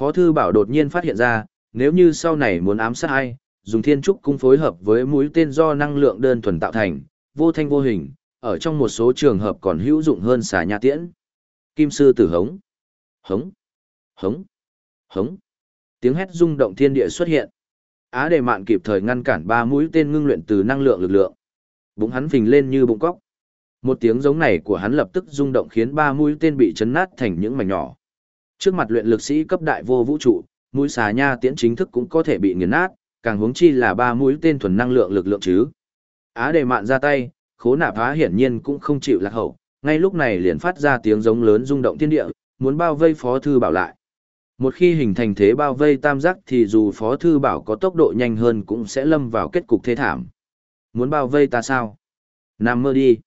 Phó Thư Bảo đột nhiên phát hiện ra, nếu như sau này muốn ám sát ai, dùng thiên trúc cung phối hợp với mũi tên do năng lượng đơn thuần tạo thành, vô thanh vô hình, ở trong một số trường hợp còn hữu dụng hơn xà nha tiễn. Kim sư tử hống. Hống. Hống. Hống. Tiếng hét rung động thiên địa xuất hiện. Á đề mạn kịp thời ngăn cản ba mũi tên ngưng luyện từ năng lượng lực lượng. Bụng hắn phình lên như bụng cóc. Một tiếng giống này của hắn lập tức rung động khiến ba mũi tên bị chấn nát thành những mảnh nhỏ. Trước mặt luyện lực sĩ cấp đại vô vũ trụ, mũi xà nha tiễn chính thức cũng có thể bị nghiền nát, càng huống chi là ba mũi tên thuần năng lượng lực lượng chứ. Á đề mạn ra tay, khố nạp á hiển nhiên cũng không chịu lạc hậu, ngay lúc này liền phát ra tiếng giống lớn rung động thiên địa, muốn bao vây phó thư bảo lại. Một khi hình thành thế bao vây tam giác thì dù phó thư bảo có tốc độ nhanh hơn cũng sẽ lâm vào kết cục thế thảm. Muốn bao vây ta sao? Nằm mơ đi.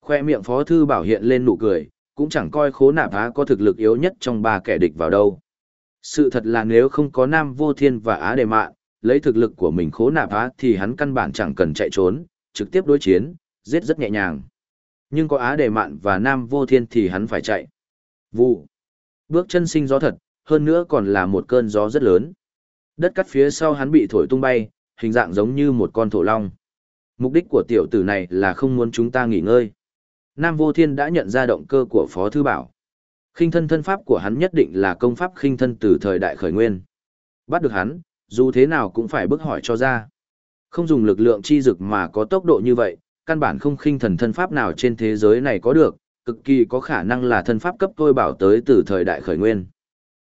Khoe miệng phó thư bảo hiện lên nụ cười, cũng chẳng coi khố nạp á có thực lực yếu nhất trong ba kẻ địch vào đâu. Sự thật là nếu không có Nam Vô Thiên và Á Đề Mạn, lấy thực lực của mình khố nạp á thì hắn căn bản chẳng cần chạy trốn, trực tiếp đối chiến, giết rất nhẹ nhàng. Nhưng có Á Đề Mạn và Nam Vô Thiên thì hắn phải chạy. Vụ. Bước chân sinh gió thật, hơn nữa còn là một cơn gió rất lớn. Đất cắt phía sau hắn bị thổi tung bay, hình dạng giống như một con thổ long. Mục đích của tiểu tử này là không muốn chúng ta nghỉ ngơi. Nam Vô Thiên đã nhận ra động cơ của Phó Thư Bảo. Khinh thân thân pháp của hắn nhất định là công pháp khinh thân từ thời đại khởi nguyên. Bắt được hắn, dù thế nào cũng phải bức hỏi cho ra. Không dùng lực lượng chi dực mà có tốc độ như vậy, căn bản không khinh thần thân pháp nào trên thế giới này có được, cực kỳ có khả năng là thân pháp cấp tôi bảo tới từ thời đại khởi nguyên.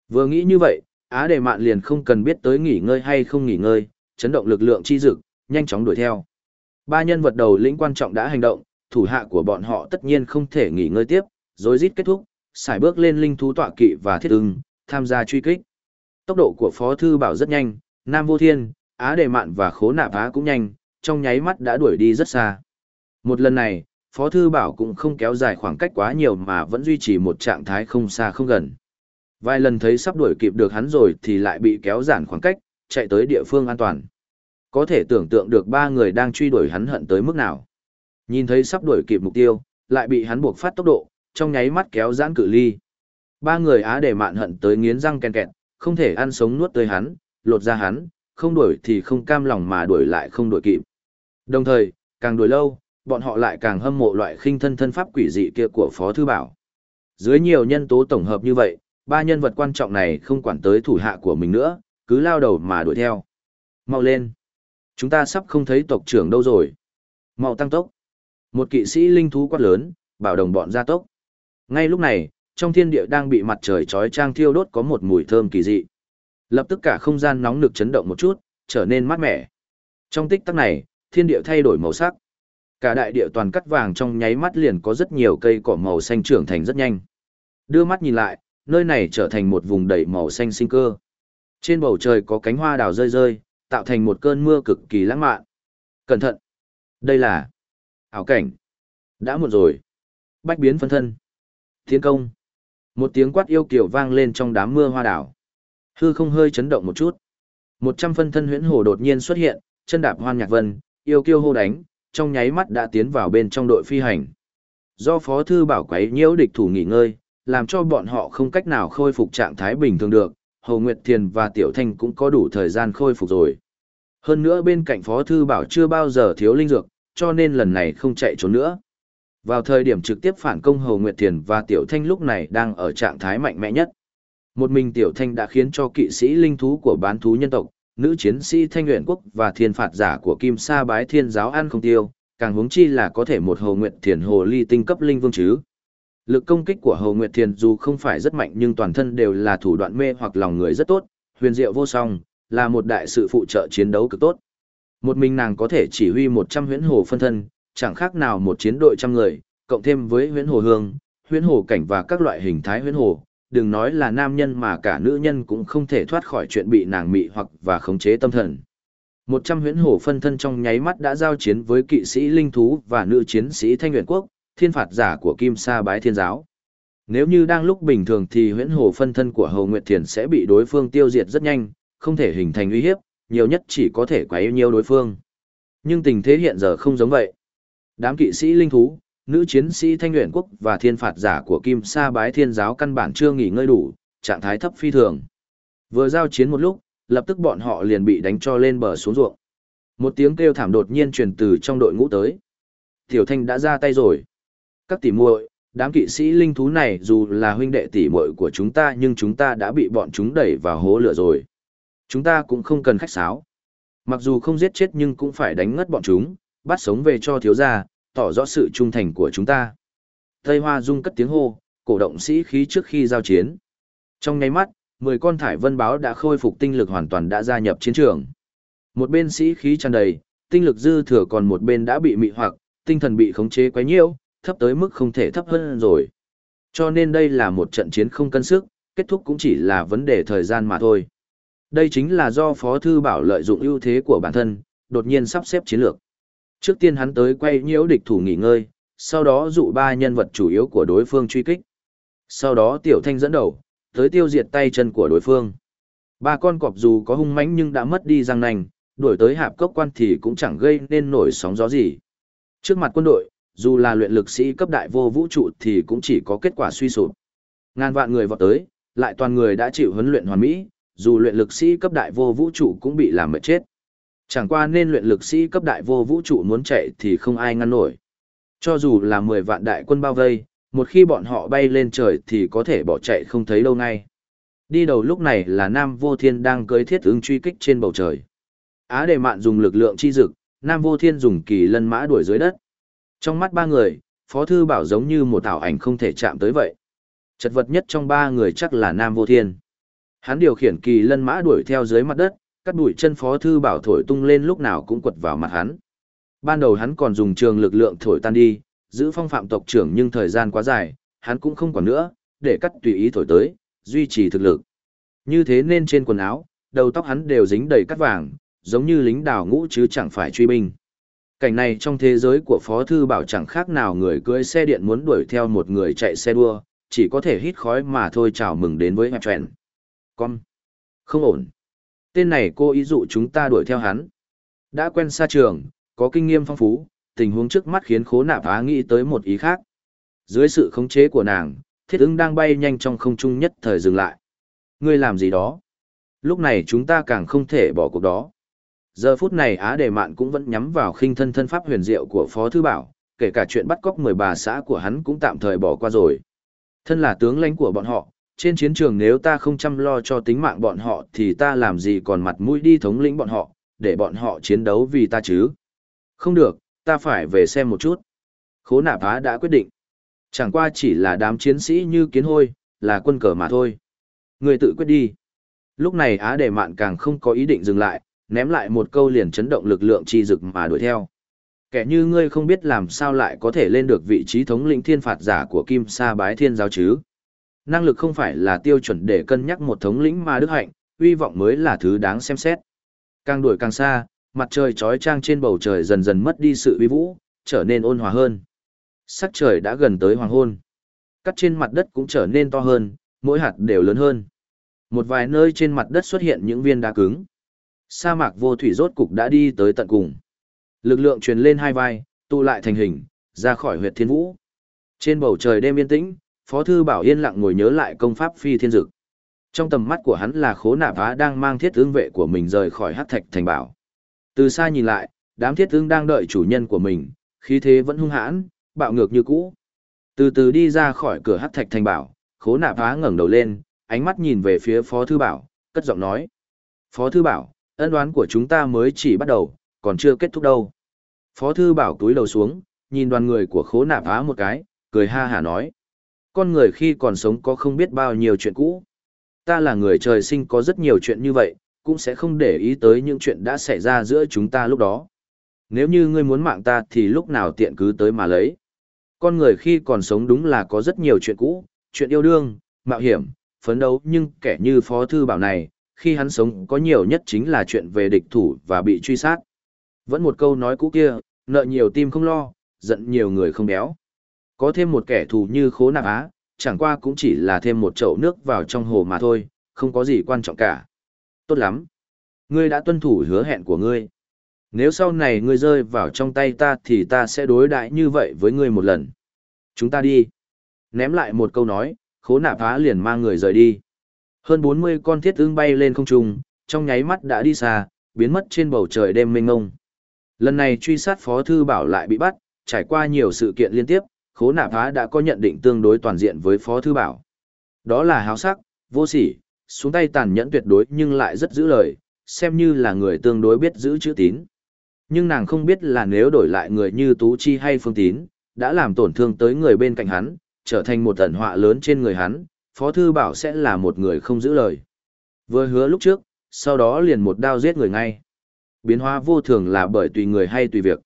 Vừa nghĩ như vậy, Á Đề Mạn liền không cần biết tới nghỉ ngơi hay không nghỉ ngơi, chấn động lực lượng chi dực, nhanh chóng đuổi theo. Ba nhân vật đầu lĩnh quan trọng đã hành động, thủ hạ của bọn họ tất nhiên không thể nghỉ ngơi tiếp, rồi rít kết thúc, xài bước lên linh thú tọa kỵ và thiết ưng, tham gia truy kích. Tốc độ của Phó Thư Bảo rất nhanh, Nam Vô Thiên, Á Đề Mạn và Khố Nạp Á cũng nhanh, trong nháy mắt đã đuổi đi rất xa. Một lần này, Phó Thư Bảo cũng không kéo dài khoảng cách quá nhiều mà vẫn duy trì một trạng thái không xa không gần. Vài lần thấy sắp đuổi kịp được hắn rồi thì lại bị kéo giãn khoảng cách, chạy tới địa phương an toàn. Có thể tưởng tượng được ba người đang truy đuổi hắn hận tới mức nào. Nhìn thấy sắp đuổi kịp mục tiêu, lại bị hắn buộc phát tốc độ, trong nháy mắt kéo giãn cự ly. Ba người á để mạn hận tới nghiến răng ken kẹt, không thể ăn sống nuốt tới hắn, lột ra hắn, không đuổi thì không cam lòng mà đuổi lại không đuổi kịp. Đồng thời, càng đuổi lâu, bọn họ lại càng hâm mộ loại khinh thân thân pháp quỷ dị kia của Phó Thư Bảo. Dưới nhiều nhân tố tổng hợp như vậy, ba nhân vật quan trọng này không quản tới thủ hạ của mình nữa, cứ lao đầu mà đuổi theo. Mau lên. Chúng ta sắp không thấy tộc trưởng đâu rồi. Mau tăng tốc. Một kỵ sĩ linh thú quát lớn, bảo đồng bọn gia tốc. Ngay lúc này, trong thiên địa đang bị mặt trời chói chang thiêu đốt có một mùi thơm kỳ dị. Lập tức cả không gian nóng nực chấn động một chút, trở nên mát mẻ. Trong tích tắc này, thiên địa thay đổi màu sắc. Cả đại địa toàn cắt vàng trong nháy mắt liền có rất nhiều cây cỏ màu xanh trưởng thành rất nhanh. Đưa mắt nhìn lại, nơi này trở thành một vùng đầy màu xanh sinh cơ. Trên bầu trời có cánh hoa đào rơi rơi, tạo thành một cơn mưa cực kỳ lãng mạn. Cẩn thận! Đây là ảo cảnh. Đã một rồi. Bách biến phân thân. Thiên công. Một tiếng quát yêu kiều vang lên trong đám mưa hoa đào. Hư không hơi chấn động một chút. Một trăm phân thân huyễn hồ đột nhiên xuất hiện, chân đạp hoan nhạc vân, yêu kiêu hô đánh, trong nháy mắt đã tiến vào bên trong đội phi hành. Do phó thư bảo quấy nhiễu địch thủ nghỉ ngơi, làm cho bọn họ không cách nào khôi phục trạng thái bình thường được, hầu Nguyệt Thiền và Tiểu Thanh cũng có đủ thời gian khôi phục rồi. Hơn nữa bên cạnh Phó Thư Bảo chưa bao giờ thiếu linh dược, cho nên lần này không chạy trốn nữa. Vào thời điểm trực tiếp phản công Hồ Nguyệt Thiền và Tiểu Thanh lúc này đang ở trạng thái mạnh mẽ nhất. Một mình Tiểu Thanh đã khiến cho kỵ sĩ linh thú của bán thú nhân tộc, nữ chiến sĩ Thanh Nguyện Quốc và thiên phạt giả của Kim Sa Bái Thiên Giáo ăn không tiêu, càng huống chi là có thể một Hồ Nguyệt Thiền Hồ Ly tinh cấp linh vương chứ. Lực công kích của Hồ Nguyệt Thiền dù không phải rất mạnh nhưng toàn thân đều là thủ đoạn mê hoặc lòng người rất tốt, huyền diệu vô song, là một đại sự phụ trợ chiến đấu cực tốt. Một mình nàng có thể chỉ huy 100 huyễn hồ phân thân, chẳng khác nào một chiến đội trăm người, cộng thêm với huyễn hồ hương, huyễn hồ cảnh và các loại hình thái huyễn hồ, đừng nói là nam nhân mà cả nữ nhân cũng không thể thoát khỏi chuyện bị nàng mị hoặc và khống chế tâm thần. 100 huyễn hồ phân thân trong nháy mắt đã giao chiến với kỵ sĩ linh thú và nữ chiến sĩ thanh nguyện quốc, thiên phạt giả của Kim Sa Bái Thiên Giáo. Nếu như đang lúc bình thường thì huyễn hồ phân thân của Hồ Nguyệt Thiền sẽ bị đối phương tiêu diệt rất nhanh, không thể hình thành uy hiếp, nhiều nhất chỉ có thể quấy nhiều đối phương. Nhưng tình thế hiện giờ không giống vậy. Đám kỵ sĩ linh thú, nữ chiến sĩ thanh nguyện quốc và thiên phạt giả của Kim Sa Bái Thiên Giáo căn bản chưa nghỉ ngơi đủ, trạng thái thấp phi thường. Vừa giao chiến một lúc, lập tức bọn họ liền bị đánh cho lên bờ xuống ruộng. Một tiếng kêu thảm đột nhiên truyền từ trong đội ngũ tới. Tiểu Thanh đã ra tay rồi. Các tỷ muội, đám kỵ sĩ linh thú này dù là huynh đệ tỷ muội của chúng ta nhưng chúng ta đã bị bọn chúng đẩy vào hố lửa rồi. Chúng ta cũng không cần khách sáo. Mặc dù không giết chết nhưng cũng phải đánh ngất bọn chúng, bắt sống về cho thiếu gia, tỏ rõ sự trung thành của chúng ta. Tây Hoa Dung cất tiếng hô, cổ động sĩ khí trước khi giao chiến. Trong nháy mắt, 10 con thải vân báo đã khôi phục tinh lực hoàn toàn đã gia nhập chiến trường. Một bên sĩ khí tràn đầy, tinh lực dư thừa còn một bên đã bị mị hoặc, tinh thần bị khống chế quá nhiều, thấp tới mức không thể thấp hơn rồi. Cho nên đây là một trận chiến không cân sức, kết thúc cũng chỉ là vấn đề thời gian mà thôi. Đây chính là do Phó Thư Bảo lợi dụng ưu thế của bản thân, đột nhiên sắp xếp chiến lược. Trước tiên hắn tới quay nhiễu địch thủ nghỉ ngơi, sau đó dụ ba nhân vật chủ yếu của đối phương truy kích. Sau đó Tiểu Thanh dẫn đầu, tới tiêu diệt tay chân của đối phương. Ba con cọp dù có hung mãnh nhưng đã mất đi răng nành, đuổi tới hạp cốc quan thì cũng chẳng gây nên nổi sóng gió gì. Trước mặt quân đội, dù là luyện lực sĩ cấp đại vô vũ trụ thì cũng chỉ có kết quả suy sụp. Ngàn vạn người vọt tới, lại toàn người đã chịu huấn luyện hoàn mỹ, dù luyện lực sĩ cấp đại vô vũ trụ cũng bị làm mệt chết. Chẳng qua nên luyện lực sĩ cấp đại vô vũ trụ muốn chạy thì không ai ngăn nổi. Cho dù là 10 vạn đại quân bao vây, một khi bọn họ bay lên trời thì có thể bỏ chạy không thấy đâu ngay. Đi đầu lúc này là Nam Vô Thiên đang cưới thiết ứng truy kích trên bầu trời. Á Đề Mạn dùng lực lượng chi dực, Nam Vô Thiên dùng kỳ lân mã đuổi dưới đất. Trong mắt ba người, Phó Thư Bảo giống như một ảo ảnh không thể chạm tới vậy. Chật vật nhất trong ba người chắc là Nam Vô Thiên. Hắn điều khiển kỳ lân mã đuổi theo dưới mặt đất, cắt đuổi chân Phó Thư Bảo thổi tung lên lúc nào cũng quật vào mặt hắn. Ban đầu hắn còn dùng trường lực lượng thổi tan đi, giữ phong phạm tộc trưởng nhưng thời gian quá dài, hắn cũng không còn nữa, để cắt tùy ý thổi tới, duy trì thực lực. Như thế nên trên quần áo, đầu tóc hắn đều dính đầy cắt vàng, giống như lính đào ngũ chứ chẳng phải truy binh. Cảnh này trong thế giới của Phó Thư Bảo chẳng khác nào người cưỡi xe điện muốn đuổi theo một người chạy xe đua, chỉ có thể hít khói mà thôi chào mừng đến với hẹp trèn. Con! Không ổn! Tên này cô ý dụ chúng ta đuổi theo hắn. Đã quen xa trường, có kinh nghiệm phong phú, tình huống trước mắt khiến khố nạp á nghĩ tới một ý khác. Dưới sự khống chế của nàng, thiết ứng đang bay nhanh trong không trung nhất thời dừng lại. Ngươi làm gì đó? Lúc này chúng ta càng không thể bỏ cuộc đó. Giờ phút này Á Đề Mạn cũng vẫn nhắm vào khinh thân thân pháp huyền diệu của Phó Thư Bảo, kể cả chuyện bắt cóc mười bà xã của hắn cũng tạm thời bỏ qua rồi. Thân là tướng lãnh của bọn họ, trên chiến trường nếu ta không chăm lo cho tính mạng bọn họ thì ta làm gì còn mặt mũi đi thống lĩnh bọn họ, để bọn họ chiến đấu vì ta chứ. Không được, ta phải về xem một chút. Khố nạp á đã quyết định. Chẳng qua chỉ là đám chiến sĩ như kiến hôi, là quân cờ mà thôi. Người tự quyết đi. Lúc này Á Đề Mạn càng không có ý định dừng lại, ném lại một câu liền chấn động lực lượng chi dực mà đuổi theo. Kẻ như ngươi không biết làm sao lại có thể lên được vị trí thống lĩnh thiên phạt giả của Kim Sa Bái Thiên Giáo chứ. Năng lực không phải là tiêu chuẩn để cân nhắc một thống lĩnh mà đức hạnh, uy vọng mới là thứ đáng xem xét. Càng đuổi càng xa, mặt trời trói trang trên bầu trời dần dần mất đi sự uy vũ, trở nên ôn hòa hơn. Sắc trời đã gần tới hoàng hôn. Cắt trên mặt đất cũng trở nên to hơn, mỗi hạt đều lớn hơn. Một vài nơi trên mặt đất xuất hiện những viên đá cứng. Sa mạc vô thủy rốt cục đã đi tới tận cùng. Lực lượng truyền lên hai vai, tụ lại thành hình, ra khỏi huyệt thiên vũ. Trên bầu trời đêm yên tĩnh, Phó Thư Bảo yên lặng ngồi nhớ lại công pháp phi thiên dực. Trong tầm mắt của hắn là khố nạp á đang mang thiết tướng vệ của mình rời khỏi hát thạch thành bảo. Từ xa nhìn lại, đám thiết tướng đang đợi chủ nhân của mình, khí thế vẫn hung hãn, bạo ngược như cũ. Từ từ đi ra khỏi cửa Hát thạch thành bảo, khố nạp á ngẩng đầu lên, ánh mắt nhìn về phía Phó Thư Bảo, cất giọng nói. Phó Thư Bảo, ân đoán của chúng ta mới chỉ bắt đầu, còn chưa kết thúc đâu. Phó Thư Bảo túi đầu xuống, nhìn đoàn người của khố nạp á một cái, cười ha hả nói. Con người khi còn sống có không biết bao nhiêu chuyện cũ. Ta là người trời sinh có rất nhiều chuyện như vậy, cũng sẽ không để ý tới những chuyện đã xảy ra giữa chúng ta lúc đó. Nếu như ngươi muốn mạng ta thì lúc nào tiện cứ tới mà lấy. Con người khi còn sống đúng là có rất nhiều chuyện cũ, chuyện yêu đương, mạo hiểm, phấn đấu nhưng kẻ như Phó Thư Bảo này, khi hắn sống có nhiều nhất chính là chuyện về địch thủ và bị truy sát. Vẫn một câu nói cũ kia, nợ nhiều tim không lo, giận nhiều người không béo. Có thêm một kẻ thù như khố nạp á, chẳng qua cũng chỉ là thêm một chậu nước vào trong hồ mà thôi, không có gì quan trọng cả. Tốt lắm. Ngươi đã tuân thủ hứa hẹn của ngươi. Nếu sau này ngươi rơi vào trong tay ta thì ta sẽ đối đãi như vậy với ngươi một lần. Chúng ta đi. Ném lại một câu nói, khố nạp Á liền mang người rời đi. Hơn 40 con thiết ưng bay lên không trung, trong nháy mắt đã đi xa, biến mất trên bầu trời đêm mênh mông. Lần này truy sát Phó Thư Bảo lại bị bắt, trải qua nhiều sự kiện liên tiếp, khố nạp phá đã có nhận định tương đối toàn diện với Phó Thư Bảo. Đó là háo sắc, vô sỉ, xuống tay tàn nhẫn tuyệt đối nhưng lại rất giữ lời, xem như là người tương đối biết giữ chữ tín. Nhưng nàng không biết là nếu đổi lại người như Tú Chi hay Phương Tín, đã làm tổn thương tới người bên cạnh hắn, trở thành một tẩn họa lớn trên người hắn, Phó Thư Bảo sẽ là một người không giữ lời. Vừa hứa lúc trước, sau đó liền một đao giết người ngay. Biến hóa vô thường là bởi tùy người hay tùy việc.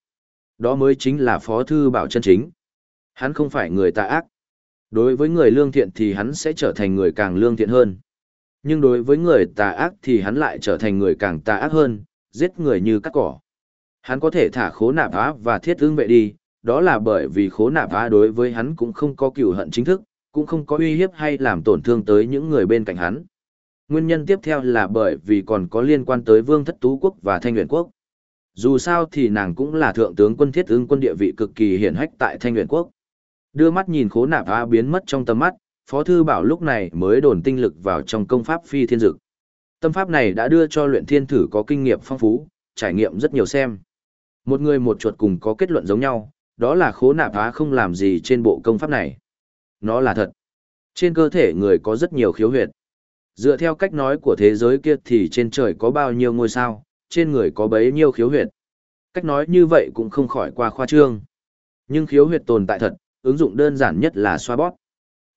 Đó mới chính là Phó Thư Bảo chân chính. Hắn không phải người tà ác. Đối với người lương thiện thì hắn sẽ trở thành người càng lương thiện hơn. Nhưng đối với người tà ác thì hắn lại trở thành người càng tà ác hơn, giết người như cắt cỏ. Hắn có thể thả khố nạp á và thiết ương vệ đi, đó là bởi vì khố nạp á đối với hắn cũng không có cửu hận chính thức, cũng không có uy hiếp hay làm tổn thương tới những người bên cạnh hắn. Nguyên nhân tiếp theo là bởi vì còn có liên quan tới Vương Thất Tú Quốc và Thanh Nguyện Quốc. Dù sao thì nàng cũng là thượng tướng quân thiết ứng quân địa vị cực kỳ hiển hách tại Thanh Nguyện Quốc. Đưa mắt nhìn khố nạp á biến mất trong tầm mắt, Phó Thư Bảo lúc này mới đồn tinh lực vào trong công pháp phi thiên dực. Tâm pháp này đã đưa cho luyện thiên thử có kinh nghiệm phong phú, trải nghiệm rất nhiều xem. Một người một chuột cùng có kết luận giống nhau, đó là khố nạp á không làm gì trên bộ công pháp này. Nó là thật. Trên cơ thể người có rất nhiều khiếu huyệt. Dựa theo cách nói của thế giới kia thì trên trời có bao nhiêu ngôi sao, trên người có bấy nhiêu khiếu huyệt. Cách nói như vậy cũng không khỏi qua khoa trương. Nhưng khiếu huyệt tồn tại thật, ứng dụng đơn giản nhất là xoa bóp.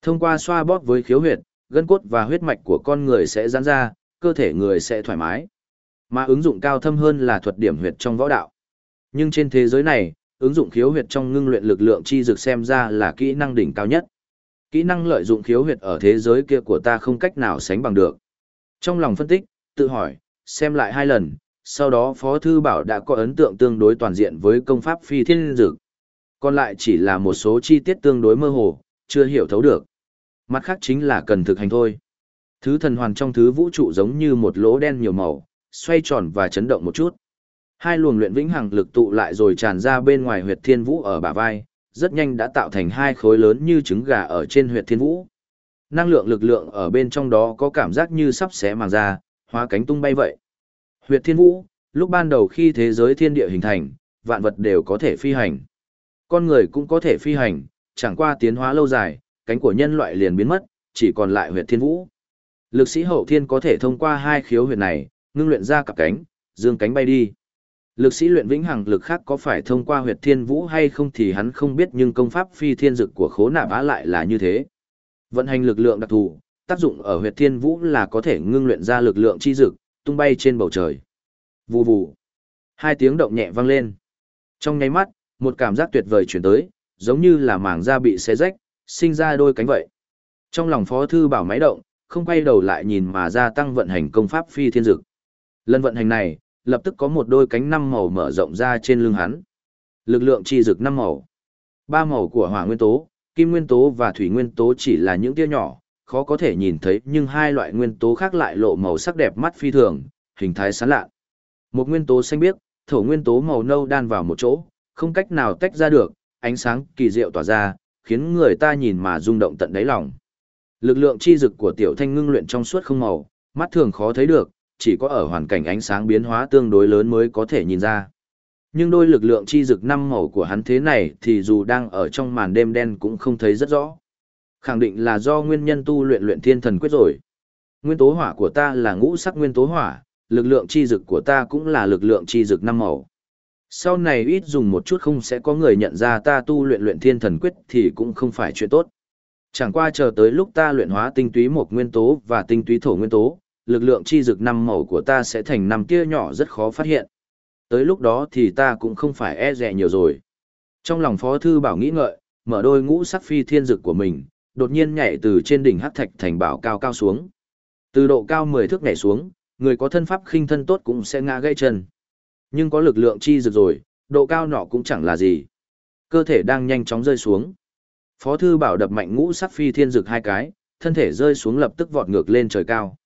Thông qua xoa bóp với khiếu huyệt, gân cốt và huyết mạch của con người sẽ giãn ra, cơ thể người sẽ thoải mái. Mà ứng dụng cao thâm hơn là thuật điểm huyệt trong võ đạo. Nhưng trên thế giới này, ứng dụng khiếu huyệt trong ngưng luyện lực lượng chi dược xem ra là kỹ năng đỉnh cao nhất. Kỹ năng lợi dụng khiếu huyệt ở thế giới kia của ta không cách nào sánh bằng được. Trong lòng phân tích, tự hỏi, xem lại hai lần, sau đó Phó Thư Bảo đã có ấn tượng tương đối toàn diện với công pháp phi thiên dược. Còn lại chỉ là một số chi tiết tương đối mơ hồ, chưa hiểu thấu được. Mặt khác chính là cần thực hành thôi. Thứ thần hoàn trong thứ vũ trụ giống như một lỗ đen nhiều màu, xoay tròn và chấn động một chút. Hai luồng luyện vĩnh hằng lực tụ lại rồi tràn ra bên ngoài huyệt thiên vũ ở bả vai, rất nhanh đã tạo thành hai khối lớn như trứng gà ở trên huyệt thiên vũ. Năng lượng lực lượng ở bên trong đó có cảm giác như sắp xé màng ra, hóa cánh tung bay vậy. Huyệt thiên vũ, lúc ban đầu khi thế giới thiên địa hình thành, vạn vật đều có thể phi hành. Con người cũng có thể phi hành, chẳng qua tiến hóa lâu dài, cánh của nhân loại liền biến mất, chỉ còn lại huyệt thiên vũ. Lực sĩ hậu thiên có thể thông qua hai khiếu huyệt này, ngưng luyện ra cặp cánh, dương cánh bay đi. Lực sĩ luyện vĩnh hằng lực khác có phải thông qua huyệt thiên vũ hay không thì hắn không biết nhưng công pháp phi thiên dực của khố nạp á lại là như thế. Vận hành lực lượng đặc thù, tác dụng ở huyệt thiên vũ là có thể ngưng luyện ra lực lượng chi dực, tung bay trên bầu trời. Vù vù. Hai tiếng động nhẹ vang lên. Trong nháy mắt, một cảm giác tuyệt vời chuyển tới, giống như là màng da bị xé rách, sinh ra đôi cánh vậy. Trong lòng phó thư bảo máy động, không quay đầu lại nhìn mà gia tăng vận hành công pháp phi thiên dực. Lần vận hành này, lập tức có một đôi cánh năm màu mở rộng ra trên lưng hắn. Lực lượng chi dực năm màu. Ba màu của hỏa nguyên tố, kim nguyên tố và thủy nguyên tố chỉ là những tia nhỏ, khó có thể nhìn thấy nhưng hai loại nguyên tố khác lại lộ màu sắc đẹp mắt phi thường, hình thái sáng lạ. Một nguyên tố xanh biếc, thổ nguyên tố màu nâu đan vào một chỗ, không cách nào tách ra được, ánh sáng kỳ diệu tỏa ra, khiến người ta nhìn mà rung động tận đáy lòng. Lực lượng chi dực của tiểu thanh ngưng luyện trong suốt không màu, mắt thường khó thấy được, chỉ có ở hoàn cảnh ánh sáng biến hóa tương đối lớn mới có thể nhìn ra. Nhưng đôi lực lượng chi dực năm màu của hắn thế này thì dù đang ở trong màn đêm đen cũng không thấy rất rõ. Khẳng định là do nguyên nhân tu luyện luyện thiên thần quyết rồi. Nguyên tố hỏa của ta là ngũ sắc nguyên tố hỏa, lực lượng chi dực của ta cũng là lực lượng chi dực năm màu. Sau này ít dùng một chút không sẽ có người nhận ra ta tu luyện luyện thiên thần quyết thì cũng không phải chuyện tốt. Chẳng qua chờ tới lúc ta luyện hóa tinh túy một nguyên tố và tinh túy thổ nguyên tố, lực lượng chi dực năm màu của ta sẽ thành năm tia nhỏ rất khó phát hiện. Tới lúc đó thì ta cũng không phải e dè nhiều rồi. Trong lòng Phó Thư Bảo nghĩ ngợi, mở đôi ngũ sắc phi thiên dực của mình, đột nhiên nhảy từ trên đỉnh hắc thạch thành bảo cao cao xuống. Từ độ cao 10 thước nhảy xuống, người có thân pháp khinh thân tốt cũng sẽ ngã gãy chân. Nhưng có lực lượng chi dược rồi, độ cao nọ cũng chẳng là gì. Cơ thể đang nhanh chóng rơi xuống. Phó Thư Bảo đập mạnh ngũ sắc phi thiên dược hai cái, thân thể rơi xuống lập tức vọt ngược lên trời cao.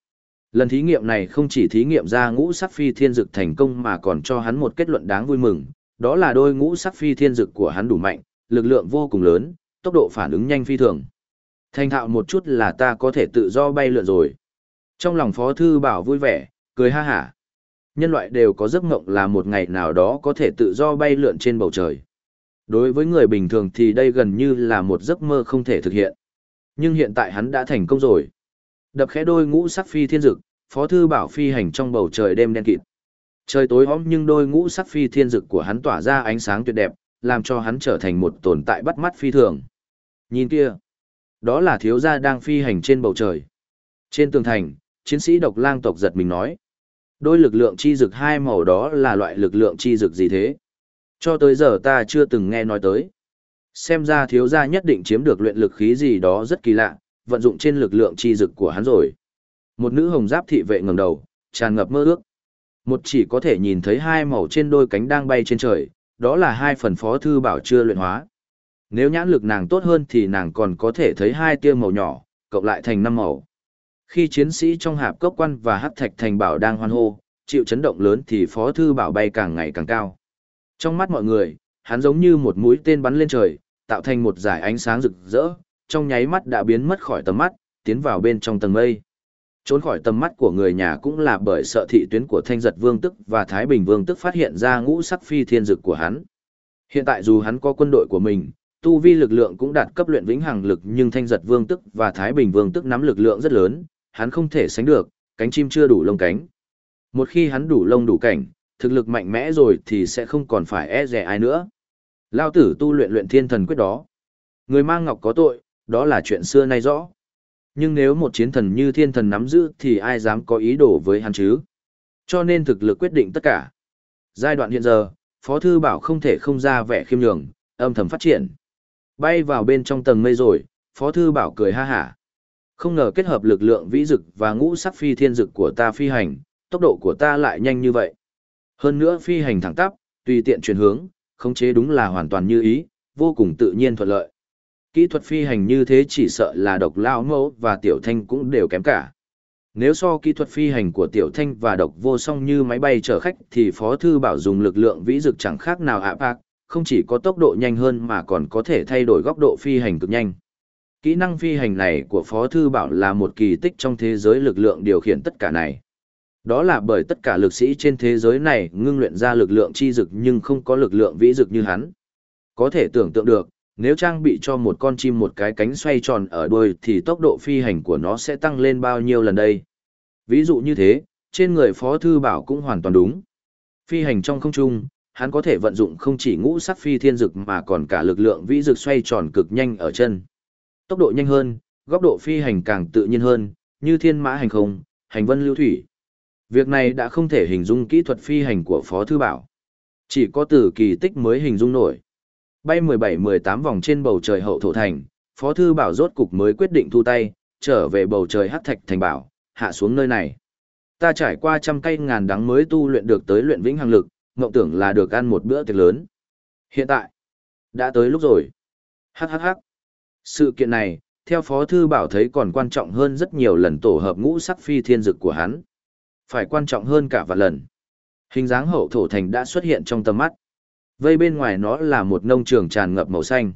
Lần thí nghiệm này không chỉ thí nghiệm ra ngũ sắc phi thiên dực thành công mà còn cho hắn một kết luận đáng vui mừng, đó là đôi ngũ sắc phi thiên dực của hắn đủ mạnh, lực lượng vô cùng lớn, tốc độ phản ứng nhanh phi thường. Thành thạo một chút là ta có thể tự do bay lượn rồi. Trong lòng Phó Thư Bảo vui vẻ, cười ha hả. Nhân loại đều có giấc mộng là một ngày nào đó có thể tự do bay lượn trên bầu trời. Đối với người bình thường thì đây gần như là một giấc mơ không thể thực hiện. Nhưng hiện tại hắn đã thành công rồi. Đập khẽ đôi ngũ sắc phi thiên dực, Phó Thư Bảo phi hành trong bầu trời đêm đen kịt. Trời tối hóm nhưng đôi ngũ sắc phi thiên dực của hắn tỏa ra ánh sáng tuyệt đẹp, làm cho hắn trở thành một tồn tại bắt mắt phi thường. Nhìn kia, đó là thiếu gia đang phi hành trên bầu trời. Trên tường thành, chiến sĩ độc lang tộc giật mình nói. Đôi lực lượng chi dực hai màu đó là loại lực lượng chi dực gì thế? Cho tới giờ ta chưa từng nghe nói tới. Xem ra thiếu gia nhất định chiếm được luyện lực khí gì đó rất kỳ lạ, vận dụng trên lực lượng chi dực của hắn rồi. Một nữ hồng giáp thị vệ ngẩng đầu, tràn ngập mơ ước. Một chỉ có thể nhìn thấy hai màu trên đôi cánh đang bay trên trời, đó là hai phần phó thư bảo chưa luyện hóa. Nếu nhãn lực nàng tốt hơn thì nàng còn có thể thấy hai tia màu nhỏ, cộng lại thành năm màu. Khi chiến sĩ trong hạp cốc quan và hắc thạch thành bảo đang hoan hô, chịu chấn động lớn thì phó thư bảo bay càng ngày càng cao. Trong mắt mọi người, hắn giống như một mũi tên bắn lên trời, tạo thành một dải ánh sáng rực rỡ, trong nháy mắt đã biến mất khỏi tầm mắt, tiến vào bên trong tầng mây. Trốn khỏi tầm mắt của người nhà cũng là bởi sợ thị tuyến của Thanh Giật Vương Tức và Thái Bình Vương Tức phát hiện ra ngũ sắc phi thiên dực của hắn. Hiện tại dù hắn có quân đội của mình, tu vi lực lượng cũng đạt cấp luyện vĩnh hằng lực nhưng Thanh Giật Vương Tức và Thái Bình Vương Tức nắm lực lượng rất lớn, hắn không thể sánh được, cánh chim chưa đủ lông cánh. Một khi hắn đủ lông đủ cảnh, thực lực mạnh mẽ rồi thì sẽ không còn phải e rẻ ai nữa. Lao tử tu luyện luyện thiên thần quyết đó. Người mang ngọc có tội, đó là chuyện xưa nay rõ. Nhưng nếu một chiến thần như thiên thần nắm giữ thì ai dám có ý đồ với hắn chứ? Cho nên thực lực quyết định tất cả. Giai đoạn hiện giờ, Phó Thư Bảo không thể không ra vẻ khiêm nhường, âm thầm phát triển. Bay vào bên trong tầng mây rồi, Phó Thư Bảo cười ha hả. Không ngờ kết hợp lực lượng vĩ dực và ngũ sắc phi thiên dực của ta phi hành, tốc độ của ta lại nhanh như vậy. Hơn nữa phi hành thẳng tắp, tùy tiện chuyển hướng, khống chế đúng là hoàn toàn như ý, vô cùng tự nhiên thuận lợi. Kỹ thuật phi hành như thế chỉ sợ là độc lao mẫu và tiểu thanh cũng đều kém cả. Nếu so kỹ thuật phi hành của tiểu thanh và độc vô song như máy bay chở khách thì Phó Thư Bảo dùng lực lượng vĩ dực chẳng khác nào ạ bạc, không chỉ có tốc độ nhanh hơn mà còn có thể thay đổi góc độ phi hành cực nhanh. Kỹ năng phi hành này của Phó Thư Bảo là một kỳ tích trong thế giới lực lượng điều khiển tất cả này. Đó là bởi tất cả lực sĩ trên thế giới này ngưng luyện ra lực lượng chi dực nhưng không có lực lượng vĩ dực như hắn. Có thể tưởng tượng được, nếu trang bị cho một con chim một cái cánh xoay tròn ở đuôi thì tốc độ phi hành của nó sẽ tăng lên bao nhiêu lần đây. Ví dụ như thế, trên người Phó Thư Bảo cũng hoàn toàn đúng. Phi hành trong không trung, hắn có thể vận dụng không chỉ ngũ sắc phi thiên dực mà còn cả lực lượng vĩ dực xoay tròn cực nhanh ở chân. Tốc độ nhanh hơn, góc độ phi hành càng tự nhiên hơn, như thiên mã hành không, hành vân lưu thủy. Việc này đã không thể hình dung kỹ thuật phi hành của Phó Thư Bảo. Chỉ có từ kỳ tích mới hình dung nổi. Bay 17-18 vòng trên bầu trời hậu thổ thành, Phó Thư Bảo rốt cục mới quyết định thu tay, trở về bầu trời hắc thạch thành bảo, hạ xuống nơi này. Ta trải qua trăm cây ngàn đắng mới tu luyện được tới luyện vĩnh hằng lực, ngộng tưởng là được ăn một bữa tiệc lớn. Hiện tại, đã tới lúc rồi. Hắc hắc hắc. Sự kiện này, theo Phó Thư Bảo thấy còn quan trọng hơn rất nhiều lần tổ hợp ngũ sắc phi thiên dực của hắn. Phải quan trọng hơn cả vạn lần. Hình dáng hậu thổ thành đã xuất hiện trong tầm mắt. Vây bên ngoài nó là một nông trường tràn ngập màu xanh.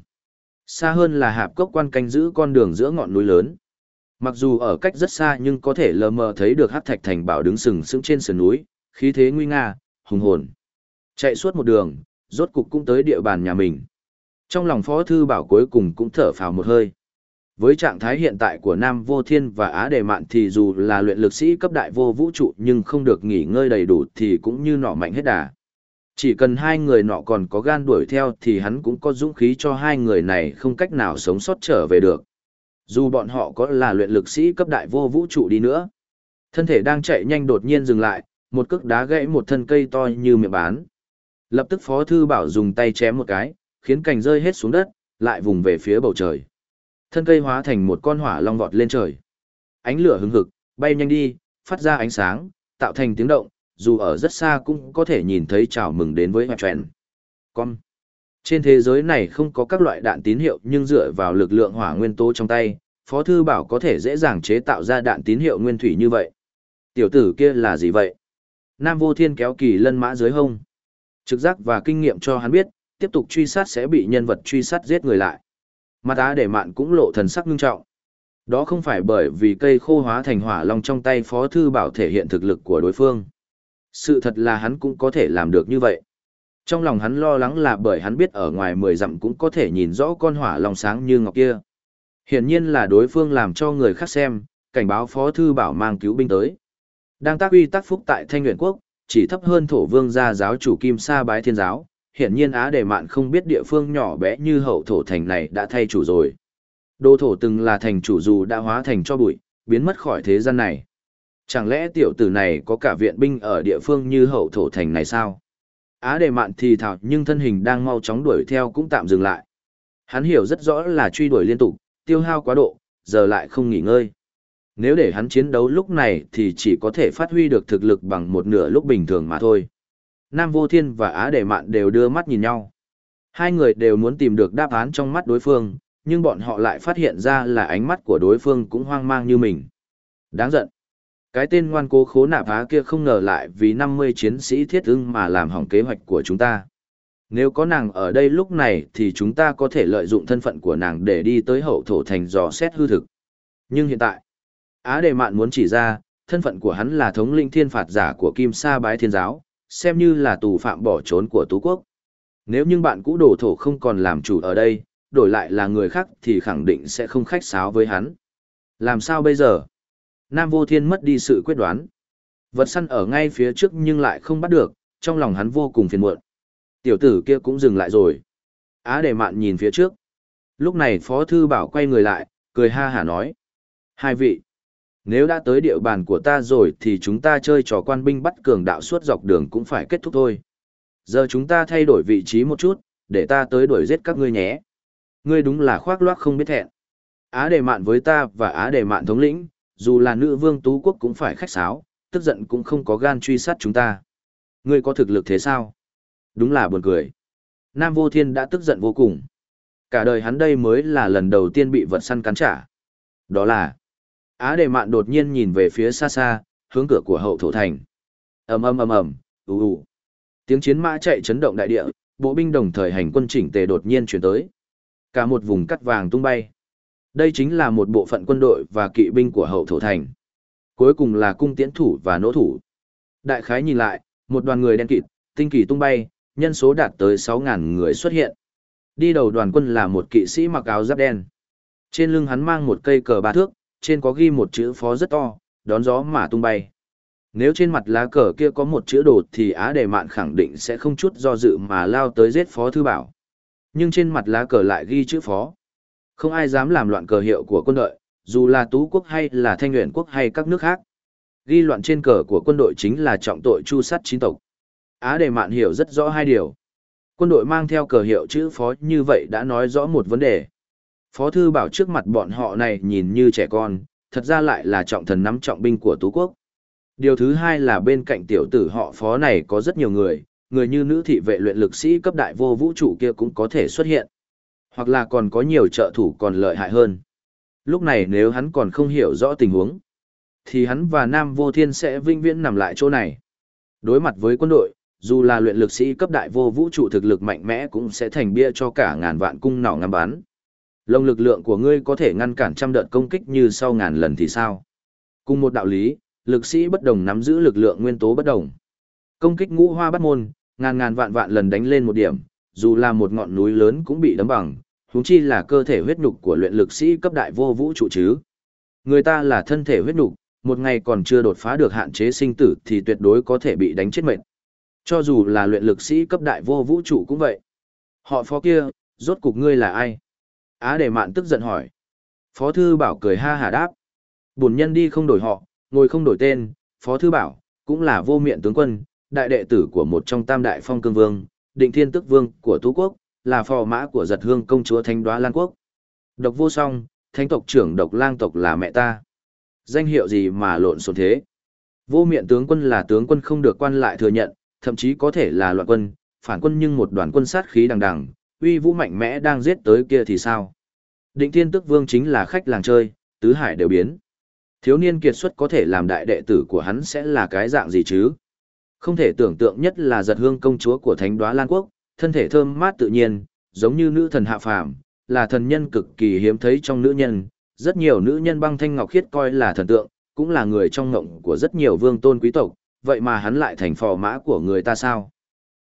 Xa hơn là hạp cốc quan canh giữ con đường giữa ngọn núi lớn. Mặc dù ở cách rất xa nhưng có thể lờ mờ thấy được hắc thạch thành bảo đứng sừng sững trên sườn núi, khí thế nguy nga, hùng hồn. Chạy suốt một đường, rốt cục cũng tới địa bàn nhà mình. Trong lòng Phó Thư Bảo cuối cùng cũng thở phào một hơi. Với trạng thái hiện tại của Nam Vô Thiên và Á Đề Mạn thì dù là luyện lực sĩ cấp đại vô vũ trụ nhưng không được nghỉ ngơi đầy đủ thì cũng như nọ mạnh hết đà. Chỉ cần hai người nọ còn có gan đuổi theo thì hắn cũng có dũng khí cho hai người này không cách nào sống sót trở về được. Dù bọn họ có là luyện lực sĩ cấp đại vô vũ trụ đi nữa. Thân thể đang chạy nhanh đột nhiên dừng lại, một cước đá gãy một thân cây to như miệng bán. Lập tức Phó Thư Bảo dùng tay chém một cái, khiến cành rơi hết xuống đất, lại vùng về phía bầu trời. Thân cây hóa thành một con hỏa long vọt lên trời. Ánh lửa hứng hực, bay nhanh đi, phát ra ánh sáng, tạo thành tiếng động, dù ở rất xa cũng có thể nhìn thấy chào mừng đến với hoạch trend. Con. Trên thế giới này không có các loại đạn tín hiệu nhưng dựa vào lực lượng hỏa nguyên tố trong tay, Phó Thư Bảo có thể dễ dàng chế tạo ra đạn tín hiệu nguyên thủy như vậy. Tiểu tử kia là gì vậy? Nam Vô Thiên kéo kỳ lân mã dưới hông. Trực giác và kinh nghiệm cho hắn biết, tiếp tục truy sát sẽ bị nhân vật truy sát giết người lại. Mặt á để mạn cũng lộ thần sắc ngưng trọng. Đó không phải bởi vì cây khô hóa thành hỏa long trong tay Phó Thư Bảo thể hiện thực lực của đối phương. Sự thật là hắn cũng có thể làm được như vậy. Trong lòng hắn lo lắng là bởi hắn biết ở ngoài mười dặm cũng có thể nhìn rõ con hỏa long sáng như ngọc kia. Hiển nhiên là đối phương làm cho người khác xem, cảnh báo Phó Thư Bảo mang cứu binh tới. Đang tác uy tác phúc tại Thanh Nguyện Quốc, chỉ thấp hơn thổ vương gia giáo chủ Kim Sa Bái Thiên Giáo, hiển nhiên Á Đề Mạn không biết địa phương nhỏ bé như hậu thổ thành này đã thay chủ rồi. Đô thổ từng là thành chủ dù đã hóa thành cho bụi, biến mất khỏi thế gian này. Chẳng lẽ tiểu tử này có cả viện binh ở địa phương như hậu thổ thành này sao? Á Đề Mạn thì thào nhưng thân hình đang mau chóng đuổi theo cũng tạm dừng lại. Hắn hiểu rất rõ là truy đuổi liên tục, tiêu hao quá độ, giờ lại không nghỉ ngơi. Nếu để hắn chiến đấu lúc này thì chỉ có thể phát huy được thực lực bằng một nửa lúc bình thường mà thôi. Nam Vô Thiên và Á Đề Mạn đều đưa mắt nhìn nhau. Hai người đều muốn tìm được đáp án trong mắt đối phương, nhưng bọn họ lại phát hiện ra là ánh mắt của đối phương cũng hoang mang như mình. Đáng giận. Cái tên ngoan cố khố nạp á kia không ngờ lại vì 50 chiến sĩ thiết ưng mà làm hỏng kế hoạch của chúng ta. Nếu có nàng ở đây lúc này thì chúng ta có thể lợi dụng thân phận của nàng để đi tới hậu thổ thành dò xét hư thực. Nhưng hiện tại, Á Đề Mạn muốn chỉ ra, thân phận của hắn là thống linh thiên phạt giả của Kim Sa Bái Thiên Giáo, xem như là tù phạm bỏ trốn của Tú Quốc. Nếu như bạn cũ đổ thổ không còn làm chủ ở đây, đổi lại là người khác thì khẳng định sẽ không khách sáo với hắn. Làm sao bây giờ? Nam Vô Thiên mất đi sự quyết đoán. Vật săn ở ngay phía trước nhưng lại không bắt được, trong lòng hắn vô cùng phiền muộn. Tiểu tử kia cũng dừng lại rồi. Á để Mạn nhìn phía trước. Lúc này Phó Thư Bảo quay người lại, cười ha hả nói. Hai vị, nếu đã tới địa bàn của ta rồi thì chúng ta chơi trò quan binh bắt cường đạo suốt dọc đường cũng phải kết thúc thôi. Giờ chúng ta thay đổi vị trí một chút, để ta tới đuổi giết các ngươi nhé. Ngươi đúng là khoác loác không biết thẹn. Á đề mạn với ta và á đề mạn thống lĩnh, dù là nữ vương tú quốc cũng phải khách sáo, tức giận cũng không có gan truy sát chúng ta. Ngươi có thực lực thế sao? Đúng là buồn cười. Nam vô thiên đã tức giận vô cùng. Cả đời hắn đây mới là lần đầu tiên bị vật săn cắn trả. Đó là, Á đề mạn đột nhiên nhìn về phía xa xa, hướng cửa của hậu thổ thành. ầm ầm ầm ầm, ù ù. Tiếng chiến mã chạy chấn động đại địa, bộ binh đồng thời hành quân chỉnh tề đột nhiên chuyển tới. Cả một vùng cắt vàng tung bay. Đây chính là một bộ phận quân đội và kỵ binh của hậu thổ thành. Cuối cùng là cung tiễn thủ và nỗ thủ. Đại khái nhìn lại, một đoàn người đen kịt, tinh kỳ tung bay, nhân số đạt tới 6.000 người xuất hiện. Đi đầu đoàn quân là một kỵ sĩ mặc áo giáp đen. Trên lưng hắn mang một cây cờ ba thước, trên có ghi một chữ phó rất to, đón gió mà tung bay. Nếu trên mặt lá cờ kia có một chữ đột thì Á Đề Mạn khẳng định sẽ không chút do dự mà lao tới giết phó thư bảo. Nhưng trên mặt lá cờ lại ghi chữ phó. Không ai dám làm loạn cờ hiệu của quân đội, dù là tú quốc hay là thanh nguyện quốc hay các nước khác. Ghi loạn trên cờ của quân đội chính là trọng tội chu sát chính tộc. Á Đề Mạn hiểu rất rõ hai điều. Quân đội mang theo cờ hiệu chữ phó như vậy đã nói rõ một vấn đề. Phó thư bảo trước mặt bọn họ này nhìn như trẻ con, thật ra lại là trọng thần nắm trọng binh của Tú Quốc. Điều thứ hai là bên cạnh tiểu tử họ phó này có rất nhiều người, người như nữ thị vệ luyện lực sĩ cấp đại vô vũ trụ kia cũng có thể xuất hiện. Hoặc là còn có nhiều trợ thủ còn lợi hại hơn. Lúc này nếu hắn còn không hiểu rõ tình huống, thì hắn và Nam Vô Thiên sẽ vinh viễn nằm lại chỗ này. Đối mặt với quân đội, dù là luyện lực sĩ cấp đại vô vũ trụ thực lực mạnh mẽ cũng sẽ thành bia cho cả ngàn vạn cung nỏ ngắm bắn. Lồng lực lượng của ngươi có thể ngăn cản trăm đợt công kích như sau ngàn lần thì sao? Cùng một đạo lý, lực sĩ bất đồng nắm giữ lực lượng nguyên tố bất đồng. Công kích ngũ hoa bắt môn, ngàn ngàn vạn vạn lần đánh lên một điểm, dù là một ngọn núi lớn cũng bị đấm bằng, huống chi là cơ thể huyết nhục của luyện lực sĩ cấp đại vô vũ trụ chứ. Người ta là thân thể huyết nhục, một ngày còn chưa đột phá được hạn chế sinh tử thì tuyệt đối có thể bị đánh chết mệt. Cho dù là luyện lực sĩ cấp đại vô vũ trụ cũng vậy. Họ phó kia, rốt cục ngươi là ai? Á đề mạn tức giận hỏi. Phó thư bảo cười ha hà đáp. Bổn nhân đi không đổi họ, ngồi không đổi tên, phó thư bảo, cũng là vô miệng tướng quân, đại đệ tử của một trong tam đại phong cương vương, định thiên tức vương của Tú Quốc, là phò mã của giật hương công chúa Thánh đoá Lan Quốc. Độc vô song, thánh tộc trưởng độc lang tộc là mẹ ta. Danh hiệu gì mà lộn xộn thế? Vô miệng tướng quân là tướng quân không được quan lại thừa nhận, thậm chí có thể là loạn quân, phản quân nhưng một đoàn quân sát khí đằng đằng, uy vũ mạnh mẽ đang giết tới kia thì sao? Định thiên tức vương chính là khách làng chơi, tứ hải đều biến. Thiếu niên kiệt xuất có thể làm đại đệ tử của hắn sẽ là cái dạng gì chứ? Không thể tưởng tượng nhất là giật hương công chúa của thánh đoá Lan Quốc, thân thể thơm mát tự nhiên, giống như nữ thần hạ phàm, là thần nhân cực kỳ hiếm thấy trong nữ nhân, Rất nhiều nữ nhân băng thanh ngọc khiết coi là thần tượng, cũng là người trong ngộng của rất nhiều vương tôn quý tộc, vậy mà hắn lại thành phò mã của người ta sao?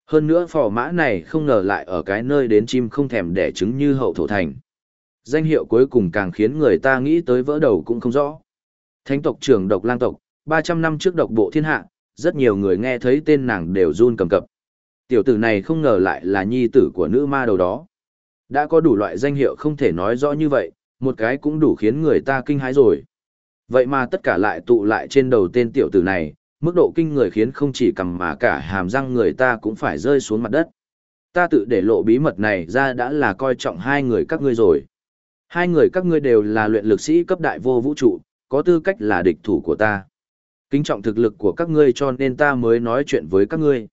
Hơn nữa phò mã này không ngờ lại ở cái nơi đến chim không thèm đẻ trứng như hậu thổ thành. Danh hiệu cuối cùng càng khiến người ta nghĩ tới vỡ đầu cũng không rõ. Thánh tộc trưởng độc lang tộc, 300 năm trước độc bộ thiên hạ, rất nhiều người nghe thấy tên nàng đều run cầm cập. Tiểu tử này không ngờ lại là nhi tử của nữ ma đầu đó. Đã có đủ loại danh hiệu không thể nói rõ như vậy, một cái cũng đủ khiến người ta kinh hãi rồi. Vậy mà tất cả lại tụ lại trên đầu tên tiểu tử này, mức độ kinh người khiến không chỉ cầm mà cả hàm răng người ta cũng phải rơi xuống mặt đất. Ta tự để lộ bí mật này ra đã là coi trọng hai người các ngươi rồi. Hai người các ngươi đều là luyện lực sĩ cấp đại vô vũ trụ, có tư cách là địch thủ của ta. Kính trọng thực lực của các ngươi cho nên ta mới nói chuyện với các ngươi.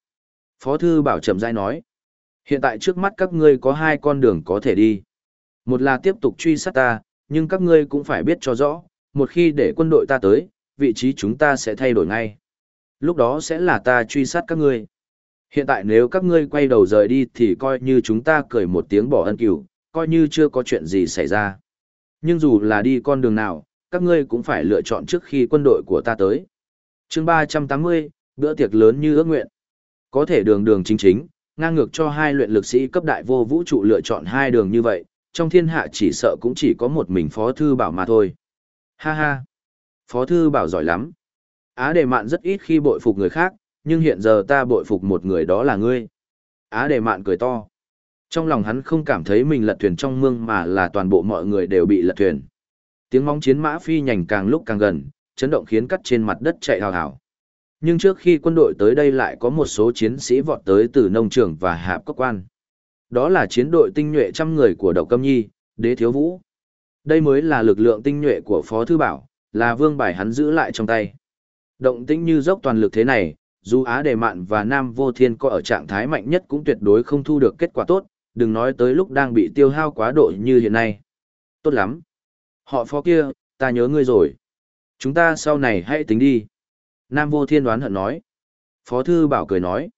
Phó thư bảo trầm dai nói. Hiện tại trước mắt các ngươi có hai con đường có thể đi. Một là tiếp tục truy sát ta, nhưng các ngươi cũng phải biết cho rõ, một khi để quân đội ta tới, vị trí chúng ta sẽ thay đổi ngay. Lúc đó sẽ là ta truy sát các ngươi. Hiện tại nếu các ngươi quay đầu rời đi thì coi như chúng ta cười một tiếng bỏ ân cửu, coi như chưa có chuyện gì xảy ra. Nhưng dù là đi con đường nào, các ngươi cũng phải lựa chọn trước khi quân đội của ta tới. chương 380, bữa tiệc lớn như ước nguyện. Có thể đường đường chính chính, ngang ngược cho hai luyện lực sĩ cấp đại vô vũ trụ lựa chọn hai đường như vậy, trong thiên hạ chỉ sợ cũng chỉ có một mình Phó Thư Bảo mà thôi. Ha ha! Phó Thư Bảo giỏi lắm. Á Đề Mạn rất ít khi bội phục người khác, nhưng hiện giờ ta bội phục một người đó là ngươi. Á Đề Mạn cười to. Trong lòng hắn không cảm thấy mình lật thuyền trong mương mà là toàn bộ mọi người đều bị lật thuyền. Tiếng móng chiến mã phi nhành càng lúc càng gần, chấn động khiến cắt trên mặt đất chạy hào hào. Nhưng trước khi quân đội tới đây lại có một số chiến sĩ vọt tới từ nông trường và hạp cấp quan. Đó là chiến đội tinh nhuệ trăm người của Đậu Câm Nhi, Đế Thiếu Vũ. Đây mới là lực lượng tinh nhuệ của Phó Thư Bảo, là vương bài hắn giữ lại trong tay. Động tĩnh như dốc toàn lực thế này, dù Á Đề Mạn và Nam Vô Thiên có ở trạng thái mạnh nhất cũng tuyệt đối không thu được kết quả tốt, đừng nói tới lúc đang bị tiêu hao quá độ như hiện nay. Tốt lắm. Họ phó kia, ta nhớ ngươi rồi. Chúng ta sau này hãy tính đi. Nam Vô Thiên đoán hận nói. Phó Thư Bảo cười nói.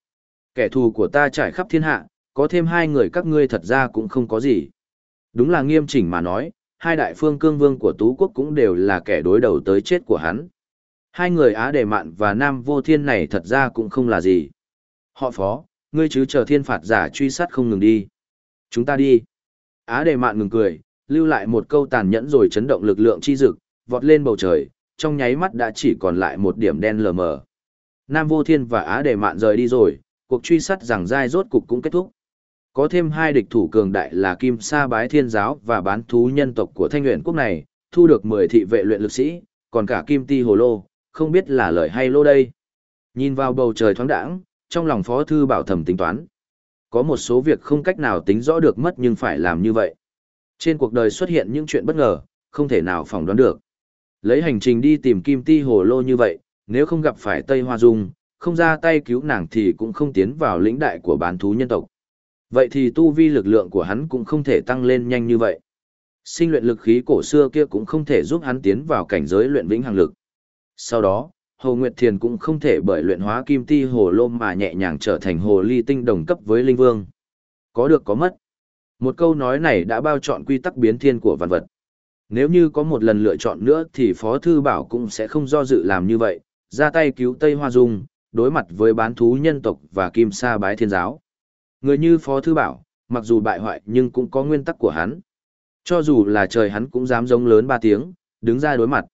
Kẻ thù của ta trải khắp thiên hạ, có thêm hai người các ngươi thật ra cũng không có gì. Đúng là nghiêm chỉnh mà nói, hai đại phương cương vương của Tú Quốc cũng đều là kẻ đối đầu tới chết của hắn. Hai người Á Đề Mạn và Nam Vô Thiên này thật ra cũng không là gì. Họ phó, ngươi chứ chờ thiên phạt giả truy sát không ngừng đi. Chúng ta đi. Á Đề Mạn ngừng cười, lưu lại một câu tàn nhẫn rồi chấn động lực lượng chi dực, vọt lên bầu trời, trong nháy mắt đã chỉ còn lại một điểm đen lờ mờ. Nam Vô Thiên và Á Đề Mạn rời đi rồi, cuộc truy sát rằng dai rốt cục cũng kết thúc. Có thêm hai địch thủ cường đại là Kim Sa Bái Thiên Giáo và bán thú nhân tộc của Thanh Nguyện Quốc này, thu được 10 thị vệ luyện lực sĩ, còn cả Kim Ti Hồ Lô, không biết là lời hay lô đây. Nhìn vào bầu trời thoáng đãng, trong lòng Phó Thư Bảo thầm tính toán. Có một số việc không cách nào tính rõ được mất nhưng phải làm như vậy. Trên cuộc đời xuất hiện những chuyện bất ngờ, không thể nào phỏng đoán được. Lấy hành trình đi tìm Kim Ti Hồ Lô như vậy, nếu không gặp phải Tây Hoa Dung, không ra tay cứu nàng thì cũng không tiến vào lĩnh đại của bán thú nhân tộc. Vậy thì tu vi lực lượng của hắn cũng không thể tăng lên nhanh như vậy. Sinh luyện lực khí cổ xưa kia cũng không thể giúp hắn tiến vào cảnh giới luyện vĩnh hằng lực. Sau đó, Hồ Nguyệt Thiền cũng không thể bởi luyện hóa kim ti hồ lô mà nhẹ nhàng trở thành hồ ly tinh đồng cấp với linh vương. Có được có mất. Một câu nói này đã bao trọn quy tắc biến thiên của vạn vật. Nếu như có một lần lựa chọn nữa thì Phó Thư Bảo cũng sẽ không do dự làm như vậy, ra tay cứu Tây Hoa Dung, đối mặt với bán thú nhân tộc và kim sa bái thiên giáo. Người như Phó Thư Bảo, mặc dù bại hoại nhưng cũng có nguyên tắc của hắn. Cho dù là trời hắn cũng dám giống lớn ba tiếng, đứng ra đối mặt.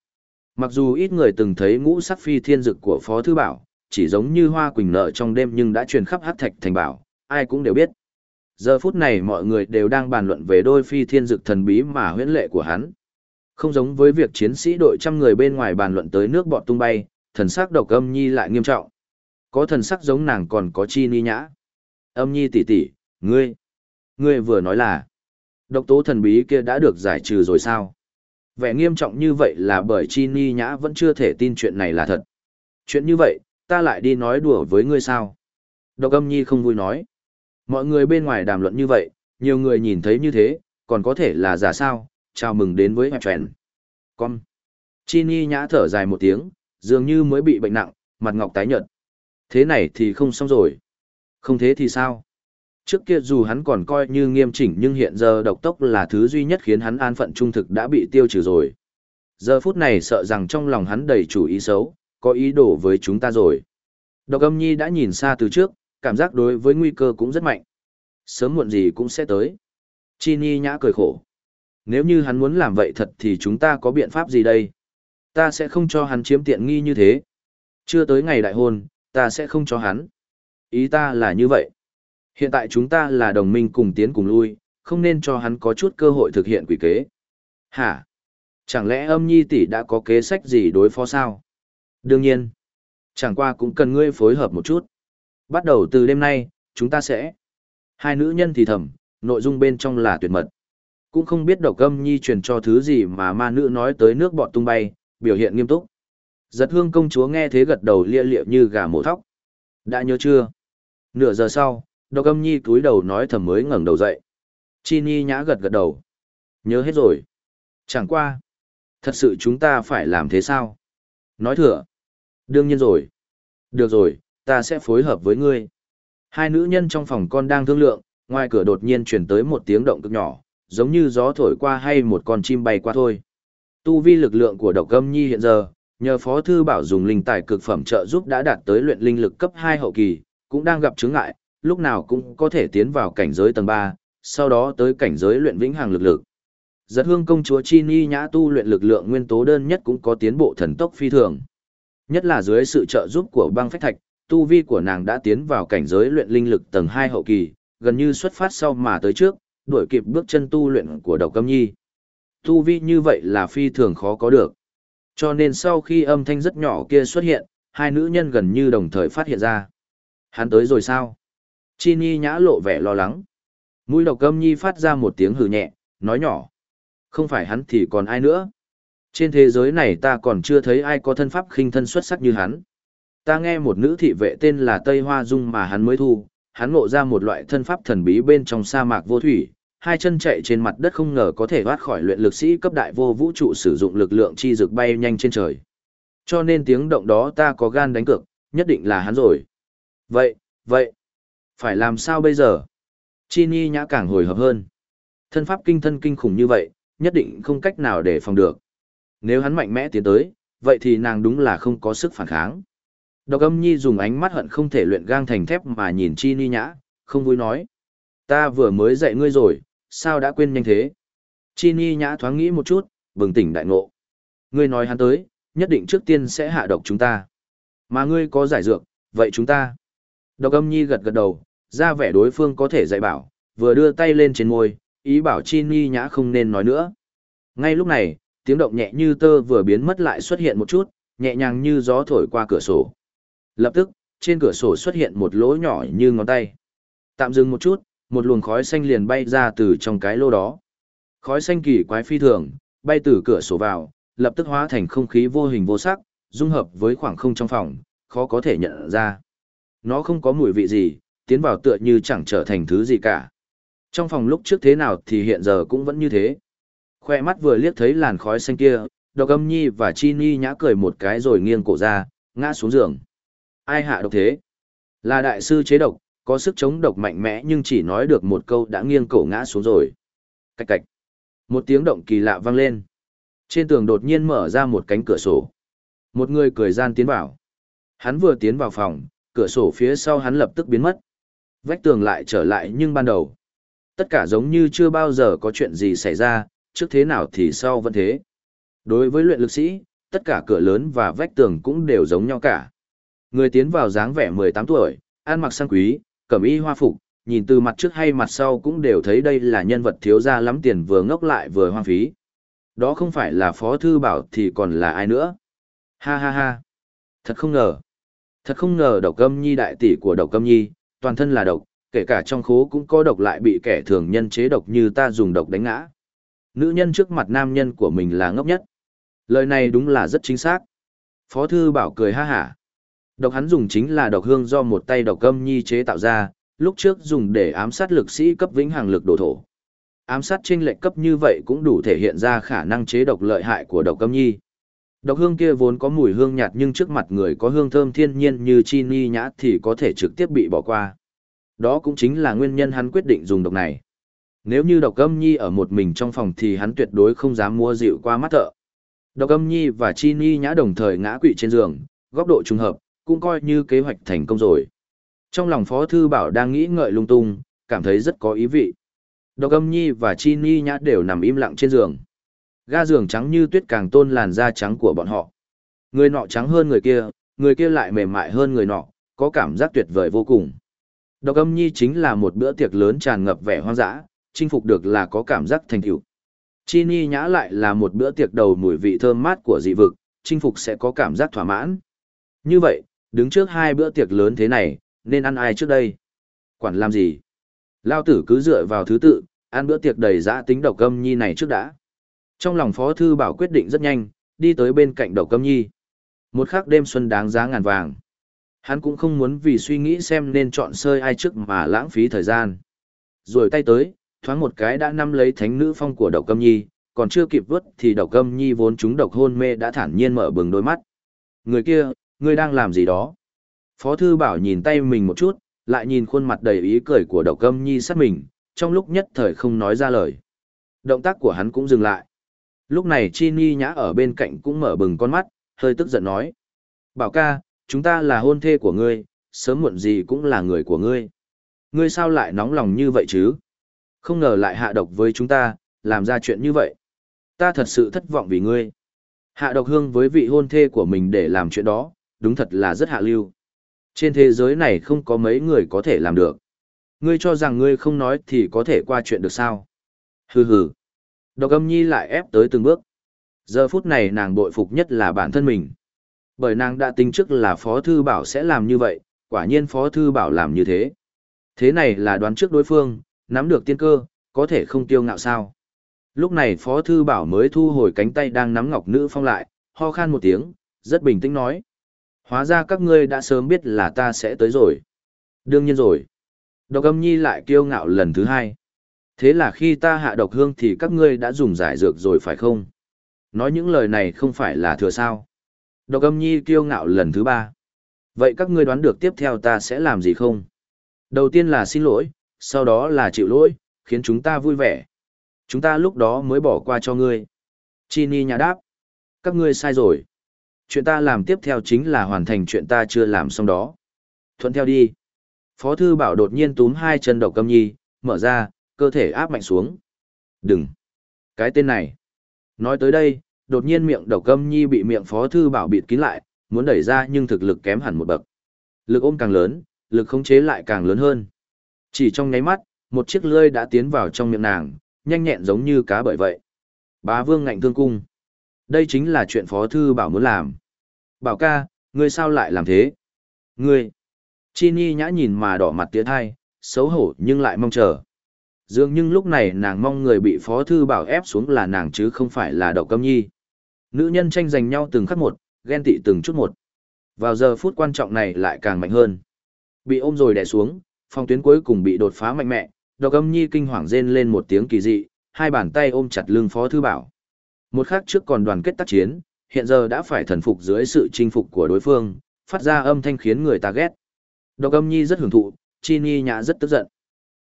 Mặc dù ít người từng thấy ngũ sắc phi thiên dực của Phó Thư Bảo, chỉ giống như hoa quỳnh nợ trong đêm nhưng đã truyền khắp hát thạch thành bảo, ai cũng đều biết. Giờ phút này mọi người đều đang bàn luận về đôi phi thiên dực thần bí mà huyễn lệ của hắn. Không giống với việc chiến sĩ đội trăm người bên ngoài bàn luận tới nước bọt tung bay, thần sắc độc âm nhi lại nghiêm trọng. Có thần sắc giống nàng còn có chi ni nhã. Âm nhi tỷ tỷ, ngươi, ngươi vừa nói là, độc tố thần bí kia đã được giải trừ rồi sao? Vẻ nghiêm trọng như vậy là bởi chi ni nhã vẫn chưa thể tin chuyện này là thật. Chuyện như vậy, ta lại đi nói đùa với ngươi sao? Độc âm nhi không vui nói. Mọi người bên ngoài đàm luận như vậy, nhiều người nhìn thấy như thế, còn có thể là giả sao, chào mừng đến với hẹp trèn. Con. Chi ni nhã thở dài một tiếng, dường như mới bị bệnh nặng, mặt ngọc tái nhợt. Thế này thì không xong rồi. Không thế thì sao? Trước kia dù hắn còn coi như nghiêm chỉnh nhưng hiện giờ độc tốc là thứ duy nhất khiến hắn an phận trung thực đã bị tiêu trừ rồi. Giờ phút này sợ rằng trong lòng hắn đầy chủ ý xấu, có ý đồ với chúng ta rồi. Độc âm nhi đã nhìn xa từ trước, cảm giác đối với nguy cơ cũng rất mạnh. Sớm muộn gì cũng sẽ tới. Chi Ni nhã cười khổ. Nếu như hắn muốn làm vậy thật thì chúng ta có biện pháp gì đây? Ta sẽ không cho hắn chiếm tiện nghi như thế. Chưa tới ngày đại hôn, ta sẽ không cho hắn. Ý ta là như vậy. Hiện tại chúng ta là đồng minh cùng tiến cùng lui, không nên cho hắn có chút cơ hội thực hiện quỷ kế. Hả? Chẳng lẽ âm nhi tỷ đã có kế sách gì đối phó sao? Đương nhiên. Chẳng qua cũng cần ngươi phối hợp một chút. Bắt đầu từ đêm nay, chúng ta sẽ... Hai nữ nhân thì thầm, nội dung bên trong là tuyệt mật. Cũng không biết độc âm nhi truyền cho thứ gì mà ma nữ nói tới nước bọt tung bay, biểu hiện nghiêm túc. Giật hương công chúa nghe thế gật đầu lia lịa như gà mổ thóc. Đã nhớ chưa? Nửa giờ sau, độc âm nhi cúi đầu nói thầm mới ngẩng đầu dậy. Chi Ni nhã gật gật đầu. Nhớ hết rồi. Chẳng qua. Thật sự chúng ta phải làm thế sao? Nói thừa. Đương nhiên rồi. Được rồi, ta sẽ phối hợp với ngươi. Hai nữ nhân trong phòng con đang thương lượng, ngoài cửa đột nhiên chuyển tới một tiếng động cực nhỏ, giống như gió thổi qua hay một con chim bay qua thôi. Tu vi lực lượng của độc âm nhi hiện giờ, nhờ Phó Thư Bảo dùng linh tài cực phẩm trợ giúp đã đạt tới luyện linh lực cấp 2 hậu kỳ, cũng đang gặp chứng ngại, lúc nào cũng có thể tiến vào cảnh giới tầng 3, sau đó tới cảnh giới luyện vĩnh hằng lực lực. Giật hương công chúa Chi Ni nhã tu luyện lực lượng nguyên tố đơn nhất cũng có tiến bộ thần tốc phi thường. Nhất là dưới sự trợ giúp của băng phách thạch, tu vi của nàng đã tiến vào cảnh giới luyện linh lực tầng 2 hậu kỳ, gần như xuất phát sau mà tới trước, đuổi kịp bước chân tu luyện của độc câm nhi. Tu vi như vậy là phi thường khó có được. Cho nên sau khi âm thanh rất nhỏ kia xuất hiện, hai nữ nhân gần như đồng thời phát hiện ra. Hắn tới rồi sao? Chi Nhi nhã lộ vẻ lo lắng. Mũi độc âm nhi phát ra một tiếng hừ nhẹ, nói nhỏ. Không phải hắn thì còn ai nữa. Trên thế giới này ta còn chưa thấy ai có thân pháp khinh thân xuất sắc như hắn. Ta nghe một nữ thị vệ tên là Tây Hoa Dung mà hắn mới thu, hắn ngộ ra một loại thân pháp thần bí bên trong sa mạc vô thủy, hai chân chạy trên mặt đất không ngờ có thể thoát khỏi luyện lực sĩ cấp đại vô vũ trụ sử dụng lực lượng chi dược bay nhanh trên trời. Cho nên tiếng động đó ta có gan đánh cược, nhất định là hắn rồi. Vậy, vậy, phải làm sao bây giờ? Chi Ni nhã càng hồi hộp hơn. Thân pháp kinh thân kinh khủng như vậy, nhất định không cách nào để phòng được. Nếu hắn mạnh mẽ tiến tới, vậy thì nàng đúng là không có sức phản kháng. Độc âm nhi dùng ánh mắt hận không thể luyện gang thành thép mà nhìn Chi Ni nhã, không vui nói. Ta vừa mới dạy ngươi rồi, sao đã quên nhanh thế? Chi Ni nhã thoáng nghĩ một chút, bừng tỉnh đại ngộ. Ngươi nói hắn tới, nhất định trước tiên sẽ hạ độc chúng ta. Mà ngươi có giải dược, vậy chúng ta. Độc âm nhi gật gật đầu, ra vẻ đối phương có thể dạy bảo, vừa đưa tay lên trên môi, ý bảo Chi Ni nhã không nên nói nữa. Ngay lúc này, tiếng động nhẹ như tơ vừa biến mất lại xuất hiện một chút, nhẹ nhàng như gió thổi qua cửa sổ. Lập tức, trên cửa sổ xuất hiện một lỗ nhỏ như ngón tay. Tạm dừng một chút, một luồng khói xanh liền bay ra từ trong cái lô đó. Khói xanh kỳ quái phi thường, bay từ cửa sổ vào, lập tức hóa thành không khí vô hình vô sắc, dung hợp với khoảng không trong phòng, khó có thể nhận ra. Nó không có mùi vị gì, tiến vào tựa như chẳng trở thành thứ gì cả. Trong phòng lúc trước thế nào thì hiện giờ cũng vẫn như thế. Khoe mắt vừa liếc thấy làn khói xanh kia, độc âm nhi và chi ni nhã cười một cái rồi nghiêng cổ ra, ngã xuống giường. Ai hạ độc thế? Là đại sư chế độc, có sức chống độc mạnh mẽ nhưng chỉ nói được một câu đã nghiêng cổ ngã xuống rồi. Cạch cạch. Một tiếng động kỳ lạ vang lên. Trên tường đột nhiên mở ra một cánh cửa sổ. Một người cười gian tiến vào. Hắn vừa tiến vào phòng, cửa sổ phía sau hắn lập tức biến mất. Vách tường lại trở lại nhưng ban đầu. Tất cả giống như chưa bao giờ có chuyện gì xảy ra, trước thế nào thì sau vẫn thế. Đối với luyện lực sĩ, tất cả cửa lớn và vách tường cũng đều giống nhau cả. Người tiến vào dáng vẻ 18 tuổi, ăn mặc sang quý, cẩm y hoa phục, nhìn từ mặt trước hay mặt sau cũng đều thấy đây là nhân vật thiếu gia lắm tiền vừa ngốc lại vừa hoang phí. Đó không phải là Phó Thư Bảo thì còn là ai nữa. Ha ha ha. Thật không ngờ. Thật không ngờ độc âm nhi đại tỷ của độc âm nhi, toàn thân là độc, kể cả trong khố cũng có độc lại bị kẻ thường nhân chế độc như ta dùng độc đánh ngã. Nữ nhân trước mặt nam nhân của mình là ngốc nhất. Lời này đúng là rất chính xác. Phó Thư Bảo cười ha hả. Độc hắn dùng chính là độc hương do một tay độc âm nhi chế tạo ra, lúc trước dùng để ám sát lực sĩ cấp vĩnh hằng lực đổ thổ. Ám sát trên lệnh cấp như vậy cũng đủ thể hiện ra khả năng chế độc lợi hại của độc âm nhi. Độc hương kia vốn có mùi hương nhạt nhưng trước mặt người có hương thơm thiên nhiên như chi ni nhã thì có thể trực tiếp bị bỏ qua. Đó cũng chính là nguyên nhân hắn quyết định dùng độc này. Nếu như độc âm nhi ở một mình trong phòng thì hắn tuyệt đối không dám mua rượu qua mắt thợ. Độc âm nhi và chi ni nhã đồng thời ngã quỵ trên giường, góc độ trùng hợp, cũng coi như kế hoạch thành công rồi. Trong lòng Phó Thư Bảo đang nghĩ ngợi lung tung, cảm thấy rất có ý vị. Độc âm nhi và chi ni nhã đều nằm im lặng trên giường. Ga giường trắng như tuyết càng tôn làn da trắng của bọn họ. Người nọ trắng hơn người kia, người kia lại mềm mại hơn người nọ, có cảm giác tuyệt vời vô cùng. Độc âm nhi chính là một bữa tiệc lớn tràn ngập vẻ hoang dã, chinh phục được là có cảm giác thành tựu. Chi ni nhã lại là một bữa tiệc đầu mùi vị thơm mát của dị vực, chinh phục sẽ có cảm giác thỏa mãn. Như vậy, đứng trước hai bữa tiệc lớn thế này, nên ăn ai trước đây? Quản làm gì? Lao tử cứ dựa vào thứ tự, ăn bữa tiệc đầy dã tính độc âm nhi này trước đã. Trong lòng Phó Thư Bảo quyết định rất nhanh, đi tới bên cạnh Đậu Câm nhi. Một khắc đêm xuân đáng giá ngàn vàng. Hắn cũng không muốn vì suy nghĩ xem nên chọn sơi ai trước mà lãng phí thời gian. Rồi tay tới, thoáng một cái đã nắm lấy thánh nữ phong của Đậu Câm nhi, còn chưa kịp vớt thì Đậu Câm nhi vốn chúng độc hôn mê đã thản nhiên mở bừng đôi mắt. Người kia, ngươi đang làm gì đó? Phó thư bảo nhìn tay mình một chút, lại nhìn khuôn mặt đầy ý cười của Đậu Câm nhi sát mình, trong lúc nhất thời không nói ra lời. Động tác của hắn cũng dừng lại. Lúc này Chi Ni nhã ở bên cạnh cũng mở bừng con mắt, hơi tức giận nói. Bảo ca, chúng ta là hôn thê của ngươi, sớm muộn gì cũng là người của ngươi. Ngươi sao lại nóng lòng như vậy chứ? Không ngờ lại hạ độc với chúng ta, làm ra chuyện như vậy. Ta thật sự thất vọng vì ngươi. Hạ độc hương với vị hôn thê của mình để làm chuyện đó, đúng thật là rất hạ lưu. Trên thế giới này không có mấy người có thể làm được. Ngươi cho rằng ngươi không nói thì có thể qua chuyện được sao? Hừ hừ. Độc âm nhi lại ép tới từng bước. Giờ phút này nàng bội phục nhất là bản thân mình. Bởi nàng đã tính trước là Phó Thư Bảo sẽ làm như vậy, quả nhiên Phó Thư Bảo làm như thế. Thế này là đoán trước đối phương, nắm được tiên cơ, có thể không tiêu ngạo sao. Lúc này Phó Thư Bảo mới thu hồi cánh tay đang nắm ngọc nữ phong lại, ho khan một tiếng, rất bình tĩnh nói. Hóa ra các ngươi đã sớm biết là ta sẽ tới rồi. Đương nhiên rồi. Độc âm nhi lại kiêu ngạo lần thứ hai. Thế là khi ta hạ độc hương thì các ngươi đã dùng giải dược rồi phải không? Nói những lời này không phải là thừa sao. Độc âm nhi kiêu ngạo lần thứ ba. Vậy các ngươi đoán được tiếp theo ta sẽ làm gì không? Đầu tiên là xin lỗi, sau đó là chịu lỗi, khiến chúng ta vui vẻ. Chúng ta lúc đó mới bỏ qua cho ngươi. Chini nhà đáp. Các ngươi sai rồi. Chuyện ta làm tiếp theo chính là hoàn thành chuyện ta chưa làm xong đó. Thuận theo đi. Phó thư bảo đột nhiên túm hai chân độc âm nhi, mở ra, cơ thể áp mạnh xuống. Đừng! Cái tên này! Nói tới đây, đột nhiên miệng độc âm nhi bị miệng phó thư bảo bịt kín lại, muốn đẩy ra nhưng thực lực kém hẳn một bậc. Lực ôm càng lớn, lực khống chế lại càng lớn hơn. Chỉ trong nháy mắt, một chiếc lưỡi đã tiến vào trong miệng nàng, nhanh nhẹn giống như cá bởi vậy. Bá vương ngạnh thương cung. Đây chính là chuyện phó thư bảo muốn làm. Bảo ca, ngươi sao lại làm thế? Ngươi! Chi Ni nhã nhìn mà đỏ mặt tía thai, xấu hổ nhưng lại mong chờ. Dường nhưng lúc này nàng mong người bị Phó Thư Bảo ép xuống là nàng chứ không phải là đậu câm nhi. Nữ nhân tranh giành nhau từng khắc một, ghen tị từng chút một. Vào giờ phút quan trọng này lại càng mạnh hơn. Bị ôm rồi đè xuống, phong tuyến cuối cùng bị đột phá mạnh mẽ, đậu câm nhi kinh hoàng rên lên một tiếng kỳ dị, hai bàn tay ôm chặt lưng Phó Thư Bảo. Một khắc trước còn đoàn kết tác chiến, hiện giờ đã phải thần phục dưới sự chinh phục của đối phương, phát ra âm thanh khiến người ta ghét. Độc âm nhi rất hưởng thụ, chi ni nhã rất tức giận.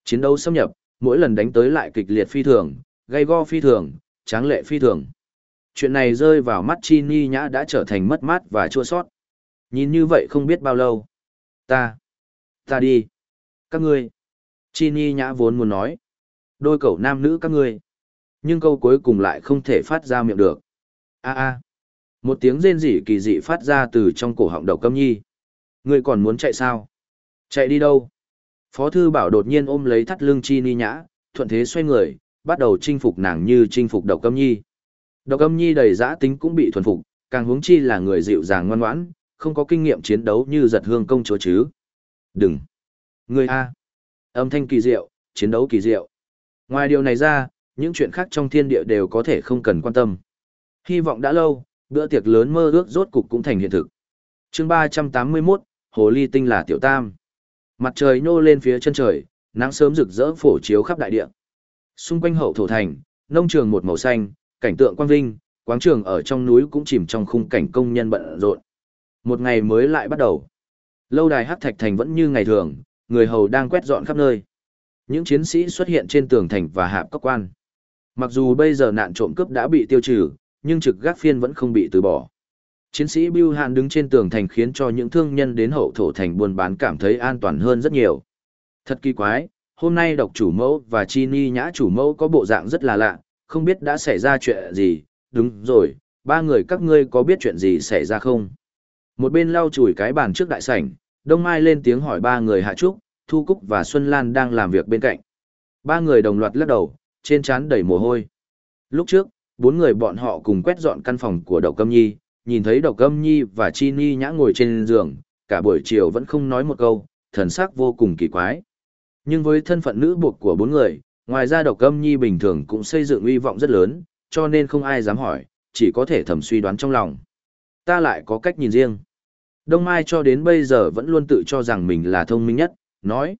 Chiến đấu xâm nhập, mỗi lần đánh tới lại kịch liệt phi thường, gây go phi thường, tráng lệ phi thường. Chuyện này rơi vào mắt chi ni nhã đã trở thành mất mát và chua sót. Nhìn như vậy không biết bao lâu. Ta, ta đi. Các ngươi. Chi ni nhã vốn muốn nói. Đôi cậu nam nữ các ngươi. Nhưng câu cuối cùng lại không thể phát ra miệng được. a a Một tiếng rên rỉ kỳ dị phát ra từ trong cổ họng đầu câm nhi. Ngươi còn muốn chạy sao? Chạy đi đâu? Phó thư bảo đột nhiên ôm lấy thắt lưng chi ni nhã, thuận thế xoay người, bắt đầu chinh phục nàng như chinh phục độc âm nhi. Độc âm nhi đầy giã tính cũng bị thuần phục, càng huống chi là người dịu dàng ngoan ngoãn, không có kinh nghiệm chiến đấu như giật hương công chúa chứ. Đừng! Người A! Âm thanh kỳ diệu, chiến đấu kỳ diệu. Ngoài điều này ra, những chuyện khác trong thiên địa đều có thể không cần quan tâm. Hy vọng đã lâu, bữa tiệc lớn mơ ước rốt cục cũng thành hiện thực. chương 381, Hồ Ly Tinh là tiểu tam. Mặt trời nhô lên phía chân trời, nắng sớm rực rỡ phổ chiếu khắp đại địa. Xung quanh hậu thổ thành, nông trường một màu xanh, cảnh tượng quang vinh, quáng trường ở trong núi cũng chìm trong khung cảnh công nhân bận rộn. Một ngày mới lại bắt đầu. Lâu đài hắc thạch thành vẫn như ngày thường, người hầu đang quét dọn khắp nơi. Những chiến sĩ xuất hiện trên tường thành và hạp các quan. Mặc dù bây giờ nạn trộm cướp đã bị tiêu trừ, nhưng trực gác phiên vẫn không bị từ bỏ. Chiến sĩ Bưu Hạn đứng trên tường thành khiến cho những thương nhân đến hậu thổ thành buôn bán cảm thấy an toàn hơn rất nhiều. Thật kỳ quái, hôm nay độc chủ mẫu và chi ni nhã chủ mẫu có bộ dạng rất là lạ, không biết đã xảy ra chuyện gì, đúng rồi, ba người các ngươi có biết chuyện gì xảy ra không? Một bên lau chùi cái bàn trước đại sảnh, Đông Mai lên tiếng hỏi ba người Hạ Trúc, Thu Cúc và Xuân Lan đang làm việc bên cạnh. Ba người đồng loạt lắc đầu, trên trán đầy mồ hôi. Lúc trước, bốn người bọn họ cùng quét dọn căn phòng của Đậu Câm Nhi, nhìn thấy độc âm Nhi và Chi Ni nhã ngồi trên giường, cả buổi chiều vẫn không nói một câu, thần sắc vô cùng kỳ quái. Nhưng với thân phận nữ buộc của bốn người, ngoài ra độc âm Nhi bình thường cũng xây dựng uy vọng rất lớn, cho nên không ai dám hỏi, chỉ có thể thầm suy đoán trong lòng. Ta lại có cách nhìn riêng. Đông Mai cho đến bây giờ vẫn luôn tự cho rằng mình là thông minh nhất, nói.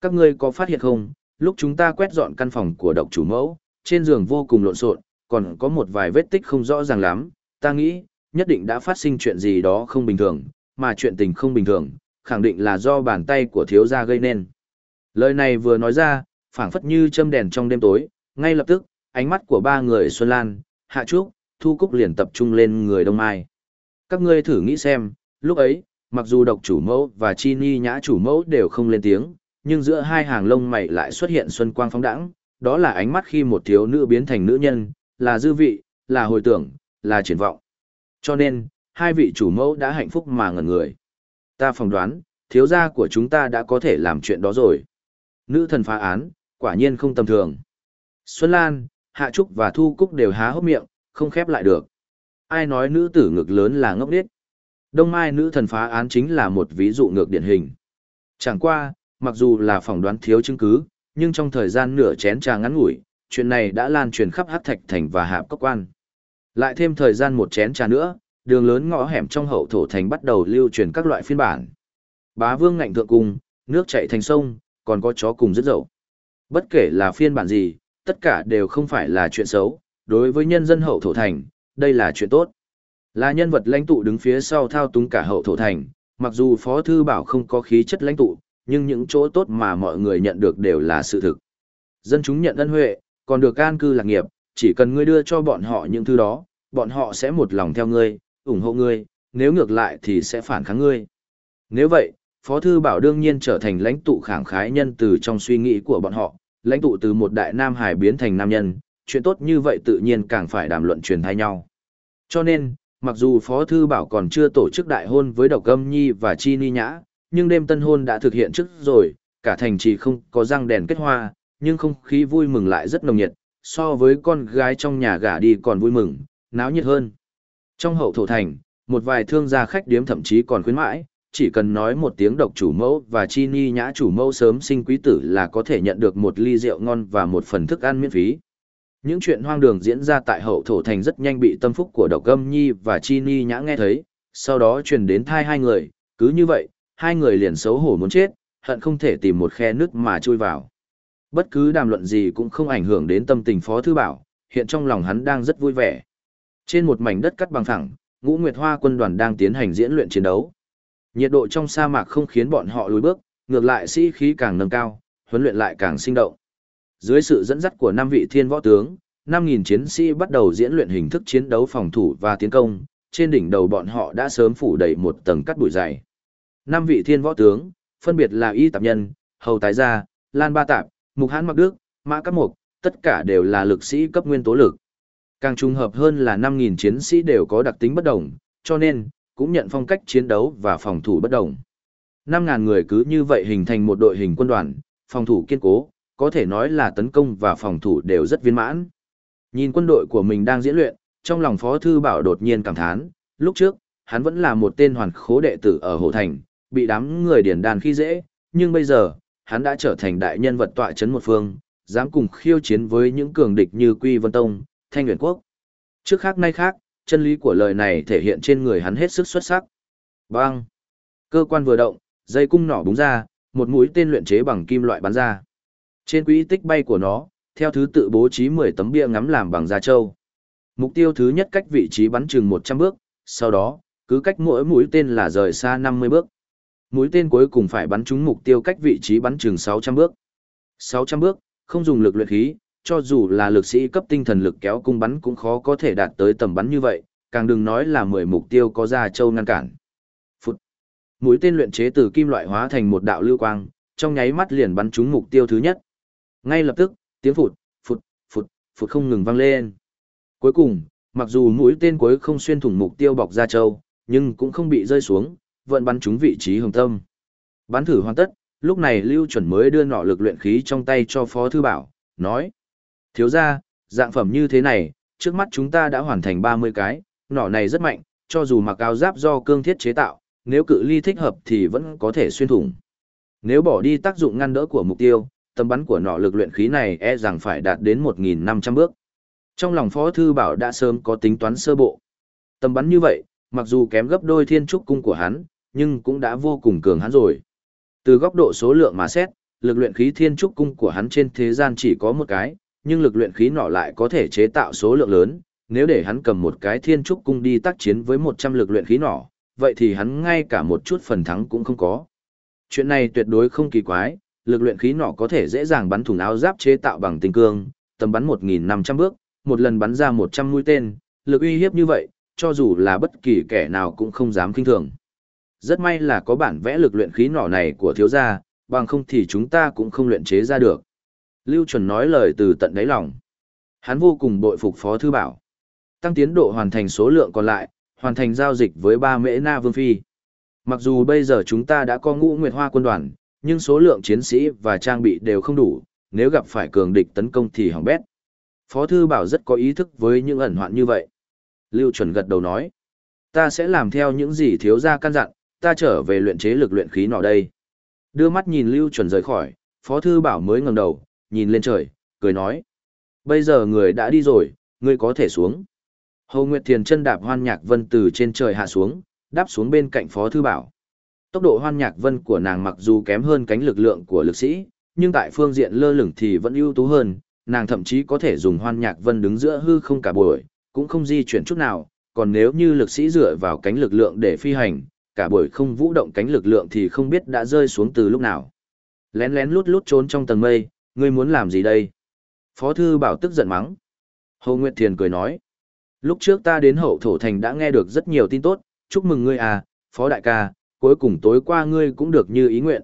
Các ngươi có phát hiện không, lúc chúng ta quét dọn căn phòng của độc chủ mẫu, trên giường vô cùng lộn xộn, còn có một vài vết tích không rõ ràng lắm, ta nghĩ, nhất định đã phát sinh chuyện gì đó không bình thường, mà chuyện tình không bình thường, khẳng định là do bàn tay của thiếu gia gây nên. Lời này vừa nói ra, phảng phất như châm đèn trong đêm tối, ngay lập tức, ánh mắt của ba người Xuân Lan, Hạ Trúc, Thu Cúc liền tập trung lên người Đông Mai. Các ngươi thử nghĩ xem, lúc ấy, mặc dù độc chủ mẫu và chi ni nhã chủ mẫu đều không lên tiếng, nhưng giữa hai hàng lông mày lại xuất hiện xuân quang phóng đãng, đó là ánh mắt khi một thiếu nữ biến thành nữ nhân, là dư vị, là hồi tưởng, là triển vọng. Cho nên, hai vị chủ mẫu đã hạnh phúc mà ngẩn người. Ta phỏng đoán, thiếu gia của chúng ta đã có thể làm chuyện đó rồi. Nữ thần phá án, quả nhiên không tầm thường. Xuân Lan, Hạ Trúc và Thu Cúc đều há hốc miệng, không khép lại được. Ai nói nữ tử ngực lớn là ngốc điếc? Đông Mai nữ thần phá án chính là một ví dụ ngược điển hình. Chẳng qua, mặc dù là phỏng đoán thiếu chứng cứ, nhưng trong thời gian nửa chén trà ngắn ngủi, chuyện này đã lan truyền khắp Hắc Thạch thành và Hạp Cốc Quan. Lại thêm thời gian một chén trà nữa, đường lớn ngõ hẻm trong hậu thổ thành bắt đầu lưu truyền các loại phiên bản. Bá Vương ngạnh thượng cung, nước chảy thành sông, còn có chó cùng rất dậu. Bất kể là phiên bản gì, tất cả đều không phải là chuyện xấu, đối với nhân dân hậu thổ thành, đây là chuyện tốt. Là nhân vật lãnh tụ đứng phía sau thao túng cả hậu thổ thành, mặc dù Phó Thư Bảo không có khí chất lãnh tụ, nhưng những chỗ tốt mà mọi người nhận được đều là sự thực. Dân chúng nhận ân huệ, còn được an cư lạc nghiệp, chỉ cần ngươi đưa cho bọn họ những thứ đó, bọn họ sẽ một lòng theo ngươi, ủng hộ ngươi, nếu ngược lại thì sẽ phản kháng ngươi. Nếu vậy, Phó Thư Bảo đương nhiên trở thành lãnh tụ khẳng khái nhân từ trong suy nghĩ của bọn họ, lãnh tụ từ một đại nam hải biến thành nam nhân, chuyện tốt như vậy tự nhiên càng phải đàm luận truyền thay nhau. Cho nên, mặc dù Phó Thư Bảo còn chưa tổ chức đại hôn với Độc Âm Nhi và Chi Ni Nhã, nhưng đêm tân hôn đã thực hiện trước rồi, cả thành trì không có răng đèn kết hoa, nhưng không khí vui mừng lại rất nồng nhiệt, so với con gái trong nhà gả đi còn vui mừng, náo nhiệt hơn. Trong hậu thổ thành, một vài thương gia khách điếm thậm chí còn khuyến mãi, chỉ cần nói một tiếng độc chủ mẫu và chi ni nhã chủ mẫu sớm sinh quý tử là có thể nhận được một ly rượu ngon và một phần thức ăn miễn phí. Những chuyện hoang đường diễn ra tại hậu thổ thành rất nhanh bị tâm phúc của độc âm nhi và chi ni nhã nghe thấy, sau đó truyền đến thai hai người, cứ như vậy, hai người liền xấu hổ muốn chết, hận không thể tìm một khe nước mà chui vào. Bất cứ đàm luận gì cũng không ảnh hưởng đến tâm tình Phó Thư Bảo, hiện trong lòng hắn đang rất vui vẻ. Trên một mảnh đất cắt bằng phẳng, Ngũ Nguyệt Hoa quân đoàn đang tiến hành diễn luyện chiến đấu. Nhiệt độ trong sa mạc không khiến bọn họ lùi bước, ngược lại sĩ khí càng nâng cao, huấn luyện lại càng sinh động. Dưới sự dẫn dắt của năm vị thiên võ tướng, 5.000 chiến sĩ bắt đầu diễn luyện hình thức chiến đấu phòng thủ và tiến công, trên đỉnh đầu bọn họ đã sớm phủ đầy một tầng cắt bụi dày. Năm vị thiên võ tướng, phân biệt là Y Tạp Nhân, Hầu Tái Gia, Lan Ba Tạp, Mục Hán Mặc Đức, Mã các Mục, tất cả đều là lực sĩ cấp nguyên tố lực. Càng trùng hợp hơn là 5.000 chiến sĩ đều có đặc tính bất đồng, cho nên, cũng nhận phong cách chiến đấu và phòng thủ bất đồng. 5.000 người cứ như vậy hình thành một đội hình quân đoàn, phòng thủ kiên cố, có thể nói là tấn công và phòng thủ đều rất viên mãn. Nhìn quân đội của mình đang diễn luyện, trong lòng Phó Thư Bảo đột nhiên cảm thán, lúc trước, hắn vẫn là một tên hoàn khố đệ tử ở Hồ Thành, bị đám người điển đàn khi dễ, nhưng bây giờ, hắn đã trở thành đại nhân vật tọa chấn một phương, dám cùng khiêu chiến với những cường địch như Quy Vân Tông, Thanh Nguyễn Quốc. Trước khác nay khác, chân lý của lời này thể hiện trên người hắn hết sức xuất sắc. Bang! Cơ quan vừa động, dây cung nỏ búng ra, một mũi tên luyện chế bằng kim loại bắn ra. Trên quỹ tích bay của nó, theo thứ tự bố trí 10 tấm bia ngắm làm bằng da trâu. Mục tiêu thứ nhất cách vị trí bắn chừng 100 bước, sau đó, cứ cách mỗi mũi tên là rời xa 50 bước. Mũi tên cuối cùng phải bắn trúng mục tiêu cách vị trí bắn chừng 600 bước. 600 bước, không dùng lực luyện khí, cho dù là lực sĩ cấp tinh thần lực kéo cung bắn cũng khó có thể đạt tới tầm bắn như vậy, càng đừng nói là 10 mục tiêu có ra châu ngăn cản. Phút. Mũi tên luyện chế từ kim loại hóa thành một đạo lưu quang, trong nháy mắt liền bắn trúng mục tiêu thứ nhất. Ngay lập tức, tiếng phụt, phụt, phụt, phụt không ngừng vang lên. Cuối cùng, mặc dù mũi tên cuối không xuyên thủng mục tiêu bọc ra châu, nhưng cũng không bị rơi xuống, vẫn bắn trúng vị trí hồng tâm. Bắn thử hoàn tất, lúc này Lưu Chuẩn mới đưa nọ lực luyện khí trong tay cho Phó Thư Bảo, nói. Thiếu ra, dạng phẩm như thế này, trước mắt chúng ta đã hoàn thành 30 cái, nỏ này rất mạnh, cho dù mặc áo giáp do cương thiết chế tạo, nếu cự ly thích hợp thì vẫn có thể xuyên thủng. Nếu bỏ đi tác dụng ngăn đỡ của mục tiêu, tầm bắn của nỏ lực luyện khí này e rằng phải đạt đến 1.500 bước. Trong lòng Phó Thư Bảo đã sớm có tính toán sơ bộ. Tầm bắn như vậy, mặc dù kém gấp đôi thiên trúc cung của hắn, nhưng cũng đã vô cùng cường hắn rồi. Từ góc độ số lượng mà xét, lực luyện khí thiên trúc cung của hắn trên thế gian chỉ có một cái, nhưng lực luyện khí nọ lại có thể chế tạo số lượng lớn, nếu để hắn cầm một cái thiên trúc cung đi tác chiến với 100 lực luyện khí nọ, vậy thì hắn ngay cả một chút phần thắng cũng không có. Chuyện này tuyệt đối không kỳ quái, lực luyện khí nọ có thể dễ dàng bắn thủng áo giáp chế tạo bằng tinh cương, tầm bắn 1.500 bước, một lần bắn ra 100 mũi tên, lực uy hiếp như vậy, cho dù là bất kỳ kẻ nào cũng không dám kinh thường. Rất may là có bản vẽ lực luyện khí nỏ này của thiếu gia, bằng không thì chúng ta cũng không luyện chế ra được. Lưu Chuẩn nói lời từ tận đáy lòng. Hắn vô cùng bội phục Phó Thư Bảo. Tăng tiến độ hoàn thành số lượng còn lại, hoàn thành giao dịch với ba mễ na vương phi. Mặc dù bây giờ chúng ta đã có ngũ nguyệt hoa quân đoàn, nhưng số lượng chiến sĩ và trang bị đều không đủ, nếu gặp phải cường địch tấn công thì hỏng bét. Phó Thư Bảo rất có ý thức với những ẩn hoạn như vậy. Lưu Chuẩn gật đầu nói, ta sẽ làm theo những gì thiếu gia căn dặn, ta trở về luyện chế lực luyện khí nọ đây. Đưa mắt nhìn Lưu Chuẩn rời khỏi, Phó Thư Bảo mới ngẩng đầu, nhìn lên trời, cười nói. Bây giờ người đã đi rồi, ngươi có thể xuống. Hồ Nguyệt Thiền chân đạp hoan nhạc vân từ trên trời hạ xuống, đáp xuống bên cạnh Phó Thư Bảo. Tốc độ hoan nhạc vân của nàng mặc dù kém hơn cánh lực lượng của lực sĩ, nhưng tại phương diện lơ lửng thì vẫn ưu tú hơn, nàng thậm chí có thể dùng hoan nhạc vân đứng giữa hư không cả buổi, cũng không di chuyển chút nào, còn nếu như lực sĩ dựa vào cánh lực lượng để phi hành, cả buổi không vũ động cánh lực lượng thì không biết đã rơi xuống từ lúc nào. Lén lén lút lút trốn trong tầng mây, ngươi muốn làm gì đây? Phó thư bảo tức giận mắng. Hồ Nguyệt Thiền cười nói. Lúc trước ta đến hậu thổ thành đã nghe được rất nhiều tin tốt, chúc mừng ngươi à, Phó Đại ca, cuối cùng tối qua ngươi cũng được như ý nguyện.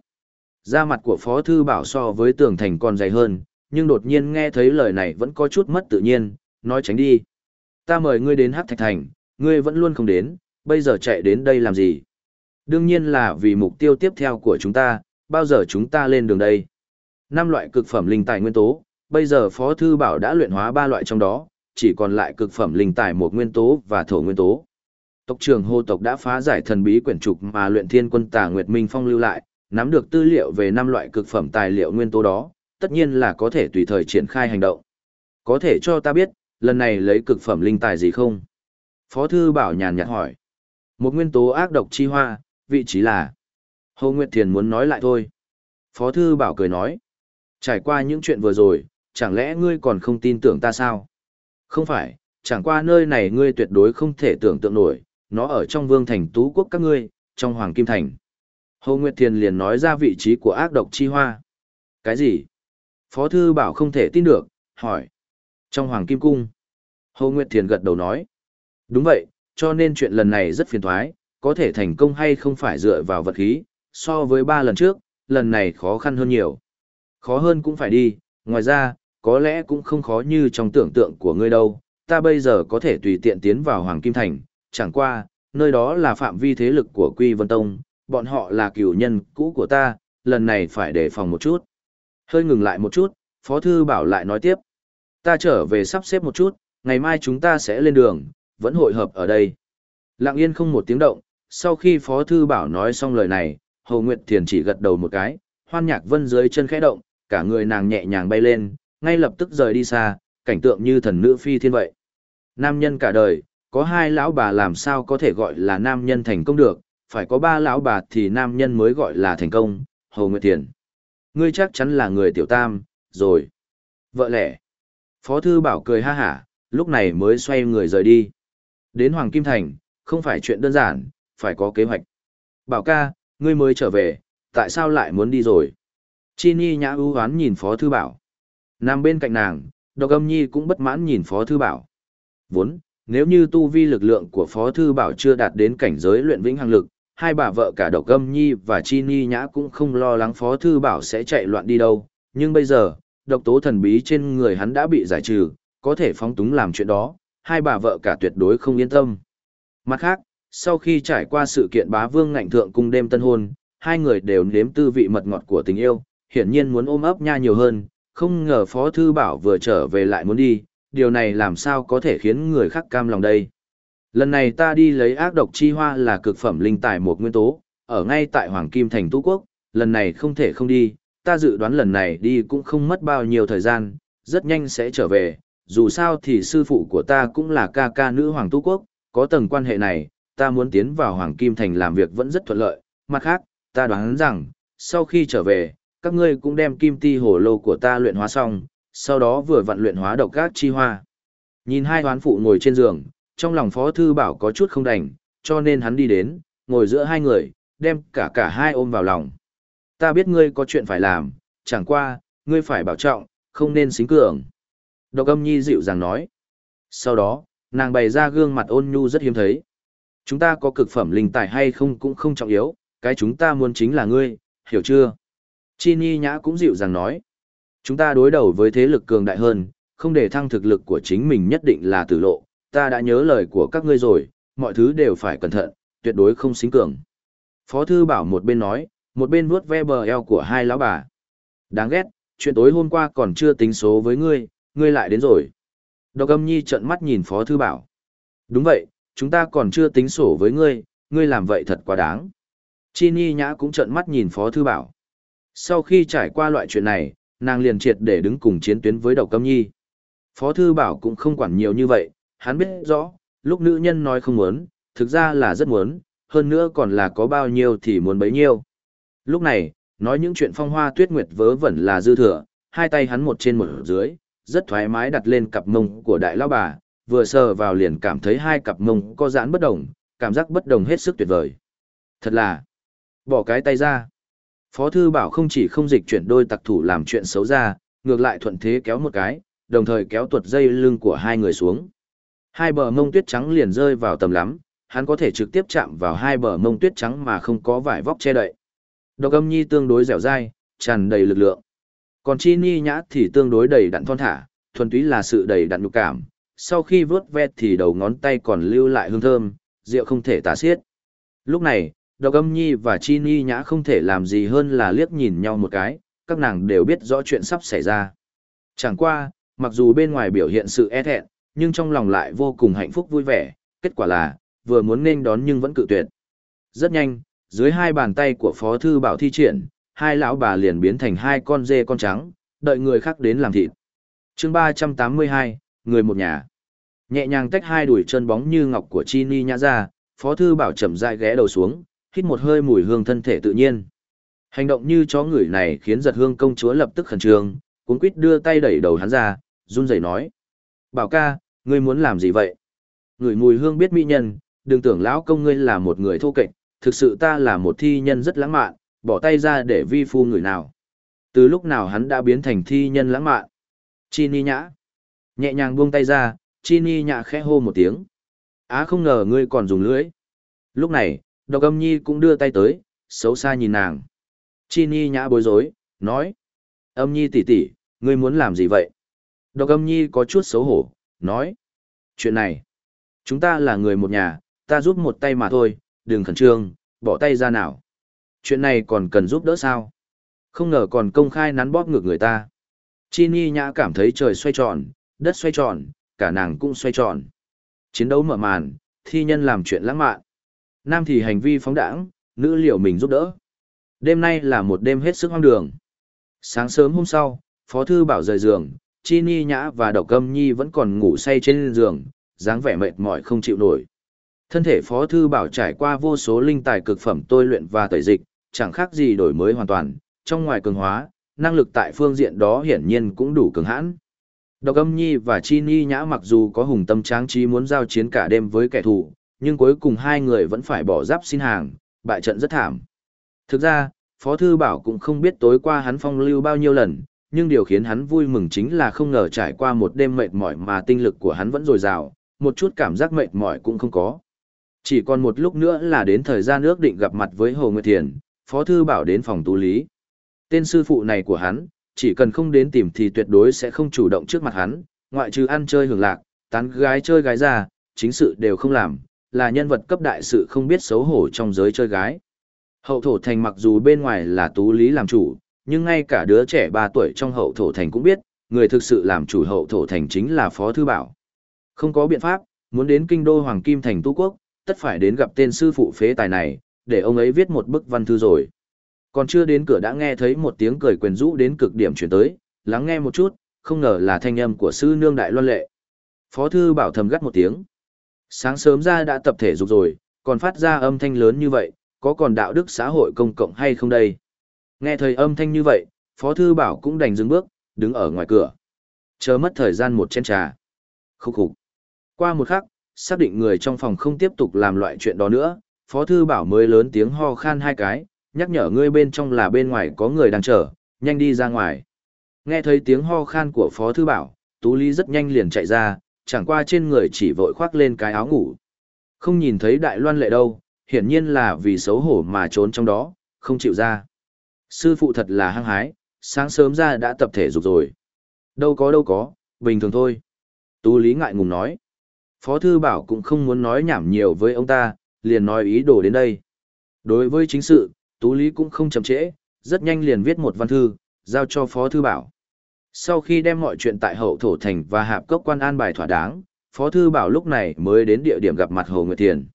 Da mặt của Phó Thư Bảo so với tường thành còn dày hơn, nhưng đột nhiên nghe thấy lời này vẫn có chút mất tự nhiên, nói tránh đi. Ta mời ngươi đến Hát Thạch Thành, ngươi vẫn luôn không đến, bây giờ chạy đến đây làm gì? Đương nhiên là vì mục tiêu tiếp theo của chúng ta, bao giờ chúng ta lên đường đây. Năm loại cực phẩm linh tài nguyên tố, bây giờ Phó Thư Bảo đã luyện hóa ba loại trong đó, chỉ còn lại cực phẩm linh tài một nguyên tố và thổ nguyên tố. Tộc trưởng Hồ tộc đã phá giải thần bí quyển trục mà luyện thiên quân Tà Nguyệt Minh Phong lưu lại, nắm được tư liệu về năm loại cực phẩm tài liệu nguyên tố đó, tất nhiên là có thể tùy thời triển khai hành động. Có thể cho ta biết, lần này lấy cực phẩm linh tài gì không? Phó Thư Bảo nhàn nhạt hỏi. Một nguyên tố ác độc chi hoa, vị trí là. Hồ Nguyệt Thiền muốn nói lại thôi. Phó Thư Bảo cười nói. Trải qua những chuyện vừa rồi, chẳng lẽ ngươi còn không tin tưởng ta sao? Không phải, chẳng qua nơi này ngươi tuyệt đối không thể tưởng tượng nổi, nó ở trong vương thành tú quốc các ngươi, trong hoàng kim thành. Hồ Nguyệt Thiền liền nói ra vị trí của ác độc chi hoa. Cái gì? Phó Thư Bảo không thể tin được, hỏi. Trong hoàng kim cung. Hồ Nguyệt Thiền gật đầu nói. Đúng vậy, cho nên chuyện lần này rất phiền thoái, có thể thành công hay không phải dựa vào vật khí, so với ba lần trước, lần này khó khăn hơn nhiều. Khó hơn cũng phải đi, ngoài ra, có lẽ cũng không khó như trong tưởng tượng của ngươi đâu, ta bây giờ có thể tùy tiện tiến vào Hoàng Kim Thành, chẳng qua, nơi đó là phạm vi thế lực của Quy Vân Tông, bọn họ là cửu nhân cũ của ta, lần này phải đề phòng một chút. Hơi ngừng lại một chút, Phó Thư Bảo lại nói tiếp. Ta trở về sắp xếp một chút, ngày mai chúng ta sẽ lên đường, vẫn hội hợp ở đây. Lặng yên không một tiếng động, sau khi Phó Thư Bảo nói xong lời này, Hồ Nguyệt Thiền chỉ gật đầu một cái, hoan nhạc vân dưới chân khẽ động, cả người nàng nhẹ nhàng bay lên, ngay lập tức rời đi xa, cảnh tượng như thần nữ phi thiên vậy. Nam nhân cả đời, có hai lão bà làm sao có thể gọi là nam nhân thành công được, phải có ba lão bà thì nam nhân mới gọi là thành công, Hồ Nguyệt Thiền. Ngươi chắc chắn là người tiểu tam, rồi. Vợ lẽ. Phó Thư Bảo cười ha hả, lúc này mới xoay người rời đi. Đến Hoàng Kim Thành, không phải chuyện đơn giản, phải có kế hoạch. Bảo ca, ngươi mới trở về, tại sao lại muốn đi rồi? Chi Ni nhã ưu hoán nhìn Phó Thư Bảo. Nằm bên cạnh nàng, độc âm nhi cũng bất mãn nhìn Phó Thư Bảo. Vốn, nếu như tu vi lực lượng của Phó Thư Bảo chưa đạt đến cảnh giới luyện vĩnh hằng lực, hai bà vợ cả độc âm nhi và chi ni nhã cũng không lo lắng Phó Thư Bảo sẽ chạy loạn đi đâu. Nhưng bây giờ, độc tố thần bí trên người hắn đã bị giải trừ, có thể phóng túng làm chuyện đó, hai bà vợ cả tuyệt đối không yên tâm. Mặt khác, sau khi trải qua sự kiện bá vương ngạnh thượng cung đêm tân hôn, hai người đều nếm tư vị mật ngọt của tình yêu, hiển nhiên muốn ôm ấp nha nhiều hơn, không ngờ Phó Thư Bảo vừa trở về lại muốn đi, điều này làm sao có thể khiến người khác cam lòng đây. Lần này ta đi lấy ác độc chi hoa là cực phẩm linh tài một nguyên tố, ở ngay tại Hoàng Kim Thành Tú Quốc, lần này không thể không đi, ta dự đoán lần này đi cũng không mất bao nhiêu thời gian, rất nhanh sẽ trở về, dù sao thì sư phụ của ta cũng là ca ca nữ Hoàng Tú Quốc, có tầng quan hệ này, ta muốn tiến vào Hoàng Kim Thành làm việc vẫn rất thuận lợi, mặt khác, ta đoán rằng, sau khi trở về, các ngươi cũng đem kim ti hồ lô của ta luyện hóa xong, sau đó vừa vận luyện hóa độc các chi hoa. Nhìn hai hoán phụ ngồi trên giường, trong lòng Phó Thư Bảo có chút không đành, cho nên hắn đi đến, ngồi giữa hai người, đem cả cả hai ôm vào lòng. Ta biết ngươi có chuyện phải làm, chẳng qua, ngươi phải bảo trọng, không nên xính cường. Độc âm nhi dịu dàng nói. Sau đó, nàng bày ra gương mặt ôn nhu rất hiếm thấy. Chúng ta có cực phẩm linh tài hay không cũng không trọng yếu, cái chúng ta muốn chính là ngươi, hiểu chưa? Chi Ni Nhã cũng dịu dàng nói. Chúng ta đối đầu với thế lực cường đại hơn, không để thăng thực lực của chính mình nhất định là tử lộ. Ta đã nhớ lời của các ngươi rồi, mọi thứ đều phải cẩn thận, tuyệt đối không xính cường. Phó thư bảo một bên nói, một bên vuốt ve bờ eo của hai lão bà. Đáng ghét, chuyện tối hôm qua còn chưa tính số với ngươi, ngươi lại đến rồi. Độc âm nhi trợn mắt nhìn Phó thư bảo. Đúng vậy, chúng ta còn chưa tính sổ với ngươi, ngươi làm vậy thật quá đáng. Chi Ni Nhã cũng trợn mắt nhìn Phó Thư Bảo. Sau khi trải qua loại chuyện này, nàng liền triệt để đứng cùng chiến tuyến với độc câm nhi. Phó Thư Bảo cũng không quản nhiều như vậy, hắn biết rõ, lúc nữ nhân nói không muốn, thực ra là rất muốn, hơn nữa còn là có bao nhiêu thì muốn bấy nhiêu. Lúc này, nói những chuyện phong hoa tuyết nguyệt vớ vẩn là dư thừa, hai tay hắn một trên một dưới, rất thoải mái đặt lên cặp mông của đại lao bà, vừa sờ vào liền cảm thấy hai cặp mông có giãn bất đồng, cảm giác bất đồng hết sức tuyệt vời. Thật là, bỏ cái tay ra. Phó thư bảo không chỉ không dịch chuyển đôi tặc thủ làm chuyện xấu ra, ngược lại thuận thế kéo một cái, đồng thời kéo tuột dây lưng của hai người xuống. Hai bờ mông tuyết trắng liền rơi vào tầm lắm, hắn có thể trực tiếp chạm vào hai bờ mông tuyết trắng mà không có vải vóc che đậy. Độc âm nhi tương đối dẻo dai, tràn đầy lực lượng. Còn chi ni nhã thì tương đối đầy đặn thon thả, thuần túy là sự đầy đặn nhục cảm. Sau khi vớt ve thì đầu ngón tay còn lưu lại hương thơm, rượu không thể tả xiết. Lúc này, Độc âm nhi và chi ni nhã không thể làm gì hơn là liếc nhìn nhau một cái, các nàng đều biết rõ chuyện sắp xảy ra. Chẳng qua, mặc dù bên ngoài biểu hiện sự e thẹn, nhưng trong lòng lại vô cùng hạnh phúc vui vẻ, kết quả là, vừa muốn nên đón nhưng vẫn cự tuyệt. Rất nhanh, dưới hai bàn tay của Phó Thư Bảo thi triển, hai lão bà liền biến thành hai con dê con trắng, đợi người khác đến làm thịt. chương 382, người một nhà. Nhẹ nhàng tách hai đùi chân bóng như ngọc của Chi Ni nhã ra, Phó Thư Bảo chậm rãi ghé đầu xuống, hít một hơi mùi hương thân thể tự nhiên. Hành động như chó người này khiến giật hương công chúa lập tức khẩn trương, cuốn quýt đưa tay đẩy đầu hắn ra, run rẩy nói. Bảo ca, ngươi muốn làm gì vậy? Người mùi hương biết mỹ nhân, đừng tưởng lão công ngươi là một người thô kệch, thực sự ta là một thi nhân rất lãng mạn, bỏ tay ra để vi phu người nào. Từ lúc nào hắn đã biến thành thi nhân lãng mạn? Chi ni nhã. Nhẹ nhàng buông tay ra, chi ni khẽ hô một tiếng. Á không ngờ ngươi còn dùng lưỡi. Lúc này, Độc âm nhi cũng đưa tay tới, xấu xa nhìn nàng. Chi Nhi nhã bối rối, nói. Âm nhi tỷ tỷ, ngươi muốn làm gì vậy? Độc âm nhi có chút xấu hổ, nói. Chuyện này, chúng ta là người một nhà, ta giúp một tay mà thôi, đừng khẩn trương, bỏ tay ra nào. Chuyện này còn cần giúp đỡ sao? Không ngờ còn công khai nắn bóp ngược người ta. Chi Nhi nhã cảm thấy trời xoay tròn, đất xoay tròn, cả nàng cũng xoay tròn. Chiến đấu mở màn, thi nhân làm chuyện lãng mạn. Nam thì hành vi phóng đãng, nữ liệu mình giúp đỡ. Đêm nay là một đêm hết sức hoang đường. Sáng sớm hôm sau, Phó Thư Bảo rời giường, Chi Ni Nhã và Độc Câm Nhi vẫn còn ngủ say trên giường, dáng vẻ mệt mỏi không chịu nổi. Thân thể Phó Thư Bảo trải qua vô số linh tài cực phẩm tôi luyện và tẩy dịch, chẳng khác gì đổi mới hoàn toàn, trong ngoài cường hóa, năng lực tại phương diện đó hiển nhiên cũng đủ cường hãn. Độc Âm Nhi và Chi Ni Nhã mặc dù có hùng tâm tráng trí muốn giao chiến cả đêm với kẻ thù, nhưng cuối cùng hai người vẫn phải bỏ giáp xin hàng, bại trận rất thảm. Thực ra, Phó Thư Bảo cũng không biết tối qua hắn phong lưu bao nhiêu lần, nhưng điều khiến hắn vui mừng chính là không ngờ trải qua một đêm mệt mỏi mà tinh lực của hắn vẫn dồi dào, một chút cảm giác mệt mỏi cũng không có. Chỉ còn một lúc nữa là đến thời gian ước định gặp mặt với Hồ Nguyệt Thiền, Phó Thư Bảo đến phòng tú lý. Tên sư phụ này của hắn, chỉ cần không đến tìm thì tuyệt đối sẽ không chủ động trước mặt hắn, ngoại trừ ăn chơi hưởng lạc, tán gái chơi gái ra, chính sự đều không làm, là nhân vật cấp đại sự không biết xấu hổ trong giới chơi gái. Hậu thổ thành mặc dù bên ngoài là tú lý làm chủ, nhưng ngay cả đứa trẻ 3 tuổi trong hậu thổ thành cũng biết, người thực sự làm chủ hậu thổ thành chính là Phó Thư Bảo. Không có biện pháp, muốn đến kinh đô Hoàng Kim thành tu quốc, tất phải đến gặp tên sư phụ phế tài này, để ông ấy viết một bức văn thư rồi. Còn chưa đến cửa đã nghe thấy một tiếng cười quyền rũ đến cực điểm chuyển tới, lắng nghe một chút, không ngờ là thanh âm của sư nương đại loan lệ. Phó thư bảo thầm gắt một tiếng. Sáng sớm ra đã tập thể dục rồi, còn phát ra âm thanh lớn như vậy, có còn đạo đức xã hội công cộng hay không đây? Nghe thời âm thanh như vậy, Phó thư bảo cũng đành dừng bước, đứng ở ngoài cửa. Chờ mất thời gian một chén trà. Khúc khục. Qua một khắc, xác định người trong phòng không tiếp tục làm loại chuyện đó nữa, Phó Thư Bảo mới lớn tiếng ho khan hai cái, nhắc nhở ngươi bên trong là bên ngoài có người đang chờ, nhanh đi ra ngoài. Nghe thấy tiếng ho khan của Phó Thư Bảo, Tú Lý rất nhanh liền chạy ra, chẳng qua trên người chỉ vội khoác lên cái áo ngủ. Không nhìn thấy Đại Loan lệ đâu, hiển nhiên là vì xấu hổ mà trốn trong đó, không chịu ra. Sư phụ thật là hăng hái, sáng sớm ra đã tập thể dục rồi. Đâu có đâu có, bình thường thôi. Tú Lý ngại ngùng nói. Phó Thư Bảo cũng không muốn nói nhảm nhiều với ông ta, liền nói ý đồ đến đây. Đối với chính sự, Tú Lý cũng không chậm trễ, rất nhanh liền viết một văn thư, giao cho Phó Thư Bảo. Sau khi đem mọi chuyện tại hậu thổ thành và hạp cốc quan an bài thỏa đáng, Phó Thư Bảo lúc này mới đến địa điểm gặp mặt Hồ Nguyệt Thiền.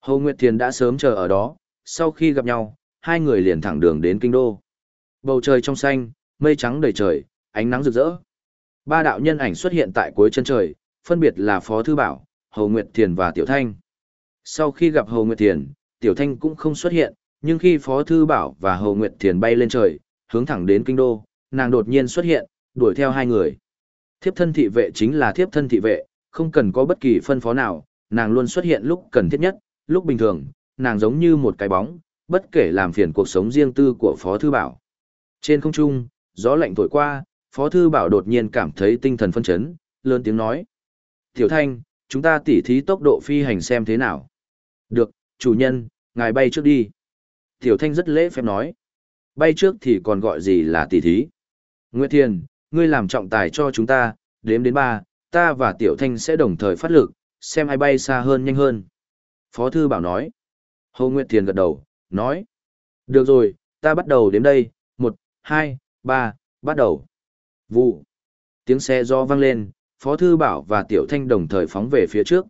Hồ Nguyệt Thiền đã sớm chờ ở đó, sau khi gặp nhau, hai người liền thẳng đường đến kinh đô. Bầu trời trong xanh, mây trắng đầy trời, ánh nắng rực rỡ. Ba đạo nhân ảnh xuất hiện tại cuối chân trời, phân biệt là Phó Thư Bảo, Hồ Nguyệt Thiền và Tiểu Thanh. Sau khi gặp Hồ Nguyệt Thiền, Tiểu Thanh cũng không xuất hiện, nhưng khi Phó Thư Bảo và Hồ Nguyệt Thiền bay lên trời, hướng thẳng đến kinh đô, nàng đột nhiên xuất hiện, đuổi theo hai người. Thiếp thân thị vệ chính là thiếp thân thị vệ, không cần có bất kỳ phân phó nào, nàng luôn xuất hiện lúc cần thiết nhất, lúc bình thường, nàng giống như một cái bóng, bất kể làm phiền cuộc sống riêng tư của Phó Thư Bảo. Trên không trung, gió lạnh thổi qua, Phó Thư Bảo đột nhiên cảm thấy tinh thần phân chấn, lớn tiếng nói. Tiểu Thanh, chúng ta tỉ thí tốc độ phi hành xem thế nào. Được, chủ nhân, ngài bay trước đi. Tiểu Thanh rất lễ phép nói. Bay trước thì còn gọi gì là tỷ thí. Nguyệt Thiền, ngươi làm trọng tài cho chúng ta, đếm đến ba, ta và Tiểu Thanh sẽ đồng thời phát lực, xem ai bay xa hơn nhanh hơn. Phó Thư Bảo nói. Hồ Nguyệt Thiền gật đầu, nói. Được rồi, ta bắt đầu đếm đây, một, hai, ba, bắt đầu. Vụ. Tiếng xe do vang lên, Phó Thư Bảo và Tiểu Thanh đồng thời phóng về phía trước.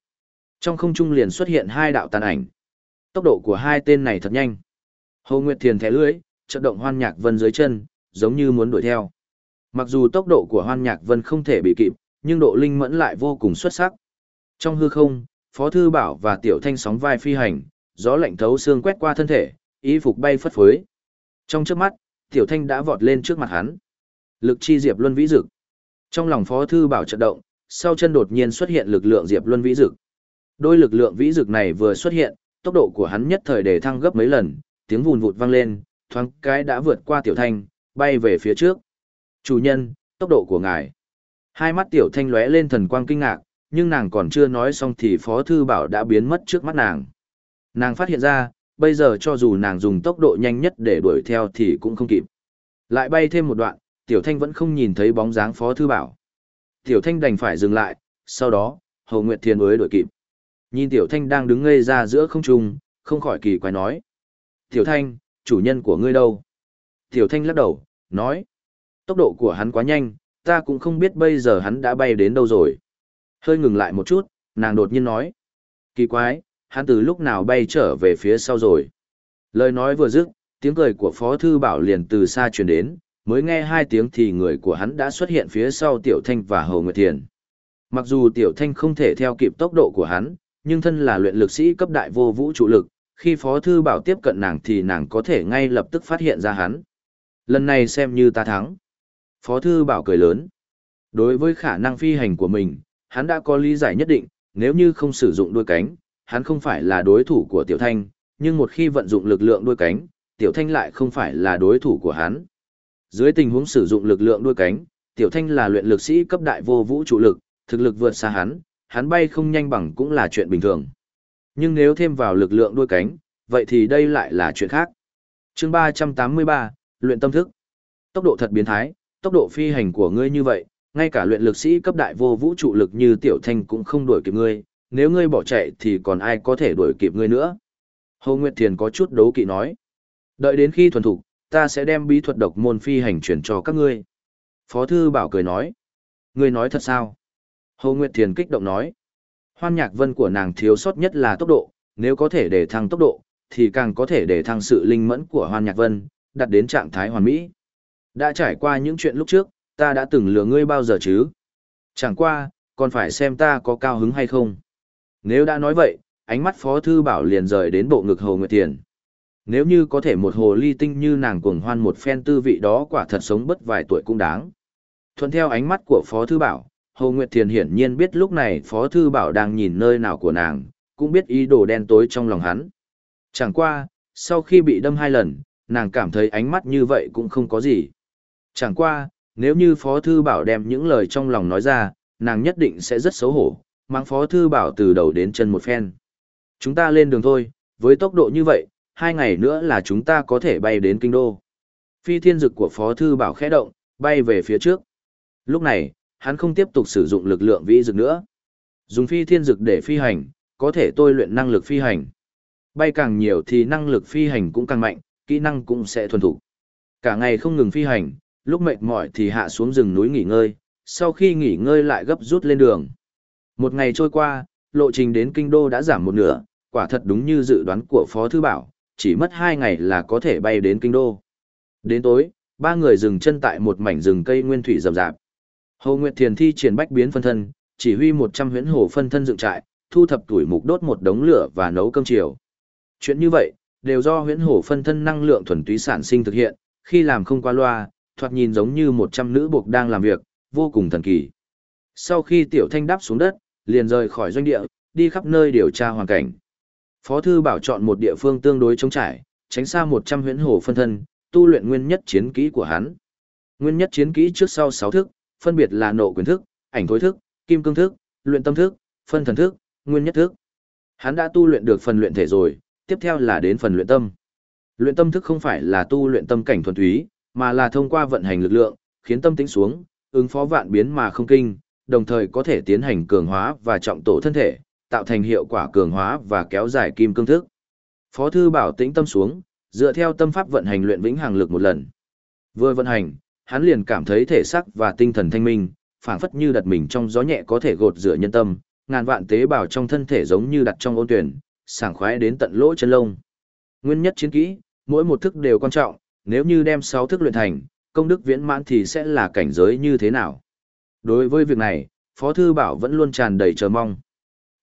Trong không trung liền xuất hiện hai đạo tàn ảnh. Tốc độ của hai tên này thật nhanh. Hồ Nguyệt Thiền thẻ lưới, chợt động hoan nhạc vân dưới chân, giống như muốn đuổi theo. Mặc dù tốc độ của hoan nhạc vân không thể bị kịp, nhưng độ linh mẫn lại vô cùng xuất sắc. Trong hư không, Phó Thư Bảo và Tiểu Thanh sóng vai phi hành, gió lạnh thấu xương quét qua thân thể, y phục bay phất phới. Trong trước mắt, Tiểu Thanh đã vọt lên trước mặt hắn. Lực chi diệp luân vĩ dực. Trong lòng Phó Thư Bảo chợt động, sau chân đột nhiên xuất hiện lực lượng Diệp Luân Vĩ Dực. Đôi lực lượng vĩ dực này vừa xuất hiện, tốc độ của hắn nhất thời để thăng gấp mấy lần, tiếng vùn vụt vang lên, thoáng cái đã vượt qua Tiểu Thanh, bay về phía trước. Chủ nhân, tốc độ của ngài. Hai mắt Tiểu Thanh lóe lên thần quang kinh ngạc, nhưng nàng còn chưa nói xong thì Phó Thư Bảo đã biến mất trước mắt nàng. Nàng phát hiện ra, bây giờ cho dù nàng dùng tốc độ nhanh nhất để đuổi theo thì cũng không kịp. Lại bay thêm một đoạn, Tiểu Thanh vẫn không nhìn thấy bóng dáng Phó Thư Bảo. Tiểu Thanh đành phải dừng lại, sau đó, Hầu Nguyệt Thiên mới đuổi kịp. Nhìn Tiểu Thanh đang đứng ngây ra giữa không trung, không khỏi kỳ quái nói. Tiểu Thanh, chủ nhân của ngươi đâu? Tiểu Thanh lắc đầu, nói. Tốc độ của hắn quá nhanh, ta cũng không biết bây giờ hắn đã bay đến đâu rồi. Hơi ngừng lại một chút, nàng đột nhiên nói. Kỳ quái, hắn từ lúc nào bay trở về phía sau rồi. Lời nói vừa dứt, tiếng cười của Phó Thư Bảo liền từ xa truyền đến, mới nghe hai tiếng thì người của hắn đã xuất hiện phía sau Tiểu Thanh và Hồ Nguyệt Thiền. Mặc dù Tiểu Thanh không thể theo kịp tốc độ của hắn, nhưng thân là luyện lực sĩ cấp đại vô vũ trụ lực, khi Phó Thư Bảo tiếp cận nàng thì nàng có thể ngay lập tức phát hiện ra hắn. Lần này xem như ta thắng. Phó Thư Bảo cười lớn. Đối với khả năng phi hành của mình, hắn đã có lý giải nhất định, nếu như không sử dụng đuôi cánh, hắn không phải là đối thủ của Tiểu Thanh, nhưng một khi vận dụng lực lượng đuôi cánh, Tiểu Thanh lại không phải là đối thủ của hắn. Dưới tình huống sử dụng lực lượng đuôi cánh, Tiểu Thanh là luyện lực sĩ cấp đại vô vũ trụ lực, thực lực vượt xa hắn, hắn bay không nhanh bằng cũng là chuyện bình thường. Nhưng nếu thêm vào lực lượng đuôi cánh, vậy thì đây lại là chuyện khác. Chương 383, luyện tâm thức. Tốc độ thật biến thái, tốc độ phi hành của ngươi như vậy, ngay cả luyện lực sĩ cấp đại vô vũ trụ lực như Tiểu Thanh cũng không đuổi kịp ngươi, nếu ngươi bỏ chạy thì còn ai có thể đuổi kịp ngươi nữa. Hồ Nguyệt Thiền có chút đấu kỵ nói. Đợi đến khi thuần thục, ta sẽ đem bí thuật độc môn phi hành chuyển cho các ngươi. Phó Thư Bảo cười nói. Ngươi nói thật sao? Hồ Nguyệt Thiền kích động nói. Hoan nhạc vân của nàng thiếu sót nhất là tốc độ, nếu có thể để thăng tốc độ, thì càng có thể để thăng sự linh mẫn của Hoan nhạc vân, đặt đến trạng thái hoàn mỹ. Đã trải qua những chuyện lúc trước, ta đã từng lừa ngươi bao giờ chứ? Chẳng qua, còn phải xem ta có cao hứng hay không. Nếu đã nói vậy, ánh mắt Phó Thư Bảo liền rời đến bộ ngực Hồ Nguyệt Thiền. Nếu như có thể một hồ ly tinh như nàng cuồng hoan một phen tư vị đó quả thật sống bất vài tuổi cũng đáng. Thuận theo ánh mắt của Phó Thư Bảo, Hồ Nguyệt Thiền hiển nhiên biết lúc này Phó Thư Bảo đang nhìn nơi nào của nàng, cũng biết ý đồ đen tối trong lòng hắn. Chẳng qua, sau khi bị đâm hai lần, nàng cảm thấy ánh mắt như vậy cũng không có gì. Chẳng qua, nếu như Phó Thư Bảo đem những lời trong lòng nói ra, nàng nhất định sẽ rất xấu hổ, mang Phó Thư Bảo từ đầu đến chân một phen. Chúng ta lên đường thôi, với tốc độ như vậy, hai ngày nữa là chúng ta có thể bay đến kinh đô. Phi thiên dực của Phó Thư Bảo khẽ động, bay về phía trước. Lúc này, hắn không tiếp tục sử dụng lực lượng vĩ dực nữa. Dùng phi thiên dực để phi hành, có thể tôi luyện năng lực phi hành. Bay càng nhiều thì năng lực phi hành cũng càng mạnh, kỹ năng cũng sẽ thuần thủ. Cả ngày không ngừng phi hành, lúc mệt mỏi thì hạ xuống rừng núi nghỉ ngơi, sau khi nghỉ ngơi lại gấp rút lên đường. Một ngày trôi qua, lộ trình đến kinh đô đã giảm một nửa, quả thật đúng như dự đoán của Phó Thư Bảo, chỉ mất hai ngày là có thể bay đến kinh đô. Đến tối, ba người dừng chân tại một mảnh rừng cây nguyên thủy rậm rạp. Hồ Nguyệt Thiền thi triển bách biến phân thân, chỉ huy 100 huyễn hồ phân thân dựng trại, thu thập tuổi mục đốt một đống lửa và nấu cơm chiều. Chuyện như vậy, đều do huyễn hồ phân thân năng lượng thuần túy sản sinh thực hiện, khi làm không qua loa, thoạt nhìn giống như 100 nữ buộc đang làm việc, vô cùng thần kỳ. Sau khi Tiểu Thanh đáp xuống đất, liền rời khỏi doanh địa, đi khắp nơi điều tra hoàn cảnh. Phó thư bảo chọn một địa phương tương đối trống trải, tránh xa 100 huyễn hồ phân thân, tu luyện nguyên nhất chiến kỹ của hắn. Nguyên nhất chiến kỹ trước sau 6 thức, phân biệt là nộ quyền thức, ảnh thối thức, kim cương thức, luyện tâm thức, phân thần thức, nguyên nhất thức. Hắn đã tu luyện được phần luyện thể rồi, tiếp theo là đến phần luyện tâm. Luyện tâm thức không phải là tu luyện tâm cảnh thuần túy, mà là thông qua vận hành lực lượng, khiến tâm tĩnh xuống, ứng phó vạn biến mà không kinh, đồng thời có thể tiến hành cường hóa và trọng tổ thân thể, tạo thành hiệu quả cường hóa và kéo dài kim cương thức. Phó thư bảo tĩnh tâm xuống, dựa theo tâm pháp vận hành luyện vĩnh hằng lực một lần. Vừa vận hành, hắn liền cảm thấy thể xác và tinh thần thanh minh, phảng phất như đặt mình trong gió nhẹ có thể gột rửa nhân tâm, ngàn vạn tế bào trong thân thể giống như đặt trong ôn tuyển, sảng khoái đến tận lỗ chân lông. Nguyên nhất chiến kỹ, mỗi một thức đều quan trọng, nếu như đem 6 thức luyện thành, công đức viễn mãn thì sẽ là cảnh giới như thế nào. Đối với việc này, Phó Thư Bảo vẫn luôn tràn đầy chờ mong.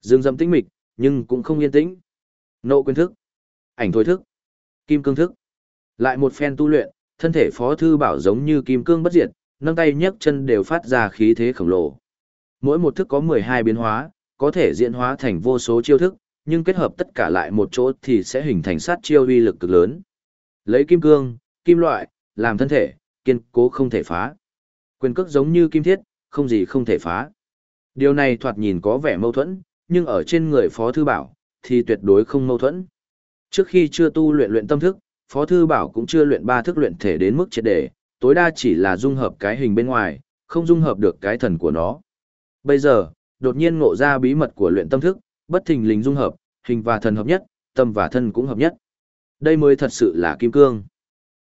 Dương dâm tĩnh mịch, nhưng cũng không yên tĩnh. Nộ quyền thức, ảnh thối thức, kim cương thức. Lại một phen tu luyện, thân thể Phó Thư Bảo giống như kim cương bất diệt, nâng tay nhấc chân đều phát ra khí thế khổng lồ. Mỗi một thức có 12 biến hóa, có thể diễn hóa thành vô số chiêu thức, nhưng kết hợp tất cả lại một chỗ thì sẽ hình thành sát chiêu uy lực cực lớn. Lấy kim cương, kim loại, làm thân thể, kiên cố không thể phá. Quyền cước giống như kim thiết, không gì không thể phá. Điều này thoạt nhìn có vẻ mâu thuẫn, nhưng ở trên người Phó Thư Bảo, thì tuyệt đối không mâu thuẫn. Trước khi chưa tu luyện luyện tâm thức, Phó Thư Bảo cũng chưa luyện ba thức luyện thể đến mức triệt đề, tối đa chỉ là dung hợp cái hình bên ngoài, không dung hợp được cái thần của nó. Bây giờ, đột nhiên ngộ ra bí mật của luyện tâm thức, bất thình lình dung hợp, hình và thần hợp nhất, tâm và thân cũng hợp nhất. Đây mới thật sự là kim cương.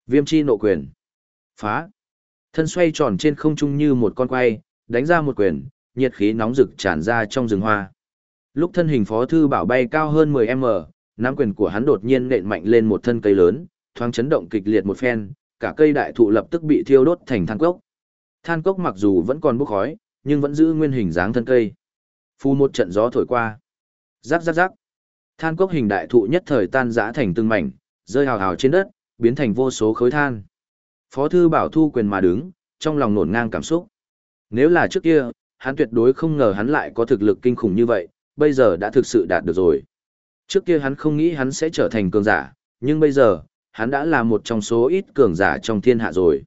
Viêm chi nộ quyền. Phá. Thân xoay tròn trên không trung như một con quay, đánh ra một quyền, nhiệt khí nóng rực tràn ra trong rừng hoa. Lúc thân hình phó thư bảo bay cao hơn 10m, nắm quyền của hắn đột nhiên nện mạnh lên một thân cây lớn, thoáng chấn động kịch liệt một phen, cả cây đại thụ lập tức bị thiêu đốt thành than cốc. Than cốc mặc dù vẫn còn bốc khói, nhưng vẫn giữ nguyên hình dáng thân cây. Phu một trận gió thổi qua. Rắc rắc rắc. Than cốc hình đại thụ nhất thời tan rã thành từng mảnh, rơi hào hào trên đất, biến thành vô số khối than. Phó thư bảo thu quyền mà đứng, trong lòng nổn ngang cảm xúc. Nếu là trước kia, hắn tuyệt đối không ngờ hắn lại có thực lực kinh khủng như vậy, bây giờ đã thực sự đạt được rồi. Trước kia hắn không nghĩ hắn sẽ trở thành cường giả, nhưng bây giờ, hắn đã là một trong số ít cường giả trong thiên hạ rồi.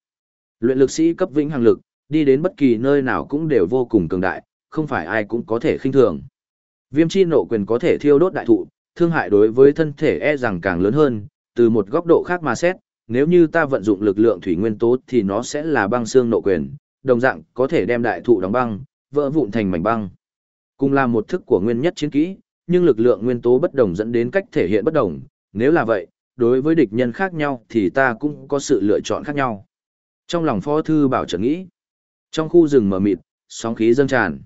Luyện lực sĩ cấp vĩnh hằng lực, đi đến bất kỳ nơi nào cũng đều vô cùng cường đại, không phải ai cũng có thể khinh thường. Viêm chi nộ quyền có thể thiêu đốt đại thụ, thương hại đối với thân thể e rằng càng lớn hơn, từ một góc độ khác mà xét, nếu như ta vận dụng lực lượng thủy nguyên tố thì nó sẽ là băng xương nộ quyền, đồng dạng có thể đem đại thụ đóng băng, vỡ vụn thành mảnh băng. Cùng là một thức của nguyên nhất chiến kỹ, nhưng lực lượng nguyên tố bất đồng dẫn đến cách thể hiện bất đồng, nếu là vậy, đối với địch nhân khác nhau thì ta cũng có sự lựa chọn khác nhau. Trong lòng Phó Thư Bảo chợt nghĩ, trong khu rừng mờ mịt, sóng khí dâng tràn.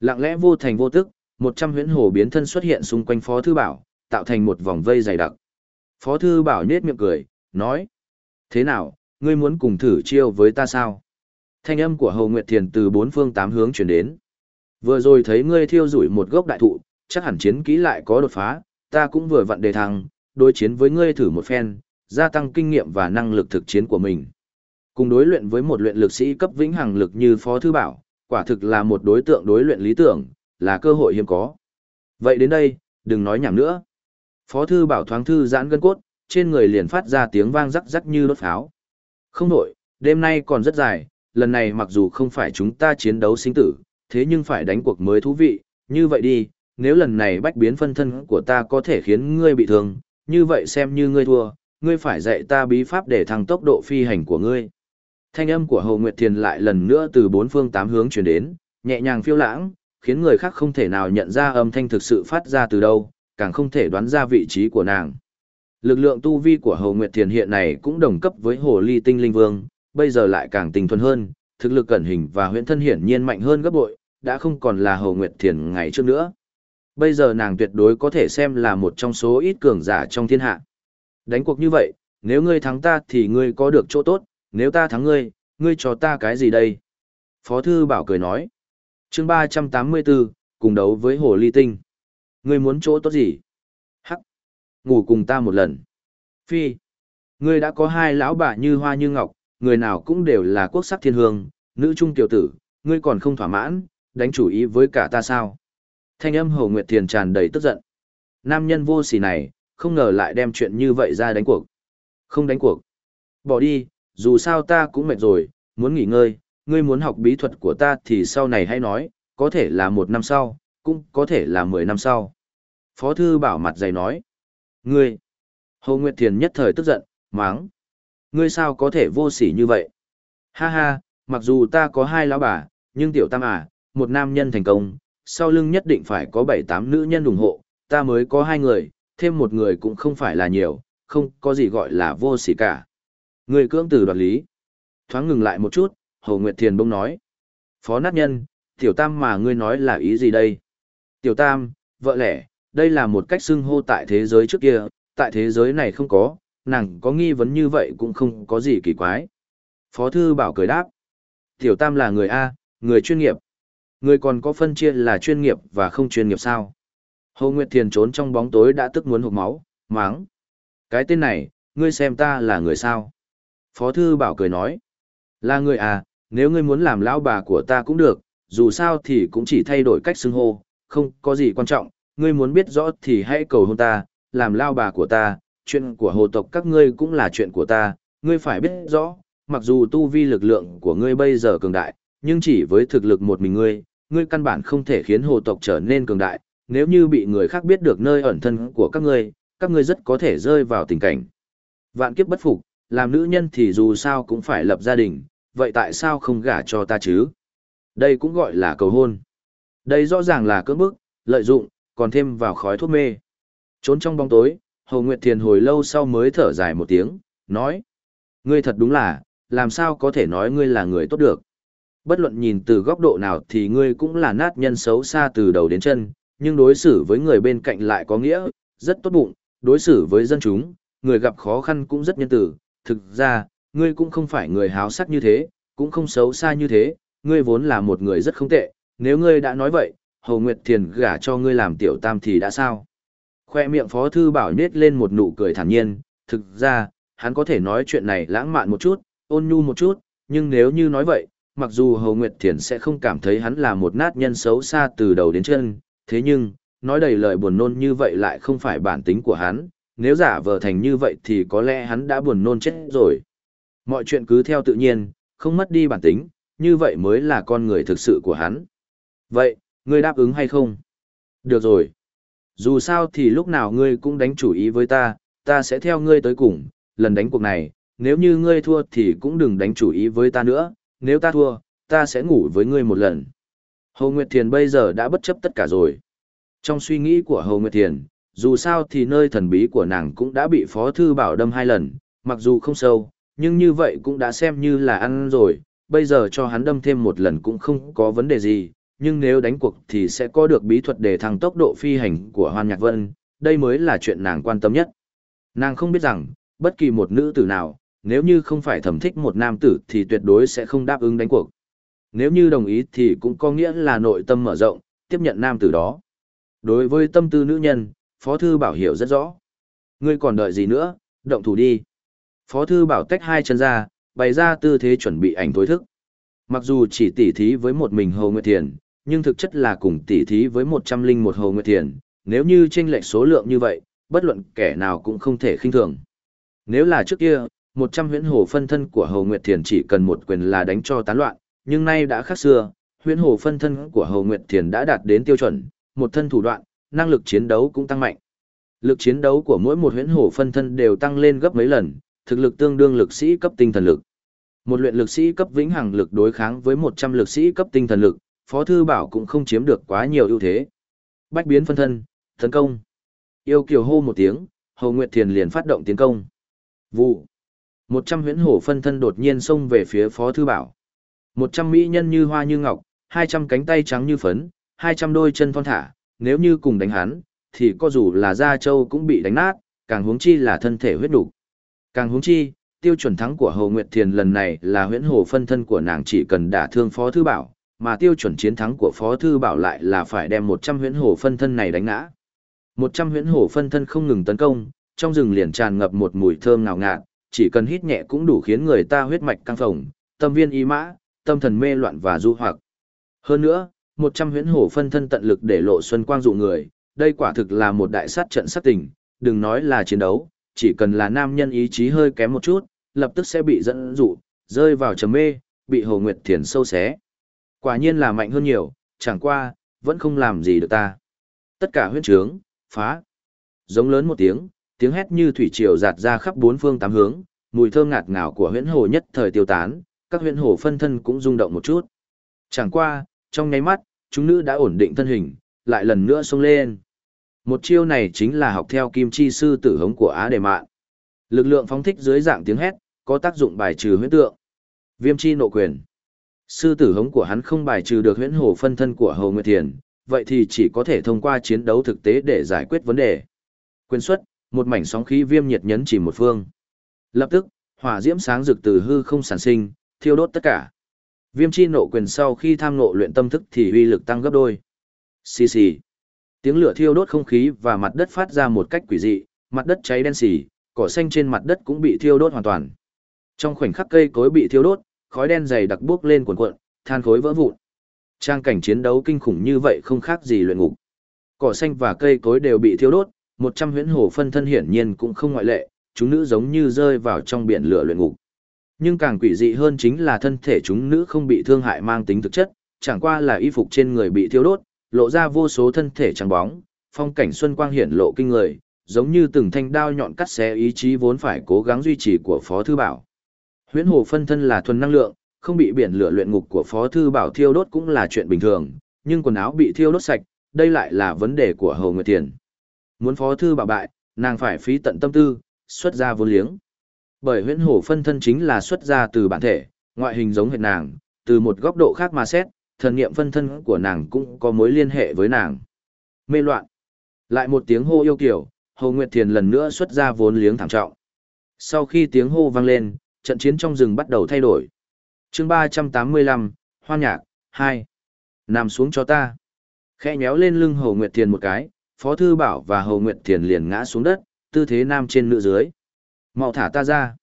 Lặng lẽ vô thành vô tức, một trăm huyễn hồ biến thân xuất hiện xung quanh Phó Thư Bảo, tạo thành một vòng vây dày đặc. Phó Thư Bảo nhết miệng cười, nói, Thế nào, ngươi muốn cùng thử chiêu với ta sao? Thanh âm của Hầu Nguyệt Thiền từ bốn phương tám hướng chuyển đến. Vừa rồi thấy ngươi thiêu rủi một gốc đại thụ, chắc hẳn chiến kỹ lại có đột phá, ta cũng vừa vặn đề thăng, đối chiến với ngươi thử một phen, gia tăng kinh nghiệm và năng lực thực chiến của mình. Cùng đối luyện với một luyện lực sĩ cấp vĩnh hằng lực như Phó Thư Bảo, quả thực là một đối tượng đối luyện lý tưởng, là cơ hội hiếm có. Vậy đến đây, đừng nói nhảm nữa. Phó Thư Bảo thoáng thư giãn gân cốt, trên người liền phát ra tiếng vang rắc rắc như đốt pháo. Không nổi, đêm nay còn rất dài, lần này mặc dù không phải chúng ta chiến đấu sinh tử, thế nhưng phải đánh cuộc mới thú vị, như vậy đi, nếu lần này bách biến phân thân của ta có thể khiến ngươi bị thương, như vậy xem như ngươi thua, ngươi phải dạy ta bí pháp để thăng tốc độ phi hành của ngươi. Thanh âm của Hồ Nguyệt Thiền lại lần nữa từ bốn phương tám hướng truyền đến, nhẹ nhàng phiêu lãng, khiến người khác không thể nào nhận ra âm thanh thực sự phát ra từ đâu, càng không thể đoán ra vị trí của nàng. Lực lượng tu vi của Hồ Nguyệt Thiền hiện này cũng đồng cấp với Hồ Ly Tinh Linh Vương, bây giờ lại càng tinh thuần hơn, thực lực cẩn hình và huyễn thân hiển nhiên mạnh hơn gấp bội, đã không còn là Hồ Nguyệt Thiền ngày trước nữa. Bây giờ nàng tuyệt đối có thể xem là một trong số ít cường giả trong thiên hạ. Đánh cuộc như vậy, nếu ngươi thắng ta thì ngươi có được chỗ tốt, nếu ta thắng ngươi, ngươi cho ta cái gì đây? Phó Thư Bảo cười nói. chương 384, cùng đấu với Hồ Ly Tinh. Ngươi muốn chỗ tốt gì? hắc ngủ cùng ta một lần. Phi, ngươi đã có hai lão bà như hoa như ngọc, người nào cũng đều là quốc sắc thiên hương, nữ trung tiểu tử, ngươi còn không thỏa mãn, đánh chủ ý với cả ta sao? Thanh âm Hồ Nguyệt Thiền tràn đầy tức giận. Nam nhân vô sỉ này, không ngờ lại đem chuyện như vậy ra đánh cuộc. Không đánh cuộc. Bỏ đi, dù sao ta cũng mệt rồi, muốn nghỉ ngơi, ngươi muốn học bí thuật của ta thì sau này hãy nói, có thể là một năm sau, cũng có thể là mười năm sau. Phó thư bảo mặt dày nói. Ngươi! Hồ Nguyệt Thiền nhất thời tức giận, máng. Ngươi sao có thể vô sỉ như vậy? Ha ha, mặc dù ta có hai lão bà, nhưng tiểu tam à, một nam nhân thành công, sau lưng nhất định phải có bảy tám nữ nhân ủng hộ, ta mới có hai người, thêm một người cũng không phải là nhiều, không có gì gọi là vô sỉ cả. người cưỡng từ đoạt lý. Thoáng ngừng lại một chút, Hồ Nguyệt Thiền bông nói. Phó nát nhân, tiểu tam mà ngươi nói là ý gì đây? Tiểu tam, vợ lẽ, đây là một cách xưng hô tại thế giới trước kia, tại thế giới này không có, nàng có nghi vấn như vậy cũng không có gì kỳ quái. Phó thư bảo cười đáp. Tiểu Tam là người A, người chuyên nghiệp. Người còn có phân chia là chuyên nghiệp và không chuyên nghiệp sao. Hồ Nguyệt Thiền trốn trong bóng tối đã tức muốn hụt máu, máng. Cái tên này, ngươi xem ta là người sao? Phó thư bảo cười nói. Là người à, nếu ngươi muốn làm lão bà của ta cũng được, dù sao thì cũng chỉ thay đổi cách xưng hô, không có gì quan trọng, ngươi muốn biết rõ thì hãy cầu hôn ta, làm lao bà của ta, chuyện của hồ tộc các ngươi cũng là chuyện của ta, ngươi phải biết rõ, mặc dù tu vi lực lượng của ngươi bây giờ cường đại, nhưng chỉ với thực lực một mình ngươi, ngươi căn bản không thể khiến hồ tộc trở nên cường đại, nếu như bị người khác biết được nơi ẩn thân của các ngươi, các ngươi rất có thể rơi vào tình cảnh. Vạn kiếp bất phục, làm nữ nhân thì dù sao cũng phải lập gia đình, vậy tại sao không gả cho ta chứ? Đây cũng gọi là cầu hôn. Đây rõ ràng là cưỡng bức, lợi dụng, còn thêm vào khói thuốc mê. Trốn trong bóng tối, Hồ Nguyệt Thiền hồi lâu sau mới thở dài một tiếng, nói. Ngươi thật đúng là, làm sao có thể nói ngươi là người tốt được. Bất luận nhìn từ góc độ nào thì ngươi cũng là nát nhân xấu xa từ đầu đến chân, nhưng đối xử với người bên cạnh lại có nghĩa, rất tốt bụng, đối xử với dân chúng, người gặp khó khăn cũng rất nhân tử. Thực ra, ngươi cũng không phải người háo sắc như thế, cũng không xấu xa như thế, ngươi vốn là một người rất không tệ, nếu ngươi đã nói vậy, hầu Nguyệt Thiền gả cho ngươi làm tiểu tam thì đã sao? Khoe miệng Phó Thư Bảo nết lên một nụ cười thản nhiên, thực ra, hắn có thể nói chuyện này lãng mạn một chút, ôn nhu một chút, nhưng nếu như nói vậy, mặc dù Hồ Nguyệt Thiền sẽ không cảm thấy hắn là một nát nhân xấu xa từ đầu đến chân, thế nhưng, nói đầy lời buồn nôn như vậy lại không phải bản tính của hắn, nếu giả vờ thành như vậy thì có lẽ hắn đã buồn nôn chết rồi. Mọi chuyện cứ theo tự nhiên, không mất đi bản tính, như vậy mới là con người thực sự của hắn. Vậy, ngươi đáp ứng hay không? Được rồi. Dù sao thì lúc nào ngươi cũng đánh chủ ý với ta, ta sẽ theo ngươi tới cùng, lần đánh cuộc này, nếu như ngươi thua thì cũng đừng đánh chủ ý với ta nữa, nếu ta thua, ta sẽ ngủ với ngươi một lần. Hồ Nguyệt Thiền bây giờ đã bất chấp tất cả rồi. Trong suy nghĩ của Hồ Nguyệt Thiền, dù sao thì nơi thần bí của nàng cũng đã bị Phó Thư Bảo đâm hai lần, mặc dù không sâu, nhưng như vậy cũng đã xem như là ăn rồi, bây giờ cho hắn đâm thêm một lần cũng không có vấn đề gì, nhưng nếu đánh cuộc thì sẽ có được bí thuật để thăng tốc độ phi hành của Hoan Nhạc Vân, đây mới là chuyện nàng quan tâm nhất. Nàng không biết rằng, bất kỳ một nữ tử nào, nếu như không phải thầm thích một nam tử thì tuyệt đối sẽ không đáp ứng đánh cuộc. Nếu như đồng ý thì cũng có nghĩa là nội tâm mở rộng, tiếp nhận nam tử đó. Đối với tâm tư nữ nhân, Phó Thư Bảo hiểu rất rõ. Ngươi còn đợi gì nữa, động thủ đi. Phó Thư Bảo tách hai chân ra, bày ra tư thế chuẩn bị ảnh tối thức. Mặc dù chỉ tỉ thí với một mình Hồ Nguyệt Thiền, nhưng thực chất là cùng tỉ thí với một trăm linh một Hồ Nguyệt Thiền, nếu như chênh lệch số lượng như vậy, bất luận kẻ nào cũng không thể khinh thường. Nếu là trước kia, một trăm huyễn hồ phân thân của Hầu Nguyệt Thiền chỉ cần một quyền là đánh cho tán loạn, nhưng nay đã khác xưa, huyễn hồ phân thân của Hầu Nguyệt Thiền đã đạt đến tiêu chuẩn, một thân thủ đoạn, năng lực chiến đấu cũng tăng mạnh. Lực chiến đấu của mỗi một huyễn hồ phân thân đều tăng lên gấp mấy lần, thực lực tương đương lực sĩ cấp tinh thần lực. Một luyện lực sĩ cấp vĩnh hằng lực đối kháng với 100 lực sĩ cấp tinh thần lực, Phó Thư Bảo cũng không chiếm được quá nhiều ưu thế. Bách biến phân thân, tấn công. Yêu kiều hô một tiếng, Hầu Nguyệt Thiền liền phát động tiến công. Vụ. 100 huyễn hổ phân thân đột nhiên xông về phía Phó Thư Bảo. 100 mỹ nhân như hoa như ngọc, 200 cánh tay trắng như phấn, 200 đôi chân thon thả, nếu như cùng đánh hắn, thì có dù là gia châu cũng bị đánh nát, càng huống chi là thân thể huyết đủ. Càng huống chi, tiêu chuẩn thắng của Hồ Nguyệt Thiền lần này là huyễn hồ phân thân của nàng chỉ cần đả thương Phó Thư Bảo, mà tiêu chuẩn chiến thắng của Phó Thư Bảo lại là phải đem 100 huyễn hồ phân thân này đánh ngã. 100 huyễn hồ phân thân không ngừng tấn công, trong rừng liền tràn ngập một mùi thơm ngào ngạt, chỉ cần hít nhẹ cũng đủ khiến người ta huyết mạch căng phồng, tâm viên ý mã, tâm thần mê loạn và du hoặc. Hơn nữa, 100 huyễn hổ phân thân tận lực để lộ xuân quang dụ người, đây quả thực là một đại sát trận sát tình, đừng nói là chiến đấu, chỉ cần là nam nhân ý chí hơi kém một chút, lập tức sẽ bị dẫn dụ, rơi vào trầm mê, bị Hồ Nguyệt Thiền sâu xé. Quả nhiên là mạnh hơn nhiều, chẳng qua, vẫn không làm gì được ta. Tất cả huyết trướng, phá. Giống lớn một tiếng, tiếng hét như thủy triều giạt ra khắp bốn phương tám hướng, mùi thơm ngạt ngào của huyễn hồ nhất thời tiêu tán, các huyễn hồ phân thân cũng rung động một chút. Chẳng qua, trong nháy mắt, chúng nữ đã ổn định thân hình, lại lần nữa xông lên. Một chiêu này chính là học theo kim chi sư tử hống của Á Đề Mạn. Lực lượng phóng thích dưới dạng tiếng hét, có tác dụng bài trừ huyễn tượng. Viêm chi nộ quyền. Sư tử hống của hắn không bài trừ được huyễn hồ phân thân của Hồ Nguyệt Thiền, vậy thì chỉ có thể thông qua chiến đấu thực tế để giải quyết vấn đề. Quyền xuất, một mảnh sóng khí viêm nhiệt nhấn chỉ một phương. Lập tức, hỏa diễm sáng rực từ hư không sản sinh, thiêu đốt tất cả. Viêm chi nộ quyền sau khi tham nộ luyện tâm thức thì uy lực tăng gấp đôi. Xì xì. Tiếng lửa thiêu đốt không khí và mặt đất phát ra một cách quỷ dị, mặt đất cháy đen xì, cỏ xanh trên mặt đất cũng bị thiêu đốt hoàn toàn. Trong khoảnh khắc cây cối bị thiêu đốt, khói đen dày đặc bốc lên cuồn cuộn, than khối vỡ vụn. Trang cảnh chiến đấu kinh khủng như vậy không khác gì luyện ngục. Cỏ xanh và cây cối đều bị thiêu đốt, một trăm huyễn hồ phân thân hiển nhiên cũng không ngoại lệ, chúng nữ giống như rơi vào trong biển lửa luyện ngục. Nhưng càng quỷ dị hơn chính là thân thể chúng nữ không bị thương hại mang tính thực chất, chẳng qua là y phục trên người bị thiêu đốt, lộ ra vô số thân thể trắng bóng, phong cảnh xuân quang hiển lộ kinh người, giống như từng thanh đao nhọn cắt xé ý chí vốn phải cố gắng duy trì của Phó Thư Bảo. Huyễn hồ phân thân là thuần năng lượng, không bị biển lửa luyện ngục của Phó Thư Bảo thiêu đốt cũng là chuyện bình thường, nhưng quần áo bị thiêu đốt sạch, đây lại là vấn đề của Hồ Nguyệt Tiền. Muốn Phó Thư Bảo bại, nàng phải phí tận tâm tư, xuất ra vốn liếng. Bởi huyễn hổ phân thân chính là xuất ra từ bản thể, ngoại hình giống hệt nàng, từ một góc độ khác mà xét, thần niệm phân thân của nàng cũng có mối liên hệ với nàng. Mê loạn. Lại một tiếng hô yêu kiểu, Hồ Nguyệt Thiền lần nữa xuất ra vốn liếng thảm trọng. Sau khi tiếng hô vang lên, trận chiến trong rừng bắt đầu thay đổi. chương 385, Hoa Nhạc, 2. Nằm xuống cho ta. Khẽ nhéo lên lưng Hồ Nguyệt Thiền một cái, Phó Thư Bảo và Hồ Nguyệt Thiền liền ngã xuống đất, tư thế nam trên nữ dưới. mau thả ta ra.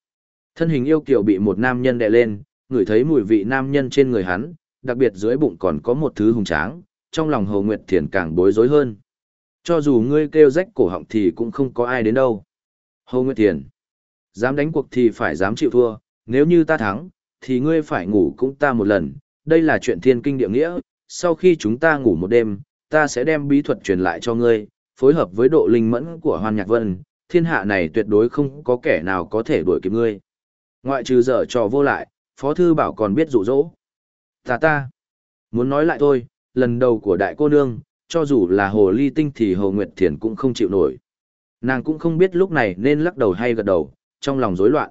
Thân hình yêu kiều bị một nam nhân đè lên, ngửi thấy mùi vị nam nhân trên người hắn, đặc biệt dưới bụng còn có một thứ hùng tráng, trong lòng Hồ Nguyệt Thiền càng bối rối hơn. Cho dù ngươi kêu rách cổ họng thì cũng không có ai đến đâu. Hồ Nguyệt Thiền, dám đánh cuộc thì phải dám chịu thua, nếu như ta thắng, thì ngươi phải ngủ cũng ta một lần, đây là chuyện thiên kinh địa nghĩa, sau khi chúng ta ngủ một đêm, ta sẽ đem bí thuật truyền lại cho ngươi, phối hợp với độ linh mẫn của Hoan Nhạc Vân, thiên hạ này tuyệt đối không có kẻ nào có thể đuổi kịp ngươi. Ngoại trừ dở trò vô lại, Phó Thư Bảo còn biết dụ dỗ. Ta ta, muốn nói lại thôi, lần đầu của đại cô nương, cho dù là hồ ly tinh thì hồ nguyệt thiền cũng không chịu nổi. Nàng cũng không biết lúc này nên lắc đầu hay gật đầu, trong lòng rối loạn.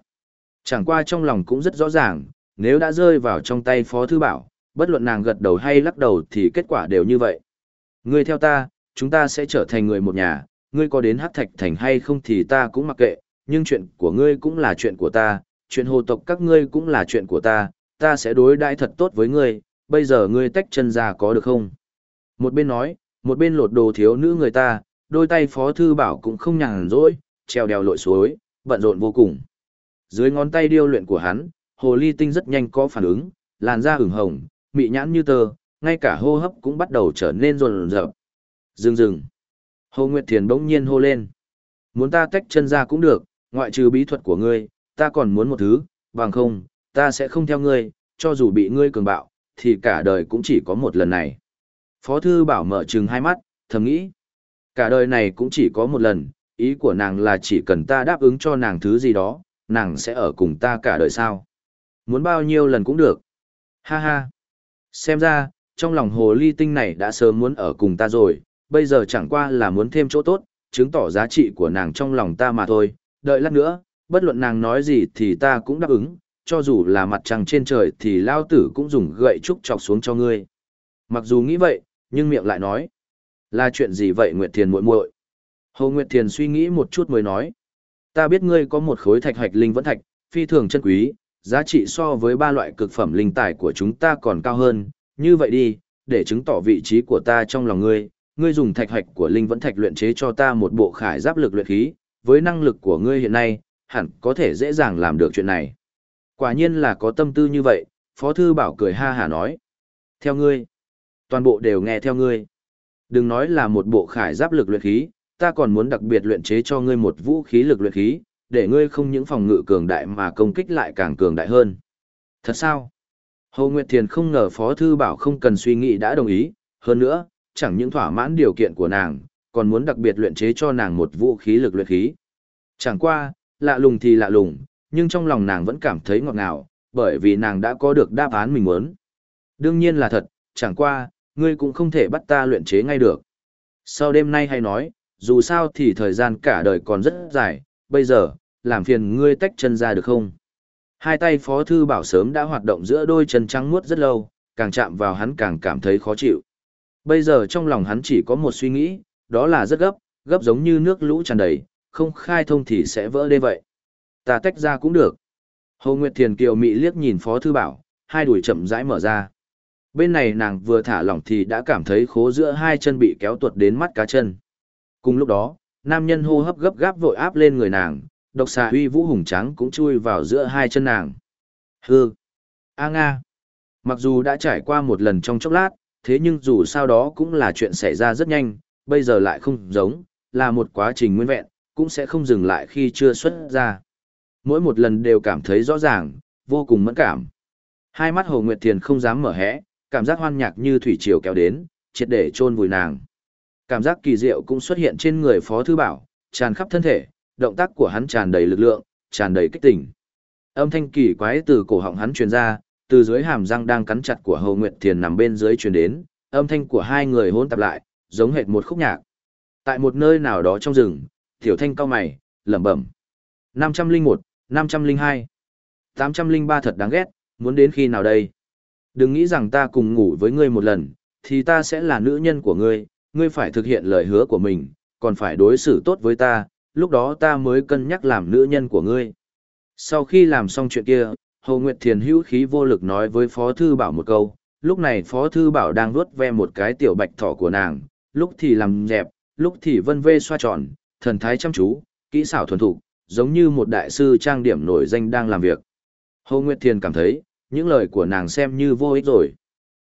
Chẳng qua trong lòng cũng rất rõ ràng, nếu đã rơi vào trong tay Phó Thư Bảo, bất luận nàng gật đầu hay lắc đầu thì kết quả đều như vậy. Ngươi theo ta, chúng ta sẽ trở thành người một nhà, ngươi có đến hắc thạch thành hay không thì ta cũng mặc kệ, nhưng chuyện của ngươi cũng là chuyện của ta, chuyện hồ tộc các ngươi cũng là chuyện của ta, ta sẽ đối đãi thật tốt với ngươi, bây giờ ngươi tách chân ra có được không? Một bên nói, một bên lột đồ thiếu nữ người ta, đôi tay phó thư bảo cũng không nhàn rỗi, treo đèo lội suối, bận rộn vô cùng. Dưới ngón tay điêu luyện của hắn, hồ ly tinh rất nhanh có phản ứng, làn da ửng hồng, mị nhãn như tờ ngay cả hô hấp cũng bắt đầu trở nên rồn rợp. Dừng dừng. Hồ Nguyệt Thiền bỗng nhiên hô lên. Muốn ta tách chân ra cũng được, ngoại trừ bí thuật của ngươi, ta còn muốn một thứ, bằng không, ta sẽ không theo ngươi, cho dù bị ngươi cường bạo, thì cả đời cũng chỉ có một lần này. Phó Thư Bảo mở trừng hai mắt, thầm nghĩ. Cả đời này cũng chỉ có một lần, ý của nàng là chỉ cần ta đáp ứng cho nàng thứ gì đó, nàng sẽ ở cùng ta cả đời sao. Muốn bao nhiêu lần cũng được. Ha ha. Xem ra, trong lòng hồ ly tinh này đã sớm muốn ở cùng ta rồi, bây giờ chẳng qua là muốn thêm chỗ tốt, chứng tỏ giá trị của nàng trong lòng ta mà thôi, đợi lát nữa, bất luận nàng nói gì thì ta cũng đáp ứng, cho dù là mặt trăng trên trời thì lao tử cũng dùng gậy trúc chọc xuống cho ngươi. Mặc dù nghĩ vậy, nhưng miệng lại nói, là chuyện gì vậy Nguyệt Thiền muội muội Hồ Nguyệt Thiền suy nghĩ một chút mới nói, ta biết ngươi có một khối thạch hạch linh vẫn thạch, phi thường chân quý, giá trị so với ba loại cực phẩm linh tài của chúng ta còn cao hơn, như vậy đi, để chứng tỏ vị trí của ta trong lòng ngươi, ngươi dùng thạch hạch của linh vẫn thạch luyện chế cho ta một bộ khải giáp lực luyện khí, với năng lực của ngươi hiện nay, hẳn có thể dễ dàng làm được chuyện này. Quả nhiên là có tâm tư như vậy, Phó Thư Bảo cười ha hà nói. Theo ngươi, toàn bộ đều nghe theo ngươi. Đừng nói là một bộ khải giáp lực luyện khí, ta còn muốn đặc biệt luyện chế cho ngươi một vũ khí lực luyện khí, để ngươi không những phòng ngự cường đại mà công kích lại càng cường đại hơn. Thật sao? Hồ Nguyệt Thiền không ngờ Phó Thư Bảo không cần suy nghĩ đã đồng ý, hơn nữa, chẳng những thỏa mãn điều kiện của nàng, còn muốn đặc biệt luyện chế cho nàng một vũ khí lực luyện khí. Chẳng qua, lạ lùng thì lạ lùng, nhưng trong lòng nàng vẫn cảm thấy ngọt ngào, bởi vì nàng đã có được đáp án mình muốn. Đương nhiên là thật, chẳng qua, ngươi cũng không thể bắt ta luyện chế ngay được. Sau đêm nay hay nói, dù sao thì thời gian cả đời còn rất dài, bây giờ, làm phiền ngươi tách chân ra được không? Hai tay phó thư bảo sớm đã hoạt động giữa đôi chân trắng muốt rất lâu, càng chạm vào hắn càng cảm thấy khó chịu. Bây giờ trong lòng hắn chỉ có một suy nghĩ, đó là rất gấp, gấp giống như nước lũ tràn đầy, không khai thông thì sẽ vỡ đê vậy. Ta tách ra cũng được. Hồ Nguyệt Thiền Kiều Mị liếc nhìn Phó Thư Bảo, hai đùi chậm rãi mở ra. Bên này nàng vừa thả lỏng thì đã cảm thấy khố giữa hai chân bị kéo tuột đến mắt cá chân. Cùng lúc đó, nam nhân hô hấp gấp gáp vội áp lên người nàng, độc xà uy vũ hùng trắng cũng chui vào giữa hai chân nàng. Hư! A Nga! Mặc dù đã trải qua một lần trong chốc lát, thế nhưng dù sao đó cũng là chuyện xảy ra rất nhanh, bây giờ lại không giống, là một quá trình nguyên vẹn, cũng sẽ không dừng lại khi chưa xuất ra. Mỗi một lần đều cảm thấy rõ ràng, vô cùng mẫn cảm. Hai mắt Hồ Nguyệt Thiền không dám mở hẽ, cảm giác hoan nhạc như thủy triều kéo đến, triệt để chôn vùi nàng. Cảm giác kỳ diệu cũng xuất hiện trên người Phó Thư Bảo, tràn khắp thân thể, động tác của hắn tràn đầy lực lượng, tràn đầy kích tỉnh. Âm thanh kỳ quái từ cổ họng hắn truyền ra, từ dưới hàm răng đang cắn chặt của Hồ Nguyệt Thiền nằm bên dưới truyền đến, âm thanh của hai người hôn tạp lại, giống hệt một khúc nhạc. Tại một nơi nào đó trong rừng, Tiểu Thanh cao mày, lẩm bẩm. 501, 502, 803 thật đáng ghét, muốn đến khi nào đây? Đừng nghĩ rằng ta cùng ngủ với ngươi một lần, thì ta sẽ là nữ nhân của ngươi, ngươi phải thực hiện lời hứa của mình, còn phải đối xử tốt với ta, lúc đó ta mới cân nhắc làm nữ nhân của ngươi. Sau khi làm xong chuyện kia, Hồ Nguyệt Thiền hữu khí vô lực nói với Phó Thư Bảo một câu, lúc này Phó Thư Bảo đang vuốt ve một cái tiểu bạch thỏ của nàng, lúc thì làm dẹp, lúc thì vân vê xoa tròn, thần thái chăm chú, kỹ xảo thuần thục, giống như một đại sư trang điểm nổi danh đang làm việc. Hồ Nguyệt Thiền cảm thấy, những lời của nàng xem như vô ích rồi.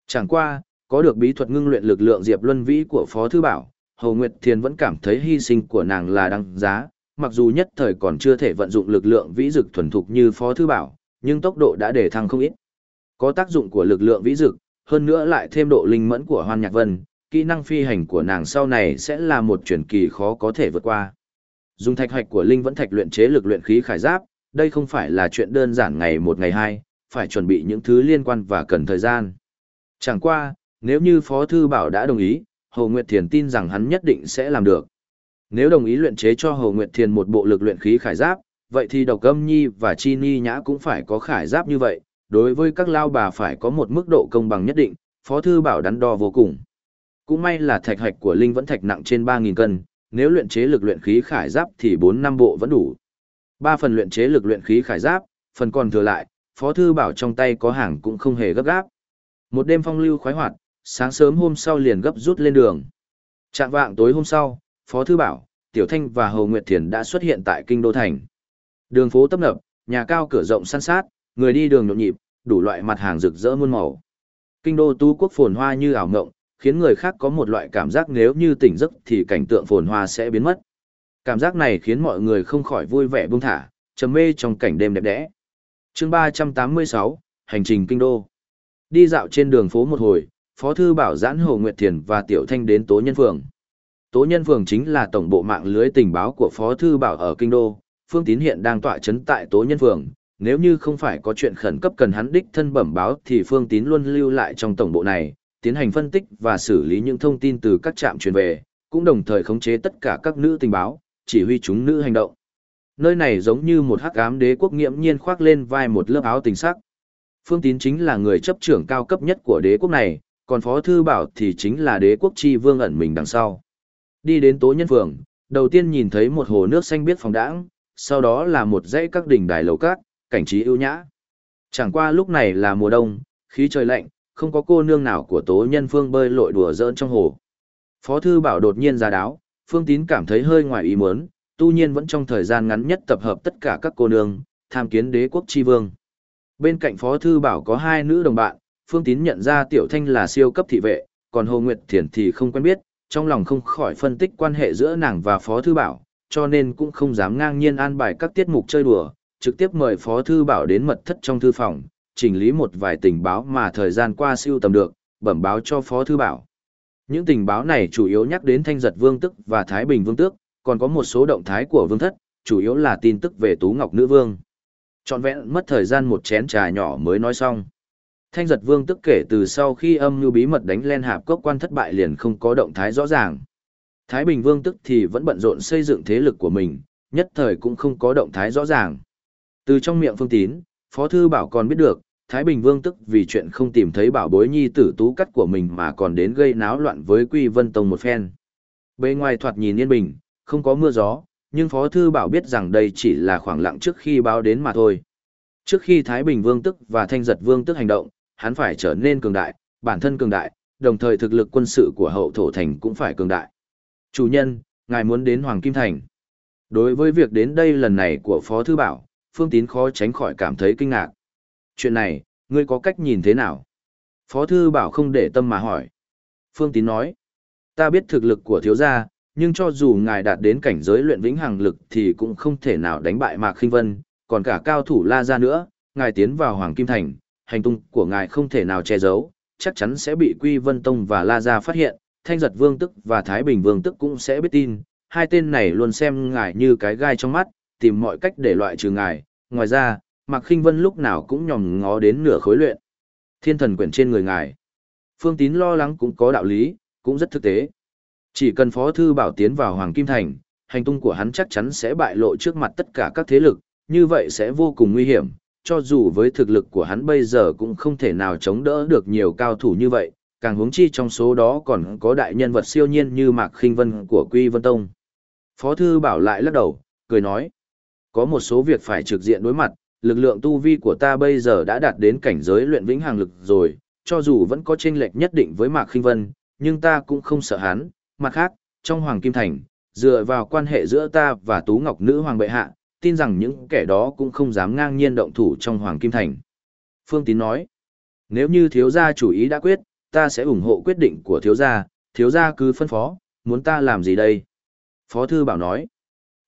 Chẳng qua, có được bí thuật ngưng luyện lực lượng Diệp Luân Vĩ của Phó Thư Bảo, Hồ Nguyệt Thiền vẫn cảm thấy hy sinh của nàng là đáng giá, mặc dù nhất thời còn chưa thể vận dụng lực lượng vĩ dực thuần thục như Phó Thư Bảo, nhưng tốc độ đã để thăng không ít. Có tác dụng của lực lượng vĩ dực, hơn nữa lại thêm độ linh mẫn của Hoan Nhạc Vân, kỹ năng phi hành của nàng sau này sẽ là một chuyển kỳ khó có thể vượt qua. Dùng thạch hạch của linh vẫn thạch luyện chế lực luyện khí khải giáp, đây không phải là chuyện đơn giản ngày một ngày hai, phải chuẩn bị những thứ liên quan và cần thời gian. Chẳng qua, nếu như Phó Thư Bảo đã đồng ý, Hồ Nguyệt Thiền tin rằng hắn nhất định sẽ làm được. Nếu đồng ý luyện chế cho Hồ Nguyệt Thiền một bộ lực luyện khí khải giáp, vậy thì Độc Âm Nhi và Chi Ni Nhã cũng phải có khải giáp như vậy, đối với các lao bà phải có một mức độ công bằng nhất định, Phó Thư Bảo đắn đo vô cùng. Cũng may là thạch hạch của Linh vẫn thạch nặng trên 3.000 cân, nếu luyện chế lực luyện khí khải giáp thì 4 năm bộ vẫn đủ. Ba phần luyện chế lực luyện khí khải giáp, phần còn thừa lại, Phó Thư Bảo trong tay có hàng cũng không hề gấp gáp. Một đêm phong lưu khoái hoạt, sáng sớm hôm sau liền gấp rút lên đường. Trạng vạng tối hôm sau, Phó Thư Bảo, Tiểu Thanh và Hồ Nguyệt Thiền đã xuất hiện tại Kinh Đô Thành. Đường phố tấp nập, nhà cao cửa rộng săn sát, người đi đường nhộn nhịp, đủ loại mặt hàng rực rỡ muôn màu. Kinh đô tú quốc phồn hoa như ảo ngộng, khiến người khác có một loại cảm giác nếu như tỉnh giấc thì cảnh tượng phồn hoa sẽ biến mất. Cảm giác này khiến mọi người không khỏi vui vẻ buông thả, trầm mê trong cảnh đêm đẹp đẽ. Chương 386, Hành trình kinh đô. Đi dạo trên đường phố một hồi, Phó thư bảo giãn Hồ Nguyệt Thiền và Tiểu Thanh đến Tố Nhân Phường. Tố Nhân Phường chính là tổng bộ mạng lưới tình báo của Phó thư bảo ở kinh đô, Phương Tín hiện đang tọa chấn tại Tố Nhân Phường, nếu như không phải có chuyện khẩn cấp cần hắn đích thân bẩm báo thì Phương Tín luôn lưu lại trong tổng bộ này, tiến hành phân tích và xử lý những thông tin từ các trạm truyền về, cũng đồng thời khống chế tất cả các nữ tình báo, chỉ huy chúng nữ hành động. Nơi này giống như một hắc ám đế quốc nghiễm nhiên khoác lên vai một lớp áo tình sắc. Phương Tín chính là người chấp trưởng cao cấp nhất của đế quốc này, còn Phó Thư Bảo thì chính là đế quốc chi vương ẩn mình đằng sau. Đi đến tố nhân phường, đầu tiên nhìn thấy một hồ nước xanh biếc phòng đãng, sau đó là một dãy các đỉnh đài lầu cát, cảnh trí ưu nhã. Chẳng qua lúc này là mùa đông, khí trời lạnh, không có cô nương nào của tố nhân phương bơi lội đùa giỡn trong hồ. Phó thư bảo đột nhiên ra đáo, phương tín cảm thấy hơi ngoài ý muốn, tu nhiên vẫn trong thời gian ngắn nhất tập hợp tất cả các cô nương, tham kiến đế quốc tri vương. Bên cạnh phó thư bảo có hai nữ đồng bạn, phương tín nhận ra tiểu thanh là siêu cấp thị vệ, còn Hồ Nguyệt Thiền thì không quen biết, trong lòng không khỏi phân tích quan hệ giữa nàng và phó thư bảo, cho nên cũng không dám ngang nhiên an bài các tiết mục chơi đùa, trực tiếp mời Phó Thư Bảo đến mật thất trong thư phòng, chỉnh lý một vài tình báo mà thời gian qua siêu tầm được, bẩm báo cho Phó Thư Bảo. Những tình báo này chủ yếu nhắc đến Thanh Giật Vương Tức và Thái Bình Vương Tước, còn có một số động thái của Vương Thất, chủ yếu là tin tức về Tú Ngọc Nữ Vương. Chọn vẹn mất thời gian một chén trà nhỏ mới nói xong. Thanh Giật Vương Tức kể từ sau khi âm mưu bí mật đánh lên hạp cốc quan thất bại liền không có động thái rõ ràng. Thái Bình Vương Tức thì vẫn bận rộn xây dựng thế lực của mình, nhất thời cũng không có động thái rõ ràng. Từ trong miệng Phương Tín, Phó Thư Bảo còn biết được, Thái Bình Vương tức vì chuyện không tìm thấy bảo bối nhi tử tú cắt của mình mà còn đến gây náo loạn với Quy Vân Tông một phen. Bề ngoài thoạt nhìn yên bình, không có mưa gió, nhưng Phó Thư Bảo biết rằng đây chỉ là khoảng lặng trước khi báo đến mà thôi. Trước khi Thái Bình Vương tức và Thanh Giật Vương tức hành động, hắn phải trở nên cường đại, bản thân cường đại, đồng thời thực lực quân sự của hậu thổ thành cũng phải cường đại. Chủ nhân, ngài muốn đến Hoàng Kim Thành. Đối với việc đến đây lần này của Phó Thư Bảo, Phương Tín khó tránh khỏi cảm thấy kinh ngạc. Chuyện này, ngươi có cách nhìn thế nào? Phó Thư Bảo không để tâm mà hỏi. Phương Tín nói, ta biết thực lực của thiếu gia, nhưng cho dù ngài đạt đến cảnh giới luyện vĩnh hằng lực thì cũng không thể nào đánh bại Mạc Khinh Vân, còn cả cao thủ La Gia nữa, ngài tiến vào Hoàng Kim Thành, hành tung của ngài không thể nào che giấu, chắc chắn sẽ bị Quy Vân Tông và La Gia phát hiện, Thanh Giật Vương Tức và Thái Bình Vương Tức cũng sẽ biết tin, hai tên này luôn xem ngài như cái gai trong mắt, tìm mọi cách để loại trừ ngài. Ngoài ra, Mạc Khinh Vân lúc nào cũng nhòm ngó đến nửa khối luyện. Thiên thần quyển trên người ngài. Phương Tín lo lắng cũng có đạo lý, cũng rất thực tế. Chỉ cần Phó Thư Bảo tiến vào Hoàng Kim Thành, hành tung của hắn chắc chắn sẽ bại lộ trước mặt tất cả các thế lực, như vậy sẽ vô cùng nguy hiểm, cho dù với thực lực của hắn bây giờ cũng không thể nào chống đỡ được nhiều cao thủ như vậy, càng huống chi trong số đó còn có đại nhân vật siêu nhiên như Mạc Khinh Vân của Quy Vân Tông. Phó Thư Bảo lại lắc đầu, cười nói. Có một số việc phải trực diện đối mặt, lực lượng tu vi của ta bây giờ đã đạt đến cảnh giới luyện vĩnh hàng lực rồi, cho dù vẫn có chênh lệch nhất định với Mạc Khinh Vân, nhưng ta cũng không sợ hắn. Mặt khác, trong Hoàng Kim Thành, dựa vào quan hệ giữa ta và Tú Ngọc Nữ Hoàng bệ hạ, tin rằng những kẻ đó cũng không dám ngang nhiên động thủ trong Hoàng Kim Thành. Phương Tín nói, nếu như thiếu gia chủ ý đã quyết, ta sẽ ủng hộ quyết định của thiếu gia, thiếu gia cứ phân phó, muốn ta làm gì đây? Phó Thư Bảo nói,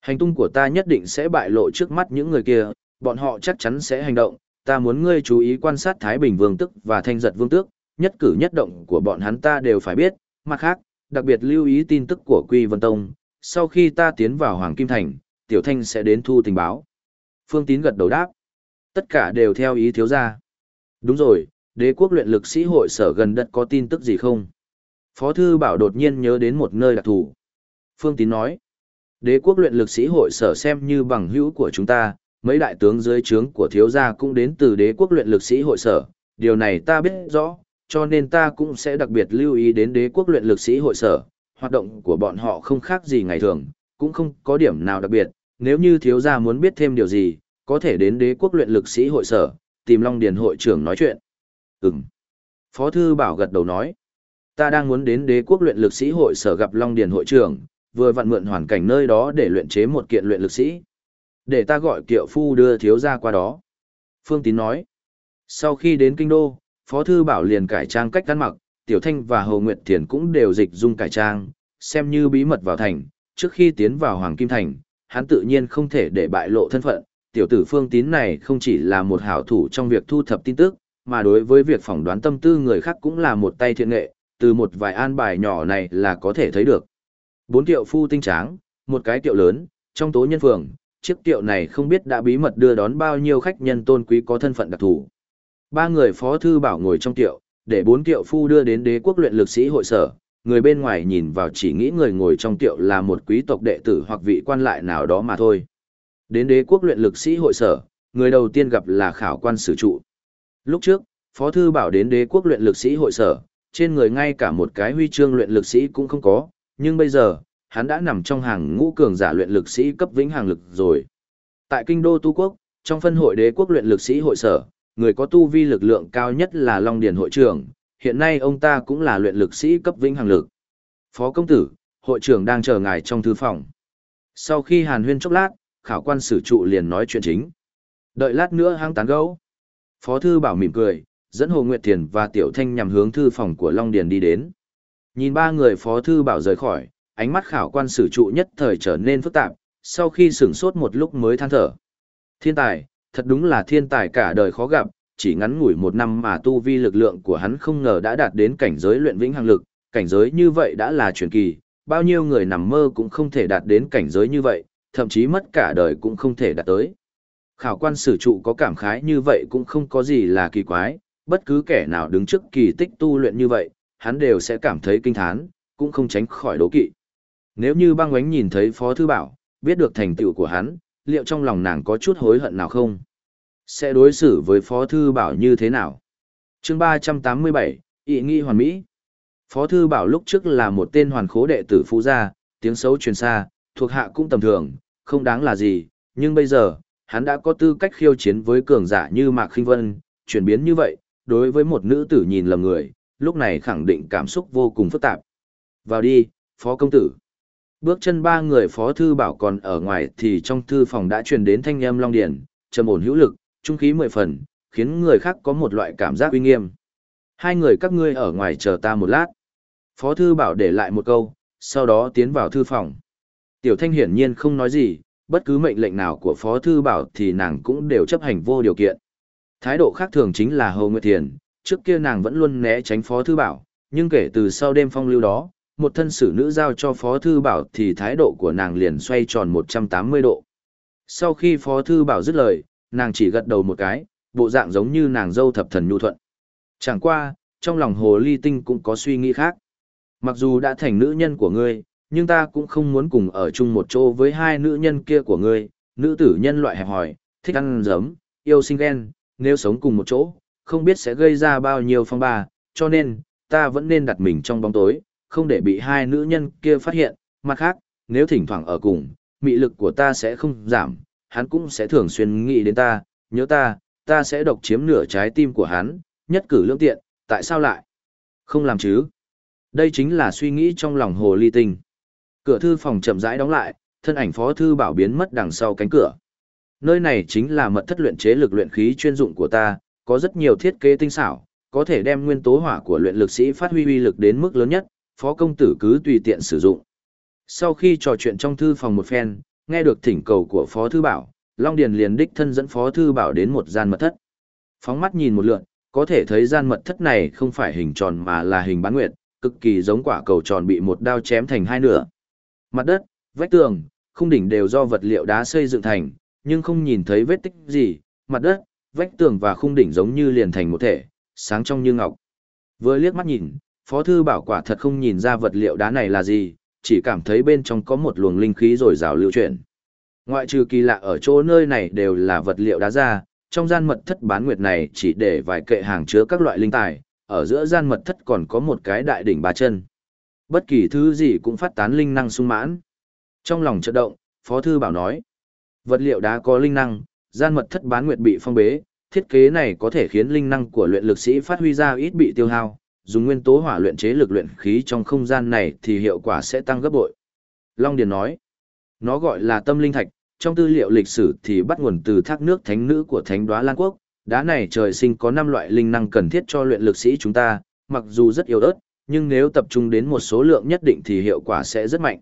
Hành tung của ta nhất định sẽ bại lộ trước mắt những người kia, bọn họ chắc chắn sẽ hành động, ta muốn ngươi chú ý quan sát Thái Bình Vương Tức và Thanh Giật Vương Tước, nhất cử nhất động của bọn hắn ta đều phải biết, mặt khác, đặc biệt lưu ý tin tức của Quy Vân Tông, sau khi ta tiến vào Hoàng Kim Thành, Tiểu Thanh sẽ đến thu tình báo. Phương Tín gật đầu đáp. Tất cả đều theo ý thiếu gia. Đúng rồi, đế quốc luyện lực sĩ hội sở gần đất có tin tức gì không? Phó Thư Bảo đột nhiên nhớ đến một nơi đặc thù. Phương Tín nói, đế quốc luyện lực sĩ hội sở xem như bằng hữu của chúng ta, mấy đại tướng dưới trướng của thiếu gia cũng đến từ đế quốc luyện lực sĩ hội sở, điều này ta biết rõ, cho nên ta cũng sẽ đặc biệt lưu ý đến đế quốc luyện lực sĩ hội sở, hoạt động của bọn họ không khác gì ngày thường, cũng không có điểm nào đặc biệt, nếu như thiếu gia muốn biết thêm điều gì, có thể đến đế quốc luyện lực sĩ hội sở, tìm Long Điền hội trưởng nói chuyện. Ừm. Phó Thư Bảo gật đầu nói, ta đang muốn đến đế quốc luyện lực sĩ hội sở gặp Long Điền hội trưởng, vừa vặn mượn hoàn cảnh nơi đó để luyện chế một kiện luyện lực sĩ. Để ta gọi kiệu phu đưa thiếu gia qua đó. Phương Tín nói, sau khi đến kinh đô, Phó Thư Bảo liền cải trang cách ăn mặc, Tiểu Thanh và Hồ Nguyệt Thiền cũng đều dịch dung cải trang, xem như bí mật vào thành, trước khi tiến vào Hoàng Kim Thành, hắn tự nhiên không thể để bại lộ thân phận. Tiểu tử Phương Tín này không chỉ là một hảo thủ trong việc thu thập tin tức, mà đối với việc phỏng đoán tâm tư người khác cũng là một tay thiện nghệ, từ một vài an bài nhỏ này là có thể thấy được. Bốn tiệu phu tinh tráng, một cái tiệu lớn, trong tố nhân phường, chiếc tiệu này không biết đã bí mật đưa đón bao nhiêu khách nhân tôn quý có thân phận đặc thù. Ba người phó thư bảo ngồi trong tiệu, để bốn tiệu phu đưa đến đế quốc luyện lực sĩ hội sở, người bên ngoài nhìn vào chỉ nghĩ người ngồi trong tiệu là một quý tộc đệ tử hoặc vị quan lại nào đó mà thôi. Đến đế quốc luyện lực sĩ hội sở, người đầu tiên gặp là khảo quan sử trụ. Lúc trước, Phó Thư Bảo đến đế quốc luyện lực sĩ hội sở, trên người ngay cả một cái huy chương luyện lực sĩ cũng không có, nhưng bây giờ, hắn đã nằm trong hàng ngũ cường giả luyện lực sĩ cấp vĩnh hàng lực rồi. Tại kinh đô Tu Quốc, trong phân hội đế quốc luyện lực sĩ hội sở, người có tu vi lực lượng cao nhất là Long Điền hội trưởng, hiện nay ông ta cũng là luyện lực sĩ cấp vĩnh hằng lực. Phó công tử, hội trưởng đang chờ ngài trong thư phòng. Sau khi hàn huyên chốc lát, khảo quan sử trụ liền nói chuyện chính. Đợi lát nữa hăng tán gấu. Phó thư bảo mỉm cười, dẫn Hồ Nguyệt Thiền và Tiểu Thanh nhằm hướng thư phòng của Long Điền đi đến. Nhìn ba người Phó thư bảo rời khỏi, ánh mắt khảo quan sử trụ nhất thời trở nên phức tạp, sau khi sửng sốt một lúc mới than thở. Thiên tài, thật đúng là thiên tài cả đời khó gặp, chỉ ngắn ngủi một năm mà tu vi lực lượng của hắn không ngờ đã đạt đến cảnh giới luyện vĩnh hằng lực, cảnh giới như vậy đã là truyền kỳ, bao nhiêu người nằm mơ cũng không thể đạt đến cảnh giới như vậy, thậm chí mất cả đời cũng không thể đạt tới. Khảo quan sử trụ có cảm khái như vậy cũng không có gì là kỳ quái, bất cứ kẻ nào đứng trước kỳ tích tu luyện như vậy, hắn đều sẽ cảm thấy kinh thán, cũng không tránh khỏi đố kỵ. Nếu như băng oánh nhìn thấy Phó Thư Bảo, biết được thành tựu của hắn, liệu trong lòng nàng có chút hối hận nào không? Sẽ đối xử với Phó Thư Bảo như thế nào? chương 387, Ý nghi hoàn mỹ. Phó Thư Bảo lúc trước là một tên hoàn khố đệ tử phú gia, tiếng xấu truyền xa, thuộc hạ cũng tầm thường, không đáng là gì, nhưng bây giờ, hắn đã có tư cách khiêu chiến với cường giả như Mạc Khinh Vân, chuyển biến như vậy, đối với một nữ tử nhìn lầm người, lúc này khẳng định cảm xúc vô cùng phức tạp. Vào đi, Phó Công Tử. Bước chân ba người Phó Thư Bảo còn ở ngoài thì trong thư phòng đã truyền đến thanh âm long điển, trầm ổn hữu lực, trung khí mười phần, khiến người khác có một loại cảm giác uy nghiêm. Hai người các ngươi ở ngoài chờ ta một lát. Phó Thư Bảo để lại một câu, sau đó tiến vào thư phòng. Tiểu Thanh hiển nhiên không nói gì, bất cứ mệnh lệnh nào của Phó Thư Bảo thì nàng cũng đều chấp hành vô điều kiện. Thái độ khác thường chính là Hồ Nguyệt Thiền, trước kia nàng vẫn luôn né tránh Phó Thư Bảo, nhưng kể từ sau đêm phong lưu đó, một thân sử nữ giao cho Phó Thư Bảo thì thái độ của nàng liền xoay tròn 180 độ. Sau khi Phó Thư Bảo dứt lời, nàng chỉ gật đầu một cái, bộ dạng giống như nàng dâu thập thần nhu thuận. Chẳng qua, trong lòng Hồ Ly Tinh cũng có suy nghĩ khác. Mặc dù đã thành nữ nhân của ngươi, nhưng ta cũng không muốn cùng ở chung một chỗ với hai nữ nhân kia của ngươi, nữ tử nhân loại hẹp hòi, thích ăn giấm, yêu sinh ghen, nếu sống cùng một chỗ, không biết sẽ gây ra bao nhiêu phong ba, cho nên, ta vẫn nên đặt mình trong bóng tối, không để bị hai nữ nhân kia phát hiện, mặt khác, nếu thỉnh thoảng ở cùng, mị lực của ta sẽ không giảm, hắn cũng sẽ thường xuyên nghĩ đến ta, nhớ ta, ta sẽ độc chiếm nửa trái tim của hắn, nhất cử lương tiện, tại sao lại? Không làm chứ? Đây chính là suy nghĩ trong lòng hồ ly tinh. Cửa thư phòng chậm rãi đóng lại, thân ảnh phó thư bảo biến mất đằng sau cánh cửa. Nơi này chính là mật thất luyện chế lực luyện khí chuyên dụng của ta, có rất nhiều thiết kế tinh xảo, có thể đem nguyên tố hỏa của luyện lực sĩ phát huy uy lực đến mức lớn nhất, phó công tử cứ tùy tiện sử dụng. Sau khi trò chuyện trong thư phòng một phen, nghe được thỉnh cầu của phó thư bảo, Long Điền liền đích thân dẫn phó thư bảo đến một gian mật thất. Phóng mắt nhìn một lượn, có thể thấy gian mật thất này không phải hình tròn mà là hình bán nguyệt, cực kỳ giống quả cầu tròn bị một đao chém thành hai nửa. Mặt đất, vách tường, khung đỉnh đều do vật liệu đá xây dựng thành, nhưng không nhìn thấy vết tích gì, mặt đất, vách tường và khung đỉnh giống như liền thành một thể, sáng trong như ngọc. Vừa liếc mắt nhìn, Phó thư bảo quả thật không nhìn ra vật liệu đá này là gì, chỉ cảm thấy bên trong có một luồng linh khí rồi rào lưu chuyển. Ngoại trừ kỳ lạ ở chỗ nơi này đều là vật liệu đá ra, trong gian mật thất bán nguyệt này chỉ để vài kệ hàng chứa các loại linh tài, ở giữa gian mật thất còn có một cái đại đỉnh ba chân. Bất kỳ thứ gì cũng phát tán linh năng sung mãn. Trong lòng chợt động, Phó Thư Bảo nói, vật liệu đá có linh năng, gian mật thất bán nguyệt bị phong bế, thiết kế này có thể khiến linh năng của luyện lực sĩ phát huy ra ít bị tiêu hao, dùng nguyên tố hỏa luyện chế lực luyện khí trong không gian này thì hiệu quả sẽ tăng gấp bội. Long Điền nói, nó gọi là tâm linh thạch, trong tư liệu lịch sử thì bắt nguồn từ thác nước thánh nữ của thánh đoá Lan Quốc, đá này trời sinh có 5 loại linh năng cần thiết cho luyện lực sĩ chúng ta, mặc dù rất yếu ớt, nhưng nếu tập trung đến một số lượng nhất định thì hiệu quả sẽ rất mạnh.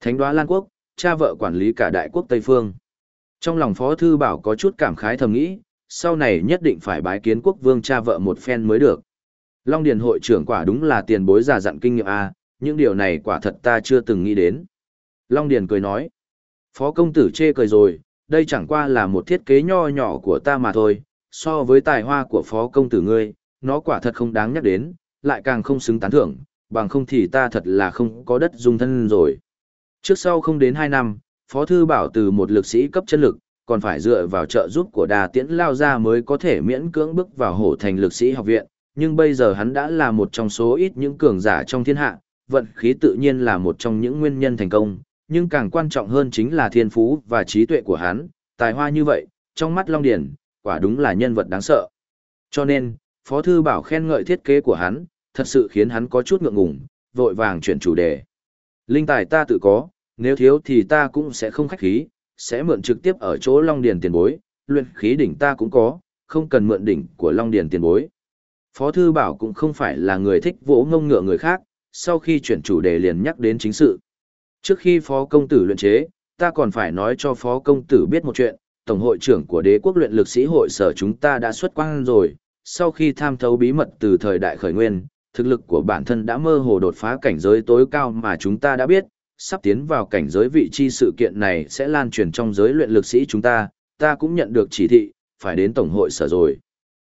Thánh đoá Lan Quốc, cha vợ quản lý cả đại quốc Tây Phương. Trong lòng Phó Thư Bảo có chút cảm khái thầm nghĩ, sau này nhất định phải bái kiến quốc vương cha vợ một phen mới được. Long Điền hội trưởng quả đúng là tiền bối già dặn kinh nghiệm A, những điều này quả thật ta chưa từng nghĩ đến. Long Điền cười nói, Phó công tử chê cười rồi, đây chẳng qua là một thiết kế nho nhỏ của ta mà thôi, so với tài hoa của phó công tử ngươi, nó quả thật không đáng nhắc đến, lại càng không xứng tán thưởng, bằng không thì ta thật là không có đất dung thân rồi. Trước sau không đến 2 năm, Phó Thư Bảo từ một lực sĩ cấp chân lực, còn phải dựa vào trợ giúp của đà tiễn lao ra mới có thể miễn cưỡng bước vào hổ thành lực sĩ học viện, nhưng bây giờ hắn đã là một trong số ít những cường giả trong thiên hạ, vận khí tự nhiên là một trong những nguyên nhân thành công, nhưng càng quan trọng hơn chính là thiên phú và trí tuệ của hắn, tài hoa như vậy, trong mắt Long Điển, quả đúng là nhân vật đáng sợ. Cho nên, Phó Thư Bảo khen ngợi thiết kế của hắn, thật sự khiến hắn có chút ngượng ngùng, vội vàng chuyển chủ đề. Linh tài ta tự có, nếu thiếu thì ta cũng sẽ không khách khí, sẽ mượn trực tiếp ở chỗ Long Điền tiền bối, luyện khí đỉnh ta cũng có, không cần mượn đỉnh của Long Điền tiền bối. Phó Thư Bảo cũng không phải là người thích vỗ ngông ngựa người khác, sau khi chuyển chủ đề liền nhắc đến chính sự. Trước khi Phó Công Tử luyện chế, ta còn phải nói cho Phó Công Tử biết một chuyện, Tổng hội trưởng của đế quốc luyện lực sĩ hội sở chúng ta đã xuất quang rồi, sau khi tham thấu bí mật từ thời đại khởi nguyên, thực lực của bản thân đã mơ hồ đột phá cảnh giới tối cao mà chúng ta đã biết, sắp tiến vào cảnh giới vị chi sự kiện này sẽ lan truyền trong giới luyện lực sĩ chúng ta, ta cũng nhận được chỉ thị, phải đến Tổng hội sở rồi.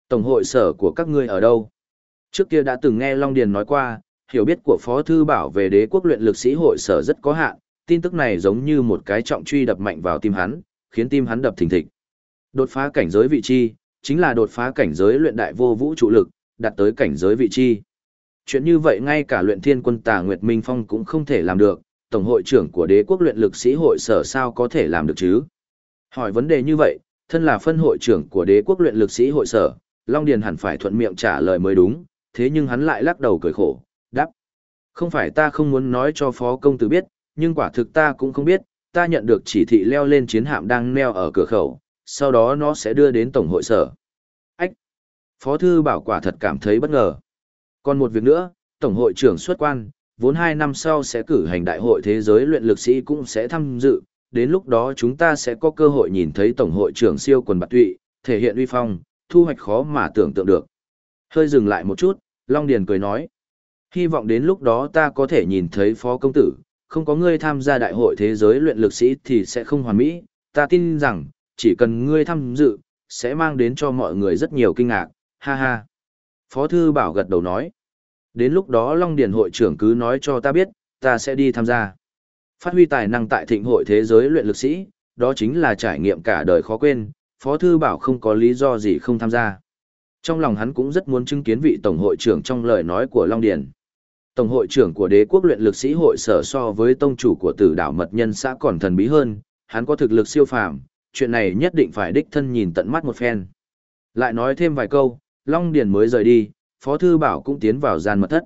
Tổng hội sở của các ngươi ở đâu? Trước kia đã từng nghe Long Điền nói qua, hiểu biết của Phó Thư Bảo về đế quốc luyện lực sĩ hội sở rất có hạn, tin tức này giống như một cái trọng truy đập mạnh vào tim hắn, khiến tim hắn đập thình thịch. Đột phá cảnh giới vị chi, chính là đột phá cảnh giới luyện đại vô vũ trụ lực, đạt tới cảnh giới vị chi. Chuyện như vậy ngay cả luyện thiên quân tà Nguyệt Minh Phong cũng không thể làm được, Tổng hội trưởng của đế quốc luyện lực sĩ hội sở sao có thể làm được chứ? Hỏi vấn đề như vậy, thân là phân hội trưởng của đế quốc luyện lực sĩ hội sở, Long Điền hẳn phải thuận miệng trả lời mới đúng, thế nhưng hắn lại lắc đầu cười khổ, đáp. Không phải ta không muốn nói cho phó công tử biết, nhưng quả thực ta cũng không biết, ta nhận được chỉ thị leo lên chiến hạm đang neo ở cửa khẩu, sau đó nó sẽ đưa đến tổng hội sở. Ách! Phó thư bảo quả thật cảm thấy bất ngờ. Còn một việc nữa, tổng hội trưởng xuất quan, vốn hai năm sau sẽ cử hành đại hội thế giới luyện lực sĩ cũng sẽ tham dự, đến lúc đó chúng ta sẽ có cơ hội nhìn thấy tổng hội trưởng siêu quần bạc tụy, thể hiện uy phong, thu hoạch khó mà tưởng tượng được. Hơi dừng lại một chút, Long Điền cười nói. Hy vọng đến lúc đó ta có thể nhìn thấy phó công tử, không có ngươi tham gia đại hội thế giới luyện lực sĩ thì sẽ không hoàn mỹ, ta tin rằng, chỉ cần ngươi tham dự, sẽ mang đến cho mọi người rất nhiều kinh ngạc, ha ha. Phó thư bảo gật đầu nói. Đến lúc đó Long Điền hội trưởng cứ nói cho ta biết, ta sẽ đi tham gia. Phát huy tài năng tại thịnh hội thế giới luyện lực sĩ, đó chính là trải nghiệm cả đời khó quên, Phó Thư Bảo không có lý do gì không tham gia. Trong lòng hắn cũng rất muốn chứng kiến vị Tổng hội trưởng trong lời nói của Long Điền. Tổng hội trưởng của đế quốc luyện lực sĩ hội sở so với tông chủ của tử đảo mật nhân xã còn thần bí hơn, hắn có thực lực siêu phàm, chuyện này nhất định phải đích thân nhìn tận mắt một phen. Lại nói thêm vài câu, Long Điền mới rời đi, Phó Thư Bảo cũng tiến vào gian mật thất.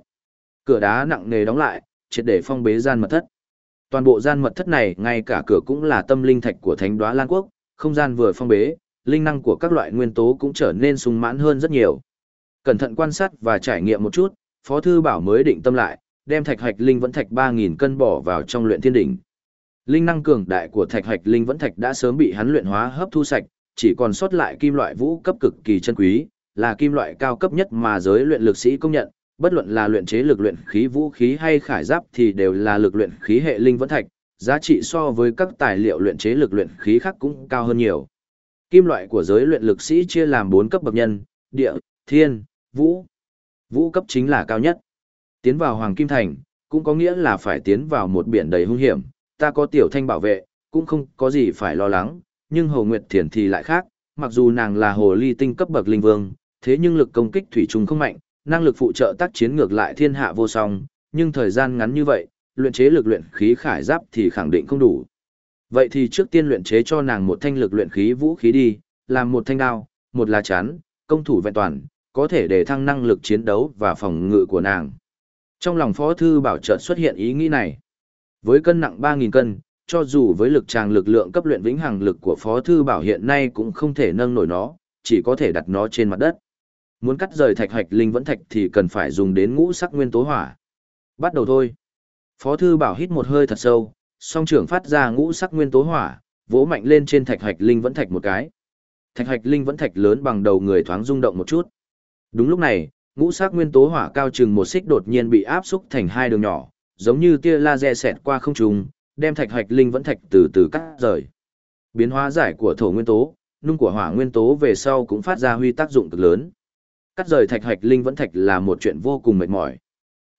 Cửa đá nặng nề đóng lại, triệt để phong bế gian mật thất. Toàn bộ gian mật thất này, ngay cả cửa cũng là tâm linh thạch của Thánh Đóa Lan Quốc, không gian vừa phong bế, linh năng của các loại nguyên tố cũng trở nên sung mãn hơn rất nhiều. Cẩn thận quan sát và trải nghiệm một chút, Phó Thư Bảo mới định tâm lại, đem thạch hạch linh vẫn thạch 3.000 cân bỏ vào trong luyện thiên đỉnh. Linh năng cường đại của thạch hạch linh vẫn thạch đã sớm bị hắn luyện hóa hấp thu sạch, chỉ còn sót lại kim loại vũ cấp cực kỳ chân quý, là kim loại cao cấp nhất mà giới luyện lực sĩ công nhận, bất luận là luyện chế lực luyện khí vũ khí hay khải giáp thì đều là lực luyện khí hệ linh vẫn thạch, giá trị so với các tài liệu luyện chế lực luyện khí khác cũng cao hơn nhiều. Kim loại của giới luyện lực sĩ chia làm 4 cấp bậc nhân, địa, thiên, vũ. Vũ cấp chính là cao nhất. Tiến vào Hoàng Kim Thành, cũng có nghĩa là phải tiến vào một biển đầy hung hiểm, ta có tiểu thanh bảo vệ, cũng không có gì phải lo lắng, nhưng Hồ Nguyệt Thiền thì lại khác, mặc dù nàng là hồ ly tinh cấp bậc linh vương, thế nhưng lực công kích thủy trùng không mạnh, năng lực phụ trợ tác chiến ngược lại thiên hạ vô song, nhưng thời gian ngắn như vậy, luyện chế lực luyện khí khải giáp thì khẳng định không đủ. Vậy thì trước tiên luyện chế cho nàng một thanh lực luyện khí vũ khí đi, làm một thanh đao, một lá chắn, công thủ vẹn toàn, có thể để thăng năng lực chiến đấu và phòng ngự của nàng. Trong lòng Phó Thư Bảo chợt xuất hiện ý nghĩ này. Với cân nặng 3.000 cân, cho dù với lực tràng lực lượng cấp luyện vĩnh hằng lực của Phó Thư Bảo hiện nay cũng không thể nâng nổi nó, chỉ có thể đặt nó trên mặt đất. Muốn cắt rời thạch hạch linh vẫn thạch thì cần phải dùng đến ngũ sắc nguyên tố hỏa. Bắt đầu thôi. Phó Thư Bảo hít một hơi thật sâu, song trưởng phát ra ngũ sắc nguyên tố hỏa, vỗ mạnh lên trên thạch hạch linh vẫn thạch một cái. Thạch hạch linh vẫn thạch lớn bằng đầu người thoáng rung động một chút. Đúng lúc này, ngũ sắc nguyên tố hỏa cao chừng một xích đột nhiên bị áp xúc thành hai đường nhỏ, giống như tia laser xẹt qua không trung, đem thạch hạch linh vẫn thạch từ từ cắt rời. Biến hóa giải của thổ nguyên tố, nung của hỏa nguyên tố về sau cũng phát ra huy tác dụng cực lớn. Cắt rời thạch hạch linh vẫn thạch là một chuyện vô cùng mệt mỏi.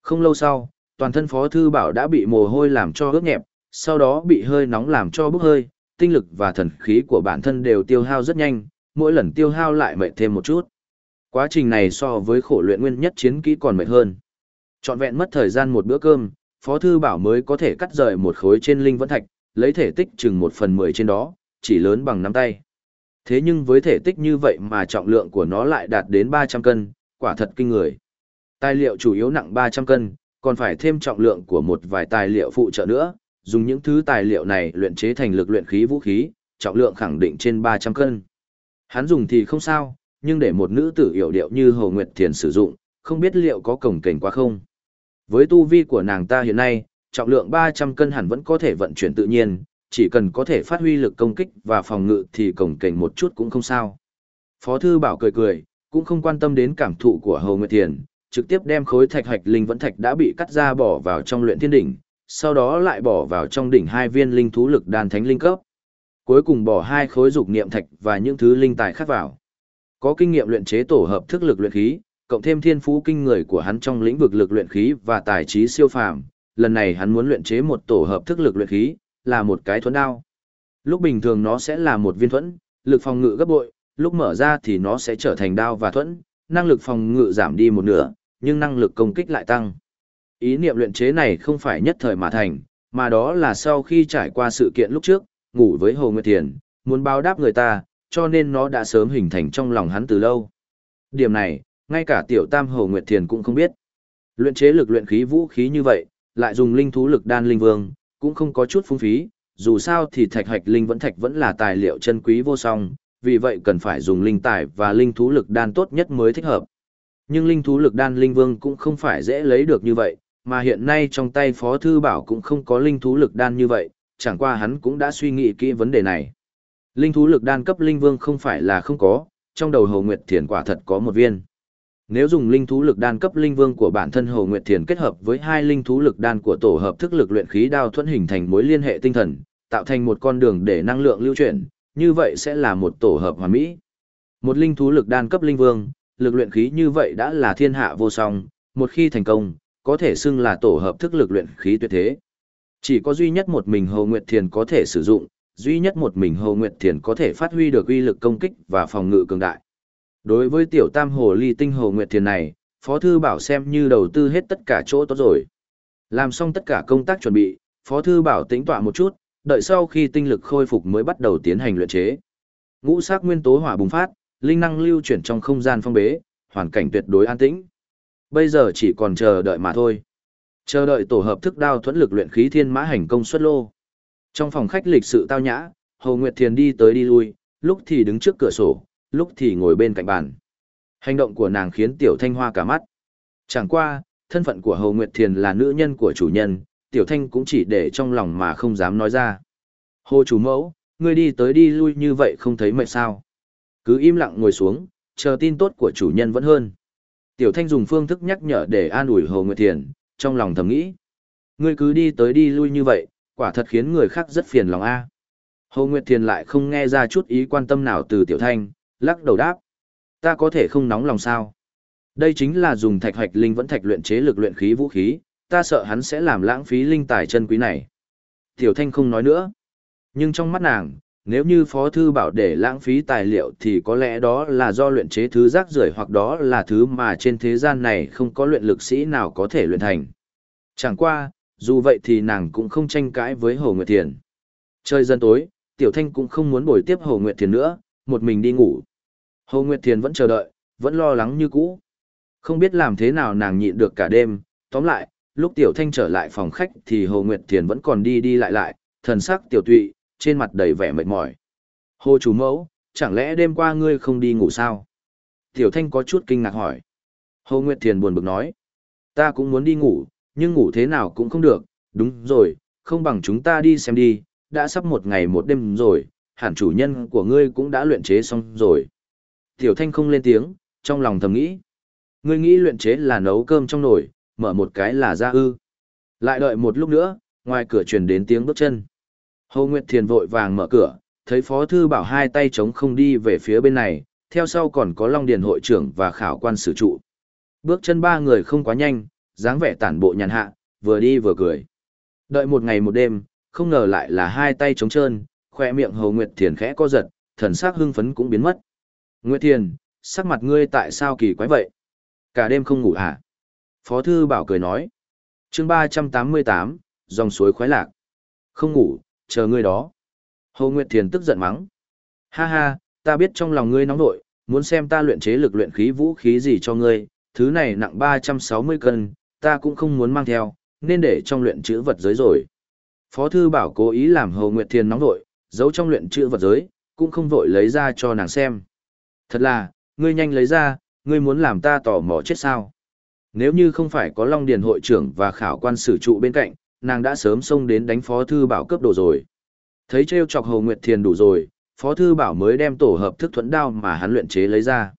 Không lâu sau, toàn thân Phó Thư Bảo đã bị mồ hôi làm cho ướt nhẹp, sau đó bị hơi nóng làm cho bốc hơi, tinh lực và thần khí của bản thân đều tiêu hao rất nhanh, mỗi lần tiêu hao lại mệt thêm một chút. Quá trình này so với khổ luyện nguyên nhất chiến kỹ còn mệt hơn. Chọn vẹn mất thời gian một bữa cơm, Phó Thư Bảo mới có thể cắt rời một khối trên linh vẫn thạch, lấy thể tích chừng một phần mười trên đó, chỉ lớn bằng nắm tay. Thế nhưng với thể tích như vậy mà trọng lượng của nó lại đạt đến 300 cân, quả thật kinh người. Tài liệu chủ yếu nặng 300 cân, còn phải thêm trọng lượng của một vài tài liệu phụ trợ nữa, dùng những thứ tài liệu này luyện chế thành lực luyện khí vũ khí, trọng lượng khẳng định trên 300 cân. Hắn dùng thì không sao, nhưng để một nữ tử hiểu điệu như Hồ Nguyệt Thiền sử dụng, không biết liệu có cổng kềnh quá không. Với tu vi của nàng ta hiện nay, trọng lượng 300 cân hẳn vẫn có thể vận chuyển tự nhiên, chỉ cần có thể phát huy lực công kích và phòng ngự thì cổng kềnh một chút cũng không sao. Phó Thư Bảo cười cười, cũng không quan tâm đến cảm thụ của Hồ Nguyệt Thiền, trực tiếp đem khối thạch hạch linh vẫn thạch đã bị cắt ra bỏ vào trong luyện thiên đỉnh, sau đó lại bỏ vào trong đỉnh hai viên linh thú lực đan thánh linh cấp. Cuối cùng bỏ hai khối dục niệm thạch và những thứ linh tài khác vào. Có kinh nghiệm luyện chế tổ hợp thức lực luyện khí, cộng thêm thiên phú kinh người của hắn trong lĩnh vực lực luyện khí và tài trí siêu phàm, lần này hắn muốn luyện chế một tổ hợp thức lực luyện khí, là một cái thuẫn đao. Lúc bình thường nó sẽ là một viên thuẫn, lực phòng ngự gấp bội, lúc mở ra thì nó sẽ trở thành đao và thuẫn, năng lực phòng ngự giảm đi một nửa, nhưng năng lực công kích lại tăng. Ý niệm luyện chế này không phải nhất thời mà thành, mà đó là sau khi trải qua sự kiện lúc trước, ngủ với Hồ Nguyệt Thiền, muốn báo đáp người ta, cho nên nó đã sớm hình thành trong lòng hắn từ lâu. Điểm này, ngay cả tiểu tam Hồ Nguyệt Thiền cũng không biết. Luyện chế lực luyện khí vũ khí như vậy, lại dùng linh thú lực đan linh vương, cũng không có chút phung phí, dù sao thì thạch hạch linh vẫn thạch vẫn là tài liệu chân quý vô song, vì vậy cần phải dùng linh tài và linh thú lực đan tốt nhất mới thích hợp. Nhưng linh thú lực đan linh vương cũng không phải dễ lấy được như vậy, mà hiện nay trong tay Phó Thư Bảo cũng không có linh thú lực đan như vậy, chẳng qua hắn cũng đã suy nghĩ kỹ vấn đề này. Linh thú lực đan cấp linh vương không phải là không có, trong đầu Hồ Nguyệt Thiền quả thật có một viên. Nếu dùng linh thú lực đan cấp linh vương của bản thân Hồ Nguyệt Thiền kết hợp với hai linh thú lực đan của tổ hợp thức lực luyện khí đao thuẫn hình thành mối liên hệ tinh thần, tạo thành một con đường để năng lượng lưu chuyển, như vậy sẽ là một tổ hợp hoàn mỹ. Một linh thú lực đan cấp linh vương, lực luyện khí như vậy đã là thiên hạ vô song, một khi thành công, có thể xưng là tổ hợp thức lực luyện khí tuyệt thế. Chỉ có duy nhất một mình Hồ Nguyệt Thiền có thể sử dụng, duy nhất một mình Hồ Nguyệt Thiền có thể phát huy được uy lực công kích và phòng ngự cường đại. Đối với tiểu tam hồ ly tinh Hồ Nguyệt Thiền này, Phó Thư Bảo xem như đầu tư hết tất cả chỗ tốt rồi. Làm xong tất cả công tác chuẩn bị, Phó Thư Bảo tính tọa một chút, đợi sau khi tinh lực khôi phục mới bắt đầu tiến hành luyện chế. Ngũ sắc nguyên tố hỏa bùng phát, linh năng lưu chuyển trong không gian phong bế, hoàn cảnh tuyệt đối an tĩnh. Bây giờ chỉ còn chờ đợi mà thôi. Chờ đợi tổ hợp thức đao thuẫn lực luyện khí thiên mã hành công xuất lô. Trong phòng khách lịch sự tao nhã, Hồ Nguyệt Thiền đi tới đi lui, lúc thì đứng trước cửa sổ, lúc thì ngồi bên cạnh bàn. Hành động của nàng khiến Tiểu Thanh hoa cả mắt. Chẳng qua, thân phận của Hồ Nguyệt Thiền là nữ nhân của chủ nhân, Tiểu Thanh cũng chỉ để trong lòng mà không dám nói ra. Hồ chủ mẫu, ngươi đi tới đi lui như vậy không thấy mệt sao. Cứ im lặng ngồi xuống, chờ tin tốt của chủ nhân vẫn hơn. Tiểu Thanh dùng phương thức nhắc nhở để an ủi Hồ Nguyệt Thiền, trong lòng thầm nghĩ. Ngươi cứ đi tới đi lui như vậy, quả thật khiến người khác rất phiền lòng a. Hồ Nguyệt Thiền lại không nghe ra chút ý quan tâm nào từ Tiểu Thanh, lắc đầu đáp. Ta có thể không nóng lòng sao? Đây chính là dùng thạch hoạch linh vẫn thạch luyện chế lực luyện khí vũ khí, ta sợ hắn sẽ làm lãng phí linh tài chân quý này. Tiểu Thanh không nói nữa. Nhưng trong mắt nàng, nếu như Phó Thư bảo để lãng phí tài liệu thì có lẽ đó là do luyện chế thứ rác rưởi hoặc đó là thứ mà trên thế gian này không có luyện lực sĩ nào có thể luyện thành. Chẳng qua, dù vậy thì nàng cũng không tranh cãi với Hồ Nguyệt Thiền. Trời dần tối, Tiểu Thanh cũng không muốn bồi tiếp Hồ Nguyệt Thiền nữa, một mình đi ngủ. Hồ Nguyệt Thiền vẫn chờ đợi, vẫn lo lắng như cũ. Không biết làm thế nào nàng nhịn được cả đêm, tóm lại, lúc Tiểu Thanh trở lại phòng khách thì Hồ Nguyệt Thiền vẫn còn đi đi lại lại, thần sắc tiểu tụy, trên mặt đầy vẻ mệt mỏi. Hồ chủ mẫu, chẳng lẽ đêm qua ngươi không đi ngủ sao? Tiểu Thanh có chút kinh ngạc hỏi. Hồ Nguyệt Thiền buồn bực nói. Ta cũng muốn đi ngủ, nhưng ngủ thế nào cũng không được, đúng rồi, không bằng chúng ta đi xem đi, đã sắp một ngày một đêm rồi, hẳn chủ nhân của ngươi cũng đã luyện chế xong rồi. Tiểu Thanh không lên tiếng, trong lòng thầm nghĩ. Ngươi nghĩ luyện chế là nấu cơm trong nồi, mở một cái là ra ư. Lại đợi một lúc nữa, ngoài cửa truyền đến tiếng bước chân. Hồ Nguyệt Thiền vội vàng mở cửa, thấy Phó Thư Bảo hai tay chống không đi về phía bên này, theo sau còn có Long Điền hội trưởng và khảo quan sử trụ. Bước chân ba người không quá nhanh, dáng vẻ tản bộ nhàn hạ, vừa đi vừa cười. Đợi một ngày một đêm, không ngờ lại là hai tay trống trơn, khoe miệng Hồ Nguyệt Thiền khẽ co giật, thần sắc hưng phấn cũng biến mất. Nguyệt Thiền, sắc mặt ngươi tại sao kỳ quái vậy? Cả đêm không ngủ à? Phó Thư Bảo cười nói. chương 388, dòng suối khoái lạc. Không ngủ, chờ ngươi đó. Hồ Nguyệt Thiền tức giận mắng. Ha ha, ta biết trong lòng ngươi nóng nội, muốn xem ta luyện chế lực luyện khí vũ khí gì cho ngươi, thứ này nặng 360 cân, ta cũng không muốn mang theo, nên để trong luyện chữ vật giới rồi. Phó thư bảo cố ý làm Hồ Nguyệt Thiền nóng nội, giấu trong luyện chữ vật giới, cũng không vội lấy ra cho nàng xem. Thật là, ngươi nhanh lấy ra, ngươi muốn làm ta tò mò chết sao. Nếu như không phải có Long Điền hội trưởng và khảo quan sử trụ bên cạnh, nàng đã sớm xông đến đánh Phó Thư Bảo cấp đồ rồi. Thấy trêu chọc Hồ Nguyệt Thiền đủ rồi, Phó Thư Bảo mới đem tổ hợp thức thuẫn đao mà hắn luyện chế lấy ra.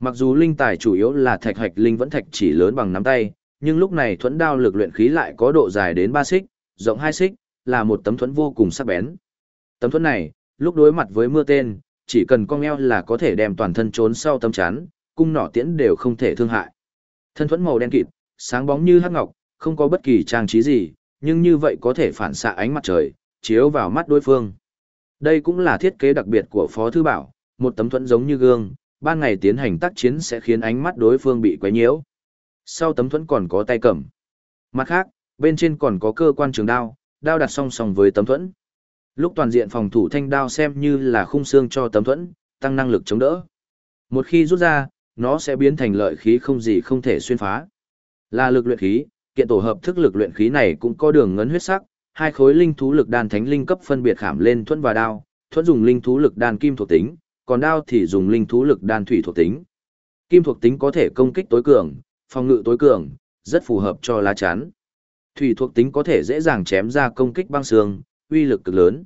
Mặc dù linh tài chủ yếu là thạch hạch linh vẫn thạch chỉ lớn bằng nắm tay, nhưng lúc này thuẫn đao lực luyện khí lại có độ dài đến 3 xích, rộng 2 xích, là một tấm thuẫn vô cùng sắc bén. Tấm thuẫn này, lúc đối mặt với mưa tên, chỉ cần cong eo là có thể đem toàn thân trốn sau tấm chắn, cung nỏ tiễn đều không thể thương hại. Thân thuẫn màu đen kịt, sáng bóng như hắc ngọc, không có bất kỳ trang trí gì, nhưng như vậy có thể phản xạ ánh mặt trời, chiếu vào mắt đối phương. Đây cũng là thiết kế đặc biệt của Phó Thư Bảo, một tấm thuẫn giống như gương, ban ngày tiến hành tác chiến sẽ khiến ánh mắt đối phương bị quấy nhiễu. Sau tấm thuẫn còn có tay cầm. Mặt khác, bên trên còn có cơ quan trường đao, đao đặt song song với tấm thuẫn. Lúc toàn diện phòng thủ thanh đao xem như là khung xương cho tấm thuẫn, tăng năng lực chống đỡ. Một khi rút ra, nó sẽ biến thành lợi khí không gì không thể xuyên phá. Là lực luyện khí, kiện tổ hợp thức lực luyện khí này cũng có đường ngấn huyết sắc, hai khối linh thú lực đan thánh linh cấp phân biệt khảm lên thuẫn và đao, thuẫn dùng linh thú lực đan kim thuộc tính, còn đao thì dùng linh thú lực đan thủy thuộc tính. Kim thuộc tính có thể công kích tối cường, phòng ngự tối cường, rất phù hợp cho lá chắn. Thủy thuộc tính có thể dễ dàng chém ra công kích băng xương, uy lực cực lớn.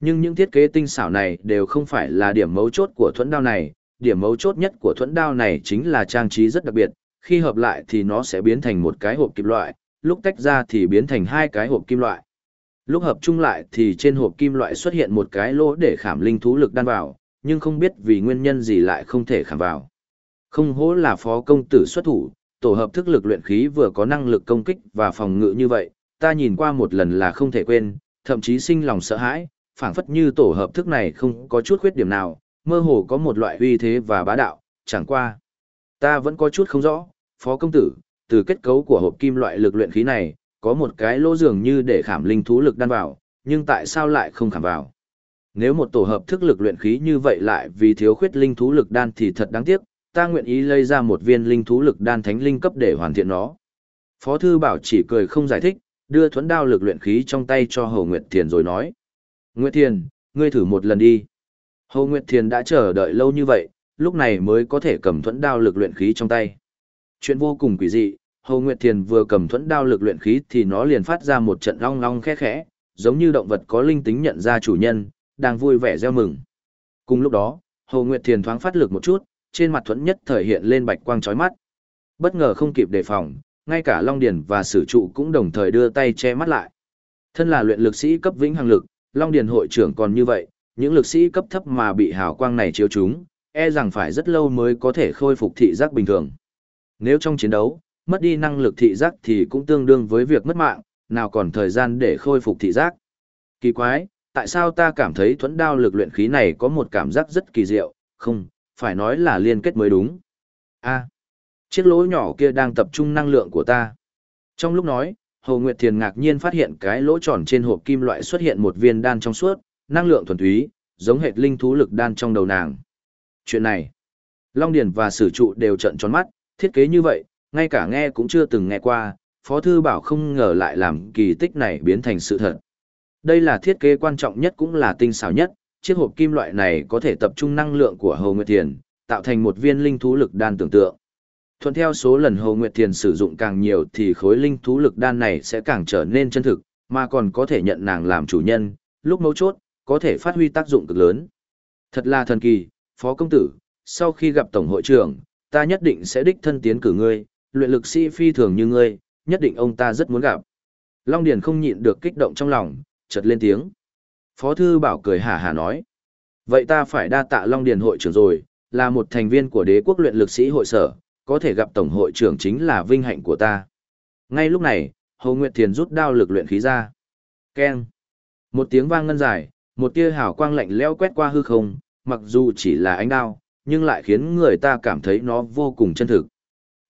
Nhưng những thiết kế tinh xảo này đều không phải là điểm mấu chốt của thuẫn đao này, điểm mấu chốt nhất của thuẫn đao này chính là trang trí rất đặc biệt, khi hợp lại thì nó sẽ biến thành một cái hộp kim loại, lúc tách ra thì biến thành hai cái hộp kim loại. Lúc hợp chung lại thì trên hộp kim loại xuất hiện một cái lỗ để khảm linh thú lực đan vào, nhưng không biết vì nguyên nhân gì lại không thể khảm vào. Không hố là phó công tử xuất thủ, tổ hợp thức lực luyện khí vừa có năng lực công kích và phòng ngự như vậy, ta nhìn qua một lần là không thể quên, thậm chí sinh lòng sợ hãi, phảng phất như tổ hợp thức này không có chút khuyết điểm nào, mơ hồ có một loại uy thế và bá đạo, chẳng qua. Ta vẫn có chút không rõ, phó công tử, từ kết cấu của hộp kim loại lực luyện khí này, có một cái lỗ dường như để khảm linh thú lực đan vào, nhưng tại sao lại không khảm vào? Nếu một tổ hợp thức lực luyện khí như vậy lại vì thiếu khuyết linh thú lực đan thì thật đáng tiếc, ta nguyện ý lấy ra một viên linh thú lực đan thánh linh cấp để hoàn thiện nó. Phó thư bảo chỉ cười không giải thích, đưa thuẫn đao lực luyện khí trong tay cho Hồ Nguyệt Thiền rồi nói. Nguyệt Thiền, ngươi thử một lần đi. Hồ Nguyệt Thiền đã chờ đợi lâu như vậy, lúc này mới có thể cầm thuẫn đao lực luyện khí trong tay. Chuyện vô cùng quỷ dị, Hồ Nguyệt Thiền vừa cầm thuẫn đao lực luyện khí thì nó liền phát ra một trận long long khẽ khẽ, giống như động vật có linh tính nhận ra chủ nhân, đang vui vẻ reo mừng. Cùng lúc đó, Hồ Nguyệt Thiền thoáng phát lực một chút, trên mặt thuẫn nhất thời hiện lên bạch quang chói mắt. Bất ngờ không kịp đề phòng, ngay cả Long Điền và Sử trụ cũng đồng thời đưa tay che mắt lại. Thân là luyện lực sĩ cấp vĩnh hằng lực, Long Điền hội trưởng còn như vậy, những lực sĩ cấp thấp mà bị hào quang này chiếu chúng, e rằng phải rất lâu mới có thể khôi phục thị giác bình thường. Nếu trong chiến đấu, mất đi năng lực thị giác thì cũng tương đương với việc mất mạng, nào còn thời gian để khôi phục thị giác. Kỳ quái, tại sao ta cảm thấy thuẫn đao lực luyện khí này có một cảm giác rất kỳ diệu, không, phải nói là liên kết mới đúng. a chiếc lỗ nhỏ kia đang tập trung năng lượng của ta. Trong lúc nói, Hồ Nguyệt Thiền ngạc nhiên phát hiện cái lỗ tròn trên hộp kim loại xuất hiện một viên đan trong suốt, năng lượng thuần túy, giống hệt linh thú lực đan trong đầu nàng. Chuyện này, Long Điền và Sử trụ đều trận tròn mắt, thiết kế như vậy, ngay cả nghe cũng chưa từng nghe qua, Phó Thư Bảo không ngờ lại làm kỳ tích này biến thành sự thật. Đây là thiết kế quan trọng nhất cũng là tinh xảo nhất, chiếc hộp kim loại này có thể tập trung năng lượng của Hồ Nguyệt Thiền, tạo thành một viên linh thú lực đan tưởng tượng. Thuận theo số lần Hồ Nguyệt Thiền sử dụng càng nhiều thì khối linh thú lực đan này sẽ càng trở nên chân thực, mà còn có thể nhận nàng làm chủ nhân, lúc mấu chốt, có thể phát huy tác dụng cực lớn. Thật là thần kỳ, Phó Công Tử, sau khi gặp Tổng hội trưởng, ta nhất định sẽ đích thân tiến cử ngươi, luyện lực sĩ phi thường như ngươi, nhất định ông ta rất muốn gặp. Long Điền không nhịn được kích động trong lòng, chợt lên tiếng. Phó Thư Bảo cười hả hả nói. Vậy ta phải đa tạ Long Điền hội trưởng rồi, là một thành viên của đế quốc luyện lực sĩ hội sở, có thể gặp Tổng hội trưởng chính là vinh hạnh của ta. Ngay lúc này, Hồ Nguyệt Thiền rút đao lực luyện khí ra. Keng. Một tiếng vang ngân dài, một tia hào quang lạnh lẽo quét qua hư không, mặc dù chỉ là ánh đao, nhưng lại khiến người ta cảm thấy nó vô cùng chân thực.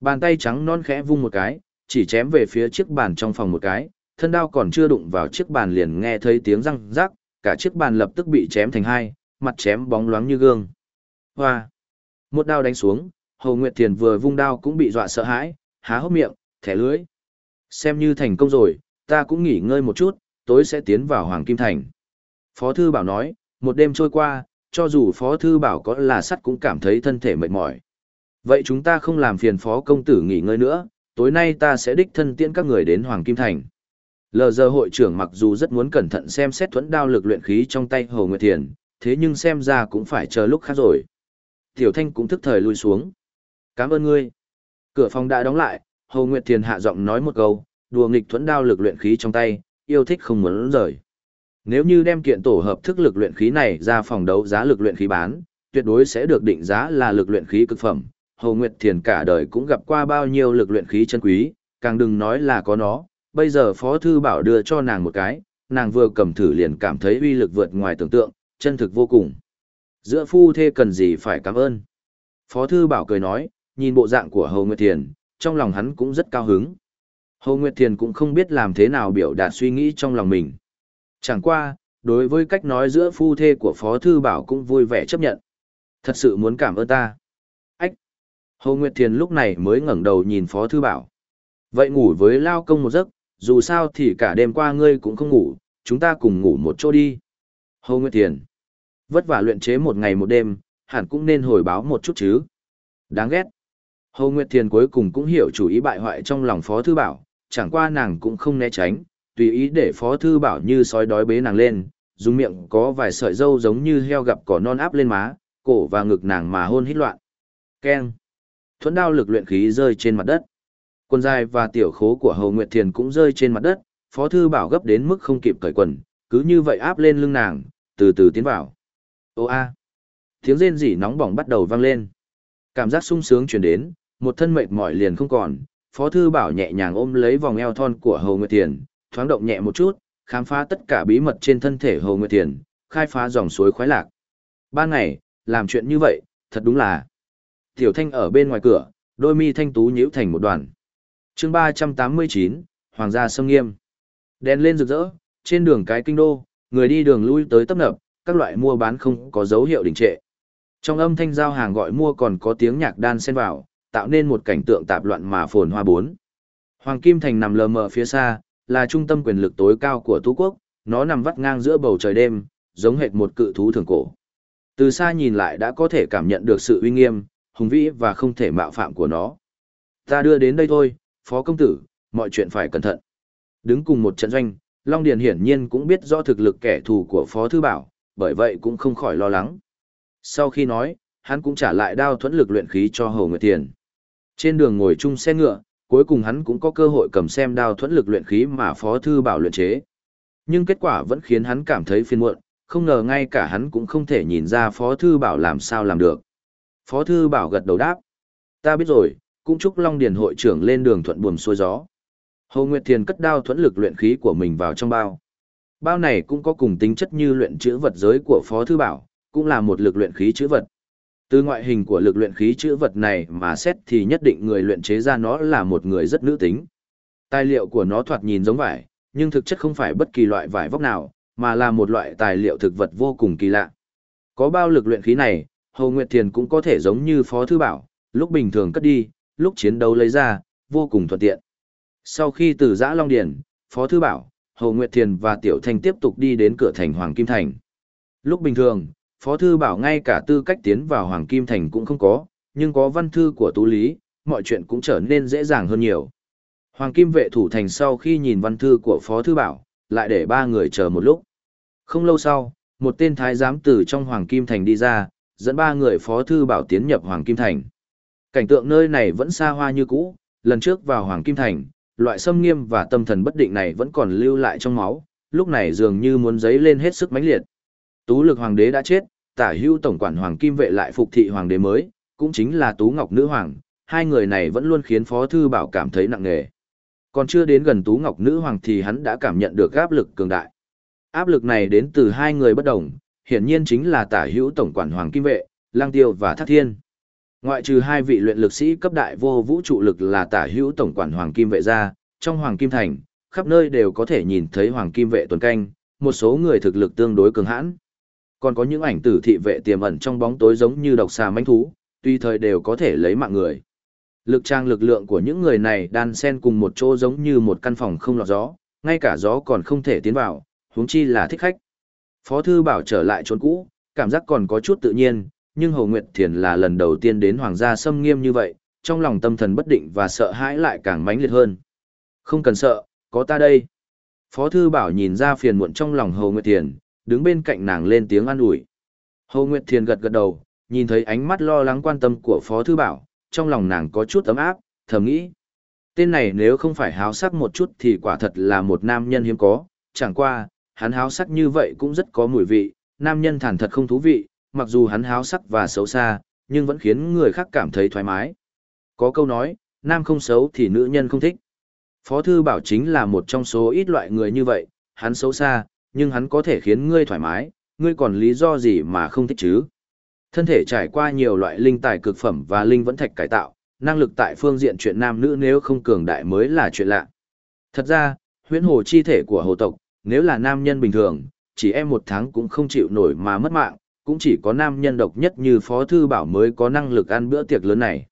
Bàn tay trắng non khẽ vung một cái, chỉ chém về phía chiếc bàn trong phòng một cái, thân đao còn chưa đụng vào chiếc bàn liền nghe thấy tiếng răng rắc, cả chiếc bàn lập tức bị chém thành hai, mặt chém bóng loáng như gương. Hoa! Một đao đánh xuống, Hồ Nguyệt Thiền vừa vung đao cũng bị dọa sợ hãi, há hốc miệng, thẻ lưới. Xem như thành công rồi, ta cũng nghỉ ngơi một chút, tối sẽ tiến vào Hoàng Kim Thành. Phó Thư Bảo nói, một đêm trôi qua, cho dù Phó Thư Bảo có là sắt cũng cảm thấy thân thể mệt mỏi. Vậy chúng ta không làm phiền Phó Công Tử nghỉ ngơi nữa, tối nay ta sẽ đích thân tiễn các người đến Hoàng Kim Thành. Lờ giờ hội trưởng mặc dù rất muốn cẩn thận xem xét thuẫn đao lực luyện khí trong tay Hồ Nguyệt Thiền, thế nhưng xem ra cũng phải chờ lúc khác rồi. Tiểu Thanh cũng thức thời lui xuống. Cảm ơn ngươi. Cửa phòng đã đóng lại, Hồ Nguyệt Thiền hạ giọng nói một câu, đùa nghịch thuẫn đao lực luyện khí trong tay, yêu thích không muốn rời. Nếu như đem kiện tổ hợp thức lực luyện khí này ra phòng đấu giá lực luyện khí bán, tuyệt đối sẽ được định giá là lực luyện khí cực phẩm. Hồ Nguyệt Thiền cả đời cũng gặp qua bao nhiêu lực luyện khí chân quý, càng đừng nói là có nó, bây giờ Phó Thư Bảo đưa cho nàng một cái, nàng vừa cầm thử liền cảm thấy uy lực vượt ngoài tưởng tượng, chân thực vô cùng. Giữa phu thê cần gì phải cảm ơn. Phó Thư Bảo cười nói, nhìn bộ dạng của Hồ Nguyệt Thiền, trong lòng hắn cũng rất cao hứng. Hồ Nguyệt Thiền cũng không biết làm thế nào biểu đạt suy nghĩ trong lòng mình. Chẳng qua, đối với cách nói giữa phu thê của Phó Thư Bảo cũng vui vẻ chấp nhận. Thật sự muốn cảm ơn ta. Ách! Hồ Nguyệt Thiền lúc này mới ngẩng đầu nhìn Phó Thư Bảo. Vậy ngủ với Lao Công một giấc, dù sao thì cả đêm qua ngươi cũng không ngủ, chúng ta cùng ngủ một chỗ đi. Hồ Nguyệt Thiền. Vất vả luyện chế một ngày một đêm, hẳn cũng nên hồi báo một chút chứ. Đáng ghét. Hồ Nguyệt Thiền cuối cùng cũng hiểu chủ ý bại hoại trong lòng Phó Thư Bảo, chẳng qua nàng cũng không né tránh, tùy ý để Phó Thư Bảo như sói đói bế nàng lên, dùng miệng có vài sợi dâu giống như heo gặp cỏ non áp lên má, cổ và ngực nàng mà hôn hít loạn. Keng. Thuẫn đao lực luyện khí rơi trên mặt đất. Quần dài và tiểu khố của Hồ Nguyệt Thiền cũng rơi trên mặt đất, Phó Thư Bảo gấp đến mức không kịp cởi quần, cứ như vậy áp lên lưng nàng, từ từ tiến vào. Ô a Tiếng rên rỉ nóng bỏng bắt đầu vang lên. Cảm giác sung sướng chuyển đến, một thân mệt mỏi liền không còn, Phó Thư Bảo nhẹ nhàng ôm lấy vòng eo thon của Hồ Nguyệt Thiền, thoáng động nhẹ một chút, khám phá tất cả bí mật trên thân thể Hồ Nguyệt Thiền, khai phá dòng suối khoái lạc. Ban ngày, làm chuyện như vậy, thật đúng là. Tiểu Thanh ở bên ngoài cửa, đôi mi thanh tú nhíu thành một đoàn chương ba trăm tám mươi chín Hoàng gia sông nghiêm. Đèn lên rực rỡ, trên đường cái kinh đô, người đi đường lui tới tấp nập, các loại mua bán không có dấu hiệu đình trệ. Trong âm thanh giao hàng gọi mua còn có tiếng nhạc đan xen vào, tạo nên một cảnh tượng tạp loạn mà phồn hoa bốn. Hoàng Kim Thành nằm lờ mờ phía xa, là trung tâm quyền lực tối cao của Tú Quốc, nó nằm vắt ngang giữa bầu trời đêm, giống hệt một cự thú thường cổ. Từ xa nhìn lại đã có thể cảm nhận được sự uy nghiêm, hùng vĩ và không thể mạo phạm của nó. Ta đưa đến đây thôi, phó công tử, mọi chuyện phải cẩn thận. Đứng cùng một trận doanh, Long Điền hiển nhiên cũng biết rõ thực lực kẻ thù của Phó Thư Bảo, bởi vậy cũng không khỏi lo lắng. Sau khi nói, hắn cũng trả lại đao thuẫn lực luyện khí cho Hồ Nguyệt Thiền. Trên đường ngồi chung xe ngựa, cuối cùng hắn cũng có cơ hội cầm xem đao thuẫn lực luyện khí mà Phó Thư Bảo luyện chế. Nhưng kết quả vẫn khiến hắn cảm thấy phiền muộn, không ngờ ngay cả hắn cũng không thể nhìn ra Phó Thư Bảo làm sao làm được. Phó Thư Bảo gật đầu đáp. Ta biết rồi, cũng chúc Long Điền hội trưởng lên đường thuận buồm xuôi gió. Hồ Nguyệt Thiền cất đao thuẫn lực luyện khí của mình vào trong bao. Bao này cũng có cùng tính chất như luyện chữ vật giới của Phó Thư Bảo, cũng là một lực luyện khí chữ vật. Từ ngoại hình của lực luyện khí chữ vật này mà xét thì nhất định người luyện chế ra nó là một người rất nữ tính. Tài liệu của nó thoạt nhìn giống vải, nhưng thực chất không phải bất kỳ loại vải vóc nào, mà là một loại tài liệu thực vật vô cùng kỳ lạ. Có bao lực luyện khí này, Hồ Nguyệt Thiền cũng có thể giống như Phó Thư Bảo, lúc bình thường cất đi, lúc chiến đấu lấy ra, vô cùng thuận tiện. Sau khi từ giã Long Điền, Phó Thư Bảo, Hồ Nguyệt Thiền và Tiểu Thanh tiếp tục đi đến cửa thành Hoàng Kim Thành. Lúc bình thường, Phó Thư Bảo ngay cả tư cách tiến vào Hoàng Kim Thành cũng không có, nhưng có văn thư của Tú Lý, mọi chuyện cũng trở nên dễ dàng hơn nhiều. Hoàng Kim vệ thủ thành sau khi nhìn văn thư của Phó Thư Bảo, lại để ba người chờ một lúc. Không lâu sau, một tên thái giám từ trong Hoàng Kim Thành đi ra, dẫn ba người Phó Thư Bảo tiến nhập Hoàng Kim Thành. Cảnh tượng nơi này vẫn xa hoa như cũ, lần trước vào Hoàng Kim Thành, loại xâm nghiêm và tâm thần bất định này vẫn còn lưu lại trong máu, lúc này dường như muốn giấy lên hết sức mãnh liệt. Tú lực hoàng đế đã chết, tả hưu tổng quản hoàng kim vệ lại phục thị hoàng đế mới, cũng chính là Tú Ngọc Nữ Hoàng, hai người này vẫn luôn khiến Phó Thư Bảo cảm thấy nặng nề. Còn chưa đến gần Tú Ngọc Nữ Hoàng thì hắn đã cảm nhận được áp lực cường đại. Áp lực này đến từ hai người bất đồng, hiển nhiên chính là tả hữu tổng quản hoàng kim vệ, lang tiêu và thác thiên. Ngoại trừ hai vị luyện lực sĩ cấp đại vô vũ trụ lực là tả hữu tổng quản hoàng kim vệ ra, trong hoàng kim thành, khắp nơi đều có thể nhìn thấy hoàng kim vệ tuần canh, một số người thực lực tương đối cường hãn. Còn có những ảnh tử thị vệ tiềm ẩn trong bóng tối giống như độc xà manh thú, tùy thời đều có thể lấy mạng người. Lực trang lực lượng của những người này đan xen cùng một chỗ giống như một căn phòng không lọt gió, ngay cả gió còn không thể tiến vào, huống chi là thích khách. Phó thư bảo trở lại trốn cũ, cảm giác còn có chút tự nhiên, nhưng Hồ Nguyệt Thiền là lần đầu tiên đến hoàng gia xâm nghiêm như vậy, trong lòng tâm thần bất định và sợ hãi lại càng mãnh liệt hơn. Không cần sợ, có ta đây. Phó thư bảo nhìn ra phiền muộn trong lòng Hồ Nguyệt Thiền, đứng bên cạnh nàng lên tiếng an ủi. Hồ Nguyệt Thiền gật gật đầu, nhìn thấy ánh mắt lo lắng quan tâm của Phó Thư Bảo, trong lòng nàng có chút ấm áp, thầm nghĩ. Tên này nếu không phải háo sắc một chút thì quả thật là một nam nhân hiếm có, chẳng qua, hắn háo sắc như vậy cũng rất có mùi vị, nam nhân thản thật không thú vị, mặc dù hắn háo sắc và xấu xa, nhưng vẫn khiến người khác cảm thấy thoải mái. Có câu nói, nam không xấu thì nữ nhân không thích. Phó Thư Bảo chính là một trong số ít loại người như vậy, hắn xấu xa, nhưng hắn có thể khiến ngươi thoải mái, ngươi còn lý do gì mà không thích chứ? Thân thể trải qua nhiều loại linh tài cực phẩm và linh vẫn thạch cải tạo, năng lực tại phương diện chuyện nam nữ nếu không cường đại mới là chuyện lạ. Thật ra, huyễn hồ chi thể của hồ tộc, nếu là nam nhân bình thường, chỉ em một tháng cũng không chịu nổi mà mất mạng, cũng chỉ có nam nhân độc nhất như Phó Thư Bảo mới có năng lực ăn bữa tiệc lớn này.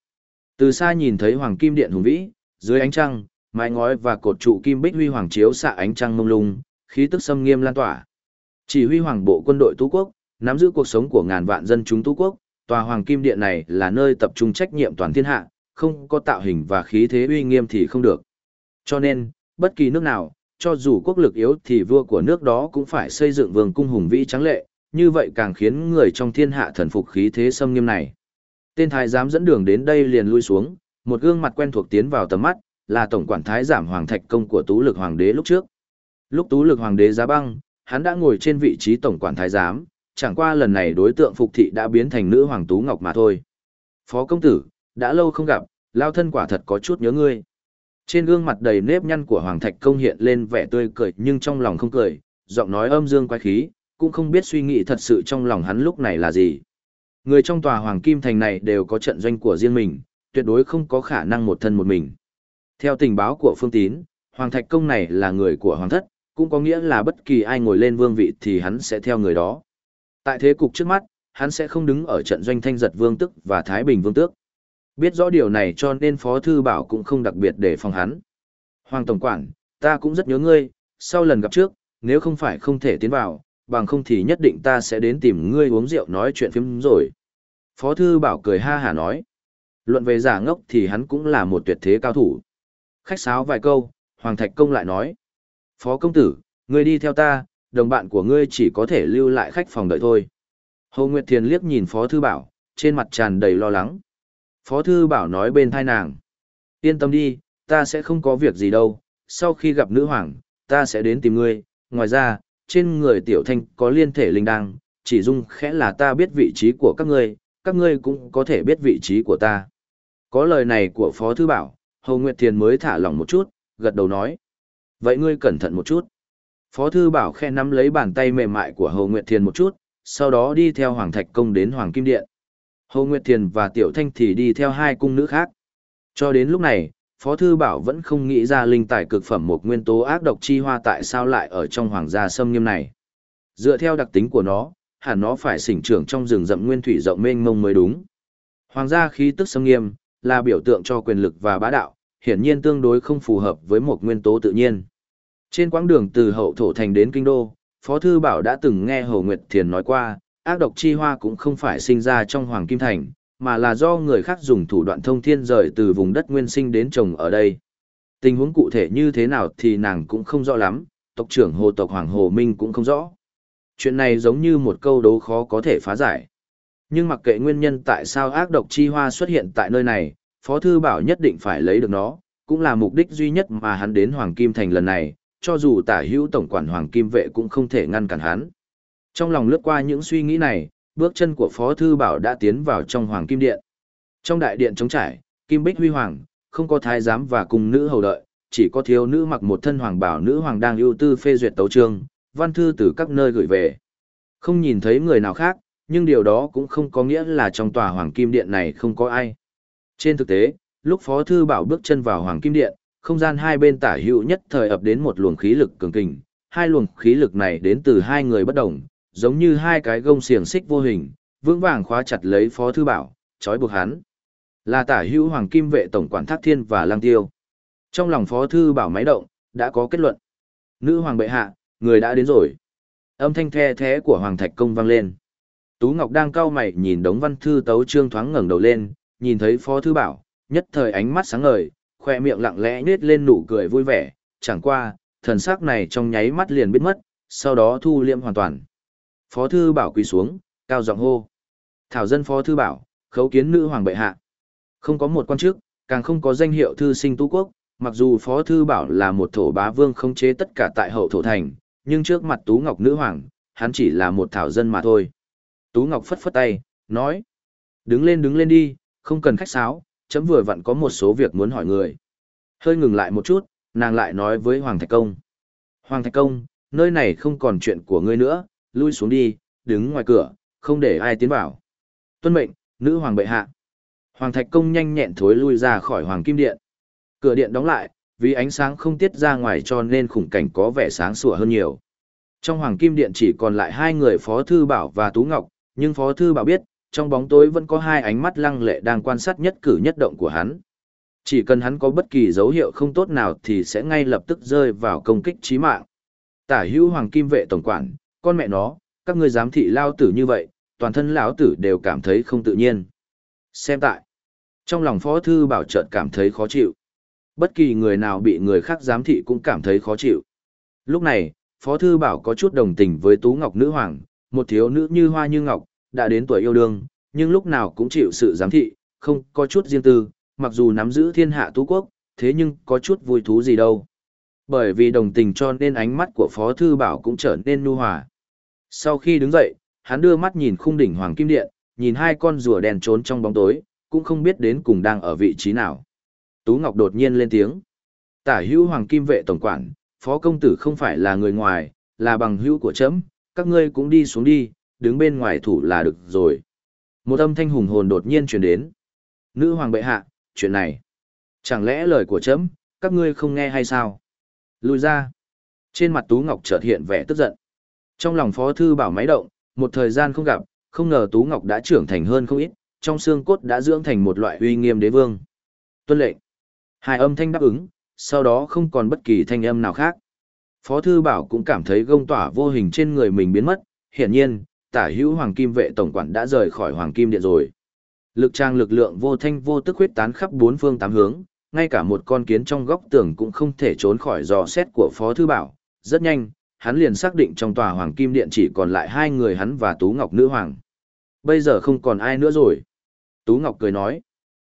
Từ xa nhìn thấy Hoàng Kim Điện hùng vĩ, dưới ánh trăng, mái ngói và cột trụ kim bích huy hoàng chiếu xạ ánh trăng mông lung, khí tức xâm nghiêm lan tỏa. Chỉ huy hoàng bộ quân đội Tú Quốc, nắm giữ cuộc sống của ngàn vạn dân chúng Tú Quốc, tòa Hoàng Kim Điện này là nơi tập trung trách nhiệm toàn thiên hạ, không có tạo hình và khí thế uy nghiêm thì không được. Cho nên, bất kỳ nước nào, cho dù quốc lực yếu thì vua của nước đó cũng phải xây dựng vương cung hùng vĩ trắng lệ, như vậy càng khiến người trong thiên hạ thần phục khí thế xâm nghiêm này. Tên thái giám dẫn đường đến đây liền lui xuống, một gương mặt quen thuộc tiến vào tầm mắt, là tổng quản thái giảm hoàng thạch công của tú lực hoàng đế lúc trước. Lúc tú lực hoàng đế giá băng, hắn đã ngồi trên vị trí tổng quản thái giám, chẳng qua lần này đối tượng phục thị đã biến thành nữ hoàng tú ngọc mà thôi. Phó công tử, đã lâu không gặp, lao thân quả thật có chút nhớ ngươi. Trên gương mặt đầy nếp nhăn của hoàng thạch công hiện lên vẻ tươi cười nhưng trong lòng không cười, giọng nói âm dương quái khí, cũng không biết suy nghĩ thật sự trong lòng hắn lúc này là gì. Người trong tòa hoàng kim thành này đều có trận doanh của riêng mình, tuyệt đối không có khả năng một thân một mình. Theo tình báo của Phương Tín, Hoàng Thạch Công này là người của Hoàng Thất, cũng có nghĩa là bất kỳ ai ngồi lên vương vị thì hắn sẽ theo người đó. Tại thế cục trước mắt, hắn sẽ không đứng ở trận doanh thanh giật vương tức và Thái Bình vương tước. Biết rõ điều này cho nên Phó Thư Bảo cũng không đặc biệt để phòng hắn. Hoàng Tổng Quản, ta cũng rất nhớ ngươi, sau lần gặp trước, nếu không phải không thể tiến vào, bằng không thì nhất định ta sẽ đến tìm ngươi uống rượu nói chuyện phim rồi. Phó Thư Bảo cười ha hà nói. Luận về giả ngốc thì hắn cũng là một tuyệt thế cao thủ. Khách sáo vài câu, Hoàng Thạch Công lại nói. Phó công tử, ngươi đi theo ta, đồng bạn của ngươi chỉ có thể lưu lại khách phòng đợi thôi. Hồ Nguyệt Thiền liếc nhìn Phó Thư Bảo, trên mặt tràn đầy lo lắng. Phó thư bảo nói bên thai nàng. Yên tâm đi, ta sẽ không có việc gì đâu, sau khi gặp nữ hoàng, ta sẽ đến tìm ngươi. Ngoài ra, trên người tiểu thanh có liên thể linh đăng, chỉ dung khẽ là ta biết vị trí của các ngươi, các ngươi cũng có thể biết vị trí của ta. Có lời này của Phó Thư Bảo, Hồ Nguyệt Thiền mới thả lỏng một chút, gật đầu nói. Vậy ngươi cẩn thận một chút. Phó Thư Bảo khe nắm lấy bàn tay mềm mại của Hồ Nguyệt Thiền một chút, sau đó đi theo Hoàng Thạch Công đến Hoàng Kim Điện. Hồ Nguyệt Thiền và Tiểu Thanh thì đi theo hai cung nữ khác. Cho đến lúc này, Phó Thư Bảo vẫn không nghĩ ra linh tài cực phẩm một nguyên tố ác độc chi hoa tại sao lại ở trong hoàng gia sâm nghiêm này. Dựa theo đặc tính của nó, hẳn nó phải sinh trưởng trong rừng rậm nguyên thủy rộng mênh mông mới đúng. Hoàng gia khí tức sâm nghiêm, là biểu tượng cho quyền lực và bá đạo, hiển nhiên tương đối không phù hợp với một nguyên tố tự nhiên. Trên quãng đường từ hậu thổ thành đến kinh đô, Phó Thư Bảo đã từng nghe Hồ Nguyệt Thiền nói qua, ác độc chi hoa cũng không phải sinh ra trong Hoàng Kim Thành, mà là do người khác dùng thủ đoạn thông thiên rời từ vùng đất nguyên sinh đến trồng ở đây. Tình huống cụ thể như thế nào thì nàng cũng không rõ lắm, tộc trưởng Hồ tộc Hoàng Hồ Minh cũng không rõ. Chuyện này giống như một câu đố khó có thể phá giải. Nhưng mặc kệ nguyên nhân tại sao ác độc chi hoa xuất hiện tại nơi này, Phó Thư Bảo nhất định phải lấy được nó, cũng là mục đích duy nhất mà hắn đến Hoàng Kim Thành lần này, cho dù tả hữu tổng quản Hoàng Kim Vệ cũng không thể ngăn cản hắn. Trong lòng lướt qua những suy nghĩ này, bước chân của Phó Thư Bảo đã tiến vào trong Hoàng Kim Điện. Trong đại điện trống trải, Kim Bích Huy Hoàng, không có thái giám và cùng nữ hầu đợi, chỉ có thiếu nữ mặc một thân hoàng bảo nữ hoàng đang ưu tư phê duyệt tấu trương, văn thư từ các nơi gửi về. Không nhìn thấy người nào khác, nhưng điều đó cũng không có nghĩa là trong tòa Hoàng Kim Điện này không có ai. Trên thực tế, lúc Phó Thư Bảo bước chân vào Hoàng Kim Điện, không gian hai bên tả hữu nhất thời ập đến một luồng khí lực cường kình, hai luồng khí lực này đến từ hai người bất đồng, giống như hai cái gông xiềng xích vô hình, vững vàng khóa chặt lấy Phó Thư Bảo, trói buộc hắn. Là tả hữu Hoàng Kim vệ tổng quản Thác Thiên và Lang Tiêu. Trong lòng Phó Thư Bảo máy động, đã có kết luận. Nữ Hoàng bệ hạ, người đã đến rồi. Âm thanh the thế của Hoàng Thạch Công vang lên. Tú Ngọc đang cau mày nhìn đống văn thư tấu trương thoáng ngẩng đầu lên, nhìn thấy Phó Thư Bảo, nhất thời ánh mắt sáng ngời, khoe miệng lặng lẽ nết lên nụ cười vui vẻ, chẳng qua, thần sắc này trong nháy mắt liền biết mất, sau đó thu liệm hoàn toàn. Phó Thư Bảo quỳ xuống, cao giọng hô. Thảo dân Phó Thư Bảo, khấu kiến nữ hoàng bệ hạ. Không có một quan chức, càng không có danh hiệu thư sinh tu quốc, mặc dù Phó Thư Bảo là một thổ bá vương không chế tất cả tại hậu thổ thành, nhưng trước mặt Tú Ngọc nữ hoàng, hắn chỉ là một thảo dân mà thôi. Tú Ngọc phất phất tay, nói. Đứng lên đứng lên đi, không cần khách sáo, chấm vừa vặn có một số việc muốn hỏi người. Hơi ngừng lại một chút, nàng lại nói với Hoàng Thạch Công. Hoàng Thạch Công, nơi này không còn chuyện của ngươi nữa, lui xuống đi, đứng ngoài cửa, không để ai tiến vào. Tuân mệnh, nữ hoàng bệ hạ. Hoàng Thạch Công nhanh nhẹn thối lui ra khỏi Hoàng Kim Điện. Cửa điện đóng lại, vì ánh sáng không tiết ra ngoài cho nên khủng cảnh có vẻ sáng sủa hơn nhiều. Trong Hoàng Kim Điện chỉ còn lại hai người Phó Thư Bảo và Tú Ngọc, nhưng Phó Thư Bảo biết, trong bóng tối vẫn có hai ánh mắt lăng lệ đang quan sát nhất cử nhất động của hắn. Chỉ cần hắn có bất kỳ dấu hiệu không tốt nào thì sẽ ngay lập tức rơi vào công kích chí mạng. Tả hữu Hoàng Kim Vệ Tổng Quản, con mẹ nó, các ngươi giám thị lao tử như vậy, toàn thân lão tử đều cảm thấy không tự nhiên. Xem tại, trong lòng Phó Thư Bảo chợt cảm thấy khó chịu. Bất kỳ người nào bị người khác giám thị cũng cảm thấy khó chịu. Lúc này, Phó Thư Bảo có chút đồng tình với Tú Ngọc Nữ Hoàng, một thiếu nữ như hoa như ngọc, đã đến tuổi yêu đương, nhưng lúc nào cũng chịu sự giám thị, không có chút riêng tư, mặc dù nắm giữ thiên hạ tú quốc, thế nhưng có chút vui thú gì đâu. Bởi vì đồng tình cho nên ánh mắt của Phó Thư Bảo cũng trở nên nu hòa. Sau khi đứng dậy, hắn đưa mắt nhìn khung đỉnh Hoàng Kim Điện, nhìn hai con rùa đèn trốn trong bóng tối, cũng không biết đến cùng đang ở vị trí nào. Tú Ngọc đột nhiên lên tiếng. Tả hữu Hoàng Kim Vệ Tổng Quản, Phó Công Tử không phải là người ngoài, là bằng hữu của chấm, các ngươi cũng đi xuống đi, đứng bên ngoài thủ là được rồi. Một âm thanh hùng hồn đột nhiên truyền đến. Nữ hoàng bệ hạ, chuyện này. Chẳng lẽ lời của chấm, các ngươi không nghe hay sao? Lùi ra. Trên mặt Tú Ngọc chợt hiện vẻ tức giận. Trong lòng Phó Thư Bảo máy động, một thời gian không gặp, không ngờ Tú Ngọc đã trưởng thành hơn không ít, trong xương cốt đã dưỡng thành một loại uy nghiêm đế vương. Tuân lệnh. Hai âm thanh đáp ứng, sau đó không còn bất kỳ thanh âm nào khác. Phó Thư Bảo cũng cảm thấy gông tỏa vô hình trên người mình biến mất, hiển nhiên, tả hữu hoàng kim vệ tổng quản đã rời khỏi hoàng kim điện rồi. Lực trang lực lượng vô thanh vô tức huyết tán khắp bốn phương tám hướng, ngay cả một con kiến trong góc tường cũng không thể trốn khỏi dò xét của Phó Thư Bảo. Rất nhanh, hắn liền xác định trong tòa hoàng kim điện chỉ còn lại hai người hắn và Tú Ngọc Nữ Hoàng. Bây giờ không còn ai nữa rồi. Tú Ngọc cười nói.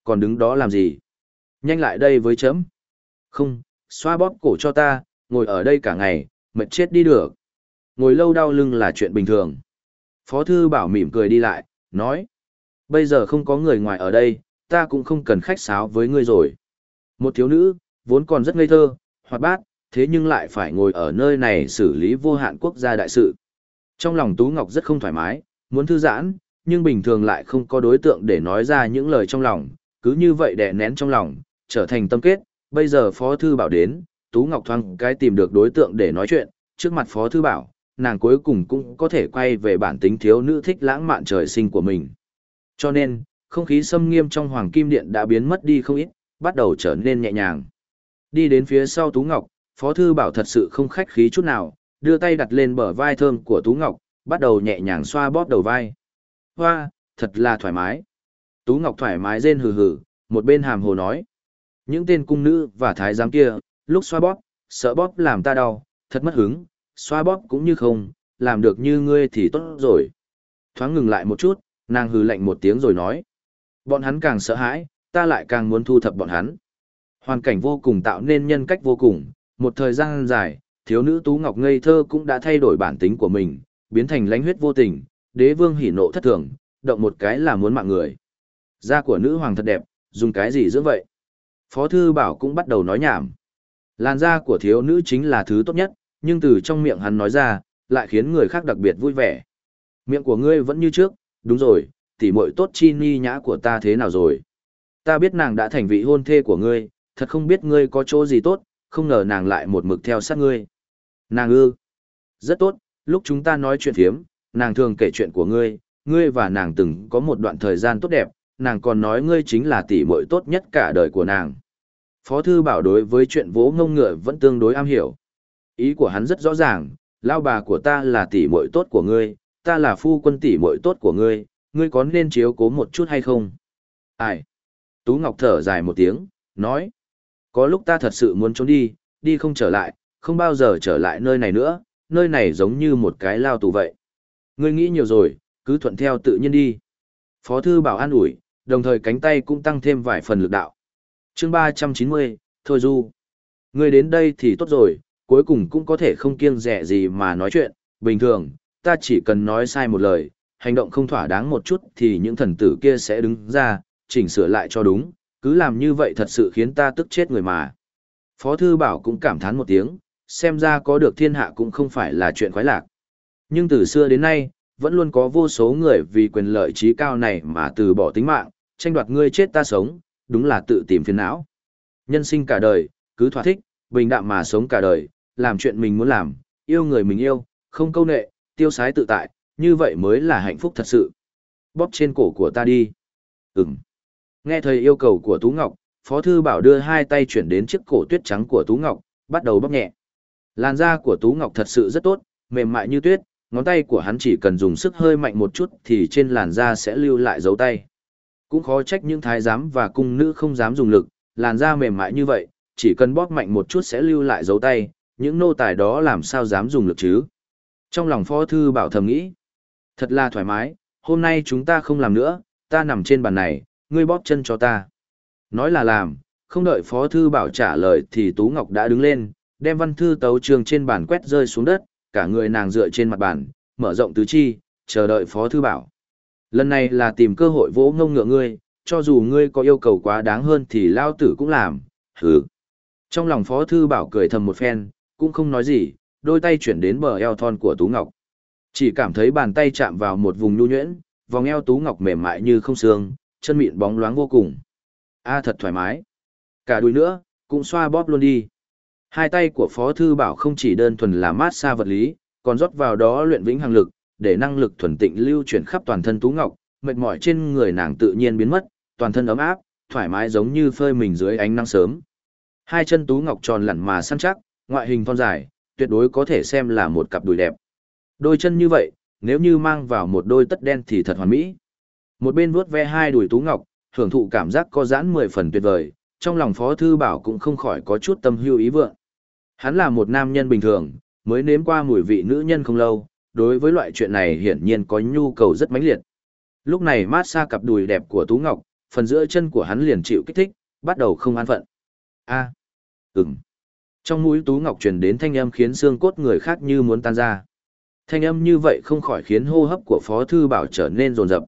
Còn đứng đó làm gì? Nhanh lại đây với chấm. Không, xoa bóp cổ cho ta, ngồi ở đây cả ngày, mệt chết đi được. Ngồi lâu đau lưng là chuyện bình thường. Phó thư bảo mỉm cười đi lại, nói. Bây giờ không có người ngoài ở đây, ta cũng không cần khách sáo với ngươi rồi. Một thiếu nữ, vốn còn rất ngây thơ, hoạt bát, thế nhưng lại phải ngồi ở nơi này xử lý vô hạn quốc gia đại sự. Trong lòng Tú Ngọc rất không thoải mái, muốn thư giãn, nhưng bình thường lại không có đối tượng để nói ra những lời trong lòng, cứ như vậy đè nén trong lòng, trở thành tâm kết. Bây giờ Phó Thư Bảo đến, Tú Ngọc thoáng cái tìm được đối tượng để nói chuyện, trước mặt Phó Thư Bảo, nàng cuối cùng cũng có thể quay về bản tính thiếu nữ thích lãng mạn trời sinh của mình. Cho nên, không khí xâm nghiêm trong Hoàng Kim Điện đã biến mất đi không ít, bắt đầu trở nên nhẹ nhàng. Đi đến phía sau Tú Ngọc, Phó Thư Bảo thật sự không khách khí chút nào, đưa tay đặt lên bờ vai thơm của Tú Ngọc, bắt đầu nhẹ nhàng xoa bóp đầu vai. Hoa, thật là thoải mái. Tú Ngọc thoải mái rên hừ hừ, một bên hàm hồ nói. Những tên cung nữ và thái giám kia, lúc xoa bóp, sợ bóp làm ta đau, thật mất hứng, xoa bóp cũng như không, làm được như ngươi thì tốt rồi. Thoáng ngừng lại một chút, nàng hừ lạnh một tiếng rồi nói. Bọn hắn càng sợ hãi, ta lại càng muốn thu thập bọn hắn. Hoàn cảnh vô cùng tạo nên nhân cách vô cùng, một thời gian dài, thiếu nữ Tú Ngọc ngây thơ cũng đã thay đổi bản tính của mình, biến thành lãnh huyết vô tình, đế vương hỉ nộ thất thường, động một cái là muốn mạng người. Da của nữ hoàng thật đẹp, dùng cái gì dưỡng vậy? Phó thư bảo cũng bắt đầu nói nhảm. Làn da của thiếu nữ chính là thứ tốt nhất, nhưng từ trong miệng hắn nói ra, lại khiến người khác đặc biệt vui vẻ. Miệng của ngươi vẫn như trước, đúng rồi, tỉ muội tốt chi ni nhã của ta thế nào rồi? Ta biết nàng đã thành vị hôn thê của ngươi, thật không biết ngươi có chỗ gì tốt, không ngờ nàng lại một mực theo sát ngươi. Nàng ư? Rất tốt, lúc chúng ta nói chuyện thiếm, nàng thường kể chuyện của ngươi, ngươi và nàng từng có một đoạn thời gian tốt đẹp, nàng còn nói ngươi chính là tỷ muội tốt nhất cả đời của nàng. Phó thư bảo đối với chuyện vỗ ngông ngựa vẫn tương đối am hiểu. Ý của hắn rất rõ ràng, lao bà của ta là tỷ muội tốt của ngươi, ta là phu quân tỷ muội tốt của ngươi, ngươi có nên chiếu cố một chút hay không? Ai? Tú Ngọc thở dài một tiếng, nói. Có lúc ta thật sự muốn trốn đi, đi không trở lại, không bao giờ trở lại nơi này nữa, nơi này giống như một cái lao tù vậy. Ngươi nghĩ nhiều rồi, cứ thuận theo tự nhiên đi. Phó thư bảo an ủi, đồng thời cánh tay cũng tăng thêm vài phần lực đạo. chương 390, Thôi Du. Ngươi đến đây thì tốt rồi, cuối cùng cũng có thể không kiêng rẻ gì mà nói chuyện, bình thường, ta chỉ cần nói sai một lời, hành động không thỏa đáng một chút thì những thần tử kia sẽ đứng ra, chỉnh sửa lại cho đúng, cứ làm như vậy thật sự khiến ta tức chết người mà. Phó Thư Bảo cũng cảm thán một tiếng, xem ra có được thiên hạ cũng không phải là chuyện khoái lạc. Nhưng từ xưa đến nay, vẫn luôn có vô số người vì quyền lợi trí cao này mà từ bỏ tính mạng, tranh đoạt ngươi chết ta sống, đúng là tự tìm phiền não. Nhân sinh cả đời, cứ thỏa thích, bình đạm mà sống cả đời, làm chuyện mình muốn làm, yêu người mình yêu, không câu nệ, tiêu sái tự tại, như vậy mới là hạnh phúc thật sự. Bóp trên cổ của ta đi. Ừm. Nghe thầy yêu cầu của Tú Ngọc, Phó Thư Bảo đưa hai tay chuyển đến chiếc cổ tuyết trắng của Tú Ngọc, bắt đầu bóp nhẹ. Làn da của Tú Ngọc thật sự rất tốt, mềm mại như tuyết, ngón tay của hắn chỉ cần dùng sức hơi mạnh một chút thì trên làn da sẽ lưu lại dấu tay. Cũng khó trách những thái giám và cung nữ không dám dùng lực, làn da mềm mại như vậy, chỉ cần bóp mạnh một chút sẽ lưu lại dấu tay, những nô tài đó làm sao dám dùng lực chứ. Trong lòng Phó Thư Bảo thầm nghĩ, thật là thoải mái, hôm nay chúng ta không làm nữa, ta nằm trên bàn này, ngươi bóp chân cho ta. Nói là làm, không đợi Phó Thư Bảo trả lời thì Tú Ngọc đã đứng lên, đem văn thư tấu trường trên bàn quét rơi xuống đất, cả người nàng dựa trên mặt bàn, mở rộng tứ chi, chờ đợi Phó Thư Bảo. Lần này là tìm cơ hội vỗ ngông ngựa ngươi, cho dù ngươi có yêu cầu quá đáng hơn thì lao tử cũng làm, hứ. Trong lòng Phó Thư Bảo cười thầm một phen, cũng không nói gì, đôi tay chuyển đến bờ eo thon của Tú Ngọc. Chỉ cảm thấy bàn tay chạm vào một vùng nhu nhuyễn, vòng eo Tú Ngọc mềm mại như không xương, chân mịn bóng loáng vô cùng. A thật thoải mái. Cả đùi nữa, cũng xoa bóp luôn đi. Hai tay của Phó Thư Bảo không chỉ đơn thuần là mát xa vật lý, còn rót vào đó luyện vĩnh hằng lực, để năng lực thuần tịnh lưu chuyển khắp toàn thân Tú Ngọc, mệt mỏi trên người nàng tự nhiên biến mất, toàn thân ấm áp, thoải mái giống như phơi mình dưới ánh nắng sớm. Hai chân Tú Ngọc tròn lặn mà săn chắc, ngoại hình thon dài, tuyệt đối có thể xem là một cặp đùi đẹp. Đôi chân như vậy, nếu như mang vào một đôi tất đen thì thật hoàn mỹ. Một bên vuốt ve hai đùi Tú Ngọc, hưởng thụ cảm giác có giãn mười phần tuyệt vời, trong lòng Phó Thư Bảo cũng không khỏi có chút tâm hưu ý vượng. Hắn là một nam nhân bình thường, mới nếm qua mùi vị nữ nhân không lâu, đối với loại chuyện này hiển nhiên có nhu cầu rất mãnh liệt. Lúc này mát xa cặp đùi đẹp của Tú Ngọc, phần giữa chân của hắn liền chịu kích thích, bắt đầu không an phận. A. À, ừm. Trong mũi Tú Ngọc truyền đến thanh âm khiến xương cốt người khác như muốn tan ra. Thanh âm như vậy không khỏi khiến hô hấp của Phó Thư Bảo trở nên rồn rập.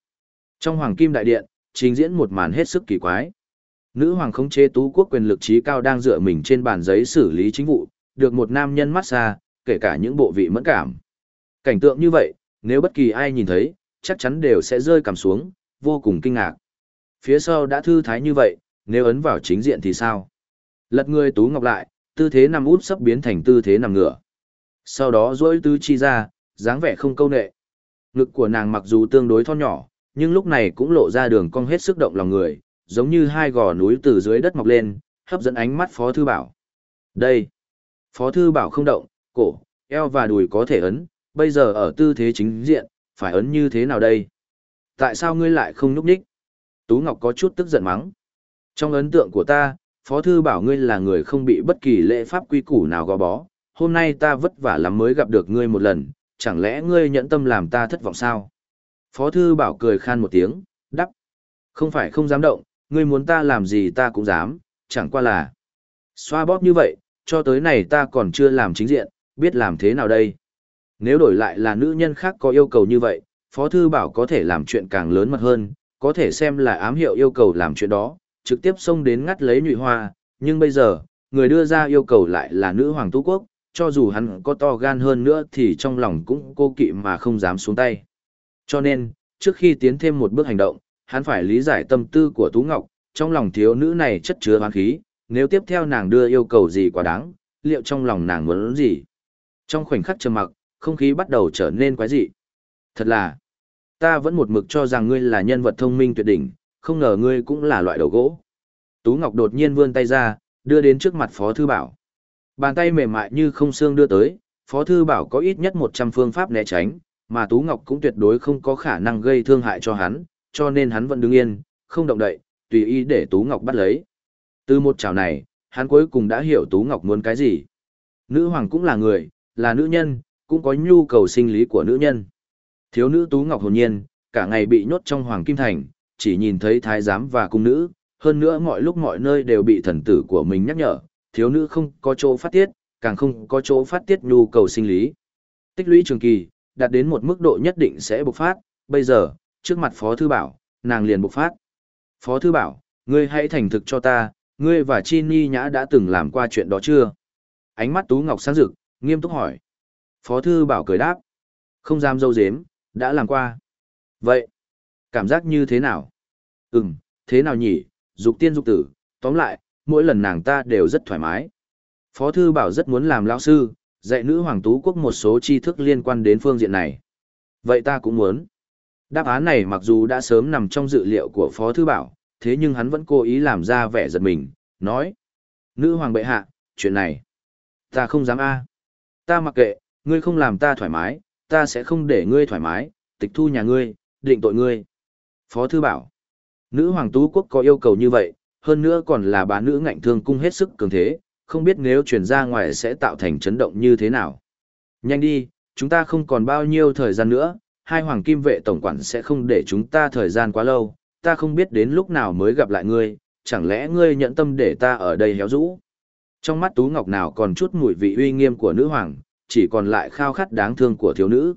Trong Hoàng Kim Đại Điện, trình diễn một màn hết sức kỳ quái. Nữ hoàng khống chế tú quốc quyền lực trí cao đang dựa mình trên bàn giấy xử lý chính vụ, được một nam nhân mát xa, kể cả những bộ vị mẫn cảm. Cảnh tượng như vậy, nếu bất kỳ ai nhìn thấy, chắc chắn đều sẽ rơi cảm xuống, vô cùng kinh ngạc. Phía sau đã thư thái như vậy, nếu ấn vào chính diện thì sao? Lật người tú ngọc lại, tư thế nằm út sắp biến thành tư thế nằm ngửa. Sau đó duỗi tứ chi ra, dáng vẻ không câu nệ. Ngực của nàng mặc dù tương đối thon nhỏ, nhưng lúc này cũng lộ ra đường cong hết sức động lòng người, giống như hai gò núi từ dưới đất mọc lên, hấp dẫn ánh mắt Phó Thư Bảo. Đây. Phó Thư Bảo không động, cổ, eo và đùi có thể ấn, bây giờ ở tư thế chính diện, phải ấn như thế nào đây? Tại sao ngươi lại không núp đích? Tú Ngọc có chút tức giận mắng. Trong ấn tượng của ta, Phó Thư Bảo ngươi là người không bị bất kỳ lễ pháp quy củ nào gò bó. Hôm nay ta vất vả lắm mới gặp được ngươi một lần, chẳng lẽ ngươi nhẫn tâm làm ta thất vọng sao? Phó Thư Bảo cười khan một tiếng, đắp. Không phải không dám động, ngươi muốn ta làm gì ta cũng dám, chẳng qua là. Xoa bóp như vậy, cho tới này ta còn chưa làm chính diện, biết làm thế nào đây? Nếu đổi lại là nữ nhân khác có yêu cầu như vậy, Phó Thư Bảo có thể làm chuyện càng lớn mật hơn, có thể xem là ám hiệu yêu cầu làm chuyện đó, trực tiếp xông đến ngắt lấy nhụy hoa, nhưng bây giờ, người đưa ra yêu cầu lại là nữ hoàng tú quốc, cho dù hắn có to gan hơn nữa thì trong lòng cũng cô kỵ mà không dám xuống tay. Cho nên, trước khi tiến thêm một bước hành động, hắn phải lý giải tâm tư của Tú Ngọc, trong lòng thiếu nữ này chất chứa hoán khí, nếu tiếp theo nàng đưa yêu cầu gì quá đáng, liệu trong lòng nàng muốn gì? Trong khoảnh khắc trầm mặc, không khí bắt đầu trở nên quái dị. Thật là, ta vẫn một mực cho rằng ngươi là nhân vật thông minh tuyệt đỉnh, không ngờ ngươi cũng là loại đầu gỗ. Tú Ngọc đột nhiên vươn tay ra, đưa đến trước mặt Phó Thư Bảo. Bàn tay mềm mại như không xương đưa tới, Phó Thư Bảo có ít nhất 100 phương pháp né tránh, mà Tú Ngọc cũng tuyệt đối không có khả năng gây thương hại cho hắn, cho nên hắn vẫn đứng yên, không động đậy, tùy ý để Tú Ngọc bắt lấy. Từ một chảo này, hắn cuối cùng đã hiểu Tú Ngọc muốn cái gì. Nữ hoàng cũng là người, là nữ nhân, cũng có nhu cầu sinh lý của nữ nhân. Thiếu nữ Tú Ngọc hồn nhiên, cả ngày bị nhốt trong Hoàng Kim Thành, chỉ nhìn thấy thái giám và cung nữ, hơn nữa mọi lúc mọi nơi đều bị thần tử của mình nhắc nhở, thiếu nữ không có chỗ phát tiết, càng không có chỗ phát tiết nhu cầu sinh lý. Tích lũy trường kỳ, đạt đến một mức độ nhất định sẽ bộc phát, bây giờ, trước mặt Phó Thư Bảo, nàng liền bộc phát. Phó Thư Bảo, ngươi hãy thành thực cho ta, ngươi và Chi Ni Nhã đã từng làm qua chuyện đó chưa? Ánh mắt Tú Ngọc sáng rực, nghiêm túc hỏi. Phó Thư Bảo cười đáp. Không dám dâu dếm, đã làm qua. Vậy, cảm giác như thế nào? Ừm, thế nào nhỉ, dục tiên dục tử, tóm lại, mỗi lần nàng ta đều rất thoải mái. Phó Thư Bảo rất muốn làm lão sư, dạy nữ hoàng tú quốc một số tri thức liên quan đến phương diện này. Vậy ta cũng muốn. Đáp án này mặc dù đã sớm nằm trong dự liệu của Phó Thư Bảo, thế nhưng hắn vẫn cố ý làm ra vẻ giật mình, nói. Nữ hoàng bệ hạ, chuyện này. Ta không dám a Ta mặc kệ, ngươi không làm ta thoải mái, ta sẽ không để ngươi thoải mái, tịch thu nhà ngươi, định tội ngươi. Phó Thư Bảo. Nữ hoàng tú quốc có yêu cầu như vậy, hơn nữa còn là bá nữ ngạnh thương cung hết sức cường thế, không biết nếu chuyển ra ngoài sẽ tạo thành chấn động như thế nào. Nhanh đi, chúng ta không còn bao nhiêu thời gian nữa, hai hoàng kim vệ tổng quản sẽ không để chúng ta thời gian quá lâu, ta không biết đến lúc nào mới gặp lại ngươi, chẳng lẽ ngươi nhận tâm để ta ở đây héo rũ. Trong mắt Tú Ngọc nào còn chút mùi vị uy nghiêm của nữ hoàng, chỉ còn lại khao khát đáng thương của thiếu nữ.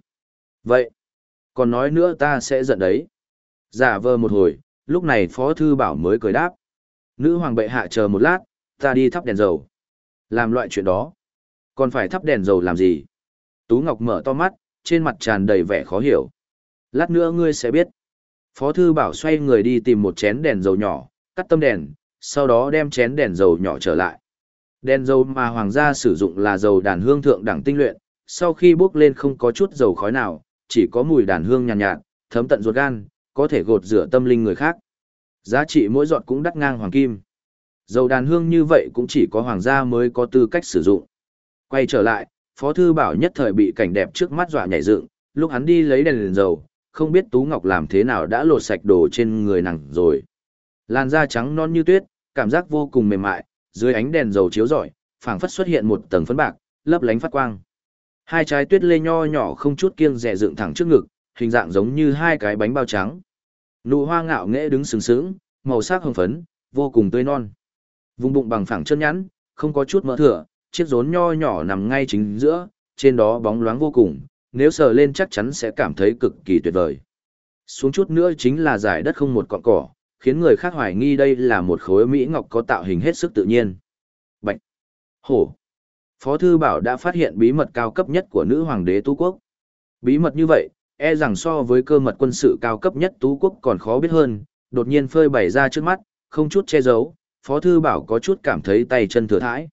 Vậy, còn nói nữa ta sẽ giận đấy. Giả vờ một hồi, lúc này Phó Thư Bảo mới cười đáp. Nữ hoàng bệ hạ chờ một lát, ta đi thắp đèn dầu. Làm loại chuyện đó. Còn phải thắp đèn dầu làm gì? Tú Ngọc mở to mắt, trên mặt tràn đầy vẻ khó hiểu. Lát nữa ngươi sẽ biết. Phó Thư Bảo xoay người đi tìm một chén đèn dầu nhỏ, cắt tâm đèn, sau đó đem chén đèn dầu nhỏ trở lại. Đèn dầu mà hoàng gia sử dụng là dầu đàn hương thượng đẳng tinh luyện, sau khi bốc lên không có chút dầu khói nào, chỉ có mùi đàn hương nhàn nhạt, nhạt, thấm tận ruột gan, có thể gột rửa tâm linh người khác. Giá trị mỗi giọt cũng đắt ngang hoàng kim. Dầu đàn hương như vậy cũng chỉ có hoàng gia mới có tư cách sử dụng. Quay trở lại, Phó Thư Bảo nhất thời bị cảnh đẹp trước mắt dọa nhảy dựng, lúc hắn đi lấy đèn, đèn dầu, không biết Tú Ngọc làm thế nào đã lột sạch đồ trên người nàng rồi. Làn da trắng non như tuyết, cảm giác vô cùng mềm mại, dưới ánh đèn dầu chiếu rọi, phảng phất xuất hiện một tầng phấn bạc, lấp lánh phát quang. Hai trái tuyết lê nho nhỏ không chút kiêng dè dựng thẳng trước ngực, hình dạng giống như hai cái bánh bao trắng. Nụ hoa ngạo nghễ đứng sừng sững, màu sắc hồng phấn, vô cùng tươi non. Vùng bụng bằng phẳng chân nhẵn, không có chút mỡ thừa, chiếc rốn nho nhỏ nằm ngay chính giữa, trên đó bóng loáng vô cùng, nếu sờ lên chắc chắn sẽ cảm thấy cực kỳ tuyệt vời. Xuống chút nữa chính là giải đất không một cọng cỏ, khiến người khác hoài nghi đây là một khối mỹ ngọc có tạo hình hết sức tự nhiên. Bạch! Hổ! Phó Thư Bảo đã phát hiện bí mật cao cấp nhất của nữ hoàng đế tu Quốc. Bí mật như vậy, e rằng so với cơ mật quân sự cao cấp nhất Tú Quốc còn khó biết hơn, đột nhiên phơi bày ra trước mắt, không chút che giấu, Phó Thư Bảo có chút cảm thấy tay chân thừa thãi.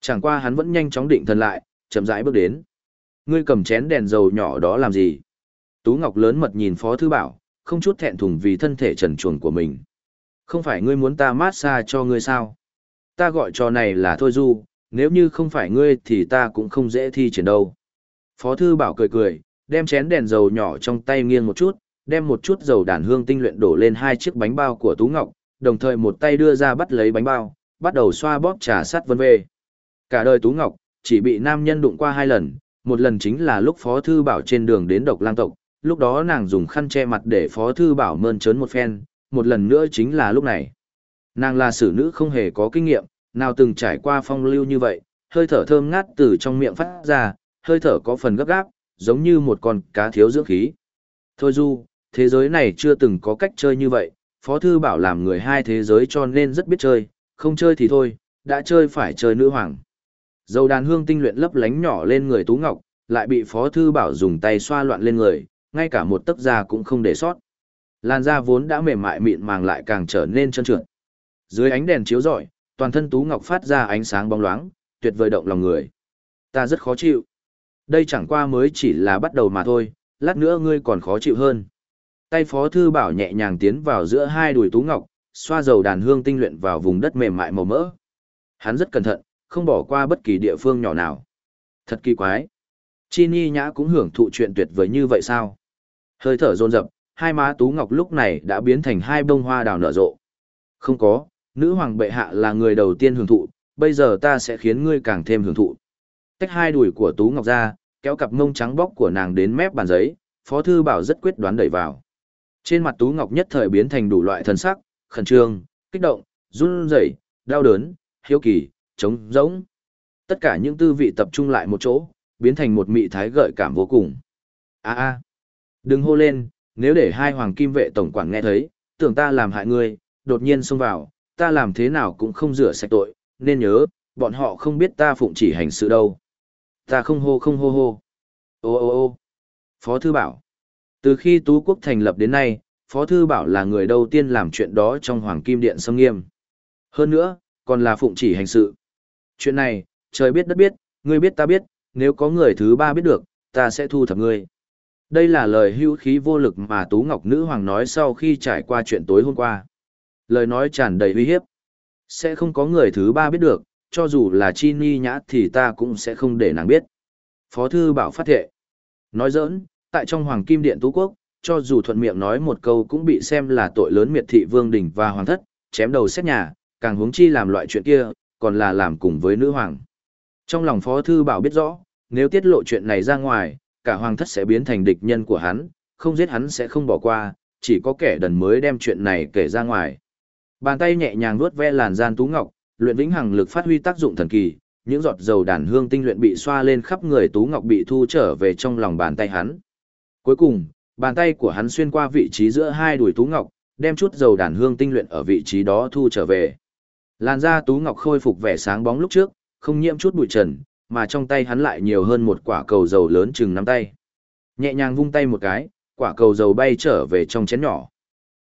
Chẳng qua hắn vẫn nhanh chóng định thần lại, chậm rãi bước đến. Ngươi cầm chén đèn dầu nhỏ đó làm gì? Tú Ngọc lớn mật nhìn Phó Thư Bảo, không chút thẹn thùng vì thân thể trần truồng của mình. Không phải ngươi muốn ta mát xa cho ngươi sao? Ta gọi trò này là thôi du, nếu như không phải ngươi thì ta cũng không dễ thi triển đâu. Phó Thư Bảo cười cười, đem chén đèn dầu nhỏ trong tay nghiêng một chút, đem một chút dầu đàn hương tinh luyện đổ lên hai chiếc bánh bao của Tú Ngọc, đồng thời một tay đưa ra bắt lấy bánh bao, bắt đầu xoa bóp trà sắt vân về. Cả đời Tú Ngọc, chỉ bị nam nhân đụng qua hai lần, một lần chính là lúc Phó Thư Bảo trên đường đến độc lang tộc, lúc đó nàng dùng khăn che mặt để Phó Thư Bảo mơn trớn một phen, một lần nữa chính là lúc này. Nàng là xử nữ không hề có kinh nghiệm, nào từng trải qua phong lưu như vậy, hơi thở thơm ngát từ trong miệng phát ra, hơi thở có phần gấp gáp, giống như một con cá thiếu dưỡng khí. Thôi du, thế giới này chưa từng có cách chơi như vậy, Phó Thư Bảo làm người hai thế giới cho nên rất biết chơi, không chơi thì thôi, đã chơi phải chơi nữ hoàng. Dầu đàn hương tinh luyện lấp lánh nhỏ lên người Tú Ngọc, lại bị Phó Thư Bảo dùng tay xoa loạn lên người, ngay cả một tấc da cũng không để sót. Làn da vốn đã mềm mại mịn màng lại càng trở nên trơn trượt. Dưới ánh đèn chiếu rọi, toàn thân Tú Ngọc phát ra ánh sáng bóng loáng, tuyệt vời động lòng người. Ta rất khó chịu. Đây chẳng qua mới chỉ là bắt đầu mà thôi, lát nữa ngươi còn khó chịu hơn. Tay Phó Thư Bảo nhẹ nhàng tiến vào giữa hai đùi Tú Ngọc, xoa dầu đàn hương tinh luyện vào vùng đất mềm mại màu mỡ. Hắn rất cẩn thận, không bỏ qua bất kỳ địa phương nhỏ nào. Thật kỳ quái. Chi Ni Nhã cũng hưởng thụ chuyện tuyệt vời như vậy sao? Hơi thở dồn dập, hai má Tú Ngọc lúc này đã biến thành hai bông hoa đào nở rộ. Không có, nữ hoàng bệ hạ là người đầu tiên hưởng thụ, bây giờ ta sẽ khiến ngươi càng thêm hưởng thụ. Tách hai đùi của Tú Ngọc ra, kéo cặp mông trắng bóc của nàng đến mép bàn giấy, Phó Thư Bảo rất quyết đoán đẩy vào. Trên mặt Tú Ngọc nhất thời biến thành đủ loại thần sắc, khẩn trương, kích động, run rẩy, đau đớn, hiếu kỳ, trống rỗng. Tất cả những tư vị tập trung lại một chỗ, biến thành một mị thái gợi cảm vô cùng. A a, đừng hô lên, nếu để hai hoàng kim vệ tổng quản nghe thấy, tưởng ta làm hại ngươi, đột nhiên xông vào, ta làm thế nào cũng không rửa sạch tội, nên nhớ, bọn họ không biết ta phụng chỉ hành sự đâu. Ta không hô không hô hô. Ô ô ô Phó Thư Bảo. Từ khi Tú Quốc thành lập đến nay, Phó Thư Bảo là người đầu tiên làm chuyện đó trong Hoàng Kim Điện Sâm Nghiêm. Hơn nữa, còn là phụng chỉ hành sự. Chuyện này, trời biết đất biết, ngươi biết ta biết, nếu có người thứ ba biết được, ta sẽ thu thập ngươi. Đây là lời hưu khí vô lực mà Tú Ngọc Nữ Hoàng nói sau khi trải qua chuyện tối hôm qua. Lời nói tràn đầy uy hiếp. Sẽ không có người thứ ba biết được, cho dù là chi ni nhã thì ta cũng sẽ không để nàng biết. Phó Thư Bảo phát thệ. Nói giỡn, tại trong Hoàng Kim Điện Tú Quốc, cho dù thuận miệng nói một câu cũng bị xem là tội lớn miệt thị vương đình và hoàng thất, chém đầu xét nhà, càng huống chi làm loại chuyện kia, còn là làm cùng với nữ hoàng. Trong lòng Phó Thư Bảo biết rõ, nếu tiết lộ chuyện này ra ngoài, cả hoàng thất sẽ biến thành địch nhân của hắn, không giết hắn sẽ không bỏ qua, chỉ có kẻ đần mới đem chuyện này kể ra ngoài. Bàn tay nhẹ nhàng vuốt ve làn gian tú ngọc, luyện vĩnh hằng lực phát huy tác dụng thần kỳ, những giọt dầu đàn hương tinh luyện bị xoa lên khắp người tú ngọc bị thu trở về trong lòng bàn tay hắn. Cuối cùng, bàn tay của hắn xuyên qua vị trí giữa hai đùi tú ngọc, đem chút dầu đàn hương tinh luyện ở vị trí đó thu trở về. Làn da tú ngọc khôi phục vẻ sáng bóng lúc trước, không nhiễm chút bụi trần, mà trong tay hắn lại nhiều hơn một quả cầu dầu lớn chừng nắm tay. Nhẹ nhàng vung tay một cái, quả cầu dầu bay trở về trong chén nhỏ.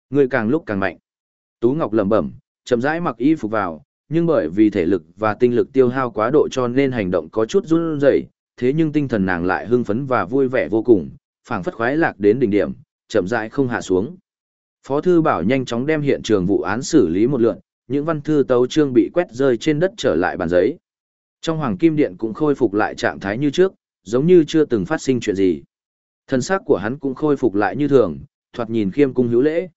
Người càng lúc càng mạnh. Tú Ngọc lẩm bẩm, chậm rãi mặc y phục vào, nhưng bởi vì thể lực và tinh lực tiêu hao quá độ cho nên hành động có chút run rẩy, thế nhưng tinh thần nàng lại hưng phấn và vui vẻ vô cùng, phảng phất khoái lạc đến đỉnh điểm, chậm rãi không hạ xuống. Phó thư bảo nhanh chóng đem hiện trường vụ án xử lý một lượt, những văn thư tấu chương bị quét rơi trên đất trở lại bàn giấy. Trong Hoàng Kim Điện cũng khôi phục lại trạng thái như trước, giống như chưa từng phát sinh chuyện gì. Thân xác của hắn cũng khôi phục lại như thường, thoạt nhìn khiêm cung hữu lễ.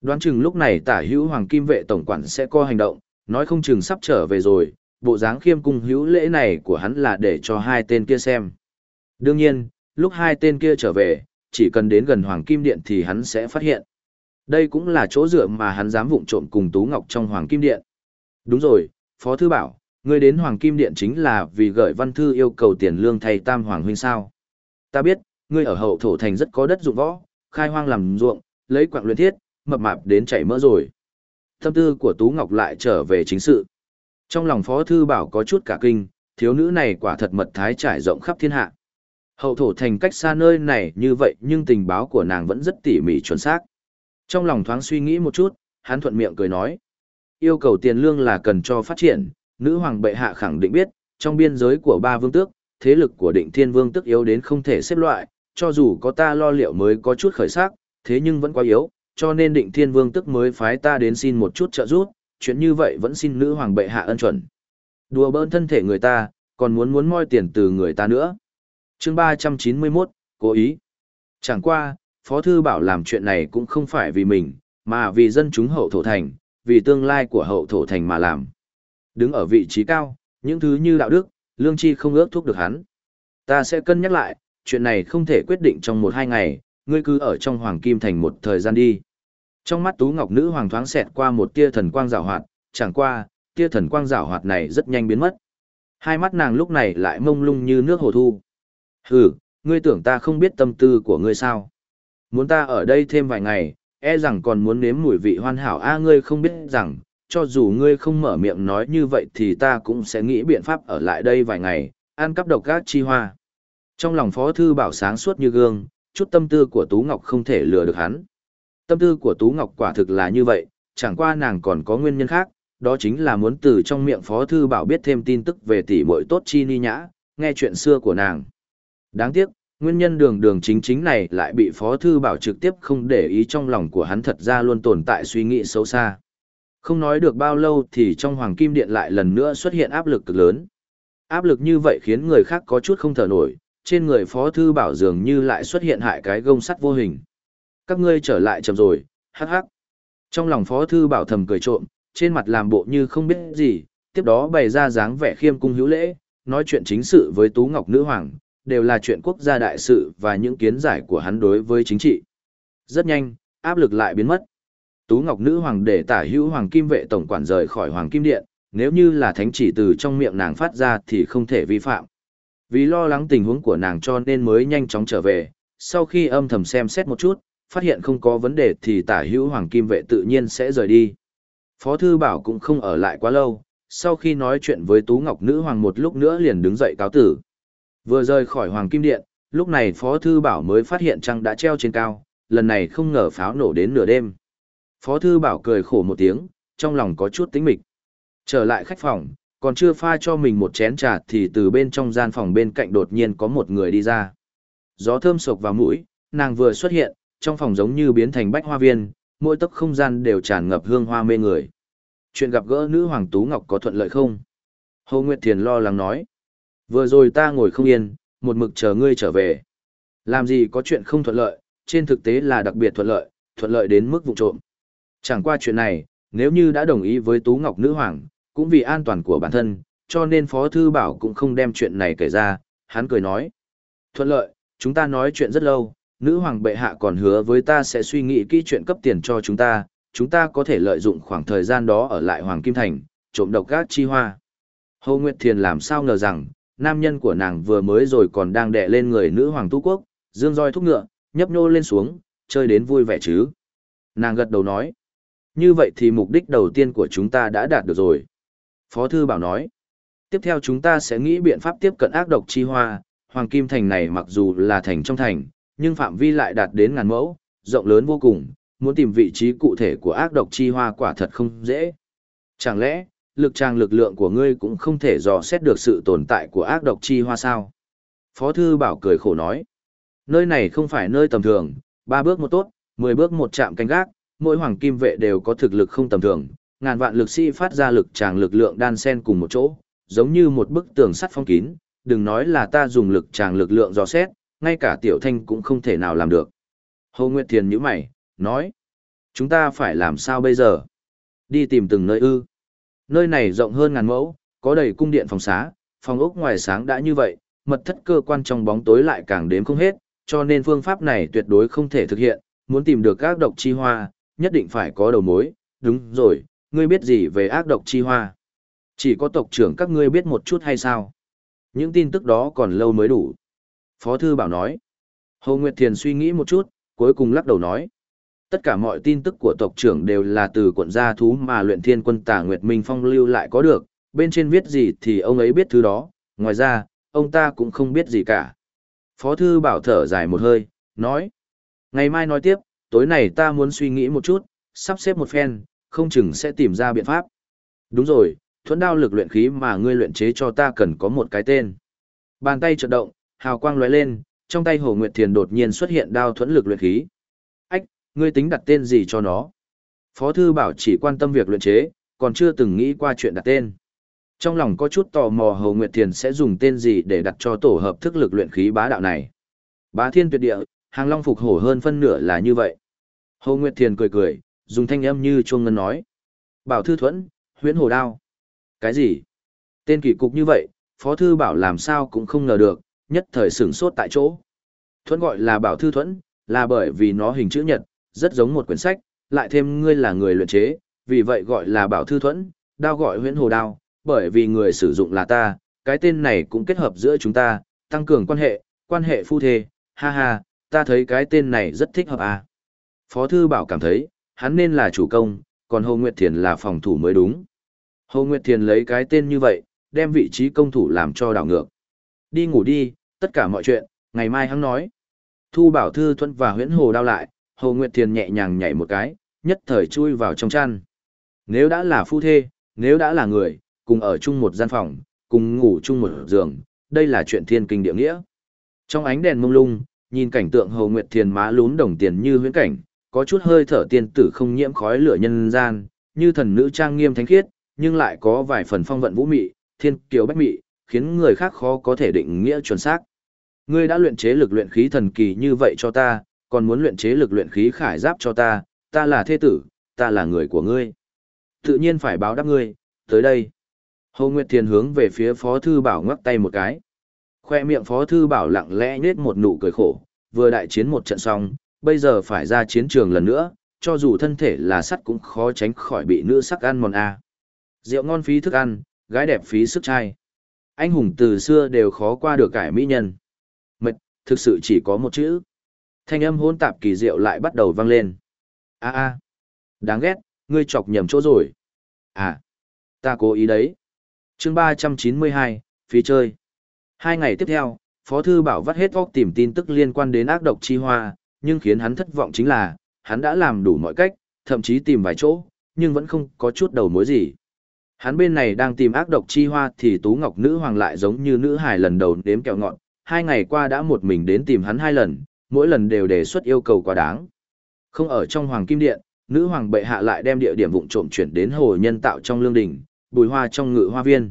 Đoán chừng lúc này tả hữu Hoàng Kim Vệ Tổng quản sẽ có hành động, nói không chừng sắp trở về rồi, bộ dáng khiêm cung hữu lễ này của hắn là để cho hai tên kia xem. Đương nhiên, lúc hai tên kia trở về, chỉ cần đến gần Hoàng Kim Điện thì hắn sẽ phát hiện. Đây cũng là chỗ dựa mà hắn dám vụng trộm cùng Tú Ngọc trong Hoàng Kim Điện. Đúng rồi, Phó Thư bảo, ngươi đến Hoàng Kim Điện chính là vì gửi văn thư yêu cầu tiền lương thay Tam Hoàng huynh sao. Ta biết, ngươi ở hậu thổ thành rất có đất dụng võ, khai hoang làm ruộng, lấy quạng luyện thiết, mập mạp đến chảy mỡ rồi. Tâm tư của Tú Ngọc lại trở về chính sự. Trong lòng Phó Thư Bảo có chút cả kinh, thiếu nữ này quả thật mật thái trải rộng khắp thiên hạ. Hậu thổ thành cách xa nơi này như vậy nhưng tình báo của nàng vẫn rất tỉ mỉ chuẩn xác. Trong lòng thoáng suy nghĩ một chút, hắn thuận miệng cười nói. Yêu cầu tiền lương là cần cho phát triển, nữ hoàng bệ hạ khẳng định biết, trong biên giới của ba vương tước, thế lực của định thiên vương tức yếu đến không thể xếp loại, cho dù có ta lo liệu mới có chút khởi sắc, thế nhưng vẫn quá yếu, cho nên định thiên vương tức mới phái ta đến xin một chút trợ giúp, chuyện như vậy vẫn xin nữ hoàng bệ hạ ân chuẩn. Đùa bỡn thân thể người ta, còn muốn muốn moi tiền từ người ta nữa. chương 391, cố ý. Chẳng qua, Phó Thư Bảo làm chuyện này cũng không phải vì mình, mà vì dân chúng hậu thổ thành, vì tương lai của hậu thổ thành mà làm. Đứng ở vị trí cao, những thứ như đạo đức, lương tri không ước thúc được hắn. Ta sẽ cân nhắc lại, chuyện này không thể quyết định trong một hai ngày, ngươi cứ ở trong Hoàng Kim Thành một thời gian đi. Trong mắt Tú Ngọc Nữ Hoàng thoáng xẹt qua một tia thần quang rào hoạt, chẳng qua, tia thần quang rào hoạt này rất nhanh biến mất. Hai mắt nàng lúc này lại mông lung như nước hồ thu. Hừ, ngươi tưởng ta không biết tâm tư của ngươi sao? Muốn ta ở đây thêm vài ngày, e rằng còn muốn nếm mùi vị hoàn hảo a ngươi không biết rằng, cho dù ngươi không mở miệng nói như vậy thì ta cũng sẽ nghĩ biện pháp ở lại đây vài ngày, ăn cắp độc gác chi hoa. Trong lòng Phó Thư Bảo sáng suốt như gương, chút tâm tư của Tú Ngọc không thể lừa được hắn. Tâm tư của Tú Ngọc quả thực là như vậy, chẳng qua nàng còn có nguyên nhân khác, đó chính là muốn từ trong miệng Phó Thư Bảo biết thêm tin tức về tỷ muội tốt chi ni nhã, nghe chuyện xưa của nàng. Đáng tiếc, nguyên nhân đường đường chính chính này lại bị Phó Thư Bảo trực tiếp không để ý trong lòng của hắn thật ra luôn tồn tại suy nghĩ xấu xa. Không nói được bao lâu thì trong Hoàng Kim Điện lại lần nữa xuất hiện áp lực cực lớn. Áp lực như vậy khiến người khác có chút không thở nổi, trên người Phó Thư Bảo dường như lại xuất hiện hại cái gông sắt vô hình. Các ngươi trở lại chậm rồi, hắc hắc. Trong lòng Phó Thư Bảo thầm cười trộm, trên mặt làm bộ như không biết gì, tiếp đó bày ra dáng vẻ khiêm cung hữu lễ, nói chuyện chính sự với Tú Ngọc Nữ Hoàng, đều là chuyện quốc gia đại sự và những kiến giải của hắn đối với chính trị. Rất nhanh, áp lực lại biến mất. Tú Ngọc Nữ Hoàng để tả hữu Hoàng Kim vệ tổng quản rời khỏi Hoàng Kim Điện, nếu như là thánh chỉ từ trong miệng nàng phát ra thì không thể vi phạm. Vì lo lắng tình huống của nàng cho nên mới nhanh chóng trở về, sau khi âm thầm xem xét một chút, phát hiện không có vấn đề thì tả hữu Hoàng Kim vệ tự nhiên sẽ rời đi. Phó Thư Bảo cũng không ở lại quá lâu, sau khi nói chuyện với Tú Ngọc Nữ Hoàng một lúc nữa liền đứng dậy cáo tử. Vừa rời khỏi Hoàng Kim Điện, lúc này Phó Thư Bảo mới phát hiện trăng đã treo trên cao, lần này không ngờ pháo nổ đến nửa đêm. Phó Thư Bảo cười khổ một tiếng, trong lòng có chút tính mịch. Trở lại khách phòng, còn chưa pha cho mình một chén trà thì từ bên trong gian phòng bên cạnh đột nhiên có một người đi ra. Gió thơm sộc vào mũi, nàng vừa xuất hiện, trong phòng giống như biến thành bách hoa viên, mỗi tấc không gian đều tràn ngập hương hoa mê người. Chuyện gặp gỡ nữ hoàng Tú Ngọc có thuận lợi không? Hồ Nguyệt Thiền lo lắng nói. Vừa rồi ta ngồi không yên, một mực chờ ngươi trở về. Làm gì có chuyện không thuận lợi, trên thực tế là đặc biệt thuận lợi, thuận lợi đến mức vụ trộm. Chẳng qua chuyện này, nếu như đã đồng ý với Tú Ngọc Nữ Hoàng, cũng vì an toàn của bản thân, cho nên Phó Thư Bảo cũng không đem chuyện này kể ra, hắn cười nói. Thuận lợi, chúng ta nói chuyện rất lâu, nữ hoàng bệ hạ còn hứa với ta sẽ suy nghĩ kỹ chuyện cấp tiền cho chúng ta, chúng ta có thể lợi dụng khoảng thời gian đó ở lại Hoàng Kim Thành, trộm độc gác chi hoa. Hồ Nguyệt Thiền làm sao ngờ rằng, nam nhân của nàng vừa mới rồi còn đang đè lên người nữ hoàng tu quốc, dương roi thúc ngựa, nhấp nhô lên xuống, chơi đến vui vẻ chứ. Nàng gật đầu nói, như vậy thì mục đích đầu tiên của chúng ta đã đạt được rồi. Phó Thư Bảo nói, tiếp theo chúng ta sẽ nghĩ biện pháp tiếp cận ác độc chi hoa, Hoàng Kim Thành này mặc dù là thành trong thành, nhưng phạm vi lại đạt đến ngàn mẫu, rộng lớn vô cùng, muốn tìm vị trí cụ thể của ác độc chi hoa quả thật không dễ. Chẳng lẽ, lực trang lực lượng của ngươi cũng không thể dò xét được sự tồn tại của ác độc chi hoa sao? Phó Thư Bảo cười khổ nói, nơi này không phải nơi tầm thường, ba bước một tốt, mười bước một chạm canh gác, mỗi hoàng kim vệ đều có thực lực không tầm thường, ngàn vạn lực sĩ phát ra lực tràng lực lượng đan sen cùng một chỗ, giống như một bức tường sắt phong kín, đừng nói là ta dùng lực tràng lực lượng dò xét, ngay cả tiểu thanh cũng không thể nào làm được. Hồ Nguyệt Thiền nhíu mày, nói, chúng ta phải làm sao bây giờ? Đi tìm từng nơi ư. Nơi này rộng hơn ngàn mẫu, có đầy cung điện phòng xá, phòng ốc ngoài sáng đã như vậy, mật thất cơ quan trong bóng tối lại càng đếm không hết, cho nên phương pháp này tuyệt đối không thể thực hiện, muốn tìm được các độc chi hoa, nhất định phải có đầu mối, đúng rồi, ngươi biết gì về ác độc chi hoa? Chỉ có tộc trưởng các ngươi biết một chút hay sao? Những tin tức đó còn lâu mới đủ. Phó Thư Bảo nói. Hồ Nguyệt Thiền suy nghĩ một chút, cuối cùng lắc đầu nói. Tất cả mọi tin tức của tộc trưởng đều là từ quận gia thú mà luyện thiên quân tà Nguyệt Minh Phong lưu lại có được, bên trên viết gì thì ông ấy biết thứ đó, ngoài ra, ông ta cũng không biết gì cả. Phó Thư Bảo thở dài một hơi, nói. Ngày mai nói tiếp, tối này ta muốn suy nghĩ một chút, sắp xếp một phen, không chừng sẽ tìm ra biện pháp. Đúng rồi, thuẫn đao lực luyện khí mà ngươi luyện chế cho ta cần có một cái tên. Bàn tay chợt động, hào quang lóe lên, trong tay Hồ Nguyệt Thiền đột nhiên xuất hiện đao thuẫn lực luyện khí. Ách, ngươi tính đặt tên gì cho nó? Phó thư bảo chỉ quan tâm việc luyện chế, còn chưa từng nghĩ qua chuyện đặt tên. Trong lòng có chút tò mò Hồ Nguyệt Thiền sẽ dùng tên gì để đặt cho tổ hợp thức lực luyện khí bá đạo này. Bá thiên tuyệt địa, hàng long phục hổ hơn phân nửa là như vậy. Hồ Nguyệt Thiền cười cười, dùng thanh âm như chuông ngân nói. Bảo thư thuẫn, huyễn hồ đao. Cái gì? Tên kỳ cục như vậy, Phó Thư Bảo làm sao cũng không ngờ được, nhất thời sửng sốt tại chỗ. Thuẫn gọi là Bảo Thư Thuẫn, là bởi vì nó hình chữ nhật, rất giống một quyển sách, lại thêm ngươi là người luyện chế, vì vậy gọi là Bảo Thư Thuẫn, đao gọi huyễn hồ đao, bởi vì người sử dụng là ta, cái tên này cũng kết hợp giữa chúng ta, tăng cường quan hệ, quan hệ phu thê, ha ha, ta thấy cái tên này rất thích hợp à. Phó Thư Bảo cảm thấy, hắn nên là chủ công, còn Hồ Nguyệt Thiền là phòng thủ mới đúng. Hồ Nguyệt Thiền lấy cái tên như vậy, đem vị trí công thủ làm cho đảo ngược. Đi ngủ đi, tất cả mọi chuyện, ngày mai hắn nói. Thu Bảo Thư Thuận và huyễn hồ đao lại, Hồ Nguyệt Thiền nhẹ nhàng nhảy một cái, nhất thời chui vào trong chăn. Nếu đã là phu thê, nếu đã là người, cùng ở chung một gian phòng, cùng ngủ chung một giường, đây là chuyện thiên kinh địa nghĩa. Trong ánh đèn mông lung, nhìn cảnh tượng Hồ Nguyệt Thiền má lún đồng tiền như huyễn cảnh, có chút hơi thở tiên tử không nhiễm khói lửa nhân gian, như thần nữ trang nghiêm thánh khiết, nhưng lại có vài phần phong vận vũ mị, thiên kiều bách mị, khiến người khác khó có thể định nghĩa chuẩn xác. Ngươi đã luyện chế lực luyện khí thần kỳ như vậy cho ta, còn muốn luyện chế lực luyện khí khải giáp cho ta, ta là thế tử, ta là người của ngươi. Tự nhiên phải báo đáp ngươi, tới đây. Hồ Nguyệt Thiền hướng về phía Phó Thư Bảo ngoắc tay một cái. Khoe miệng Phó Thư Bảo lặng lẽ nết một nụ cười khổ, vừa đại chiến một trận xong, bây giờ phải ra chiến trường lần nữa, cho dù thân thể là sắt cũng khó tránh khỏi bị nữ sắc ăn mòn A. Rượu ngon phí thức ăn, gái đẹp phí sức trai. Anh hùng từ xưa đều khó qua được cải mỹ nhân. Mệt, thực sự chỉ có một chữ. Thanh âm hôn tạp kỳ diệu lại bắt đầu vang lên. a a đáng ghét, ngươi chọc nhầm chỗ rồi. À, ta cố ý đấy. chương ba trăm chín mươi hai phí chơi. Hai ngày tiếp theo, Phó Thư Bảo vắt hết óc tìm tin tức liên quan đến ác độc chi hoa, nhưng khiến hắn thất vọng chính là, hắn đã làm đủ mọi cách, thậm chí tìm vài chỗ, nhưng vẫn không có chút đầu mối gì. Hắn bên này đang tìm ác độc chi hoa thì Tú Ngọc Nữ Hoàng lại giống như nữ hài lần đầu đếm kẹo ngọn, hai ngày qua đã một mình đến tìm hắn hai lần, mỗi lần đều đề xuất yêu cầu quá đáng. Không ở trong Hoàng Kim Điện, nữ hoàng bệ hạ lại đem địa điểm vụng trộm chuyển đến hồ nhân tạo trong lương đình, bùi hoa trong ngự hoa viên.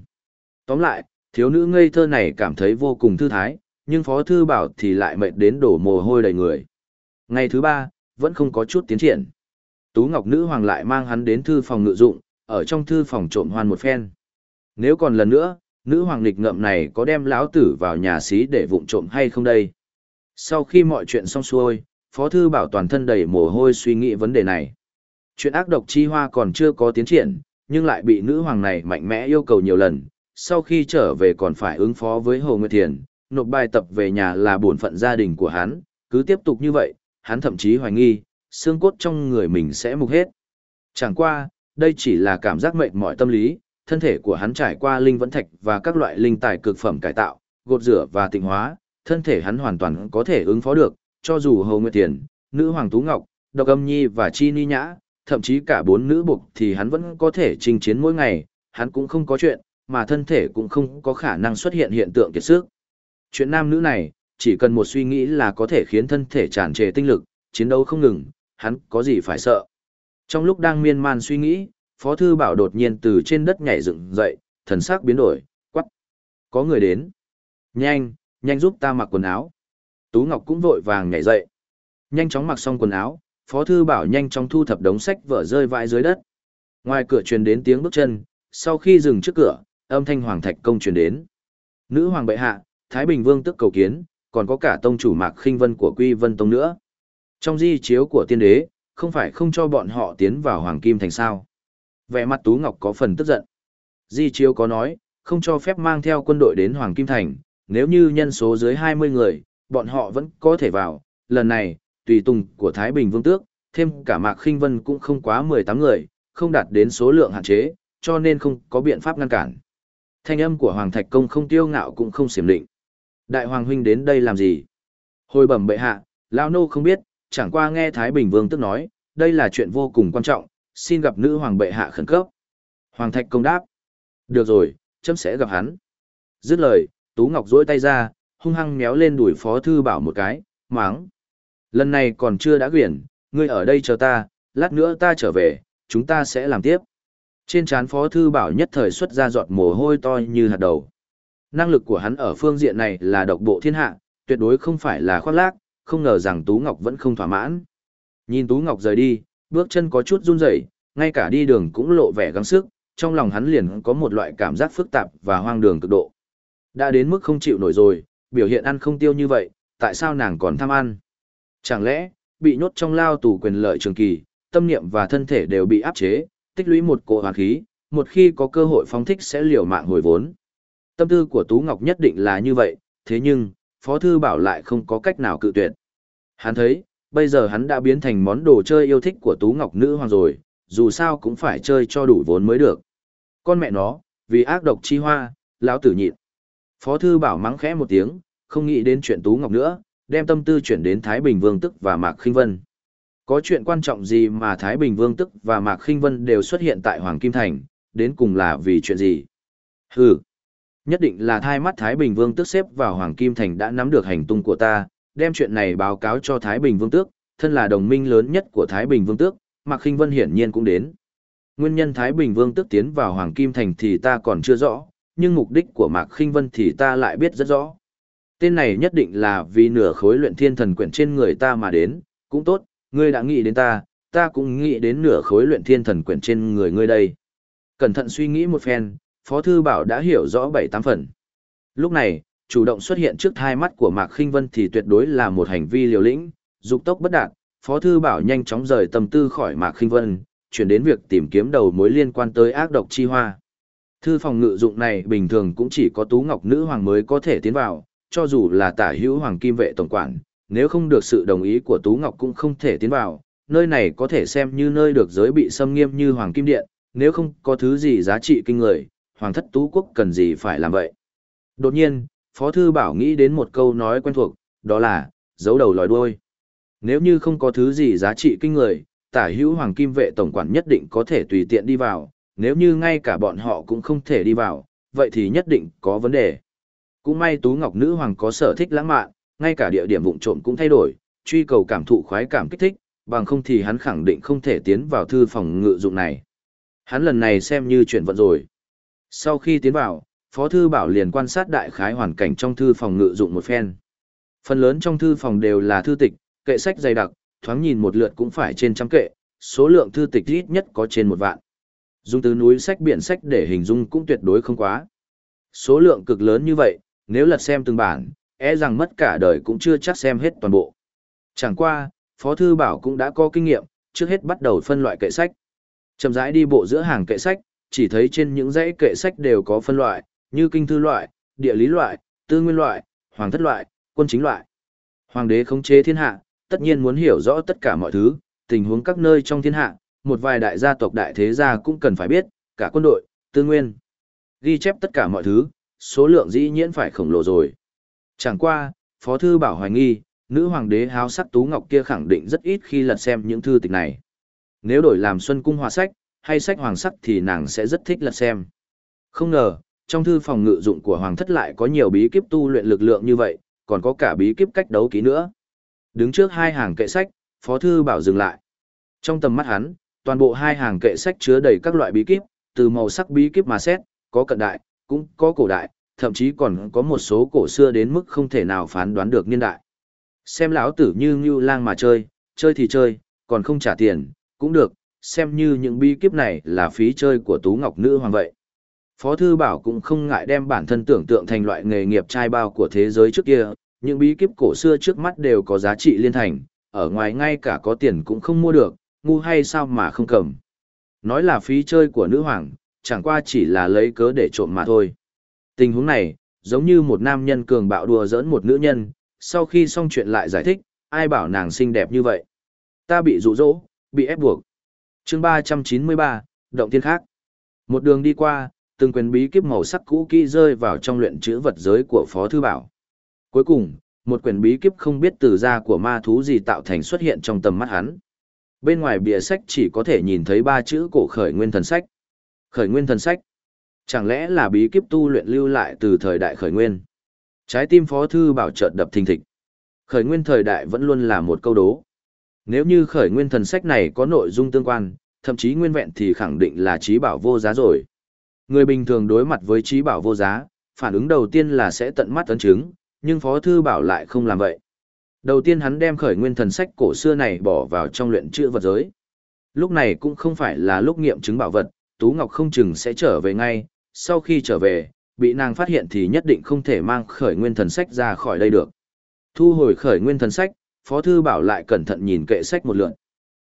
Tóm lại, thiếu nữ ngây thơ này cảm thấy vô cùng thư thái, nhưng Phó Thư Bảo thì lại mệt đến đổ mồ hôi đầy người. Ngày thứ ba, vẫn không có chút tiến triển. Tú Ngọc Nữ Hoàng lại mang hắn đến thư phòng ngự dụng, ở trong thư phòng trộm hoan một phen. Nếu còn lần nữa, nữ hoàng lịch ngậm này có đem lão tử vào nhà xí để vụng trộm hay không đây? Sau khi mọi chuyện xong xuôi, Phó Thư Bảo toàn thân đầy mồ hôi suy nghĩ vấn đề này. Chuyện ác độc chi hoa còn chưa có tiến triển, nhưng lại bị nữ hoàng này mạnh mẽ yêu cầu nhiều lần. Sau khi trở về còn phải ứng phó với Hồ Nguyệt Thiền, nộp bài tập về nhà là bổn phận gia đình của hắn, cứ tiếp tục như vậy, hắn thậm chí hoài nghi, xương cốt trong người mình sẽ mục hết. Chẳng qua, đây chỉ là cảm giác mệt mỏi tâm lý, thân thể của hắn trải qua linh vẫn thạch và các loại linh tài cực phẩm cải tạo, gột rửa và tịnh hóa, thân thể hắn hoàn toàn có thể ứng phó được, cho dù Hồ Nguyệt Tiền, nữ hoàng Tú Ngọc, Độc Âm Nhi và Chi Ni Nhã, thậm chí cả bốn nữ buộc thì hắn vẫn có thể trình chiến mỗi ngày, hắn cũng không có chuyện, mà thân thể cũng không có khả năng xuất hiện hiện tượng kiệt sức. Chuyện nam nữ này, chỉ cần một suy nghĩ là có thể khiến thân thể tràn trề tinh lực, chiến đấu không ngừng, hắn có gì phải sợ. Trong lúc đang miên man suy nghĩ, Phó Thư Bảo đột nhiên từ trên đất nhảy dựng dậy, thần sắc biến đổi, quắc. Có người đến. Nhanh, nhanh giúp ta mặc quần áo. Tú Ngọc cũng vội vàng nhảy dậy. Nhanh chóng mặc xong quần áo, Phó Thư Bảo nhanh chóng thu thập đống sách vở rơi vãi dưới đất. Ngoài cửa truyền đến tiếng bước chân, sau khi dừng trước cửa, âm thanh Hoàng Thạch Công truyền đến. Nữ Hoàng bệ hạ, Thái Bình Vương tức cầu kiến, còn có cả tông chủ Mạc Khinh Vân của Quy Vân Tông nữa. Trong di chiếu của tiên đế, không phải không cho bọn họ tiến vào Hoàng Kim Thành sao. Vẻ mặt Tú Ngọc có phần tức giận. Di Chiếu có nói, không cho phép mang theo quân đội đến Hoàng Kim Thành, nếu như nhân số dưới 20 người, bọn họ vẫn có thể vào. Lần này, tùy tùng của Thái Bình Vương Tước, thêm cả Mạc Khinh Vân cũng không quá 18 người, không đạt đến số lượng hạn chế, cho nên không có biện pháp ngăn cản. Thanh âm của Hoàng Thạch Công không tiêu ngạo cũng không xiểm định. Đại Hoàng Huynh đến đây làm gì? Hồi bẩm bệ hạ, Lao Nô không biết, chẳng qua nghe Thái Bình Vương tức nói, đây là chuyện vô cùng quan trọng, xin gặp nữ Hoàng bệ hạ khẩn cấp. Hoàng Thạch Công đáp. Được rồi, chấm sẽ gặp hắn. Dứt lời, Tú Ngọc duỗi tay ra, hung hăng méo lên đuổi Phó Thư Bảo một cái, máng. Lần này còn chưa đã quyển, ngươi ở đây chờ ta, lát nữa ta trở về, chúng ta sẽ làm tiếp. Trên trán Phó Thư Bảo nhất thời xuất ra giọt mồ hôi to như hạt đầu. Năng lực của hắn ở phương diện này là độc bộ thiên hạ, tuyệt đối không phải là khoác lác, không ngờ rằng Tú Ngọc vẫn không thỏa mãn. Nhìn Tú Ngọc rời đi, bước chân có chút run rẩy, ngay cả đi đường cũng lộ vẻ gắng sức, trong lòng hắn liền có một loại cảm giác phức tạp và hoang đường cực độ. Đã đến mức không chịu nổi rồi, biểu hiện ăn không tiêu như vậy, tại sao nàng còn tham ăn? Chẳng lẽ, bị nhốt trong lao tù quyền lợi trường kỳ, tâm niệm và thân thể đều bị áp chế, tích lũy một cỗ hoàn khí, một khi có cơ hội phóng thích sẽ liều mạng hồi vốn. Tâm tư của Tú Ngọc nhất định là như vậy, thế nhưng, Phó Thư Bảo lại không có cách nào cự tuyệt. Hắn thấy, bây giờ hắn đã biến thành món đồ chơi yêu thích của Tú Ngọc nữ hoàng rồi, dù sao cũng phải chơi cho đủ vốn mới được. Con mẹ nó, vì ác độc chi hoa, lão tử nhịn. Phó Thư Bảo mắng khẽ một tiếng, không nghĩ đến chuyện Tú Ngọc nữa, đem tâm tư chuyển đến Thái Bình Vương Tức và Mạc Khinh Vân. Có chuyện quan trọng gì mà Thái Bình Vương Tức và Mạc Khinh Vân đều xuất hiện tại Hoàng Kim Thành, đến cùng là vì chuyện gì? Hừ, nhất định là thai mắt Thái Bình Vương Tức xếp vào Hoàng Kim Thành đã nắm được hành tung của ta, đem chuyện này báo cáo cho Thái Bình Vương Tước, thân là đồng minh lớn nhất của Thái Bình Vương Tước, Mạc Khinh Vân hiển nhiên cũng đến. Nguyên nhân Thái Bình Vương Tước tiến vào Hoàng Kim Thành thì ta còn chưa rõ, nhưng mục đích của Mạc Khinh Vân thì ta lại biết rất rõ. Tên này nhất định là vì nửa khối luyện thiên thần quyển trên người ta mà đến, cũng tốt, ngươi đã nghĩ đến ta, ta cũng nghĩ đến nửa khối luyện thiên thần quyển trên người ngươi đây. Cẩn thận suy nghĩ một phen, Phó Thư Bảo đã hiểu rõ bảy tám phần. Lúc này, chủ động xuất hiện trước hai mắt của Mạc Khinh Vân thì tuyệt đối là một hành vi liều lĩnh, dục tốc bất đạt, Phó Thư Bảo nhanh chóng rời tâm tư khỏi Mạc Khinh Vân, chuyển đến việc tìm kiếm đầu mối liên quan tới ác độc chi hoa. Thư phòng ngự dụng này bình thường cũng chỉ có Tú Ngọc Nữ Hoàng mới có thể tiến vào, cho dù là tả hữu Hoàng Kim Vệ Tổng quản, nếu không được sự đồng ý của Tú Ngọc cũng không thể tiến vào, nơi này có thể xem như nơi được giới bị xâm nghiêm như Hoàng Kim Điện, nếu không có thứ gì giá trị kinh người, Hoàng thất Tú Quốc cần gì phải làm vậy. Đột nhiên, Phó Thư Bảo nghĩ đến một câu nói quen thuộc, đó là, giấu đầu lòi đuôi. Nếu như không có thứ gì giá trị kinh người, tả hữu Hoàng Kim Vệ Tổng quản nhất định có thể tùy tiện đi vào, nếu như ngay cả bọn họ cũng không thể đi vào, vậy thì nhất định có vấn đề. Cũng may Tú Ngọc Nữ Hoàng có sở thích lãng mạn, ngay cả địa điểm vụng trộm cũng thay đổi, truy cầu cảm thụ khoái cảm kích thích, bằng không thì hắn khẳng định không thể tiến vào thư phòng ngự dụng này. Hắn lần này xem như chuyển vận rồi. Sau khi tiến vào, Phó Thư Bảo liền quan sát đại khái hoàn cảnh trong thư phòng ngự dụng một phen. Phần lớn trong thư phòng đều là thư tịch, kệ sách dày đặc, thoáng nhìn một lượt cũng phải trên trăm kệ, số lượng thư tịch ít nhất có trên một vạn. Dùng từ núi sách biển sách để hình dung cũng tuyệt đối không quá. Số lượng cực lớn như vậy, nếu lật xem từng bản, e rằng mất cả đời cũng chưa chắc xem hết toàn bộ. Chẳng qua, Phó Thư Bảo cũng đã có kinh nghiệm, trước hết bắt đầu phân loại kệ sách. Chậm rãi đi bộ giữa hàng kệ sách, chỉ thấy trên những dãy kệ sách đều có phân loại, như kinh thư loại, địa lý loại, tư nguyên loại, hoàng thất loại, quân chính loại. Hoàng đế khống chế thiên hạ, tất nhiên muốn hiểu rõ tất cả mọi thứ, tình huống các nơi trong thiên hạ, một vài đại gia tộc đại thế gia cũng cần phải biết, cả quân đội, tư nguyên. Ghi chép tất cả mọi thứ, số lượng dĩ nhiên phải khổng lồ rồi. Chẳng qua, Phó Thư Bảo hoài nghi, nữ hoàng đế háo sắc Tú Ngọc kia khẳng định rất ít khi lật xem những thư tịch này. Nếu đổi làm Xuân Cung Hòa Sách, hay sách hoàng sắc thì nàng sẽ rất thích lật xem. Không ngờ, trong thư phòng ngự dụng của hoàng thất lại có nhiều bí kíp tu luyện lực lượng như vậy, còn có cả bí kíp cách đấu ký nữa. Đứng trước hai hàng kệ sách, Phó Thư Bảo dừng lại. Trong tầm mắt hắn, toàn bộ hai hàng kệ sách chứa đầy các loại bí kíp, từ màu sắc bí kíp mà xét, có cận đại, cũng có cổ đại, thậm chí còn có một số cổ xưa đến mức không thể nào phán đoán được niên đại. Xem lão tử như như Lang mà chơi, chơi thì chơi, còn không trả tiền, cũng được, xem như những bí kíp này là phí chơi của Tú Ngọc Nữ Hoàng vậy. Phó Thư Bảo cũng không ngại đem bản thân tưởng tượng thành loại nghề nghiệp trai bao của thế giới trước kia, những bí kíp cổ xưa trước mắt đều có giá trị liên thành, ở ngoài ngay cả có tiền cũng không mua được, ngu hay sao mà không cầm. Nói là phí chơi của nữ hoàng, chẳng qua chỉ là lấy cớ để trộm mà thôi. Tình huống này, giống như một nam nhân cường bạo đùa giỡn một nữ nhân, sau khi xong chuyện lại giải thích, ai bảo nàng xinh đẹp như vậy. Ta bị dụ dỗ, bị ép buộc chương 393, Động Tiên Khác. Một đường đi qua, từng quyền bí kíp màu sắc cũ kỹ rơi vào trong luyện chữ vật giới của Phó Thư Bảo. Cuối cùng, một quyển bí kíp không biết từ da của ma thú gì tạo thành xuất hiện trong tầm mắt hắn. Bên ngoài bìa sách chỉ có thể nhìn thấy ba chữ cổ khởi nguyên thần sách. Khởi nguyên thần sách. Chẳng lẽ là bí kíp tu luyện lưu lại từ thời đại khởi nguyên? Trái tim Phó Thư Bảo chợt đập thình thịch. Khởi nguyên thời đại vẫn luôn là một câu đố. Nếu như khởi nguyên thần sách này có nội dung tương quan, thậm chí nguyên vẹn thì khẳng định là trí bảo vô giá rồi. Người bình thường đối mặt với trí bảo vô giá, phản ứng đầu tiên là sẽ tận mắt ấn chứng, nhưng Phó Thư Bảo lại không làm vậy. Đầu tiên hắn đem khởi nguyên thần sách cổ xưa này bỏ vào trong luyện chữ vật giới. Lúc này cũng không phải là lúc nghiệm chứng bảo vật, Tú Ngọc không chừng sẽ trở về ngay, sau khi trở về, bị nàng phát hiện thì nhất định không thể mang khởi nguyên thần sách ra khỏi đây được. Thu hồi khởi nguyên thần sách, Phó Thư Bảo lại cẩn thận nhìn kệ sách một lượn.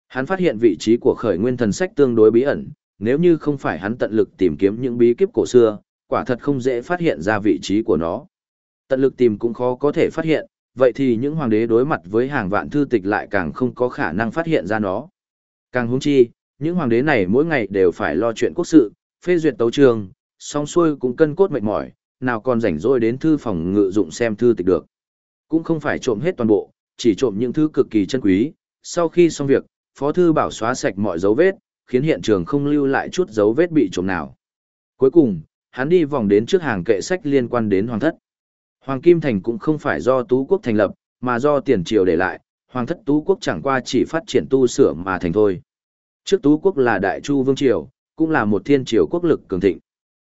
Hắn phát hiện vị trí của khởi nguyên thần sách tương đối bí ẩn, nếu như không phải hắn tận lực tìm kiếm những bí kíp cổ xưa, quả thật không dễ phát hiện ra vị trí của nó. Tận lực tìm cũng khó có thể phát hiện, vậy thì những hoàng đế đối mặt với hàng vạn thư tịch lại càng không có khả năng phát hiện ra nó. Càng hung chi, những hoàng đế này mỗi ngày đều phải lo chuyện quốc sự, phê duyệt tấu trường, song xuôi cũng cân cốt mệt mỏi, nào còn rảnh rỗi đến thư phòng ngự dụng xem thư tịch được. Cũng không phải trộm hết toàn bộ, chỉ trộm những thứ cực kỳ chân quý. Sau khi xong việc, Phó Thư Bảo xóa sạch mọi dấu vết, khiến hiện trường không lưu lại chút dấu vết bị trộm nào. Cuối cùng, hắn đi vòng đến trước hàng kệ sách liên quan đến Hoàng thất. Hoàng Kim Thành cũng không phải do Tú Quốc thành lập, mà do tiền triều để lại, Hoàng thất Tú Quốc chẳng qua chỉ phát triển tu sửa mà thành thôi. Trước Tú Quốc là Đại Chu Vương Triều, cũng là một thiên triều quốc lực cường thịnh.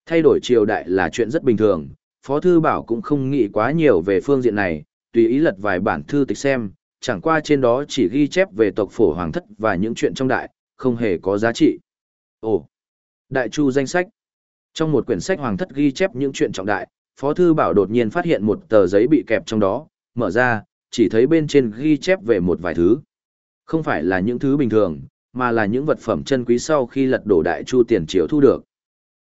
Thay đổi triều đại là chuyện rất bình thường, Phó Thư Bảo cũng không nghĩ quá nhiều về phương diện này, tùy ý lật vài bản thư tịch xem, chẳng qua trên đó chỉ ghi chép về tộc phổ hoàng thất và những chuyện trong đại, không hề có giá trị. Ồ, Đại Chu danh sách. Trong một quyển sách hoàng thất ghi chép những chuyện trọng đại, Phó Thư Bảo đột nhiên phát hiện một tờ giấy bị kẹp trong đó, mở ra, chỉ thấy bên trên ghi chép về một vài thứ. Không phải là những thứ bình thường, mà là những vật phẩm chân quý sau khi lật đổ đại chu tiền triều thu được.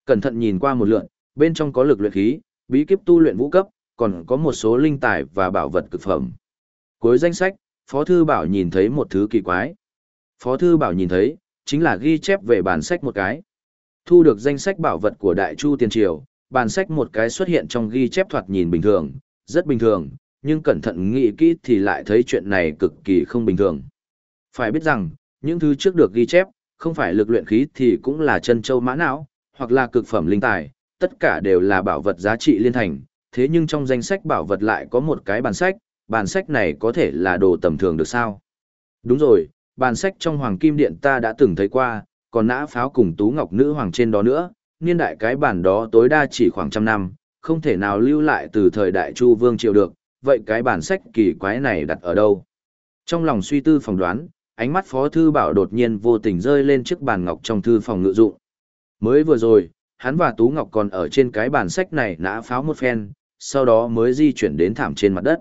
Cẩn thận nhìn qua một lượn, bên trong có lực luyện khí, bí kíp tu luyện vũ cấp, còn có một số linh tài và bảo vật cực phẩm. Cuối danh sách, Phó Thư Bảo nhìn thấy một thứ kỳ quái. Phó Thư Bảo nhìn thấy, chính là ghi chép về bản sách một cái. Thu được danh sách bảo vật của Đại Chu Tiền Triều, bản sách một cái xuất hiện trong ghi chép thoạt nhìn bình thường, rất bình thường, nhưng cẩn thận nghĩ kỹ thì lại thấy chuyện này cực kỳ không bình thường. Phải biết rằng, những thứ trước được ghi chép, không phải lực luyện khí thì cũng là chân châu mã não, hoặc là cực phẩm linh tài, tất cả đều là bảo vật giá trị liên thành, thế nhưng trong danh sách bảo vật lại có một cái bản sách, bản sách này có thể là đồ tầm thường được sao? Đúng rồi, bản sách trong Hoàng Kim Điện ta đã từng thấy qua, còn nã pháo cùng Tú Ngọc Nữ Hoàng trên đó nữa, niên đại cái bản đó tối đa chỉ khoảng trăm năm, không thể nào lưu lại từ thời đại Chu Vương Triều được, vậy cái bản sách kỳ quái này đặt ở đâu? Trong lòng suy tư phỏng đoán, ánh mắt Phó Thư Bảo đột nhiên vô tình rơi lên chiếc bàn ngọc trong thư phòng ngự dụng. Mới vừa rồi, hắn và Tú Ngọc còn ở trên cái bản sách này nã pháo một phen, sau đó mới di chuyển đến thảm trên mặt đất.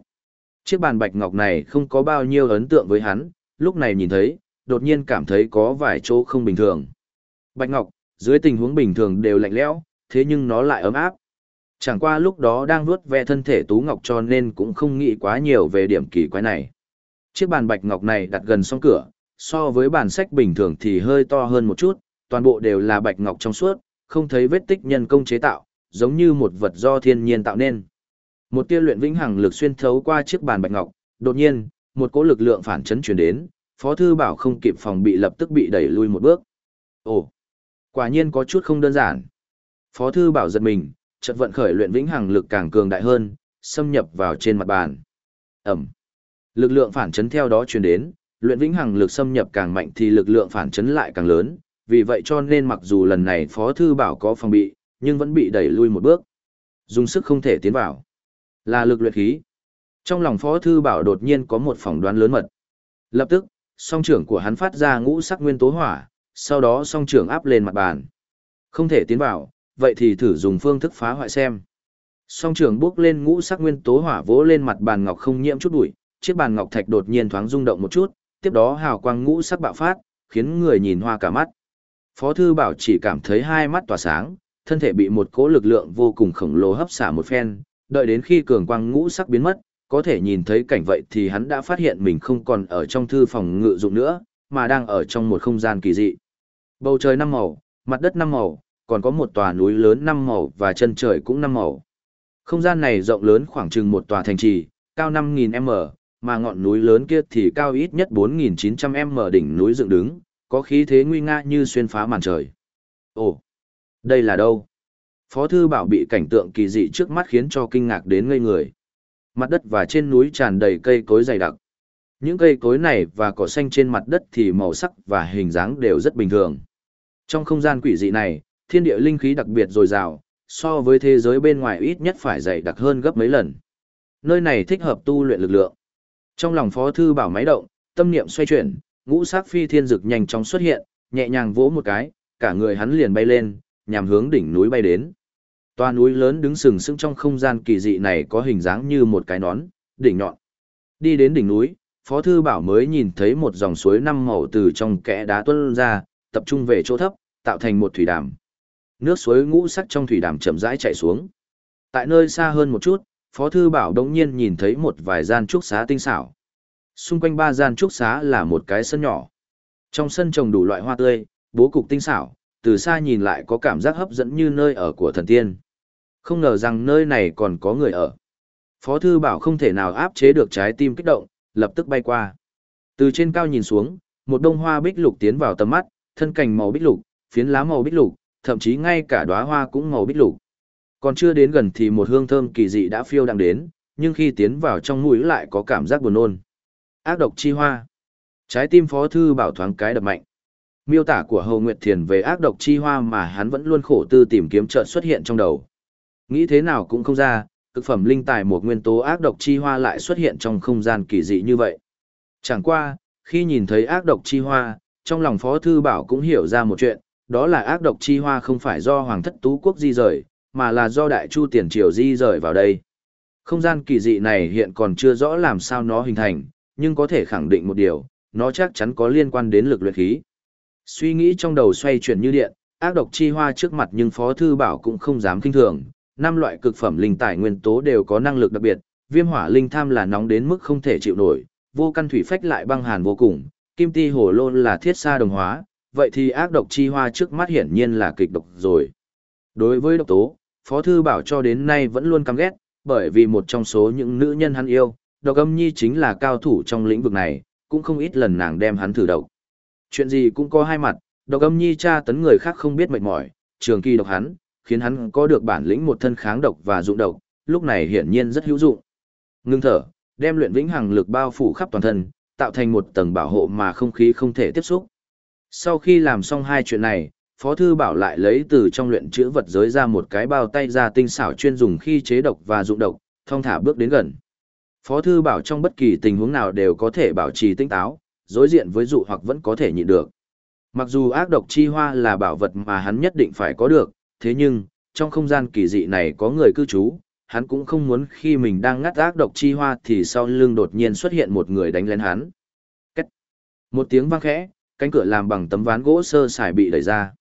Chiếc bàn bạch ngọc này không có bao nhiêu ấn tượng với hắn, lúc này nhìn thấy, đột nhiên cảm thấy có vài chỗ không bình thường. Bạch ngọc, dưới tình huống bình thường đều lạnh lẽo, thế nhưng nó lại ấm áp. Chẳng qua lúc đó đang vuốt ve thân thể Tú Ngọc cho nên cũng không nghĩ quá nhiều về điểm kỳ quái này. Chiếc bàn bạch ngọc này đặt gần song cửa, so với bàn sách bình thường thì hơi to hơn một chút, toàn bộ đều là bạch ngọc trong suốt, không thấy vết tích nhân công chế tạo, giống như một vật do thiên nhiên tạo nên. Một tia luyện vĩnh hằng lực xuyên thấu qua chiếc bàn bạch ngọc, đột nhiên, một cỗ lực lượng phản chấn truyền đến, Phó thư bảo không kịp phòng bị lập tức bị đẩy lui một bước. Ồ, quả nhiên có chút không đơn giản. Phó thư bảo giật mình, chợt vận khởi luyện vĩnh hằng lực càng cường đại hơn, xâm nhập vào trên mặt bàn. Ẩm. Lực lượng phản chấn theo đó truyền đến, luyện vĩnh hằng lực xâm nhập càng mạnh thì lực lượng phản chấn lại càng lớn, vì vậy cho nên mặc dù lần này Phó Thư Bảo có phòng bị, nhưng vẫn bị đẩy lui một bước. Dùng sức không thể tiến vào. Là lực luyện khí. Trong lòng Phó Thư Bảo đột nhiên có một phỏng đoán lớn mật. Lập tức, song trưởng của hắn phát ra ngũ sắc nguyên tố hỏa, sau đó song trưởng áp lên mặt bàn. Không thể tiến vào, vậy thì thử dùng phương thức phá hoại xem. Song trưởng bước lên ngũ sắc nguyên tố hỏa vỗ lên mặt bàn ngọc không nhiễm chút bụi, chiếc bàn ngọc thạch đột nhiên thoáng rung động một chút, tiếp đó hào quang ngũ sắc bạo phát, khiến người nhìn hoa cả mắt. Phó Thư Bảo chỉ cảm thấy hai mắt tỏa sáng, thân thể bị một cỗ lực lượng vô cùng khổng lồ hấp xả một phen, đợi đến khi cường quang ngũ sắc biến mất, có thể nhìn thấy cảnh vậy thì hắn đã phát hiện mình không còn ở trong thư phòng ngự dụng nữa, mà đang ở trong một không gian kỳ dị. Bầu trời năm màu, mặt đất năm màu, còn có một tòa núi lớn năm màu và chân trời cũng năm màu. Không gian này rộng lớn khoảng chừng một tòa thành trì, cao 5.000m, mà ngọn núi lớn kia thì cao ít nhất 4.900m đỉnh núi dựng đứng, có khí thế nguy nga như xuyên phá màn trời. Ồ, đây là đâu? Phó thư bảo bị cảnh tượng kỳ dị trước mắt khiến cho kinh ngạc đến ngây người. Mặt đất và trên núi tràn đầy cây cối dày đặc. Những cây cối này và cỏ xanh trên mặt đất thì màu sắc và hình dáng đều rất bình thường. Trong không gian quỷ dị này, thiên địa linh khí đặc biệt dồi dào, so với thế giới bên ngoài ít nhất phải dày đặc hơn gấp mấy lần. Nơi này thích hợp tu luyện lực lượng. Trong lòng Phó thư bảo máy động, tâm niệm xoay chuyển, ngũ sắc phi thiên dực nhanh chóng xuất hiện, nhẹ nhàng vỗ một cái, cả người hắn liền bay lên, nhằm hướng đỉnh núi bay đến. Toa núi lớn đứng sừng sững trong không gian kỳ dị này có hình dáng như một cái nón, đỉnh nhọn. Đi đến đỉnh núi, Phó Thư Bảo mới nhìn thấy một dòng suối năm màu từ trong kẽ đá tuôn ra, tập trung về chỗ thấp, tạo thành một thủy đàm. Nước suối ngũ sắc trong thủy đàm chậm rãi chảy xuống. Tại nơi xa hơn một chút, Phó Thư Bảo đống nhiên nhìn thấy một vài gian trúc xá tinh xảo. Xung quanh ba gian trúc xá là một cái sân nhỏ. Trong sân trồng đủ loại hoa tươi, bố cục tinh xảo, từ xa nhìn lại có cảm giác hấp dẫn như nơi ở của thần tiên. Không ngờ rằng nơi này còn có người ở. Phó Thư Bảo không thể nào áp chế được trái tim kích động, lập tức bay qua. Từ trên cao nhìn xuống, một đông hoa bích lục tiến vào tầm mắt, thân cành màu bích lục, phiến lá màu bích lục, thậm chí ngay cả đóa hoa cũng màu bích lục. Còn chưa đến gần thì một hương thơm kỳ dị đã phiêu đang đến, nhưng khi tiến vào trong mũi lại có cảm giác buồn nôn. Ác độc chi hoa. Trái tim Phó thư bảo thoáng cái đập mạnh. Miêu tả của Hồ Nguyệt Thiền về ác độc chi hoa mà hắn vẫn luôn khổ tư tìm kiếm chợt xuất hiện trong đầu. Nghĩ thế nào cũng không ra, cực phẩm linh tài một nguyên tố ác độc chi hoa lại xuất hiện trong không gian kỳ dị như vậy. Chẳng qua, khi nhìn thấy ác độc chi hoa, trong lòng Phó Thư Bảo cũng hiểu ra một chuyện, đó là ác độc chi hoa không phải do Hoàng thất Tú Quốc di rời, mà là do Đại Chu Tiền Triều di rời vào đây. Không gian kỳ dị này hiện còn chưa rõ làm sao nó hình thành, nhưng có thể khẳng định một điều, nó chắc chắn có liên quan đến lực luyện khí. Suy nghĩ trong đầu xoay chuyển như điện, ác độc chi hoa trước mặt nhưng Phó Thư Bảo cũng không dám kinh thường, năm loại cực phẩm linh tài nguyên tố đều có năng lực đặc biệt, viêm hỏa linh tham là nóng đến mức không thể chịu nổi, vô căn thủy phách lại băng hàn vô cùng, kim ti hồ lôn là thiết sa đồng hóa, vậy thì ác độc chi hoa trước mắt hiển nhiên là kịch độc rồi. Đối với độc tố, Phó Thư Bảo cho đến nay vẫn luôn căm ghét, bởi vì một trong số những nữ nhân hắn yêu, độc âm nhi chính là cao thủ trong lĩnh vực này, cũng không ít lần nàng đem hắn thử độc. Chuyện gì cũng có hai mặt, độc âm nhi tra tấn người khác không biết mệt mỏi, trường kỳ độc hắn, khiến hắn có được bản lĩnh một thân kháng độc và dụng độc, lúc này hiển nhiên rất hữu dụng. Ngưng thở, đem luyện vĩnh hằng lực bao phủ khắp toàn thân, tạo thành một tầng bảo hộ mà không khí không thể tiếp xúc. Sau khi làm xong hai chuyện này, Phó Thư Bảo lại lấy từ trong luyện chữ vật giới ra một cái bao tay ra tinh xảo chuyên dùng khi chế độc và dụng độc, thông thả bước đến gần. Phó Thư Bảo trong bất kỳ tình huống nào đều có thể bảo trì tinh táo, đối diện với dụ hoặc vẫn có thể nhịn được. Mặc dù ác độc chi hoa là bảo vật mà hắn nhất định phải có được, thế nhưng, trong không gian kỳ dị này có người cư trú, hắn cũng không muốn khi mình đang ngắt ác độc chi hoa thì sau lưng đột nhiên xuất hiện một người đánh lén hắn. Cách. Một tiếng vang khẽ, cánh cửa làm bằng tấm ván gỗ sơ sài bị đẩy ra.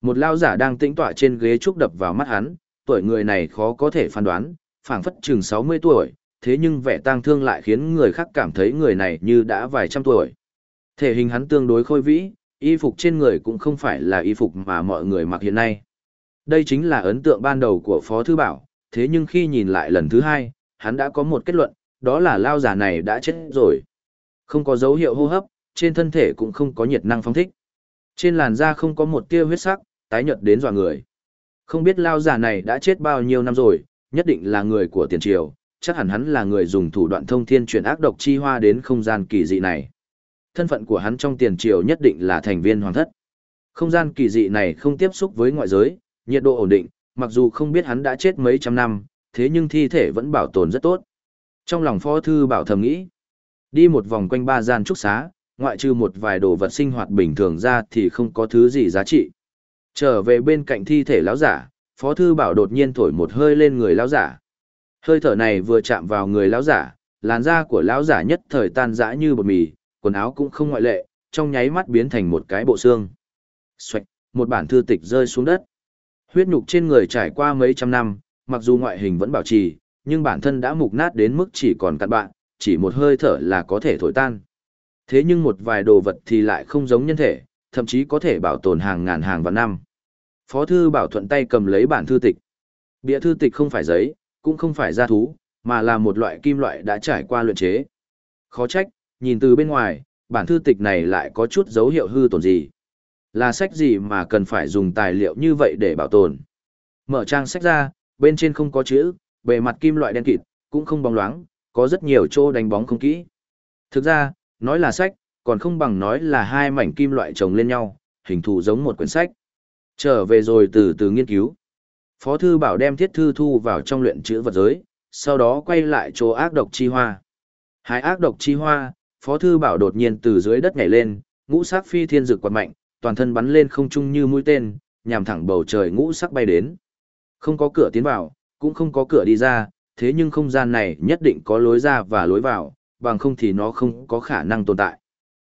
Một lao giả đang tĩnh tọa trên ghế trúc đập vào mắt hắn, tuổi người này khó có thể phán đoán, phảng phất chừng 60 tuổi, thế nhưng vẻ tang thương lại khiến người khác cảm thấy người này như đã vài trăm tuổi. Thể hình hắn tương đối khôi vĩ, y phục trên người cũng không phải là y phục mà mọi người mặc hiện nay. Đây chính là ấn tượng ban đầu của Phó Thư Bảo, thế nhưng khi nhìn lại lần thứ hai, hắn đã có một kết luận, đó là lao giả này đã chết rồi. Không có dấu hiệu hô hấp, trên thân thể cũng không có nhiệt năng phong thích. Trên làn da không có một tia huyết sắc, tái nhợt đến dọa người. Không biết lao giả này đã chết bao nhiêu năm rồi, nhất định là người của tiền triều, chắc hẳn hắn là người dùng thủ đoạn thông thiên chuyển ác độc chi hoa đến không gian kỳ dị này. Thân phận của hắn trong tiền triều nhất định là thành viên hoàng thất. Không gian kỳ dị này không tiếp xúc với ngoại giới, nhiệt độ ổn định, mặc dù không biết hắn đã chết mấy trăm năm, thế nhưng thi thể vẫn bảo tồn rất tốt. Trong lòng phó thư bảo thầm nghĩ, đi một vòng quanh ba gian trúc xá, ngoại trừ một vài đồ vật sinh hoạt bình thường ra thì không có thứ gì giá trị. Trở về bên cạnh thi thể lão giả, phó thư bảo đột nhiên thổi một hơi lên người lão giả. Hơi thở này vừa chạm vào người lão giả, làn da của lão giả nhất thời tan rã như bột mì, quần áo cũng không ngoại lệ, trong nháy mắt biến thành một cái bộ xương. Xoạch, một bản thư tịch rơi xuống đất. Huyết nhục trên người trải qua mấy trăm năm, mặc dù ngoại hình vẫn bảo trì, nhưng bản thân đã mục nát đến mức chỉ còn cặn bạn, chỉ một hơi thở là có thể thổi tan. Thế nhưng một vài đồ vật thì lại không giống nhân thể, thậm chí có thể bảo tồn hàng ngàn hàng vạn năm. Phó thư bảo thuận tay cầm lấy bản thư tịch. Bịa thư tịch không phải giấy, cũng không phải da thú, mà là một loại kim loại đã trải qua luyện chế. Khó trách, nhìn từ bên ngoài, bản thư tịch này lại có chút dấu hiệu hư tổn gì. Là sách gì mà cần phải dùng tài liệu như vậy để bảo tồn. Mở trang sách ra, bên trên không có chữ, bề mặt kim loại đen kịt, cũng không bóng loáng, có rất nhiều chỗ đánh bóng không kỹ. Thực ra, nói là sách, còn không bằng nói là hai mảnh kim loại chồng lên nhau, hình thù giống một quyển sách. Trở về rồi từ từ nghiên cứu. Phó thư bảo đem thiết thư thu vào trong luyện chữ vật giới, sau đó quay lại chỗ ác độc chi hoa. Hai ác độc chi hoa, Phó thư bảo đột nhiên từ dưới đất nhảy lên, ngũ sắc phi thiên dực quạt mạnh, toàn thân bắn lên không trung như mũi tên, nhằm thẳng bầu trời ngũ sắc bay đến. Không có cửa tiến vào, cũng không có cửa đi ra, thế nhưng không gian này nhất định có lối ra và lối vào, bằng không thì nó không có khả năng tồn tại.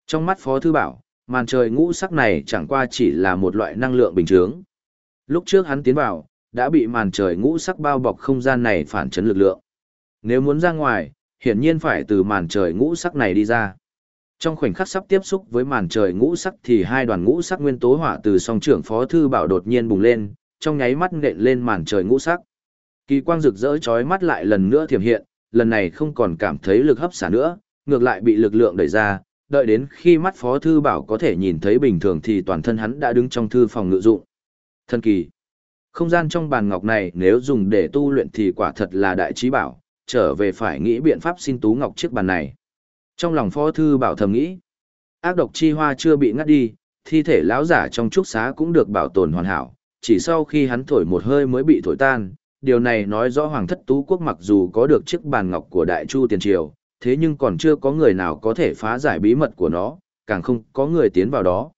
Trong mắt Phó Thư Bảo, màn trời ngũ sắc này chẳng qua chỉ là một loại năng lượng bình thường. Lúc trước hắn tiến vào, đã bị màn trời ngũ sắc bao bọc không gian này phản chấn lực lượng. Nếu muốn ra ngoài, hiển nhiên phải từ màn trời ngũ sắc này đi ra. Trong khoảnh khắc sắp tiếp xúc với màn trời ngũ sắc thì hai đoàn ngũ sắc nguyên tố hỏa từ song trưởng phó thư bảo đột nhiên bùng lên, trong nháy mắt nện lên màn trời ngũ sắc. Kỳ quang rực rỡ chói mắt lại lần nữa thiểm hiện, lần này không còn cảm thấy lực hấp xả nữa, ngược lại bị lực lượng đẩy ra, đợi đến khi mắt phó thư bảo có thể nhìn thấy bình thường thì toàn thân hắn đã đứng trong thư phòng ngự dụng. Thân kỳ. Không gian trong bàn ngọc này nếu dùng để tu luyện thì quả thật là đại trí bảo, trở về phải nghĩ biện pháp xin tú ngọc chiếc bàn này. Trong lòng phó thư bảo thầm nghĩ, ác độc chi hoa chưa bị ngắt đi, thi thể lão giả trong trúc xá cũng được bảo tồn hoàn hảo, chỉ sau khi hắn thổi một hơi mới bị thổi tan. Điều này nói rõ Hoàng thất Tú Quốc mặc dù có được chiếc bàn ngọc của Đại Chu Tiền Triều, thế nhưng còn chưa có người nào có thể phá giải bí mật của nó, càng không có người tiến vào đó.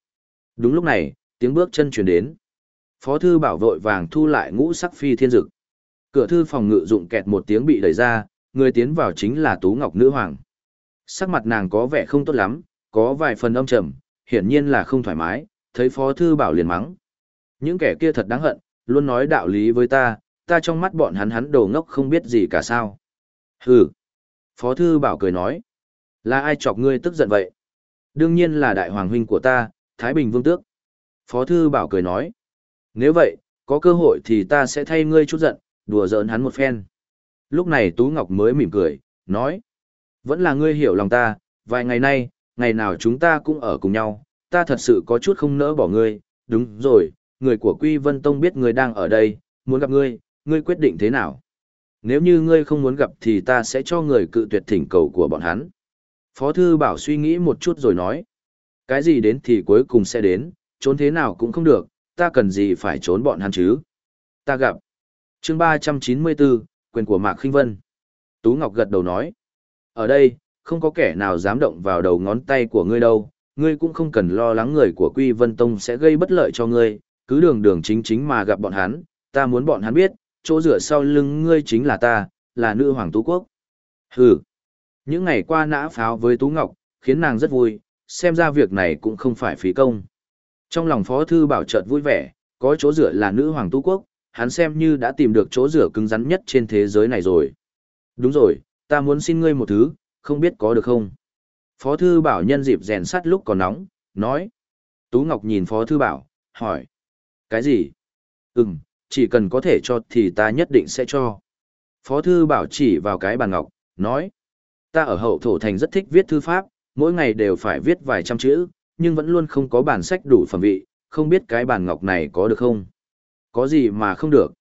Đúng lúc này, tiếng bước chân truyền đến. Phó thư bảo vội vàng thu lại ngũ sắc phi thiên dực. Cửa thư phòng ngự dụng kẹt một tiếng bị đẩy ra, người tiến vào chính là Tú Ngọc Nữ Hoàng. Sắc mặt nàng có vẻ không tốt lắm, có vài phần âm trầm, hiển nhiên là không thoải mái, thấy Phó Thư Bảo liền mắng. Những kẻ kia thật đáng hận, luôn nói đạo lý với ta, ta trong mắt bọn hắn hắn đồ ngốc không biết gì cả sao. Hừ. Phó Thư Bảo cười nói. Là ai chọc ngươi tức giận vậy? Đương nhiên là đại hoàng huynh của ta, Thái Bình Vương Tước. Phó Thư Bảo cười nói. Nếu vậy, có cơ hội thì ta sẽ thay ngươi chút giận, đùa giỡn hắn một phen. Lúc này Tú Ngọc mới mỉm cười, nói. Vẫn là ngươi hiểu lòng ta, vài ngày nay, ngày nào chúng ta cũng ở cùng nhau, ta thật sự có chút không nỡ bỏ ngươi, đúng rồi, người của Quy Vân Tông biết ngươi đang ở đây, muốn gặp ngươi, ngươi quyết định thế nào? Nếu như ngươi không muốn gặp thì ta sẽ cho người cự tuyệt thỉnh cầu của bọn hắn. Phó Thư Bảo suy nghĩ một chút rồi nói. Cái gì đến thì cuối cùng sẽ đến, trốn thế nào cũng không được, ta cần gì phải trốn bọn hắn chứ? Ta gặp chương 394, quyền của Mạc Khinh Vân. Tú Ngọc gật đầu nói. Ở đây, không có kẻ nào dám động vào đầu ngón tay của ngươi đâu, ngươi cũng không cần lo lắng người của Quy Vân Tông sẽ gây bất lợi cho ngươi, cứ đường đường chính chính mà gặp bọn hắn, ta muốn bọn hắn biết, chỗ rửa sau lưng ngươi chính là ta, là nữ hoàng Tú Quốc. Hừ. Những ngày qua nã pháo với Tú Ngọc, khiến nàng rất vui, xem ra việc này cũng không phải phí công. Trong lòng Phó Thư Bảo trợt vui vẻ, có chỗ rửa là nữ hoàng Tú Quốc, hắn xem như đã tìm được chỗ rửa cứng rắn nhất trên thế giới này rồi. Đúng rồi, ta muốn xin ngươi một thứ, không biết có được không? Phó Thư Bảo nhân dịp rèn sắt lúc còn nóng, nói. Tú Ngọc nhìn Phó Thư Bảo, hỏi. Cái gì? Ừm, chỉ cần có thể cho thì ta nhất định sẽ cho. Phó Thư Bảo chỉ vào cái bàn ngọc, nói. Ta ở hậu thổ thành rất thích viết thư pháp, mỗi ngày đều phải viết vài trăm chữ, nhưng vẫn luôn không có bản sách đủ phẩm vị, không biết cái bàn ngọc này có được không? Có gì mà không được?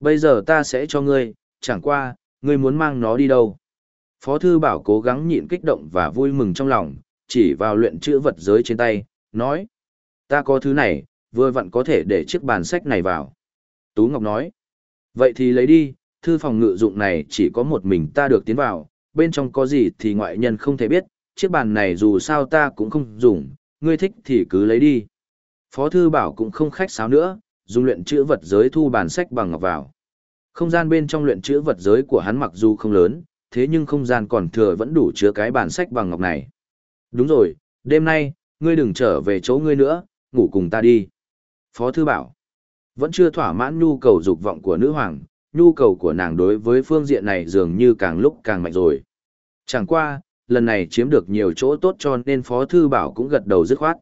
Bây giờ ta sẽ cho ngươi, chẳng qua, ngươi muốn mang nó đi đâu? Phó Thư Bảo cố gắng nhịn kích động và vui mừng trong lòng, chỉ vào luyện chữ vật giới trên tay, nói. Ta có thứ này, vừa vặn có thể để chiếc bàn sách này vào. Tú Ngọc nói. Vậy thì lấy đi, thư phòng ngự dụng này chỉ có một mình ta được tiến vào, bên trong có gì thì ngoại nhân không thể biết, chiếc bàn này dù sao ta cũng không dùng, ngươi thích thì cứ lấy đi. Phó Thư Bảo cũng không khách sáo nữa, dùng luyện chữ vật giới thu bản sách bằng ngọc vào. Không gian bên trong luyện chữ vật giới của hắn mặc dù không lớn, thế nhưng không gian còn thừa vẫn đủ chứa cái bản sách bằng ngọc này. Đúng rồi, đêm nay, ngươi đừng trở về chỗ ngươi nữa, ngủ cùng ta đi. Phó Thư bảo, vẫn chưa thỏa mãn nhu cầu dục vọng của nữ hoàng, nhu cầu của nàng đối với phương diện này dường như càng lúc càng mạnh rồi. Chẳng qua, lần này chiếm được nhiều chỗ tốt cho nên Phó Thư Bảo cũng gật đầu dứt khoát.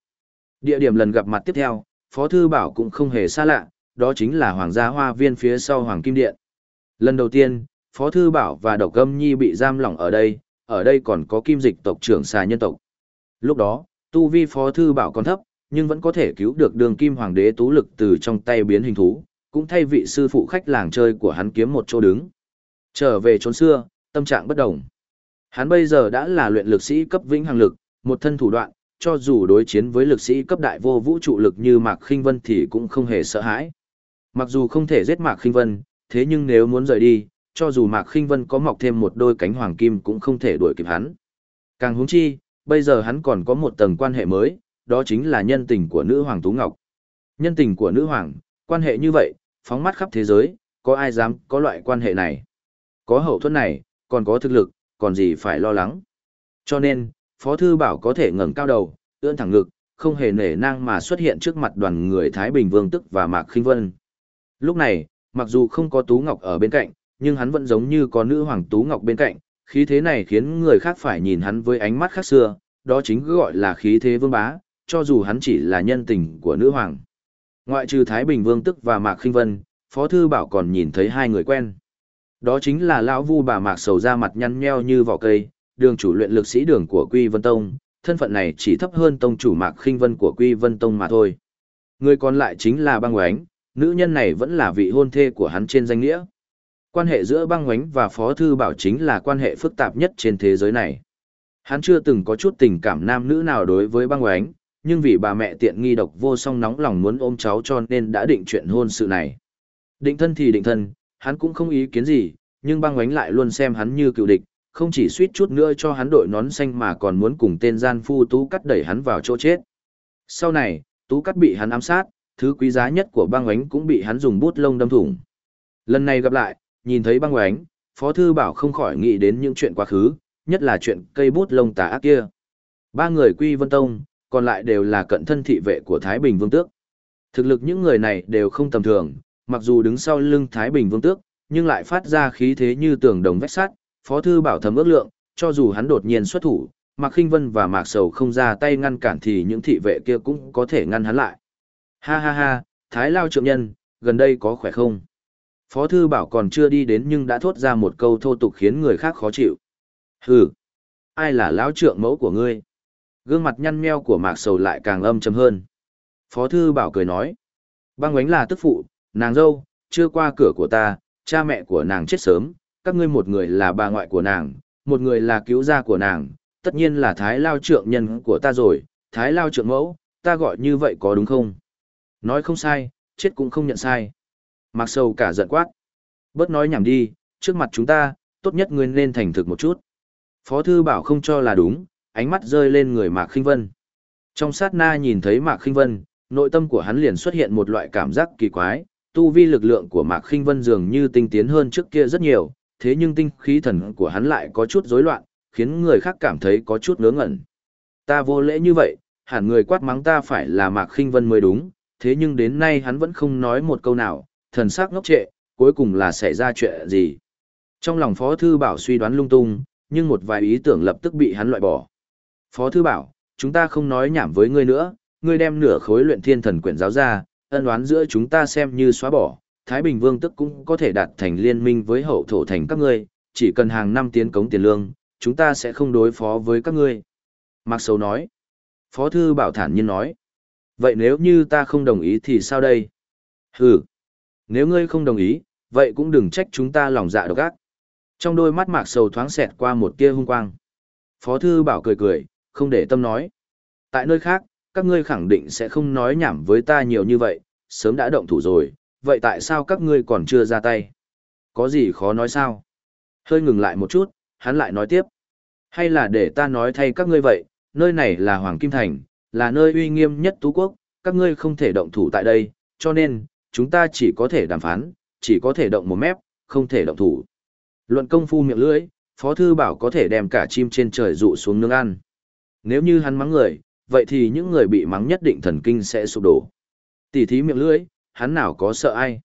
Địa điểm lần gặp mặt tiếp theo, Phó Thư Bảo cũng không hề xa lạ, đó chính là Hoàng gia Hoa Viên phía sau Hoàng Kim Điện. Lần đầu tiên, Phó Thư Bảo và Độc Gâm Nhi bị giam lỏng ở đây, ở đây còn có kim dịch tộc trưởng xà nhân tộc. Lúc đó, tu vi Phó Thư Bảo còn thấp, nhưng vẫn có thể cứu được đường kim hoàng đế tú lực từ trong tay biến hình thú, cũng thay vị sư phụ khách làng chơi của hắn kiếm một chỗ đứng. Trở về chốn xưa, tâm trạng bất đồng. Hắn bây giờ đã là luyện lực sĩ cấp vĩnh hằng lực, một thân thủ đoạn, cho dù đối chiến với lực sĩ cấp đại vô vũ trụ lực như Mạc Khinh Vân thì cũng không hề sợ hãi. Mặc dù không thể giết Mạc Khinh Vân, thế nhưng nếu muốn rời đi, cho dù Mạc Khinh Vân có mọc thêm một đôi cánh hoàng kim cũng không thể đuổi kịp hắn. Càng huống chi, bây giờ hắn còn có một tầng quan hệ mới, đó chính là nhân tình của nữ hoàng Tú Ngọc. Nhân tình của nữ hoàng, quan hệ như vậy, phóng mắt khắp thế giới, có ai dám có loại quan hệ này. Có hậu thuẫn này, còn có thực lực, còn gì phải lo lắng. Cho nên, Phó Thư Bảo có thể ngẩng cao đầu, ưỡn thẳng ngực, không hề nể nang mà xuất hiện trước mặt đoàn người Thái Bình Vương Tức và Mạc Khinh Vân. Lúc này, mặc dù không có Tú Ngọc ở bên cạnh, nhưng hắn vẫn giống như có nữ hoàng Tú Ngọc bên cạnh, khí thế này khiến người khác phải nhìn hắn với ánh mắt khác xưa, đó chính gọi là khí thế vương bá, cho dù hắn chỉ là nhân tình của nữ hoàng. Ngoại trừ Thái Bình Vương Tức và Mạc Khinh Vân, Phó Thư Bảo còn nhìn thấy hai người quen. Đó chính là lão Vu bà Mạc Sầu ra mặt nhăn nheo như vỏ cây, đường chủ luyện lực sĩ đường của Quy Vân Tông, thân phận này chỉ thấp hơn tông chủ Mạc Khinh Vân của Quy Vân Tông mà thôi. Người còn lại chính là băng oánh, nữ nhân này vẫn là vị hôn thê của hắn trên danh nghĩa. Quan hệ giữa băng oánh và Phó Thư Bảo chính là quan hệ phức tạp nhất trên thế giới này. Hắn chưa từng có chút tình cảm nam nữ nào đối với băng oánh, nhưng vì bà mẹ tiện nghi độc vô song nóng lòng muốn ôm cháu cho nên đã định chuyện hôn sự này. Định thân thì định thân, hắn cũng không ý kiến gì, nhưng băng oánh lại luôn xem hắn như cựu địch, không chỉ suýt chút nữa cho hắn đội nón xanh mà còn muốn cùng tên gian phu tú cắt đẩy hắn vào chỗ chết. Sau này, tú cắt bị hắn ám sát, thứ quý giá nhất của băng oánh cũng bị hắn dùng bút lông đâm thủng. Lần này gặp lại, nhìn thấy băng oánh, Phó Thư Bảo không khỏi nghĩ đến những chuyện quá khứ, nhất là chuyện cây bút lông tà ác kia. Ba người quy vân tông, còn lại đều là cận thân thị vệ của Thái Bình Vương Tước. Thực lực những người này đều không tầm thường, mặc dù đứng sau lưng Thái Bình Vương Tước, nhưng lại phát ra khí thế như tường đồng vách sắt, Phó thư bảo thầm ước lượng, cho dù hắn đột nhiên xuất thủ, Mạc Khinh Vân và Mạc Sầu không ra tay ngăn cản thì những thị vệ kia cũng có thể ngăn hắn lại. Ha ha ha, Thái Lao trượng nhân, gần đây có khỏe không? Phó thư bảo còn chưa đi đến nhưng đã thốt ra một câu thô tục khiến người khác khó chịu. Hừ, ai là lão trượng mẫu của ngươi? Gương mặt nhăn meo của Mạc Sầu lại càng âm trầm hơn. Phó thư bảo cười nói, băng ánh là tức phụ, nàng dâu, chưa qua cửa của ta, cha mẹ của nàng chết sớm, các ngươi một người là bà ngoại của nàng, một người là cứu gia của nàng, tất nhiên là thái lao trượng nhân của ta rồi, thái lao trượng mẫu, ta gọi như vậy có đúng không? Nói không sai, chết cũng không nhận sai. Mạc sầu cả giận quát. Bớt nói nhảm đi, trước mặt chúng ta, tốt nhất ngươi nên thành thực một chút. Phó thư bảo không cho là đúng, ánh mắt rơi lên người Mạc Khinh Vân. Trong sát na nhìn thấy Mạc Khinh Vân, nội tâm của hắn liền xuất hiện một loại cảm giác kỳ quái, tu vi lực lượng của Mạc Khinh Vân dường như tinh tiến hơn trước kia rất nhiều, thế nhưng tinh khí thần của hắn lại có chút rối loạn, khiến người khác cảm thấy có chút ngớ ngẩn. Ta vô lễ như vậy, hẳn người quát mắng ta phải là Mạc Khinh Vân mới đúng, thế nhưng đến nay hắn vẫn không nói một câu nào, thần sắc ngốc trệ, cuối cùng là xảy ra chuyện gì. Trong lòng Phó Thư Bảo suy đoán lung tung, nhưng một vài ý tưởng lập tức bị hắn loại bỏ. Phó Thư Bảo, chúng ta không nói nhảm với ngươi nữa, ngươi đem nửa khối luyện thiên thần quyển giáo ra, ân oán giữa chúng ta xem như xóa bỏ, Thái Bình Vương tức cũng có thể đạt thành liên minh với hậu thổ thành các ngươi, chỉ cần hàng năm tiến cống tiền lương, chúng ta sẽ không đối phó với các ngươi. Mạc Sầu nói. Phó Thư Bảo thản nhiên nói. Vậy nếu như ta không đồng ý thì sao đây? Hừ. Nếu ngươi không đồng ý, vậy cũng đừng trách chúng ta lòng dạ độc ác. Trong đôi mắt Mạc Sầu thoáng xẹt qua một tia hung quang. Phó Thư Bảo cười cười, không để tâm nói. Tại nơi khác, các ngươi khẳng định sẽ không nói nhảm với ta nhiều như vậy, sớm đã động thủ rồi, vậy tại sao các ngươi còn chưa ra tay? Có gì khó nói sao? Hơi ngừng lại một chút, hắn lại nói tiếp. Hay là để ta nói thay các ngươi vậy, nơi này là Hoàng Kim Thành, là nơi uy nghiêm nhất Tú Quốc, các ngươi không thể động thủ tại đây, cho nên, chúng ta chỉ có thể đàm phán, chỉ có thể động một mép, không thể động thủ. Luận công phu miệng lưỡi, Phó Thư Bảo có thể đem cả chim trên trời dụ xuống nướng ăn. Nếu như hắn mắng người, vậy thì những người bị mắng nhất định thần kinh sẽ sụp đổ. Tỷ thí miệng lưỡi, hắn nào có sợ ai.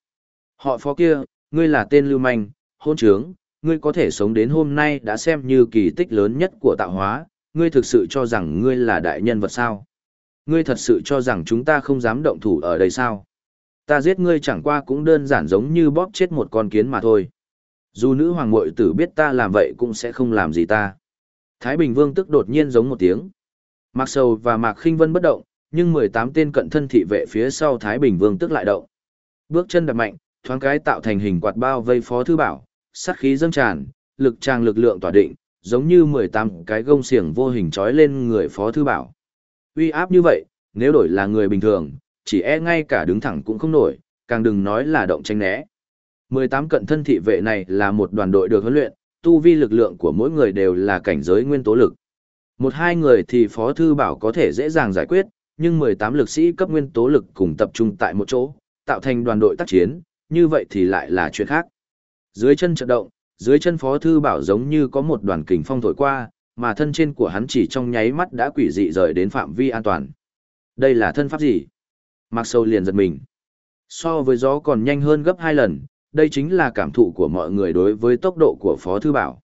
Họ phó kia, ngươi là tên lưu manh, hôn trướng, ngươi có thể sống đến hôm nay đã xem như kỳ tích lớn nhất của tạo hóa, ngươi thực sự cho rằng ngươi là đại nhân vật sao? Ngươi thật sự cho rằng chúng ta không dám động thủ ở đây sao? Ta giết ngươi chẳng qua cũng đơn giản giống như bóp chết một con kiến mà thôi. Dù nữ hoàng muội tử biết ta làm vậy cũng sẽ không làm gì ta. Thái Bình Vương tức đột nhiên giống một tiếng. Mạc Sầu và Mạc Khinh Vân bất động, nhưng 18 tên cận thân thị vệ phía sau Thái Bình Vương tức lại động. Bước chân đập mạnh, thoáng cái tạo thành hình quạt bao vây Phó Thư Bảo, sát khí dâng tràn, lực trang lực lượng tỏa định, giống như 18 cái gông xiềng vô hình trói lên người Phó Thư Bảo. Uy áp như vậy, nếu đổi là người bình thường, chỉ e ngay cả đứng thẳng cũng không nổi, càng đừng nói là động tranh né. 18 cận thân thị vệ này là một đoàn đội được huấn luyện, tu vi lực lượng của mỗi người đều là cảnh giới nguyên tố lực. Một hai người thì Phó Thư Bảo có thể dễ dàng giải quyết, nhưng 18 lực sĩ cấp nguyên tố lực cùng tập trung tại một chỗ, tạo thành đoàn đội tác chiến, như vậy thì lại là chuyện khác. Dưới chân trận động, dưới chân Phó Thư Bảo giống như có một đoàn kình phong thổi qua, mà thân trên của hắn chỉ trong nháy mắt đã quỷ dị rời đến phạm vi an toàn. Đây là thân pháp gì? Mạc Sâu liền giật mình. So với gió còn nhanh hơn gấp hai lần, đây chính là cảm thụ của mọi người đối với tốc độ của Phó Thư Bảo.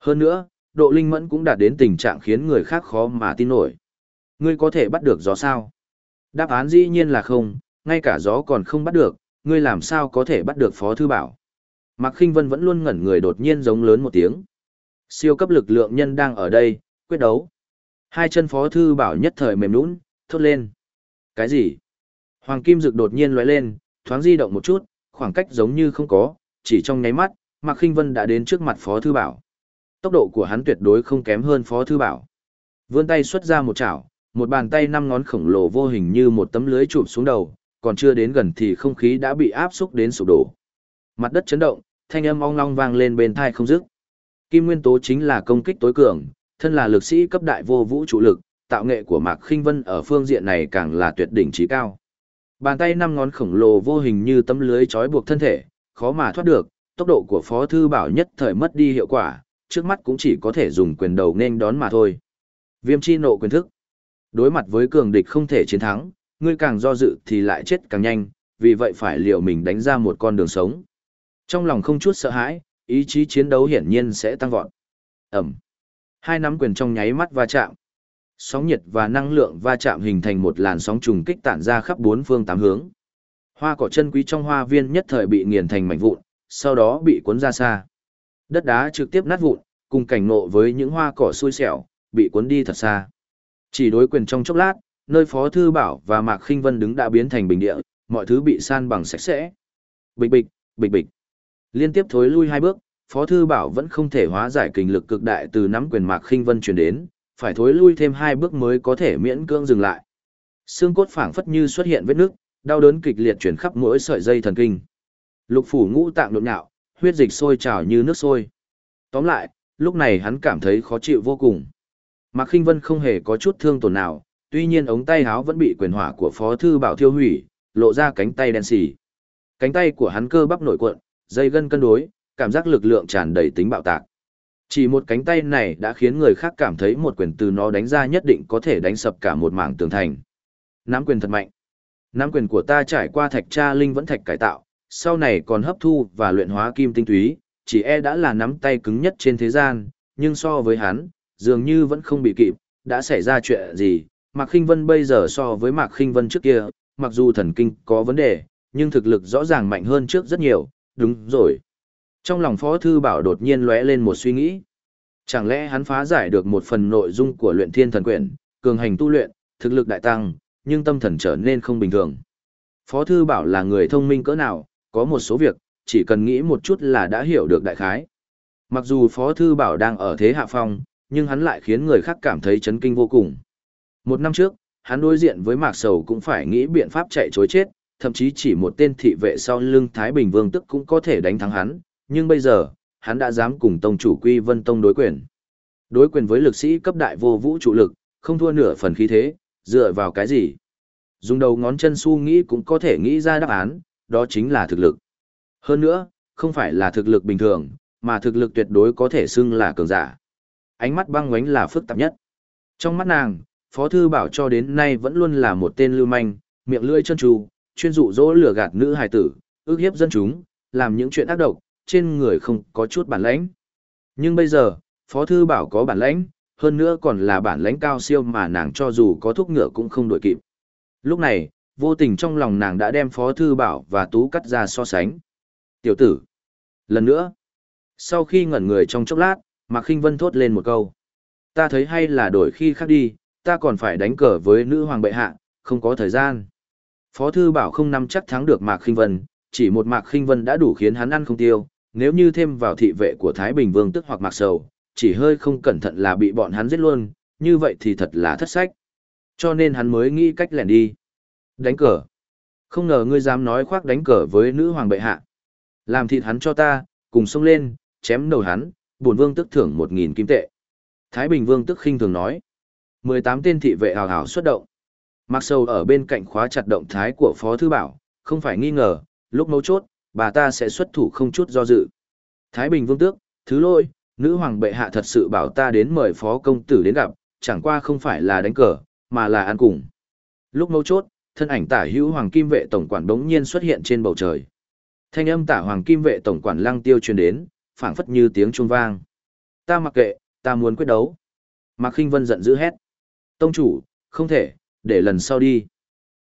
Hơn nữa, độ linh mẫn cũng đạt đến tình trạng khiến người khác khó mà tin nổi. Ngươi có thể bắt được gió sao? Đáp án dĩ nhiên là không, ngay cả gió còn không bắt được, ngươi làm sao có thể bắt được Phó Thư Bảo? Mạc Kinh Vân vẫn luôn ngẩn người đột nhiên giống lớn một tiếng. Siêu cấp lực lượng nhân đang ở đây, quyết đấu. Hai chân Phó Thư Bảo nhất thời mềm nũng, thốt lên. Cái gì? Hoàng Kim Dực đột nhiên lóe lên, thoáng di động một chút, khoảng cách giống như không có, chỉ trong nháy mắt, Mạc Khinh Vân đã đến trước mặt Phó Thư Bảo. Tốc độ của hắn tuyệt đối không kém hơn Phó Thư Bảo. Vươn tay xuất ra một chảo, một bàn tay năm ngón khổng lồ vô hình như một tấm lưới chụp xuống đầu, còn chưa đến gần thì không khí đã bị áp xúc đến sụp đổ. Mặt đất chấn động, thanh âm ong long vang lên bên tai không dứt. Kim nguyên tố chính là công kích tối cường, thân là lực sĩ cấp đại vô vũ trụ lực, tạo nghệ của Mạc Khinh Vân ở phương diện này càng là tuyệt đỉnh trí cao. Bàn tay năm ngón khổng lồ vô hình như tấm lưới trói buộc thân thể, khó mà thoát được, tốc độ của Phó Thư Bảo nhất thời mất đi hiệu quả, trước mắt cũng chỉ có thể dùng quyền đầu nên đón mà thôi. Viêm chi nộ quyền thức. Đối mặt với cường địch không thể chiến thắng, ngươi càng do dự thì lại chết càng nhanh, vì vậy phải liệu mình đánh ra một con đường sống. Trong lòng không chút sợ hãi, ý chí chiến đấu hiển nhiên sẽ tăng vọt. Ẩm. Hai nắm quyền trong nháy mắt va chạm. Sóng nhiệt và năng lượng va chạm hình thành một làn sóng trùng kích tản ra khắp bốn phương tám hướng. Hoa cỏ chân quý trong hoa viên nhất thời bị nghiền thành mảnh vụn, sau đó bị cuốn ra xa. Đất đá trực tiếp nát vụn, cùng cảnh ngộ với những hoa cỏ xui xẻo, bị cuốn đi thật xa. Chỉ đối quyền trong chốc lát, nơi Phó Thư Bảo và Mạc Khinh Vân đứng đã biến thành bình địa, mọi thứ bị san bằng sạch sẽ. Bịch bịch, bịch bịch. Liên tiếp thối lui hai bước, Phó Thư Bảo vẫn không thể hóa giải kình lực cực đại từ nắm quyền Mạc Khinh Vân truyền đến, phải thối lui thêm hai bước mới có thể miễn cưỡng dừng lại. Xương cốt phảng phất như xuất hiện vết nước, đau đớn kịch liệt chuyển khắp mỗi sợi dây thần kinh. Lục phủ ngũ tạng nhộn nhạo, huyết dịch sôi trào như nước sôi. Tóm lại, lúc này hắn cảm thấy khó chịu vô cùng. Mạc Khinh Vân không hề có chút thương tổn nào, tuy nhiên ống tay áo vẫn bị quyền hỏa của Phó thư bảo thiêu hủy, lộ ra cánh tay đen sì. Cánh tay của hắn cơ bắp nổi cuộn, dây gân cân đối, cảm giác lực lượng tràn đầy tính bạo tạc. Chỉ một cánh tay này đã khiến người khác cảm thấy một quyền từ nó đánh ra nhất định có thể đánh sập cả một mảng tường thành. Nắm quyền thật mạnh. Nắm quyền của ta trải qua thạch tra linh vẫn thạch cải tạo, sau này còn hấp thu và luyện hóa kim tinh túy, chỉ e đã là nắm tay cứng nhất trên thế gian, nhưng so với hắn, dường như vẫn không bị kịp, đã xảy ra chuyện gì. Mạc Khinh Vân bây giờ so với Mạc Khinh Vân trước kia, mặc dù thần kinh có vấn đề, nhưng thực lực rõ ràng mạnh hơn trước rất nhiều, đúng rồi. Trong lòng Phó Thư Bảo đột nhiên lóe lên một suy nghĩ. Chẳng lẽ hắn phá giải được một phần nội dung của luyện thiên thần quyển, cường hành tu luyện, thực lực đại tăng, nhưng tâm thần trở nên không bình thường. Phó Thư Bảo là người thông minh cỡ nào, có một số việc, chỉ cần nghĩ một chút là đã hiểu được đại khái. Mặc dù Phó Thư Bảo đang ở thế hạ phong, nhưng hắn lại khiến người khác cảm thấy chấn kinh vô cùng. Một năm trước, hắn đối diện với Mạc Sầu cũng phải nghĩ biện pháp chạy chối chết, thậm chí chỉ một tên thị vệ sau lưng Thái Bình Vương tức cũng có thể đánh thắng hắn, nhưng bây giờ, hắn đã dám cùng tông chủ Quy Vân Tông đối quyền. Đối quyền với lực sĩ cấp đại vô vũ trụ lực, không thua nửa phần khí thế, dựa vào cái gì? Dùng đầu ngón chân su nghĩ cũng có thể nghĩ ra đáp án, đó chính là thực lực. Hơn nữa, không phải là thực lực bình thường, mà thực lực tuyệt đối có thể xưng là cường giả. Ánh mắt băng ngoánh là phức tạp nhất. Trong mắt nàng, Phó Thư Bảo cho đến nay vẫn luôn là một tên lưu manh, miệng lưỡi chân trù, chuyên dụ dỗ lừa gạt nữ hài tử, ước hiếp dân chúng, làm những chuyện ác độc, trên người không có chút bản lãnh. Nhưng bây giờ, Phó Thư Bảo có bản lãnh, hơn nữa còn là bản lãnh cao siêu mà nàng cho dù có thuốc ngựa cũng không đổi kịp. Lúc này, vô tình trong lòng nàng đã đem Phó Thư Bảo và Tú cắt ra so sánh. Tiểu tử. Lần nữa. Sau khi ngẩn người trong chốc lát, Mạc Khinh Vân thốt lên một câu. Ta thấy hay là đổi khi khác đi, ta còn phải đánh cờ với nữ hoàng bệ hạ, không có thời gian. Phó Thư Bảo không nắm chắc thắng được Mạc Khinh Vân, chỉ một Mạc Khinh Vân đã đủ khiến hắn ăn không tiêu, nếu như thêm vào thị vệ của Thái Bình Vương tức hoặc Mạc Sầu, chỉ hơi không cẩn thận là bị bọn hắn giết luôn, như vậy thì thật là thất sách. Cho nên hắn mới nghĩ cách lẻn đi. Đánh cờ. Không ngờ ngươi dám nói khoác đánh cờ với nữ hoàng bệ hạ. Làm thịt hắn cho ta, cùng xông lên, chém đầu hắn, bổn vương tức thưởng một nghìn kim tệ. Thái Bình Vương tức khinh thường nói. mười tám tên thị vệ hào hào xuất động. Mặc sầu ở bên cạnh khóa chặt động thái của Phó Thư Bảo, không phải nghi ngờ, lúc mấu chốt, bà ta sẽ xuất thủ không chút do dự. Thái Bình Vương tước, thứ lỗi, nữ hoàng bệ hạ thật sự bảo ta đến mời Phó Công Tử đến gặp, chẳng qua không phải là đánh cờ, mà là ăn cùng. Lúc mấu chốt, thân ảnh tả hữu hoàng kim vệ tổng quản đống nhiên xuất hiện trên bầu trời. Thanh âm tả hoàng kim vệ tổng quản lăng tiêu truyền đến, phảng phất như tiếng chuông vang. Ta mặc kệ, ta muốn quyết đấu. Mạc Khinh Vân giận dữ hét. Tông chủ, không thể, để lần sau đi.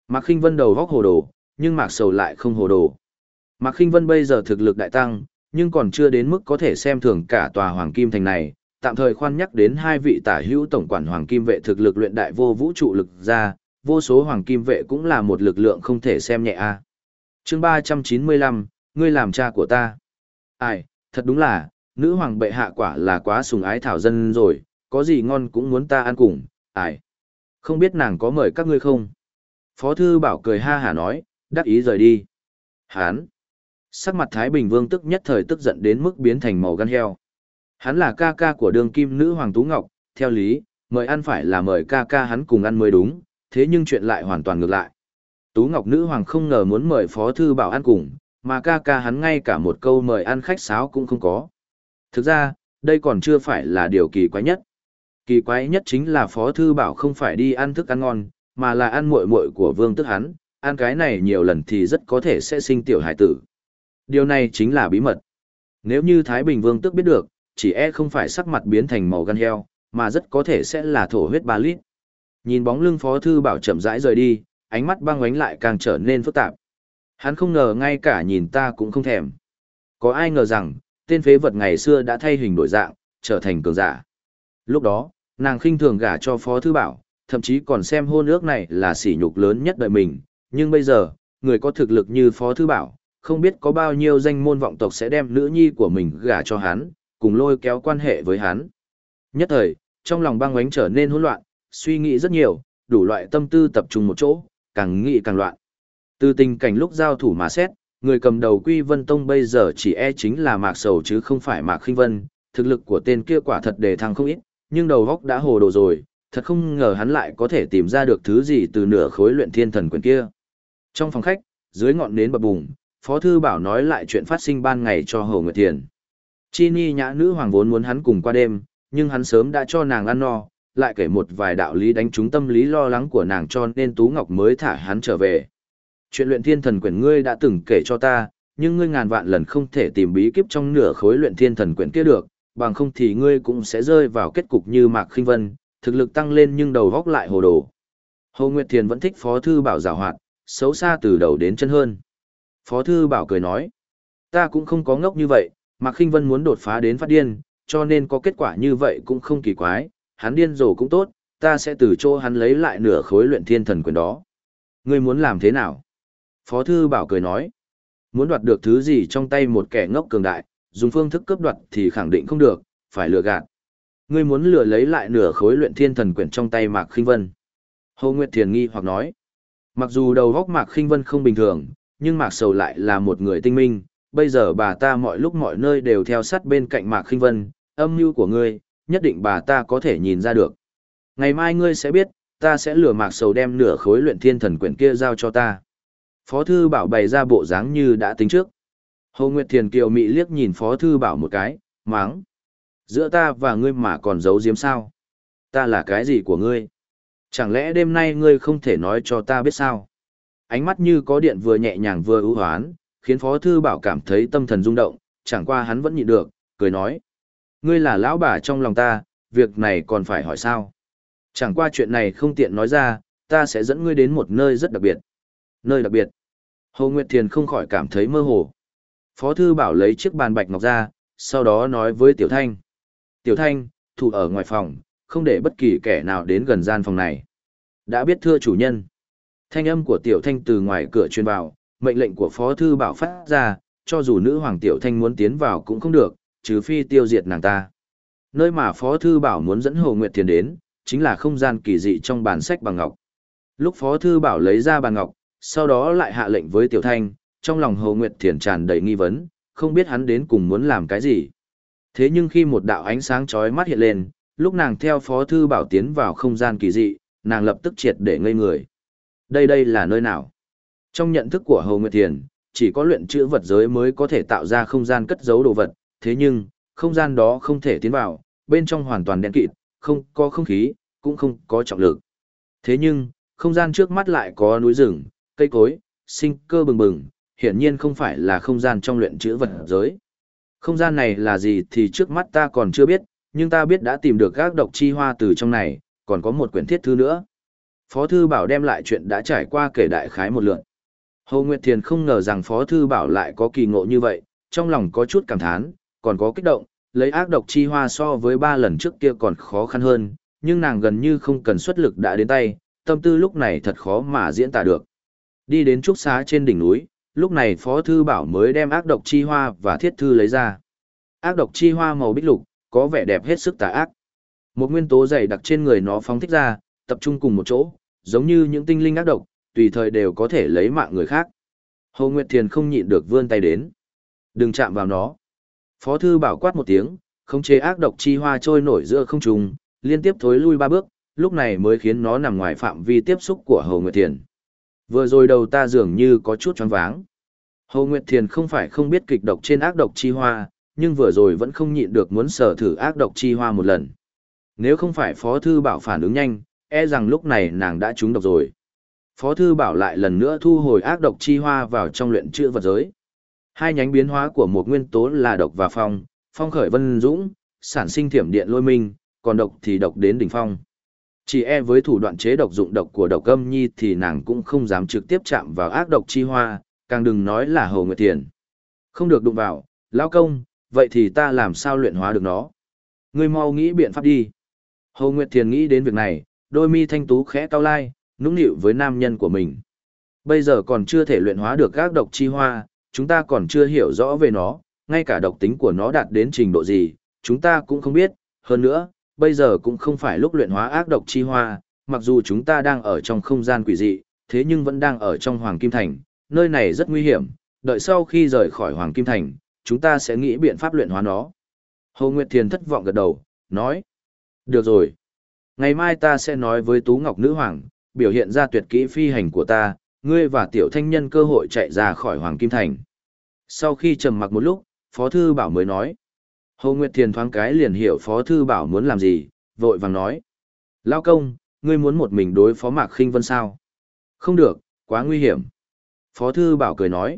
Mạc Khinh Vân đầu góc hồ đồ, nhưng Mạc Sầu lại không hồ đồ. Mạc Khinh Vân bây giờ thực lực đại tăng, nhưng còn chưa đến mức có thể xem thường cả tòa Hoàng Kim Thành này, tạm thời khoan nhắc đến hai vị tả hữu tổng quản Hoàng Kim vệ thực lực luyện đại vô vũ trụ lực ra, vô số Hoàng Kim vệ cũng là một lực lượng không thể xem nhẹ a. Chương ba trăm chín mươi lăm, ngươi làm cha của ta. Ai, thật đúng là, nữ hoàng bệ hạ quả là quá sùng ái thảo dân rồi, có gì ngon cũng muốn ta ăn cùng, ai. Không biết nàng có mời các ngươi không? Phó thư bảo cười ha hả nói, đắc ý rời đi. Hán. Sắc mặt Thái Bình Vương tức nhất thời tức giận đến mức biến thành màu gan heo. Hắn là ca ca của đường kim nữ Hoàng Tú Ngọc, theo lý, mời ăn phải là mời ca ca hắn cùng ăn mới đúng, thế nhưng chuyện lại hoàn toàn ngược lại. Tú Ngọc nữ Hoàng không ngờ muốn mời Phó Thư Bảo ăn cùng, mà ca ca hắn ngay cả một câu mời ăn khách sáo cũng không có. Thực ra, đây còn chưa phải là điều kỳ quái nhất. Kỳ quái nhất chính là Phó Thư Bảo không phải đi ăn thức ăn ngon, mà là ăn muội muội của vương tức hắn, ăn cái này nhiều lần thì rất có thể sẽ sinh tiểu hải tử. Điều này chính là bí mật. Nếu như Thái Bình Vương tức biết được, chỉ e không phải sắc mặt biến thành màu gan heo, mà rất có thể sẽ là thổ huyết ba lít. Nhìn bóng lưng Phó Thư Bảo chậm rãi rời đi, ánh mắt băng ánh lại càng trở nên phức tạp. Hắn không ngờ ngay cả nhìn ta cũng không thèm. Có ai ngờ rằng, tên phế vật ngày xưa đã thay hình đổi dạng, trở thành cường giả. Lúc đó, nàng khinh thường gả cho Phó Thư Bảo, thậm chí còn xem hôn ước này là sỉ nhục lớn nhất đời mình. Nhưng bây giờ, người có thực lực như Phó Thư Bảo, không biết có bao nhiêu danh môn vọng tộc sẽ đem nữ nhi của mình gả cho hắn, cùng lôi kéo quan hệ với hắn. Nhất thời, trong lòng băng ánh trở nên hỗn loạn, suy nghĩ rất nhiều, đủ loại tâm tư tập trung một chỗ, càng nghĩ càng loạn. Từ tình cảnh lúc giao thủ mà xét, người cầm đầu Quy Vân Tông bây giờ chỉ e chính là Mạc Sầu chứ không phải Mạc Khinh Vân, thực lực của tên kia quả thật đề thăng không ít, nhưng đầu góc đã hồ đồ rồi, thật không ngờ hắn lại có thể tìm ra được thứ gì từ nửa khối luyện thiên thần quyền kia. Trong phòng khách, dưới ngọn nến bập bùng, Phó Thư Bảo nói lại chuyện phát sinh ban ngày cho Hồ Nguyệt Thiền. Chi Ni nhã nữ hoàng vốn muốn hắn cùng qua đêm, nhưng hắn sớm đã cho nàng ăn no, lại kể một vài đạo lý đánh trúng tâm lý lo lắng của nàng cho nên Tú Ngọc mới thả hắn trở về. Chuyện luyện thiên thần quyển ngươi đã từng kể cho ta, nhưng ngươi ngàn vạn lần không thể tìm bí kíp trong nửa khối luyện thiên thần quyển kia được, bằng không thì ngươi cũng sẽ rơi vào kết cục như Mạc Khinh Vân, thực lực tăng lên nhưng đầu góc lại hồ đồ. Hồ Nguyệt Thiền vẫn thích Phó Thư Bảo giảo hoạt, xấu xa từ đầu đến chân hơn. Phó Thư Bảo cười nói, ta cũng không có ngốc như vậy, Mạc Khinh Vân muốn đột phá đến phát điên, cho nên có kết quả như vậy cũng không kỳ quái, hắn điên rồ cũng tốt, ta sẽ từ chỗ hắn lấy lại nửa khối luyện thiên thần quyền đó. Ngươi muốn làm thế nào? Phó Thư Bảo cười nói, muốn đoạt được thứ gì trong tay một kẻ ngốc cường đại, dùng phương thức cướp đoạt thì khẳng định không được, phải lừa gạt. Ngươi muốn lừa lấy lại nửa khối luyện thiên thần quyển trong tay Mạc Khinh Vân. Hồ Nguyệt Thiền nghi hoặc nói, mặc dù đầu góc Mạc Khinh Vân không bình thường, nhưng Mạc Sầu lại là một người tinh minh, bây giờ bà ta mọi lúc mọi nơi đều theo sát bên cạnh Mạc Khinh Vân, âm mưu của ngươi, nhất định bà ta có thể nhìn ra được. Ngày mai ngươi sẽ biết, ta sẽ lừa Mạc Sầu đem nửa khối luyện thiên thần quyển kia giao cho ta. Phó Thư Bảo bày ra bộ dáng như đã tính trước. Hồ Nguyệt Thiền Kiều Mị liếc nhìn Phó Thư Bảo một cái, máng. Giữa ta và ngươi mà còn giấu giếm sao? Ta là cái gì của ngươi? Chẳng lẽ đêm nay ngươi không thể nói cho ta biết sao? Ánh mắt như có điện vừa nhẹ nhàng vừa ưu hoán, khiến Phó Thư Bảo cảm thấy tâm thần rung động, chẳng qua hắn vẫn nhịn được, cười nói. Ngươi là lão bà trong lòng ta, việc này còn phải hỏi sao? Chẳng qua chuyện này không tiện nói ra, ta sẽ dẫn ngươi đến một nơi rất đặc biệt. Nơi đặc biệt. Hồ Nguyệt Thiền không khỏi cảm thấy mơ hồ. Phó Thư Bảo lấy chiếc bàn bạch ngọc ra, sau đó nói với Tiểu Thanh. Tiểu Thanh, thủ ở ngoài phòng, không để bất kỳ kẻ nào đến gần gian phòng này. Đã biết thưa chủ nhân. Thanh âm của Tiểu Thanh từ ngoài cửa truyền vào, mệnh lệnh của Phó Thư Bảo phát ra, cho dù nữ hoàng Tiểu Thanh muốn tiến vào cũng không được, trừ phi tiêu diệt nàng ta. Nơi mà Phó Thư Bảo muốn dẫn Hồ Nguyệt Thiền đến, chính là không gian kỳ dị trong bản sách bằng ngọc. Lúc Phó Thư Bảo lấy ra bàn ngọc, sau đó lại hạ lệnh với Tiểu Thanh, trong lòng Hồ Nguyệt Thiền tràn đầy nghi vấn, không biết hắn đến cùng muốn làm cái gì. Thế nhưng khi một đạo ánh sáng chói mắt hiện lên, lúc nàng theo Phó Thư Bảo tiến vào không gian kỳ dị, nàng lập tức triệt để ngây người. Đây đây là nơi nào? Trong nhận thức của Hồ Nguyệt Thiền, chỉ có luyện chữ vật giới mới có thể tạo ra không gian cất giấu đồ vật, thế nhưng, không gian đó không thể tiến vào, bên trong hoàn toàn đen kịt, không có không khí, cũng không có trọng lực. Thế nhưng, không gian trước mắt lại có núi rừng, cây cối, sinh cơ bừng bừng, hiển nhiên không phải là không gian trong luyện chữ vật giới. Không gian này là gì thì trước mắt ta còn chưa biết, nhưng ta biết đã tìm được các độc chi hoa từ trong này, còn có một quyển thiết thư nữa. Phó Thư Bảo đem lại chuyện đã trải qua kể đại khái một lượt. Hồ Nguyệt Thiền không ngờ rằng Phó Thư Bảo lại có kỳ ngộ như vậy, trong lòng có chút cảm thán, còn có kích động, lấy ác độc chi hoa so với ba lần trước kia còn khó khăn hơn, nhưng nàng gần như không cần xuất lực đã đến tay, tâm tư lúc này thật khó mà diễn tả được. Đi đến trúc xá trên đỉnh núi, lúc này Phó Thư Bảo mới đem ác độc chi hoa và thiết thư lấy ra. Ác độc chi hoa màu bích lục, có vẻ đẹp hết sức tà ác. Một nguyên tố dày đặc trên người nó phóng thích ra, tập trung cùng một chỗ, giống như những tinh linh ác độc, tùy thời đều có thể lấy mạng người khác. Hồ Nguyệt Thiền không nhịn được vươn tay đến. Đừng chạm vào nó. Phó thư bảo quát một tiếng, không chế ác độc chi hoa trôi nổi giữa không trung, liên tiếp thối lui ba bước, lúc này mới khiến nó nằm ngoài phạm vi tiếp xúc của Hồ Nguyệt Thiền. Vừa rồi đầu ta dường như có chút choáng váng. Hồ Nguyệt Thiền không phải không biết kịch độc trên ác độc chi hoa, nhưng vừa rồi vẫn không nhịn được muốn sở thử ác độc chi hoa một lần. Nếu không phải Phó Thư Bảo phản ứng nhanh, e rằng lúc này nàng đã trúng độc rồi. Phó Thư Bảo lại lần nữa thu hồi ác độc chi hoa vào trong luyện chữa vật giới. Hai nhánh biến hóa của một nguyên tố là độc và phong, phong khởi vân dũng, sản sinh thiểm điện lôi minh, còn độc thì độc đến đỉnh phong. Chỉ e với thủ đoạn chế độc dụng độc của độc âm nhi thì nàng cũng không dám trực tiếp chạm vào ác độc chi hoa, càng đừng nói là hồ nguyệt thiền, Không được đụng vào, lao công, vậy thì ta làm sao luyện hóa được nó? Ngươi mau nghĩ biện pháp đi. hồ Nguyệt Thiền nghĩ đến việc này, đôi mi thanh tú khẽ cao lai, nũng nịu với nam nhân của mình. Bây giờ còn chưa thể luyện hóa được các độc chi hoa, chúng ta còn chưa hiểu rõ về nó, ngay cả độc tính của nó đạt đến trình độ gì, chúng ta cũng không biết. Hơn nữa, bây giờ cũng không phải lúc luyện hóa ác độc chi hoa, mặc dù chúng ta đang ở trong không gian quỷ dị, thế nhưng vẫn đang ở trong Hoàng Kim Thành, nơi này rất nguy hiểm, đợi sau khi rời khỏi Hoàng Kim Thành, chúng ta sẽ nghĩ biện pháp luyện hóa nó. Hồ Nguyệt Thiền thất vọng gật đầu, nói. Được rồi. Ngày mai ta sẽ nói với Tú Ngọc Nữ Hoàng, biểu hiện ra tuyệt kỹ phi hành của ta, ngươi và tiểu thanh nhân cơ hội chạy ra khỏi Hoàng Kim Thành. Sau khi trầm mặc một lúc, Phó Thư Bảo mới nói. Hồ Nguyệt Thiền thoáng cái liền hiểu Phó Thư Bảo muốn làm gì, vội vàng nói. Lao công, ngươi muốn một mình đối phó Mạc khinh Vân sao? Không được, quá nguy hiểm. Phó Thư Bảo cười nói.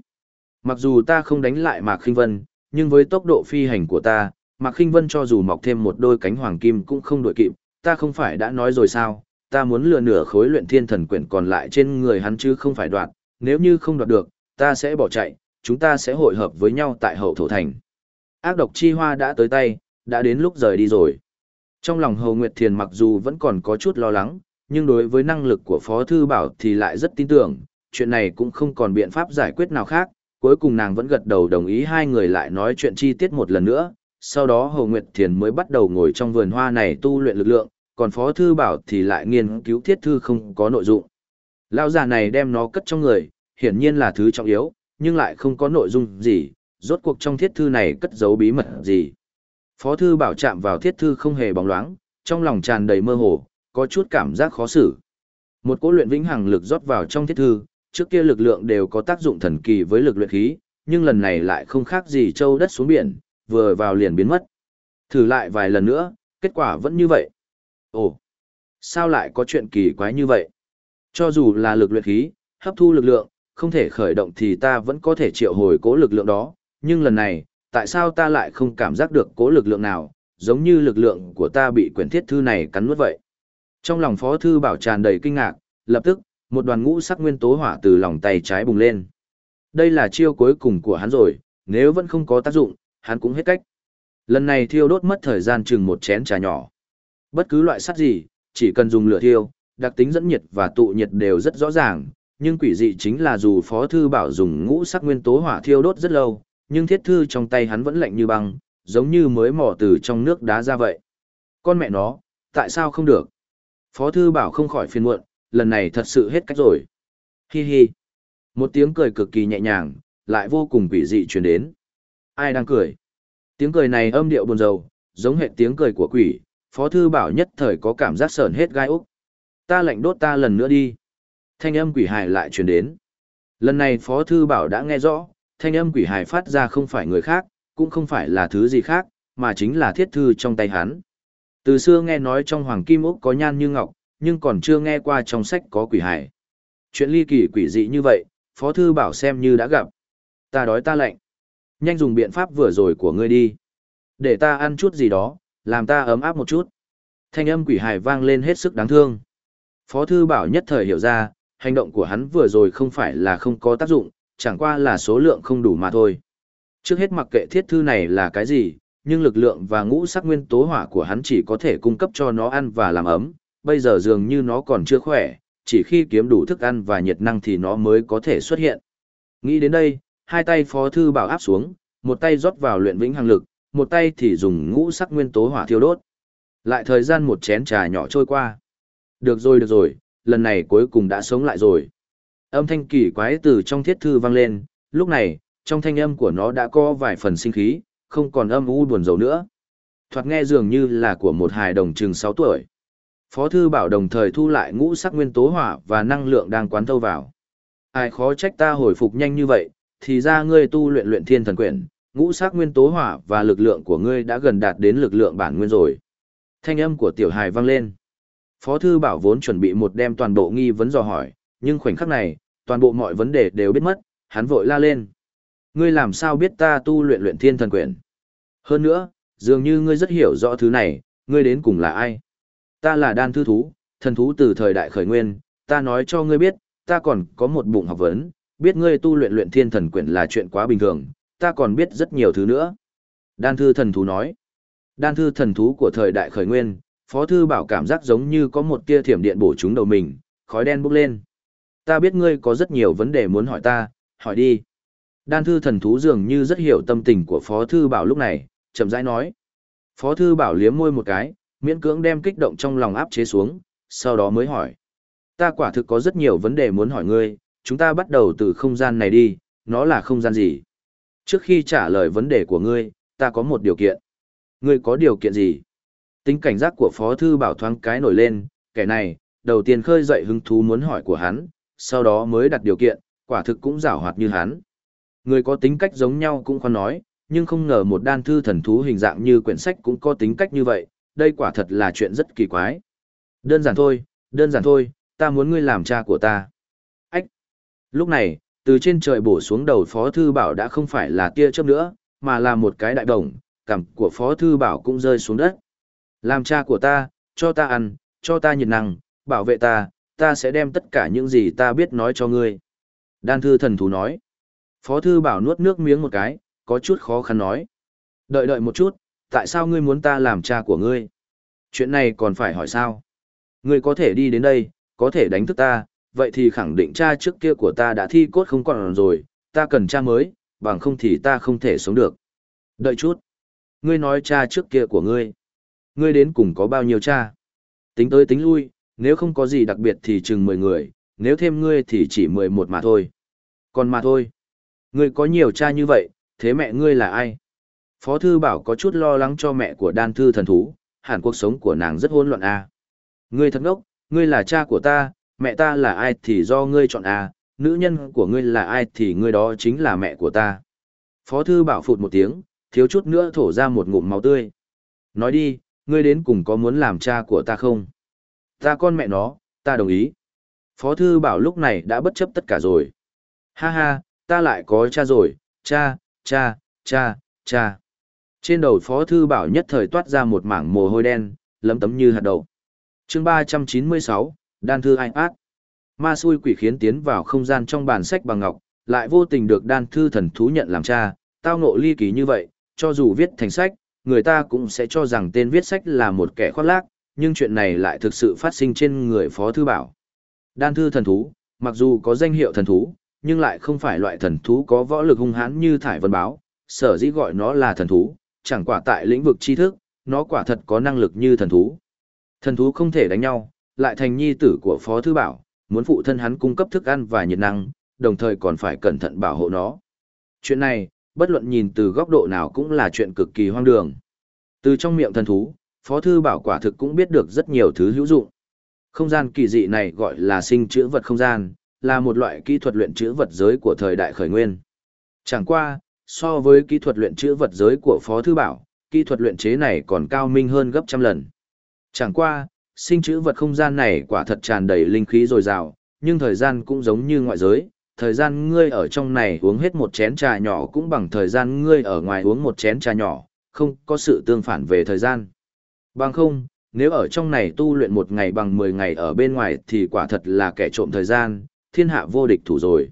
Mặc dù ta không đánh lại Mạc khinh Vân, nhưng với tốc độ phi hành của ta, Mạc khinh Vân cho dù mọc thêm một đôi cánh hoàng kim cũng không đổi kịp, ta không phải đã nói rồi sao, ta muốn lừa nửa khối luyện thiên thần quyển còn lại trên người hắn chứ không phải đoạt, nếu như không đoạt được, ta sẽ bỏ chạy, chúng ta sẽ hội hợp với nhau tại hậu thổ thành. Ác độc chi hoa đã tới tay, đã đến lúc rời đi rồi. Trong lòng Hầu Nguyệt Thiền mặc dù vẫn còn có chút lo lắng, nhưng đối với năng lực của Phó Thư Bảo thì lại rất tin tưởng, chuyện này cũng không còn biện pháp giải quyết nào khác, cuối cùng nàng vẫn gật đầu đồng ý hai người lại nói chuyện chi tiết một lần nữa, sau đó Hầu Nguyệt Thiền mới bắt đầu ngồi trong vườn hoa này tu luyện lực lượng, còn Phó Thư Bảo thì lại nghiên cứu thiết thư không có nội dụng. Lão già này đem nó cất trong người, hiển nhiên là thứ trọng yếu, nhưng lại không có nội dung gì, rốt cuộc trong thiết thư này cất giấu bí mật gì. Phó Thư Bảo chạm vào thiết thư không hề bóng loáng, trong lòng tràn đầy mơ hồ, có chút cảm giác khó xử. Một cỗ luyện vĩnh hằng lực rót vào trong thiết thư, trước kia lực lượng đều có tác dụng thần kỳ với lực luyện khí, nhưng lần này lại không khác gì châu đất xuống biển, vừa vào liền biến mất. Thử lại vài lần nữa, kết quả vẫn như vậy. Ồ, Sao lại có chuyện kỳ quái như vậy? Cho dù là lực luyện khí, hấp thu lực lượng, không thể khởi động thì ta vẫn có thể triệu hồi cố lực lượng đó, nhưng lần này, tại sao ta lại không cảm giác được cố lực lượng nào, giống như lực lượng của ta bị quyển thiết thư này cắn nuốt vậy. Trong lòng Phó Thư Bảo tràn đầy kinh ngạc, lập tức, một đoàn ngũ sắc nguyên tố hỏa từ lòng tay trái bùng lên. Đây là chiêu cuối cùng của hắn rồi, nếu vẫn không có tác dụng, hắn cũng hết cách. Lần này thiêu đốt mất thời gian chừng một chén trà nhỏ. Bất cứ loại sắt gì, chỉ cần dùng lửa thiêu, đặc tính dẫn nhiệt và tụ nhiệt đều rất rõ ràng, nhưng quỷ dị chính là dù Phó Thư Bảo dùng ngũ sắc nguyên tố hỏa thiêu đốt rất lâu, nhưng thiết thư trong tay hắn vẫn lạnh như băng, giống như mới mò từ trong nước đá ra vậy. Con mẹ nó, tại sao không được? Phó Thư Bảo không khỏi phiền muộn, lần này thật sự hết cách rồi. Hi hi. Một tiếng cười cực kỳ nhẹ nhàng, lại vô cùng quỷ dị truyền đến. Ai đang cười? Tiếng cười này âm điệu buồn rầu, giống hệt tiếng cười của quỷ, Phó Thư Bảo nhất thời có cảm giác sờn hết gai úc. Ta lệnh đốt ta lần nữa đi. Thanh âm quỷ hài lại truyền đến. Lần này Phó Thư Bảo đã nghe rõ, thanh âm quỷ hài phát ra không phải người khác, cũng không phải là thứ gì khác, mà chính là thiết thư trong tay hắn. Từ xưa nghe nói trong Hoàng Kim ốc có nhan như ngọc, nhưng còn chưa nghe qua trong sách có quỷ hài. Chuyện ly kỳ quỷ dị như vậy, Phó Thư Bảo xem như đã gặp. Ta đói ta lạnh. Nhanh dùng biện pháp vừa rồi của ngươi đi. Để ta ăn chút gì đó, làm ta ấm áp một chút. Thanh âm quỷ hài vang lên hết sức đáng thương. Phó Thư Bảo nhất thời hiểu ra, hành động của hắn vừa rồi không phải là không có tác dụng, chẳng qua là số lượng không đủ mà thôi. Trước hết mặc kệ thiết thư này là cái gì, nhưng lực lượng và ngũ sắc nguyên tố hỏa của hắn chỉ có thể cung cấp cho nó ăn và làm ấm, bây giờ dường như nó còn chưa khỏe, chỉ khi kiếm đủ thức ăn và nhiệt năng thì nó mới có thể xuất hiện. Nghĩ đến đây, hai tay phó thư bảo áp xuống, một tay rót vào luyện vĩnh hằng lực, một tay thì dùng ngũ sắc nguyên tố hỏa thiêu đốt. Lại thời gian một chén trà nhỏ trôi qua. Được rồi được rồi, lần này cuối cùng đã sống lại rồi. Âm thanh kỳ quái từ trong thiết thư vang lên, lúc này, trong thanh âm của nó đã có vài phần sinh khí, không còn âm u buồn rầu nữa. Thoạt nghe dường như là của một hài đồng chừng 6 tuổi. Phó thư bảo đồng thời thu lại ngũ sắc nguyên tố hỏa và năng lượng đang quán thâu vào. Ai khó trách ta hồi phục nhanh như vậy, thì ra ngươi tu luyện luyện thiên thần quyển, ngũ sắc nguyên tố hỏa và lực lượng của ngươi đã gần đạt đến lực lượng bản nguyên rồi. Thanh âm của tiểu hài vang lên. Phó thư bảo vốn chuẩn bị một đem toàn bộ nghi vấn dò hỏi, nhưng khoảnh khắc này, toàn bộ mọi vấn đề đều biết mất, hắn vội la lên. Ngươi làm sao biết ta tu luyện luyện thiên thần quyển? Hơn nữa, dường như ngươi rất hiểu rõ thứ này, ngươi đến cùng là ai? Ta là đan thư thú, thần thú từ thời đại khởi nguyên, ta nói cho ngươi biết, ta còn có một bụng học vấn, biết ngươi tu luyện luyện thiên thần quyển là chuyện quá bình thường, ta còn biết rất nhiều thứ nữa. Đan thư thần thú nói, đan thư thần thú của thời đại khởi nguyên, phó thư bảo cảm giác giống như có một tia thiểm điện bổ chúng đầu mình, khói đen bốc lên. Ta biết ngươi có rất nhiều vấn đề muốn hỏi ta, hỏi đi. Đan thư thần thú dường như rất hiểu tâm tình của phó thư bảo lúc này, chậm rãi nói. Phó thư bảo liếm môi một cái, miễn cưỡng đem kích động trong lòng áp chế xuống, sau đó mới hỏi. Ta quả thực có rất nhiều vấn đề muốn hỏi ngươi, chúng ta bắt đầu từ không gian này đi, nó là không gian gì? Trước khi trả lời vấn đề của ngươi, ta có một điều kiện. Ngươi có điều kiện gì? Tính cảnh giác của Phó Thư Bảo thoáng cái nổi lên, kẻ này, đầu tiên khơi dậy hứng thú muốn hỏi của hắn, sau đó mới đặt điều kiện, quả thực cũng giảo hoạt như hắn. Người có tính cách giống nhau cũng khó nói, nhưng không ngờ một đan thư thần thú hình dạng như quyển sách cũng có tính cách như vậy, đây quả thật là chuyện rất kỳ quái. Đơn giản thôi, đơn giản thôi, ta muốn ngươi làm cha của ta. Ách! Lúc này, từ trên trời bổ xuống đầu Phó Thư Bảo đã không phải là tia chớp nữa, mà là một cái đại đồng, cằm của Phó Thư Bảo cũng rơi xuống đất. Làm cha của ta, cho ta ăn, cho ta nhiệt năng, bảo vệ ta, ta sẽ đem tất cả những gì ta biết nói cho ngươi. Đan thư thần thú nói. Phó thư bảo nuốt nước miếng một cái, có chút khó khăn nói. Đợi đợi một chút, tại sao ngươi muốn ta làm cha của ngươi? Chuyện này còn phải hỏi sao? Ngươi có thể đi đến đây, có thể đánh thức ta, vậy thì khẳng định cha trước kia của ta đã thi cốt không còn rồi, ta cần cha mới, bằng không thì ta không thể sống được. Đợi chút. Ngươi nói cha trước kia của ngươi. Ngươi đến cùng có bao nhiêu cha? Tính tới tính lui, nếu không có gì đặc biệt thì chừng 10 người, nếu thêm ngươi thì chỉ 11 mà thôi. Còn mà thôi. Ngươi có nhiều cha như vậy, thế mẹ ngươi là ai? Phó thư bảo có chút lo lắng cho mẹ của đan thư thần thú, hẳn cuộc sống của nàng rất hỗn loạn à. Ngươi thật ngốc, ngươi là cha của ta, mẹ ta là ai thì do ngươi chọn à, nữ nhân của ngươi là ai thì ngươi đó chính là mẹ của ta. Phó thư bảo phụt một tiếng, thiếu chút nữa thổ ra một ngụm máu tươi. Nói đi, ngươi đến cùng có muốn làm cha của ta không? Ta con mẹ nó, ta đồng ý. Phó thư bảo lúc này đã bất chấp tất cả rồi. Ha ha, ta lại có cha rồi, cha, cha, cha, cha. Trên đầu phó thư bảo nhất thời toát ra một mảng mồ hôi đen, lấm tấm như hạt đậu. chương 396, đan thư anh ác. Ma xui quỷ khiến tiến vào không gian trong bàn sách bằng ngọc, lại vô tình được đan thư thần thú nhận làm cha, tao ngộ ly kỳ như vậy, cho dù viết thành sách, người ta cũng sẽ cho rằng tên viết sách là một kẻ khoác lác, nhưng chuyện này lại thực sự phát sinh trên người Phó Thư Bảo. Đan thư thần thú, mặc dù có danh hiệu thần thú, nhưng lại không phải loại thần thú có võ lực hung hãn như thải vân báo, sở dĩ gọi nó là thần thú, chẳng quả tại lĩnh vực tri thức, nó quả thật có năng lực như thần thú. Thần thú không thể đánh nhau, lại thành nhi tử của Phó Thư Bảo, muốn phụ thân hắn cung cấp thức ăn và nhiệt năng, đồng thời còn phải cẩn thận bảo hộ nó. Chuyện này, bất luận nhìn từ góc độ nào cũng là chuyện cực kỳ hoang đường. Từ trong miệng thần thú, Phó Thư Bảo quả thực cũng biết được rất nhiều thứ hữu dụng. Không gian kỳ dị này gọi là sinh chữ vật không gian, là một loại kỹ thuật luyện chữ vật giới của thời đại khởi nguyên. Chẳng qua, so với kỹ thuật luyện chữ vật giới của Phó Thư Bảo, kỹ thuật luyện chế này còn cao minh hơn gấp trăm lần. Chẳng qua, sinh chữ vật không gian này quả thật tràn đầy linh khí dồi dào, nhưng thời gian cũng giống như ngoại giới, thời gian ngươi ở trong này uống hết một chén trà nhỏ cũng bằng thời gian ngươi ở ngoài uống một chén trà nhỏ, không có sự tương phản về thời gian. Bằng không, nếu ở trong này tu luyện một ngày bằng 10 ngày ở bên ngoài thì quả thật là kẻ trộm thời gian, thiên hạ vô địch thủ rồi.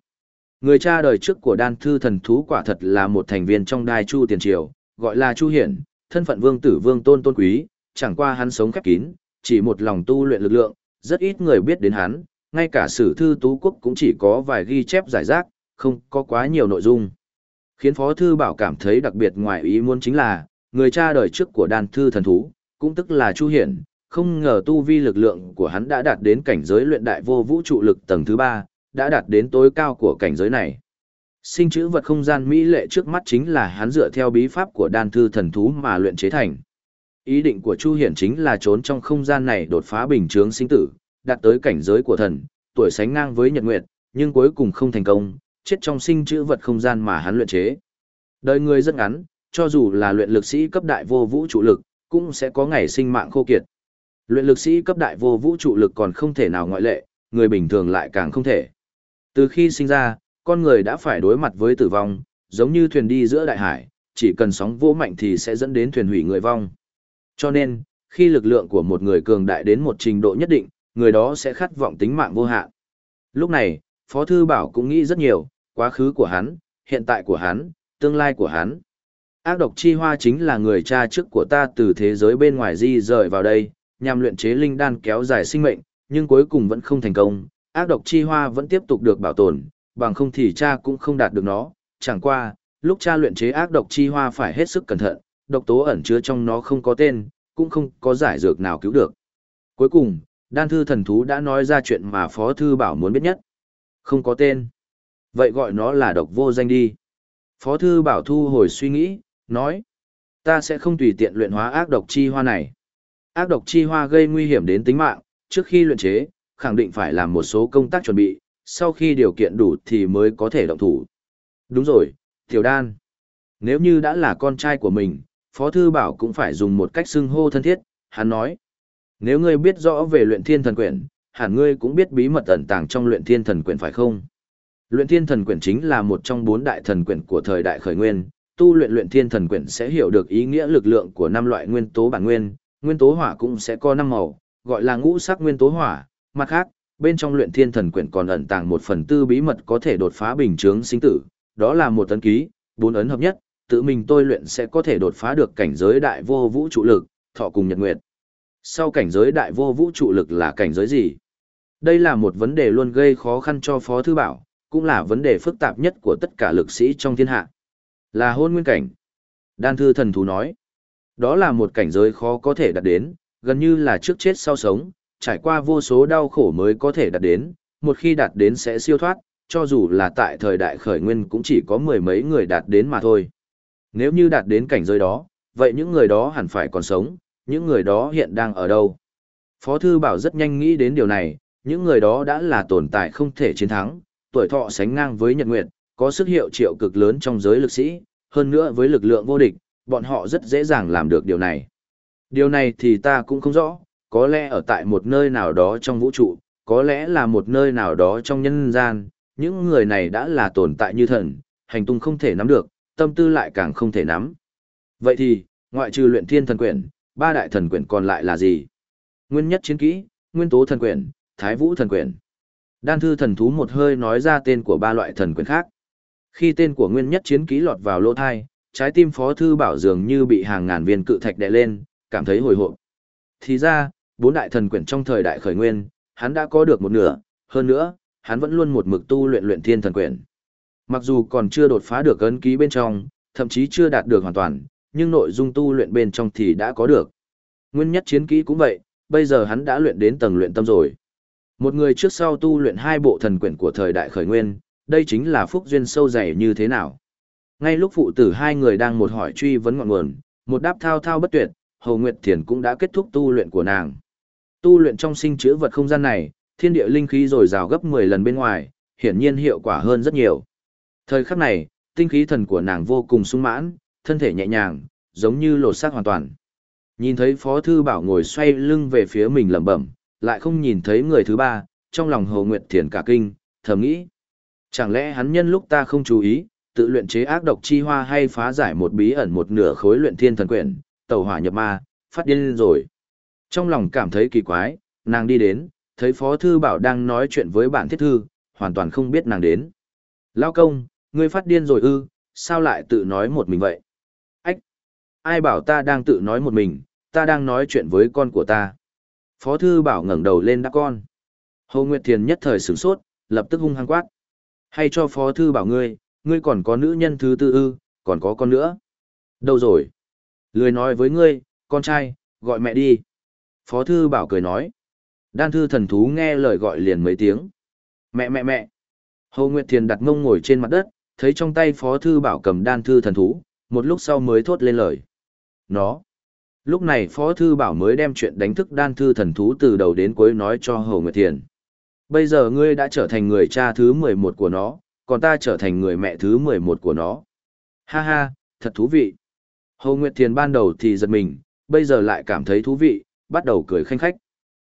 Người cha đời trước của đan thư thần thú quả thật là một thành viên trong đai chu tiền triều, gọi là chu hiển, thân phận vương tử vương tôn tôn quý, chẳng qua hắn sống khép kín, chỉ một lòng tu luyện lực lượng, rất ít người biết đến hắn, ngay cả sử thư tú quốc cũng chỉ có vài ghi chép giải rác, không có quá nhiều nội dung. Khiến Phó Thư Bảo cảm thấy đặc biệt ngoài ý muốn chính là, người cha đời trước của đan thư thần thú, cũng tức là Chu Hiển, không ngờ tu vi lực lượng của hắn đã đạt đến cảnh giới luyện đại vô vũ trụ lực tầng thứ 3, đã đạt đến tối cao của cảnh giới này. Sinh chữ vật không gian mỹ lệ trước mắt chính là hắn dựa theo bí pháp của đan thư thần thú mà luyện chế thành. Ý định của Chu Hiển chính là trốn trong không gian này đột phá bình chướng sinh tử, đạt tới cảnh giới của thần, tuổi sánh ngang với Nhật Nguyệt, nhưng cuối cùng không thành công, chết trong sinh chữ vật không gian mà hắn luyện chế. Đời người rất ngắn, cho dù là luyện lực sĩ cấp đại vô vũ trụ lực, cũng sẽ có ngày sinh mạng khô kiệt. Luyện lực sĩ cấp đại vô vũ trụ lực còn không thể nào ngoại lệ, người bình thường lại càng không thể. Từ khi sinh ra, con người đã phải đối mặt với tử vong, giống như thuyền đi giữa đại hải, chỉ cần sóng vô mạnh thì sẽ dẫn đến thuyền hủy người vong. Cho nên, khi lực lượng của một người cường đại đến một trình độ nhất định, người đó sẽ khát vọng tính mạng vô hạn. Lúc này, Phó Thư Bảo cũng nghĩ rất nhiều, quá khứ của hắn, hiện tại của hắn, tương lai của hắn. Ác độc chi hoa chính là người cha trước của ta từ thế giới bên ngoài di rời vào đây, nhằm luyện chế linh đan kéo dài sinh mệnh, nhưng cuối cùng vẫn không thành công. Ác độc chi hoa vẫn tiếp tục được bảo tồn, bằng không thì cha cũng không đạt được nó. Chẳng qua, lúc cha luyện chế ác độc chi hoa phải hết sức cẩn thận, độc tố ẩn chứa trong nó không có tên, cũng không có giải dược nào cứu được. Cuối cùng, đan thư thần thú đã nói ra chuyện mà Phó Thư Bảo muốn biết nhất. Không có tên. Vậy gọi nó là độc vô danh đi. Phó Thư Bảo thu hồi suy nghĩ, nói. Ta sẽ không tùy tiện luyện hóa ác độc chi hoa này. Ác độc chi hoa gây nguy hiểm đến tính mạng, trước khi luyện chế, khẳng định phải làm một số công tác chuẩn bị, sau khi điều kiện đủ thì mới có thể động thủ. Đúng rồi, Tiểu Đan. Nếu như đã là con trai của mình, Phó Thư Bảo cũng phải dùng một cách xưng hô thân thiết, hắn nói. Nếu ngươi biết rõ về luyện thiên thần quyển, hẳn ngươi cũng biết bí mật ẩn tàng trong luyện thiên thần quyển phải không? Luyện thiên thần quyển chính là một trong bốn đại thần quyển của thời đại khởi nguyên, tu luyện luyện thiên thần quyển sẽ hiểu được ý nghĩa lực lượng của năm loại nguyên tố bản nguyên, nguyên tố hỏa cũng sẽ có năm màu, gọi là ngũ sắc nguyên tố hỏa, mặt khác, bên trong luyện thiên thần quyển còn ẩn tàng một phần tư bí mật có thể đột phá bình chướng sinh tử, đó là một tấn ký, bốn ấn hợp nhất, tự mình tôi luyện sẽ có thể đột phá được cảnh giới đại vô vũ trụ lực, thọ cùng nhật nguyệt. Sau cảnh giới đại vô vũ trụ lực là cảnh giới gì? Đây là một vấn đề luôn gây khó khăn cho Phó Thư Bảo, cũng là vấn đề phức tạp nhất của tất cả lực sĩ trong thiên hạ. Là hôn nguyên cảnh. Đan thư thần thú nói. Đó là một cảnh giới khó có thể đạt đến, gần như là trước chết sau sống, trải qua vô số đau khổ mới có thể đạt đến, một khi đạt đến sẽ siêu thoát, cho dù là tại thời đại khởi nguyên cũng chỉ có mười mấy người đạt đến mà thôi. Nếu như đạt đến cảnh giới đó, vậy những người đó hẳn phải còn sống, những người đó hiện đang ở đâu? Phó Thư Bảo rất nhanh nghĩ đến điều này, những người đó đã là tồn tại không thể chiến thắng, tuổi thọ sánh ngang với Nhật Nguyệt, có sức hiệu triệu cực lớn trong giới lực sĩ, hơn nữa với lực lượng vô địch, bọn họ rất dễ dàng làm được điều này. Điều này thì ta cũng không rõ, có lẽ ở tại một nơi nào đó trong vũ trụ, có lẽ là một nơi nào đó trong nhân gian, những người này đã là tồn tại như thần, hành tung không thể nắm được, tâm tư lại càng không thể nắm. Vậy thì, ngoại trừ luyện thiên thần quyển, ba đại thần quyển còn lại là gì? Nguyên nhất chiến kỹ, nguyên tố thần quyển, thái vũ thần quyển. Đan thư thần thú một hơi nói ra tên của ba loại thần quyển khác. Khi tên của nguyên nhất chiến kỹ lọt vào lỗ thai, trái tim phó thư bảo dường như bị hàng ngàn viên cự thạch đè lên, cảm thấy hồi hộp. Thì ra, bốn đại thần quyển trong thời đại khởi nguyên, hắn đã có được một nửa, hơn nữa, hắn vẫn luôn một mực tu luyện luyện thiên thần quyển. Mặc dù còn chưa đột phá được ấn ký bên trong, thậm chí chưa đạt được hoàn toàn, nhưng nội dung tu luyện bên trong thì đã có được. Nguyên nhất chiến kỹ cũng vậy, bây giờ hắn đã luyện đến tầng luyện tâm rồi. Một người trước sau tu luyện hai bộ thần quyển của thời đại khởi nguyên, đây chính là phúc duyên sâu dày như thế nào. Ngay lúc phụ tử hai người đang một hỏi truy vấn ngọn nguồn, một đáp thao thao bất tuyệt, Hồ Nguyệt Thiền cũng đã kết thúc tu luyện của nàng. Tu luyện trong sinh chữ vật không gian này, thiên địa linh khí rồi rào gấp 10 lần bên ngoài, hiển nhiên hiệu quả hơn rất nhiều. Thời khắc này, tinh khí thần của nàng vô cùng sung mãn, thân thể nhẹ nhàng, giống như lột xác hoàn toàn. Nhìn thấy Phó Thư Bảo ngồi xoay lưng về phía mình lẩm bẩm, lại không nhìn thấy người thứ ba, trong lòng Hồ Nguyệt Thiền cả kinh, thầm nghĩ. Chẳng lẽ hắn nhân lúc ta không chú ý, tự luyện chế ác độc chi hoa hay phá giải một bí ẩn một nửa khối luyện thiên thần quyển, tàu hỏa nhập ma, phát điên rồi. Trong lòng cảm thấy kỳ quái, nàng đi đến, thấy Phó Thư Bảo đang nói chuyện với bản thiết thư, hoàn toàn không biết nàng đến. Lao công, ngươi phát điên rồi ư, sao lại tự nói một mình vậy? Ách! Ai bảo ta đang tự nói một mình, ta đang nói chuyện với con của ta. Phó Thư Bảo ngẩng đầu lên đáp con. Hồ Nguyệt Thiền nhất thời sửng sốt, lập tức hung hăng quát. Hay cho Phó Thư Bảo ngươi, ngươi còn có nữ nhân thứ tư ư, còn có con nữa. Đâu rồi? Lười nói với ngươi, con trai, gọi mẹ đi. Phó Thư Bảo cười nói. Đan thư thần thú nghe lời gọi liền mấy tiếng. Mẹ mẹ mẹ. Hồ Nguyệt Thiền đặt ngông ngồi trên mặt đất, thấy trong tay Phó Thư Bảo cầm đan thư thần thú, một lúc sau mới thốt lên lời. Nó. Lúc này Phó Thư Bảo mới đem chuyện đánh thức đan thư thần thú từ đầu đến cuối nói cho Hồ Nguyệt Thiền. Bây giờ ngươi đã trở thành người cha thứ 11 của nó, còn ta trở thành người mẹ thứ 11 của nó. Ha ha, thật thú vị. Hồ Nguyệt Thiền ban đầu thì giật mình, bây giờ lại cảm thấy thú vị, bắt đầu cười khanh khách.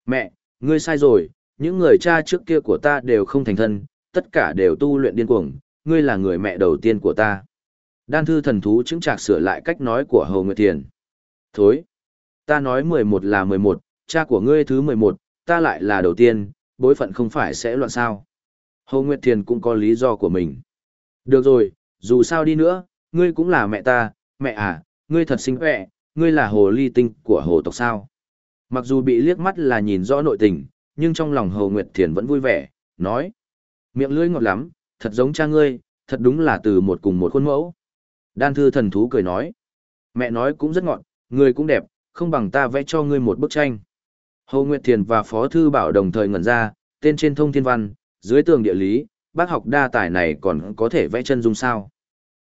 Mẹ, ngươi sai rồi, những người cha trước kia của ta đều không thành thân, tất cả đều tu luyện điên cuồng, ngươi là người mẹ đầu tiên của ta. Đan thư thần thú chứng trạc sửa lại cách nói của Hồ Nguyệt Thiền. Thối! Ta nói 11 là 11, cha của ngươi thứ 11, ta lại là đầu tiên, bối phận không phải sẽ loạn sao. Hồ Nguyệt Thiền cũng có lý do của mình. Được rồi, dù sao đi nữa, ngươi cũng là mẹ ta, mẹ à, ngươi thật xinh vẻ, ngươi là hồ ly tinh của hồ tộc sao. Mặc dù bị liếc mắt là nhìn rõ nội tình, nhưng trong lòng Hồ Nguyệt Thiền vẫn vui vẻ, nói. Miệng lưỡi ngọt lắm, thật giống cha ngươi, thật đúng là từ một cùng một khuôn mẫu. Đan thư thần thú cười nói. Mẹ nói cũng rất ngọt, ngươi cũng đẹp, không bằng ta vẽ cho ngươi một bức tranh. Hồ Nguyệt Thiền và Phó Thư Bảo đồng thời ngẩn ra, tên trên thông thiên văn, dưới tường địa lý, bác học đa tài này còn có thể vẽ chân dung sao.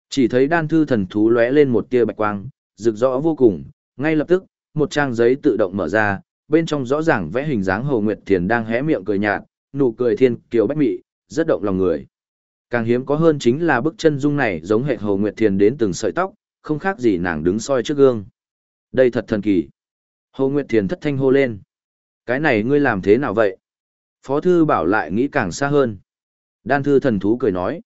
Chỉ thấy đan thư thần thú lóe lên một tia bạch quang, rực rõ vô cùng, ngay lập tức, một trang giấy tự động mở ra, bên trong rõ ràng vẽ hình dáng Hồ Nguyệt Thiền đang hé miệng cười nhạt, nụ cười thiên kiều bách mị, rất động lòng người. Càng hiếm có hơn chính là bức chân dung này giống hệ Hồ Nguyệt Thiền đến từng sợi tóc, không khác gì nàng đứng soi trước gương. Đây thật thần kỳ. Hồ Nguyệt Thiền thất thanh hô lên. Cái này ngươi làm thế nào vậy? Phó thư bảo lại nghĩ càng xa hơn. Đan thư thần thú cười nói.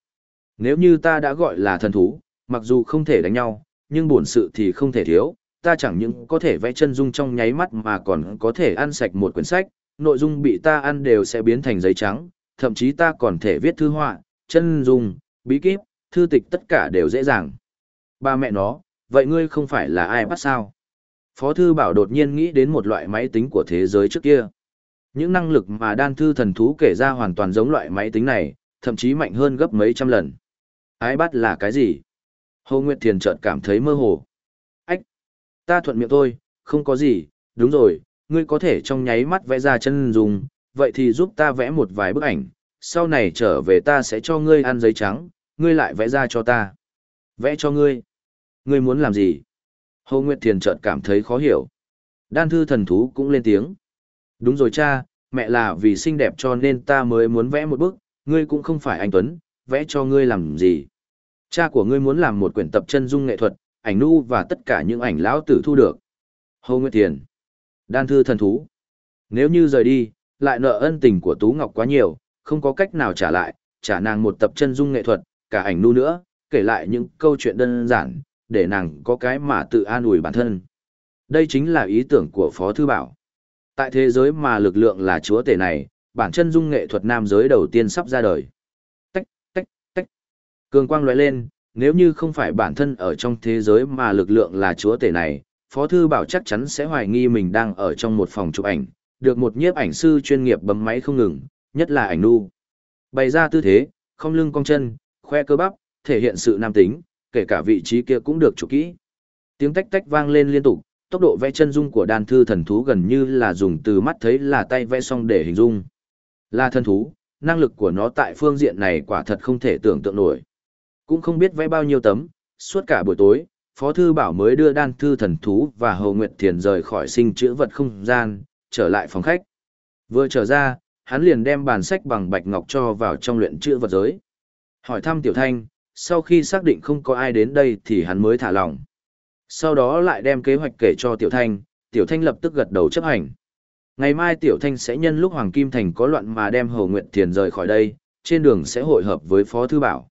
Nếu như ta đã gọi là thần thú, mặc dù không thể đánh nhau, nhưng buồn sự thì không thể thiếu. Ta chẳng những có thể vẽ chân dung trong nháy mắt mà còn có thể ăn sạch một quyển sách, nội dung bị ta ăn đều sẽ biến thành giấy trắng, thậm chí ta còn thể viết thư họa, chân dung, bí kíp, thư tịch tất cả đều dễ dàng. Ba mẹ nó, vậy ngươi không phải là ai bắt sao? Phó thư bảo đột nhiên nghĩ đến một loại máy tính của thế giới trước kia. Những năng lực mà đan thư thần thú kể ra hoàn toàn giống loại máy tính này, thậm chí mạnh hơn gấp mấy trăm lần. Ái bắt là cái gì? Hồ Nguyệt Thiền chợt cảm thấy mơ hồ. Ách! Ta thuận miệng thôi, không có gì, đúng rồi, ngươi có thể trong nháy mắt vẽ ra chân dùng, vậy thì giúp ta vẽ một vài bức ảnh, sau này trở về ta sẽ cho ngươi ăn giấy trắng, ngươi lại vẽ ra cho ta. Vẽ cho ngươi. Ngươi muốn làm gì? Hồ Nguyệt Thiền chợt cảm thấy khó hiểu. Đan thư thần thú cũng lên tiếng. Đúng rồi cha, mẹ là vì xinh đẹp cho nên ta mới muốn vẽ một bức, ngươi cũng không phải anh Tuấn, vẽ cho ngươi làm gì. Cha của ngươi muốn làm một quyển tập chân dung nghệ thuật, ảnh nu và tất cả những ảnh lão tử thu được. Hồ Nguyệt Thiền. Đan thư thần thú. Nếu như rời đi, lại nợ ân tình của Tú Ngọc quá nhiều, không có cách nào trả lại, trả nàng một tập chân dung nghệ thuật, cả ảnh nu nữa, kể lại những câu chuyện đơn giản, để nàng có cái mà tự an ủi bản thân. Đây chính là ý tưởng của Phó Thư Bảo. Tại thế giới mà lực lượng là chúa tể này, bản chân dung nghệ thuật nam giới đầu tiên sắp ra đời. Tách, tách, tách. Cường quang lóe lên, nếu như không phải bản thân ở trong thế giới mà lực lượng là chúa tể này, Phó Thư Bảo chắc chắn sẽ hoài nghi mình đang ở trong một phòng chụp ảnh, được một nhiếp ảnh sư chuyên nghiệp bấm máy không ngừng, nhất là ảnh nu. Bày ra tư thế, không lưng cong chân, khoe cơ bắp, thể hiện sự nam tính, kể cả vị trí kia cũng được chụp kỹ. Tiếng tách tách vang lên liên tục, tốc độ vẽ chân dung của đàn thư thần thú gần như là dùng từ mắt thấy là tay vẽ xong để hình dung. Là thần thú, năng lực của nó tại phương diện này quả thật không thể tưởng tượng nổi. Cũng không biết vẽ bao nhiêu tấm, suốt cả buổi tối, Phó Thư Bảo mới đưa đan thư thần thú và Hồ Nguyệt Thiền rời khỏi sinh chữ vật không gian, trở lại phòng khách. Vừa trở ra, hắn liền đem bàn sách bằng bạch ngọc cho vào trong luyện chữ vật giới. Hỏi thăm Tiểu Thanh, sau khi xác định không có ai đến đây thì hắn mới thả lòng. Sau đó lại đem kế hoạch kể cho Tiểu Thanh, Tiểu Thanh lập tức gật đầu chấp hành. Ngày mai Tiểu Thanh sẽ nhân lúc Hoàng Kim Thành có loạn mà đem Hồ Nguyệt Thiền rời khỏi đây, trên đường sẽ hội hợp với Phó Thư Bảo.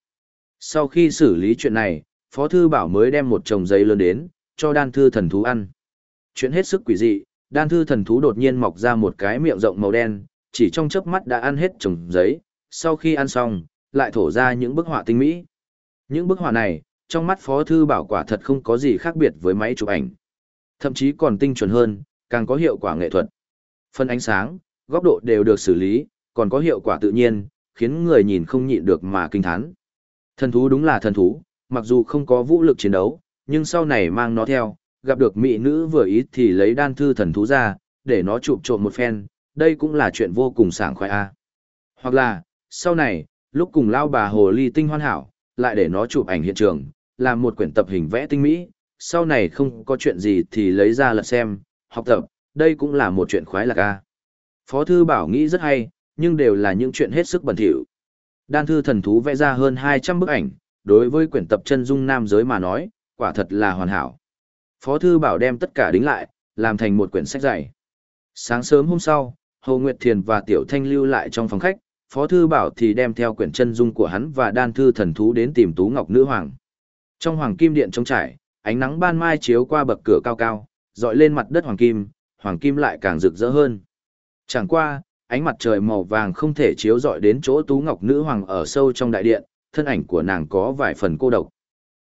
Sau khi xử lý chuyện này, Phó Thư Bảo mới đem một chồng giấy lớn đến, cho đan thư thần thú ăn. Chuyện hết sức quỷ dị, đan thư thần thú đột nhiên mọc ra một cái miệng rộng màu đen, chỉ trong chớp mắt đã ăn hết chồng giấy, sau khi ăn xong, lại thổ ra những bức họa tinh mỹ. Những bức họa này, trong mắt Phó Thư Bảo quả thật không có gì khác biệt với máy chụp ảnh. Thậm chí còn tinh chuẩn hơn, càng có hiệu quả nghệ thuật. Phân ánh sáng, góc độ đều được xử lý, còn có hiệu quả tự nhiên, khiến người nhìn không nhịn được mà kinh thán. Thần thú đúng là thần thú, mặc dù không có vũ lực chiến đấu, nhưng sau này mang nó theo, gặp được mỹ nữ vừa ý thì lấy đan thư thần thú ra, để nó chụp trộm một phen, đây cũng là chuyện vô cùng sảng khoái a. Hoặc là, sau này, lúc cùng lao bà hồ ly tinh hoàn hảo, lại để nó chụp ảnh hiện trường, làm một quyển tập hình vẽ tinh mỹ, sau này không có chuyện gì thì lấy ra lật xem, học tập, đây cũng là một chuyện khoái lạc a. Phó thư bảo nghĩ rất hay, nhưng đều là những chuyện hết sức bẩn thỉu. Đan thư thần thú vẽ ra hơn 200 bức ảnh, đối với quyển tập chân dung nam giới mà nói, quả thật là hoàn hảo. Phó thư bảo đem tất cả đính lại, làm thành một quyển sách dày. Sáng sớm hôm sau, Hồ Nguyệt Thiền và Tiểu Thanh lưu lại trong phòng khách, Phó thư bảo thì đem theo quyển chân dung của hắn và đan thư thần thú đến tìm Tú Ngọc Nữ Hoàng. Trong hoàng kim điện trống trải, ánh nắng ban mai chiếu qua bậc cửa cao cao, dọi lên mặt đất hoàng kim, hoàng kim lại càng rực rỡ hơn. Chẳng qua, ánh mặt trời màu vàng không thể chiếu dọi đến chỗ Tú Ngọc Nữ Hoàng ở sâu trong đại điện, thân ảnh của nàng có vài phần cô độc.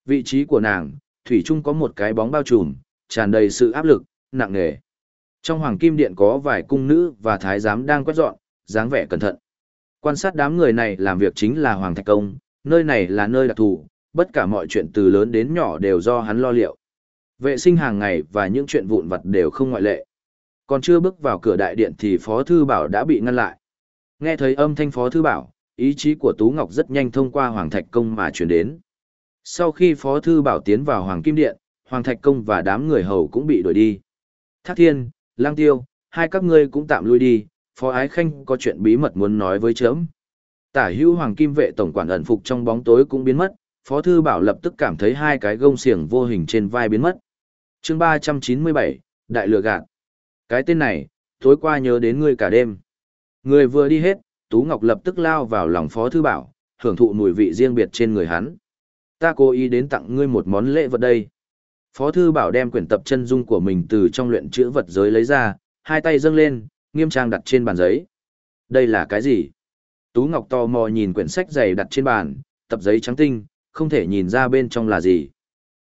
Vị trí của nàng, thủy chung có một cái bóng bao trùm, tràn đầy sự áp lực, nặng nề. Trong hoàng kim điện có vài cung nữ và thái giám đang quét dọn, dáng vẻ cẩn thận. Quan sát đám người này làm việc chính là Hoàng Thạch Công, nơi này là nơi đặc thù, bất cả mọi chuyện từ lớn đến nhỏ đều do hắn lo liệu. Vệ sinh hàng ngày và những chuyện vụn vặt đều không ngoại lệ. Còn chưa bước vào cửa đại điện thì Phó Thư Bảo đã bị ngăn lại. Nghe thấy âm thanh Phó Thư Bảo, ý chí của Tú Ngọc rất nhanh thông qua Hoàng Thạch Công mà chuyển đến. Sau khi Phó Thư Bảo tiến vào Hoàng Kim Điện, Hoàng Thạch Công và đám người hầu cũng bị đuổi đi. Thác Thiên, Lang Tiêu, hai các ngươi cũng tạm lui đi, Phó Ái Khanh có chuyện bí mật muốn nói với chớm. Tả hữu Hoàng Kim vệ tổng quản ẩn phục trong bóng tối cũng biến mất, Phó Thư Bảo lập tức cảm thấy hai cái gông xiềng vô hình trên vai biến mất. chương 397, Đại lừa gạt. Cái tên này, tối qua nhớ đến ngươi cả đêm. Người vừa đi hết, Tú Ngọc lập tức lao vào lòng Phó Thư Bảo, hưởng thụ mùi vị riêng biệt trên người hắn. Ta cố ý đến tặng ngươi một món lễ vật đây. Phó Thư Bảo đem quyển tập chân dung của mình từ trong luyện chữ vật giới lấy ra, hai tay dâng lên, nghiêm trang đặt trên bàn giấy. Đây là cái gì? Tú Ngọc tò mò nhìn quyển sách dày đặt trên bàn, tập giấy trắng tinh, không thể nhìn ra bên trong là gì.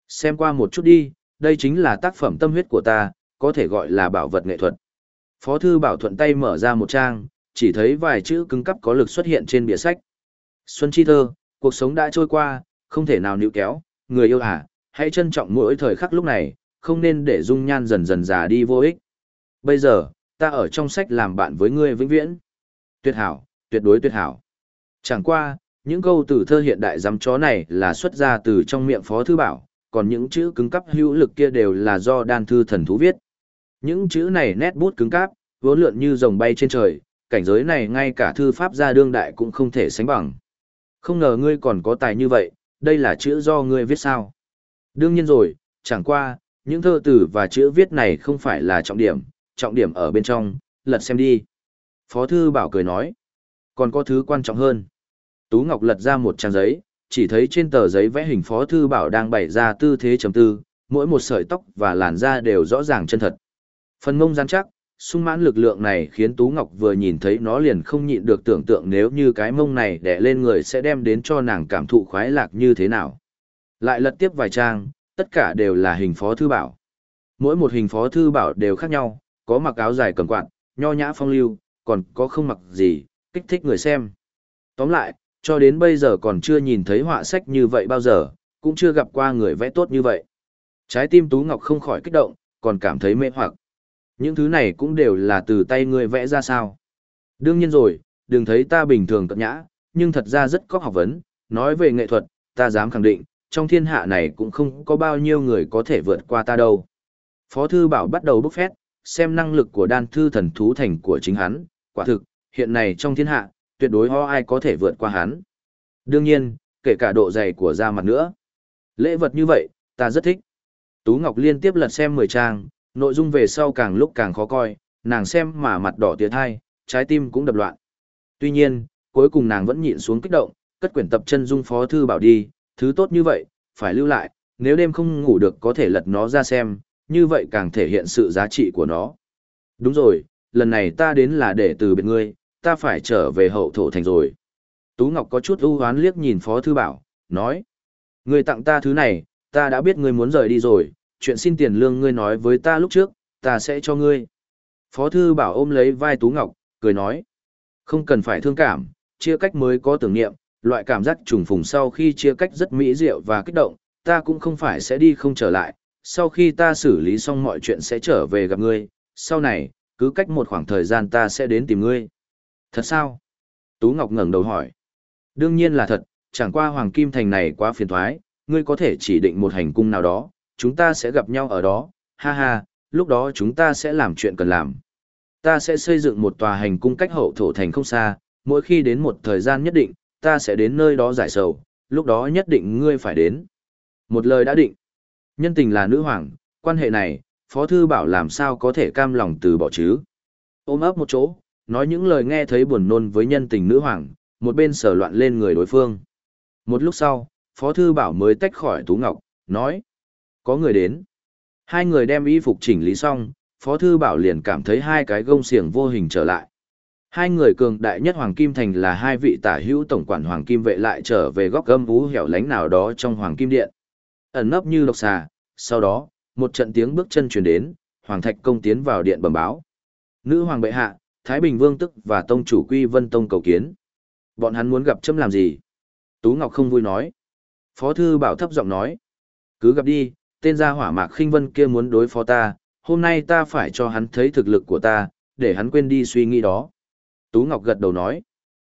Xem qua một chút đi, đây chính là tác phẩm tâm huyết của ta, có thể gọi là bảo vật nghệ thuật. Phó thư bảo thuận tay mở ra một trang, chỉ thấy vài chữ cứng cắp có lực xuất hiện trên bìa sách. Xuân Chi Thơ, cuộc sống đã trôi qua, không thể nào níu kéo, người yêu hả, hãy trân trọng mỗi thời khắc lúc này, không nên để dung nhan dần dần già đi vô ích. Bây giờ, ta ở trong sách làm bạn với ngươi vĩnh viễn. Tuyệt hảo, tuyệt đối tuyệt hảo. Chẳng qua, những câu từ thơ hiện đại giám chó này là xuất ra từ trong miệng Phó Thư Bảo, còn những chữ cứng cắp hữu lực kia đều là do đan thư thần thú viết. Những chữ này nét bút cứng cáp, vốn lượn như rồng bay trên trời, cảnh giới này ngay cả thư pháp gia đương đại cũng không thể sánh bằng. Không ngờ ngươi còn có tài như vậy, đây là chữ do ngươi viết sao? Đương nhiên rồi, chẳng qua, những thơ từ và chữ viết này không phải là trọng điểm, trọng điểm ở bên trong, lật xem đi. Phó thư bảo cười nói. Còn có thứ quan trọng hơn. Tú Ngọc lật ra một trang giấy, chỉ thấy trên tờ giấy vẽ hình Phó Thư Bảo đang bày ra tư thế chấm tư, mỗi một sợi tóc và làn da đều rõ ràng chân thật. Phần mông rắn chắc, sung mãn lực lượng này khiến Tú Ngọc vừa nhìn thấy nó liền không nhịn được tưởng tượng nếu như cái mông này đè lên người sẽ đem đến cho nàng cảm thụ khoái lạc như thế nào. Lại lật tiếp vài trang, tất cả đều là hình Phó Thư Bảo. Mỗi một hình Phó Thư Bảo đều khác nhau, có mặc áo dài cầm quạt, nho nhã phong lưu, còn có không mặc gì, kích thích người xem. Tóm lại, cho đến bây giờ còn chưa nhìn thấy họa sách như vậy bao giờ, cũng chưa gặp qua người vẽ tốt như vậy. Trái tim Tú Ngọc không khỏi kích động, còn cảm thấy mê hoặc. Những thứ này cũng đều là từ tay người vẽ ra sao. Đương nhiên rồi, đừng thấy ta bình thường cận nhã, nhưng thật ra rất có học vấn, nói về nghệ thuật, ta dám khẳng định, trong thiên hạ này cũng không có bao nhiêu người có thể vượt qua ta đâu. Phó thư bảo bắt đầu bốc phét, xem năng lực của đan thư thần thú thành của chính hắn, quả thực, hiện nay trong thiên hạ, tuyệt đối ho ai có thể vượt qua hắn. Đương nhiên, kể cả độ dày của da mặt nữa. Lễ vật như vậy, ta rất thích. Tú Ngọc liên tiếp lật xem 10 trang, nội dung về sau càng lúc càng khó coi, nàng xem mà mặt đỏ tiệt hai, trái tim cũng đập loạn. Tuy nhiên, cuối cùng nàng vẫn nhịn xuống kích động, cất quyển tập chân dung phó thư bảo đi, thứ tốt như vậy, phải lưu lại, nếu đêm không ngủ được có thể lật nó ra xem, như vậy càng thể hiện sự giá trị của nó. Đúng rồi, lần này ta đến là để từ biệt ngươi, ta phải trở về hậu thổ thành rồi. Tú Ngọc có chút ưu hoán liếc nhìn Phó Thư Bảo, nói. Ngươi tặng ta thứ này, ta đã biết ngươi muốn rời đi rồi, chuyện xin tiền lương ngươi nói với ta lúc trước, ta sẽ cho ngươi. Phó Thư Bảo ôm lấy vai Tú Ngọc, cười nói. Không cần phải thương cảm, chia cách mới có tưởng niệm, loại cảm giác trùng phùng sau khi chia cách rất mỹ diệu và kích động, ta cũng không phải sẽ đi không trở lại, sau khi ta xử lý xong mọi chuyện sẽ trở về gặp ngươi, sau này, cứ cách một khoảng thời gian ta sẽ đến tìm ngươi. Thật sao? Tú Ngọc ngẩng đầu hỏi. Đương nhiên là thật, chẳng qua Hoàng Kim Thành này quá phiền thoái, ngươi có thể chỉ định một hành cung nào đó, chúng ta sẽ gặp nhau ở đó, ha ha, lúc đó chúng ta sẽ làm chuyện cần làm. Ta sẽ xây dựng một tòa hành cung cách hậu thổ thành không xa, mỗi khi đến một thời gian nhất định, ta sẽ đến nơi đó giải sầu, lúc đó nhất định ngươi phải đến. Một lời đã định. Nhân tình là nữ hoàng, quan hệ này, Phó Thư Bảo làm sao có thể cam lòng từ bỏ chứ. Ôm ấp một chỗ, nói những lời nghe thấy buồn nôn với nhân tình nữ hoàng, một bên sở loạn lên người đối phương. Một lúc sau, Phó Thư Bảo mới tách khỏi Tú Ngọc, nói. Có người đến. Hai người đem y phục chỉnh lý xong, Phó Thư Bảo liền cảm thấy hai cái gông xiềng vô hình trở lại. Hai người cường đại nhất Hoàng Kim Thành là hai vị tả hữu tổng quản Hoàng Kim vệ lại trở về góc gâm vũ hẻo lánh nào đó trong Hoàng Kim Điện. Ẩn nấp như độc xà, sau đó, một trận tiếng bước chân truyền đến, Hoàng Thạch công tiến vào điện bẩm báo. Nữ Hoàng bệ hạ, Thái Bình Vương tức và tông chủ Quy Vân Tông cầu kiến. Bọn hắn muốn gặp chấm làm gì? Tú Ngọc không vui nói. Phó thư bảo thấp giọng nói. Cứ gặp đi, tên gia hỏa mạc khinh vân kia muốn đối phó ta, hôm nay ta phải cho hắn thấy thực lực của ta, để hắn quên đi suy nghĩ đó. Tú Ngọc gật đầu nói.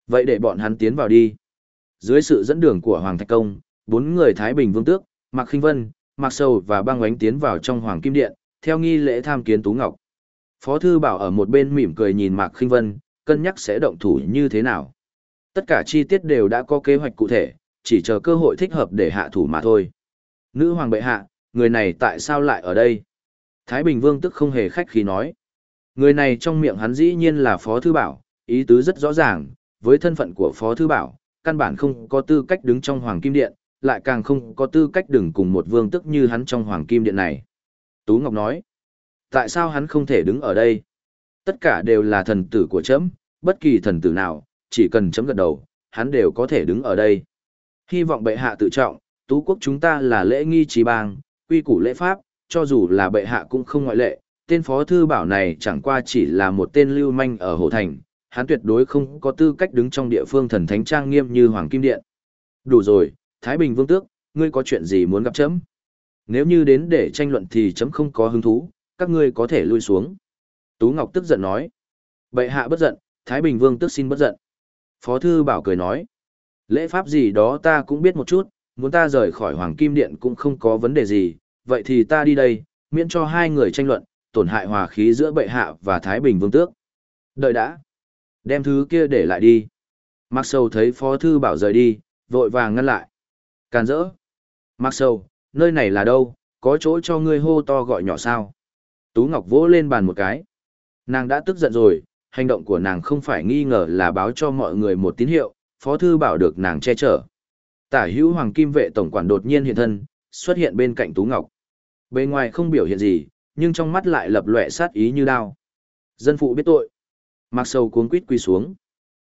Vậy để bọn hắn tiến vào đi. Dưới sự dẫn đường của Hoàng Thạch Công, bốn người Thái Bình Vương Tước, Mạc Khinh Vân, Mạc Sầu và băng oánh tiến vào trong Hoàng Kim Điện, theo nghi lễ tham kiến Tú Ngọc. Phó Thư Bảo ở một bên mỉm cười nhìn Mạc Khinh Vân, cân nhắc sẽ động thủ như thế nào. Tất cả chi tiết đều đã có kế hoạch cụ thể, chỉ chờ cơ hội thích hợp để hạ thủ mà thôi. Nữ hoàng bệ hạ, người này tại sao lại ở đây? Thái Bình Vương tức không hề khách khí nói. Người này trong miệng hắn dĩ nhiên là Phó Thư Bảo, ý tứ rất rõ ràng, với thân phận của Phó Thư Bảo, căn bản không có tư cách đứng trong Hoàng Kim Điện, lại càng không có tư cách đứng cùng một vương tức như hắn trong Hoàng Kim Điện này. Tú Ngọc nói, tại sao hắn không thể đứng ở đây? Tất cả đều là thần tử của chấm, bất kỳ thần tử nào, chỉ cần chấm gật đầu, hắn đều có thể đứng ở đây. Hy vọng bệ hạ tự trọng, tú quốc chúng ta là lễ nghi trí bang, quy củ lễ pháp, cho dù là bệ hạ cũng không ngoại lệ, tên phó thư bảo này chẳng qua chỉ là một tên lưu manh ở Hồ Thành, hắn tuyệt đối không có tư cách đứng trong địa phương thần thánh trang nghiêm như Hoàng Kim Điện. Đủ rồi, Thái Bình Vương Tước, ngươi có chuyện gì muốn gặp chấm? Nếu như đến để tranh luận thì chấm không có hứng thú, các ngươi có thể lui xuống. Tú Ngọc tức giận nói. Bệ hạ bất giận, Thái Bình Vương Tước xin bất giận. Phó Thư Bảo cười nói. Lễ pháp gì đó ta cũng biết một chút, muốn ta rời khỏi Hoàng Kim Điện cũng không có vấn đề gì, vậy thì ta đi đây, miễn cho hai người tranh luận, tổn hại hòa khí giữa bệ hạ và Thái Bình Vương Tước. Đợi đã. Đem thứ kia để lại đi. Mặc Sầu thấy Phó Thư Bảo rời đi, vội vàng ngăn lại. Càn rỡ. Mạc Sầu, nơi này là đâu, có chỗ cho ngươi hô to gọi nhỏ sao? Tú Ngọc vỗ lên bàn một cái. Nàng đã tức giận rồi, hành động của nàng không phải nghi ngờ là báo cho mọi người một tín hiệu, Phó Thư Bảo được nàng che chở. Tả hữu Hoàng Kim vệ tổng quản đột nhiên hiện thân, xuất hiện bên cạnh Tú Ngọc. Bên ngoài không biểu hiện gì, nhưng trong mắt lại lập lệ sát ý như đao. Dân phụ biết tội. Mặc sâu cuốn quýt quy xuống.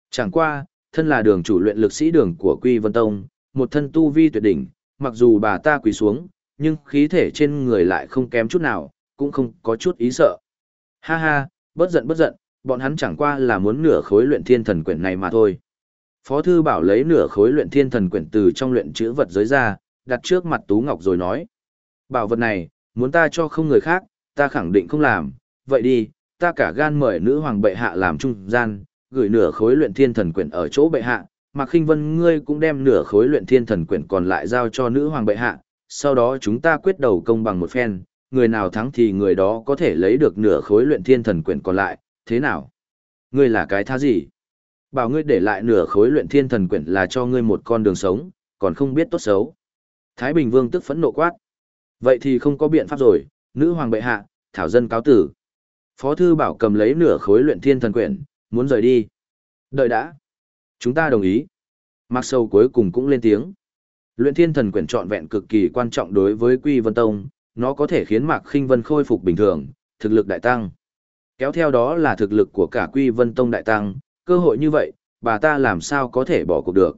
Chẳng qua, thân là đường chủ luyện lực sĩ đường của Quy Vân Tông, một thân tu vi tuyệt đỉnh, mặc dù bà ta quỳ xuống, nhưng khí thể trên người lại không kém chút nào, cũng không có chút ý sợ. Ha ha, bất giận bất giận, bọn hắn chẳng qua là muốn nửa khối luyện thiên thần quyển này mà thôi. Phó thư bảo lấy nửa khối luyện thiên thần quyển từ trong luyện chữ vật giới ra, đặt trước mặt Tú Ngọc rồi nói. Bảo vật này, muốn ta cho không người khác, ta khẳng định không làm, vậy đi, ta cả gan mời nữ hoàng bệ hạ làm trung gian, gửi nửa khối luyện thiên thần quyển ở chỗ bệ hạ, Mạc Khinh Vân ngươi cũng đem nửa khối luyện thiên thần quyển còn lại giao cho nữ hoàng bệ hạ, sau đó chúng ta quyết đầu công bằng một phen, người nào thắng thì người đó có thể lấy được nửa khối luyện thiên thần quyển còn lại, thế nào? Ngươi là cái tha gì? Bảo ngươi để lại nửa khối luyện thiên thần quyển là cho ngươi một con đường sống, còn không biết tốt xấu. Thái Bình Vương tức phẫn nộ quát. Vậy thì không có biện pháp rồi, nữ hoàng bệ hạ, thảo dân cáo tử. Phó thư bảo cầm lấy nửa khối luyện thiên thần quyển, muốn rời đi. Đợi đã. Chúng ta đồng ý. Mạc Sâu cuối cùng cũng lên tiếng. Luyện thiên thần quyển trọn vẹn cực kỳ quan trọng đối với Quy Vân Tông, nó có thể khiến Mạc Khinh Vân khôi phục bình thường, thực lực đại tăng. Kéo theo đó là thực lực của cả Quy Vân Tông đại tăng, cơ hội như vậy, bà ta làm sao có thể bỏ cuộc được.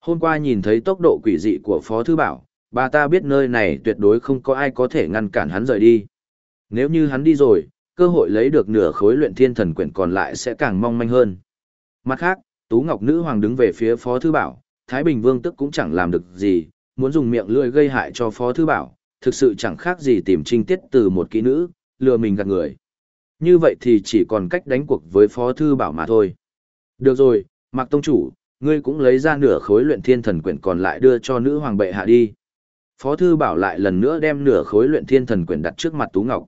Hôm qua nhìn thấy tốc độ quỷ dị của Phó Thư Bảo, bà ta biết nơi này tuyệt đối không có ai có thể ngăn cản hắn rời đi. Nếu như hắn đi rồi, cơ hội lấy được nửa khối luyện thiên thần quyển còn lại sẽ càng mong manh hơn. Mặt khác, Tú Ngọc Nữ Hoàng đứng về phía Phó Thư Bảo, Thái Bình Vương tức cũng chẳng làm được gì, muốn dùng miệng lưỡi gây hại cho Phó Thư Bảo, thực sự chẳng khác gì tìm trinh tiết từ một kỹ nữ, lừa mình gạt người. Như vậy thì chỉ còn cách đánh cuộc với Phó Thư Bảo mà thôi. Được rồi, Mạc Tông Chủ, ngươi cũng lấy ra nửa khối luyện thiên thần quyển còn lại đưa cho nữ hoàng bệ hạ đi. Phó Thư Bảo lại lần nữa đem nửa khối luyện thiên thần quyển đặt trước mặt Tú Ngọc.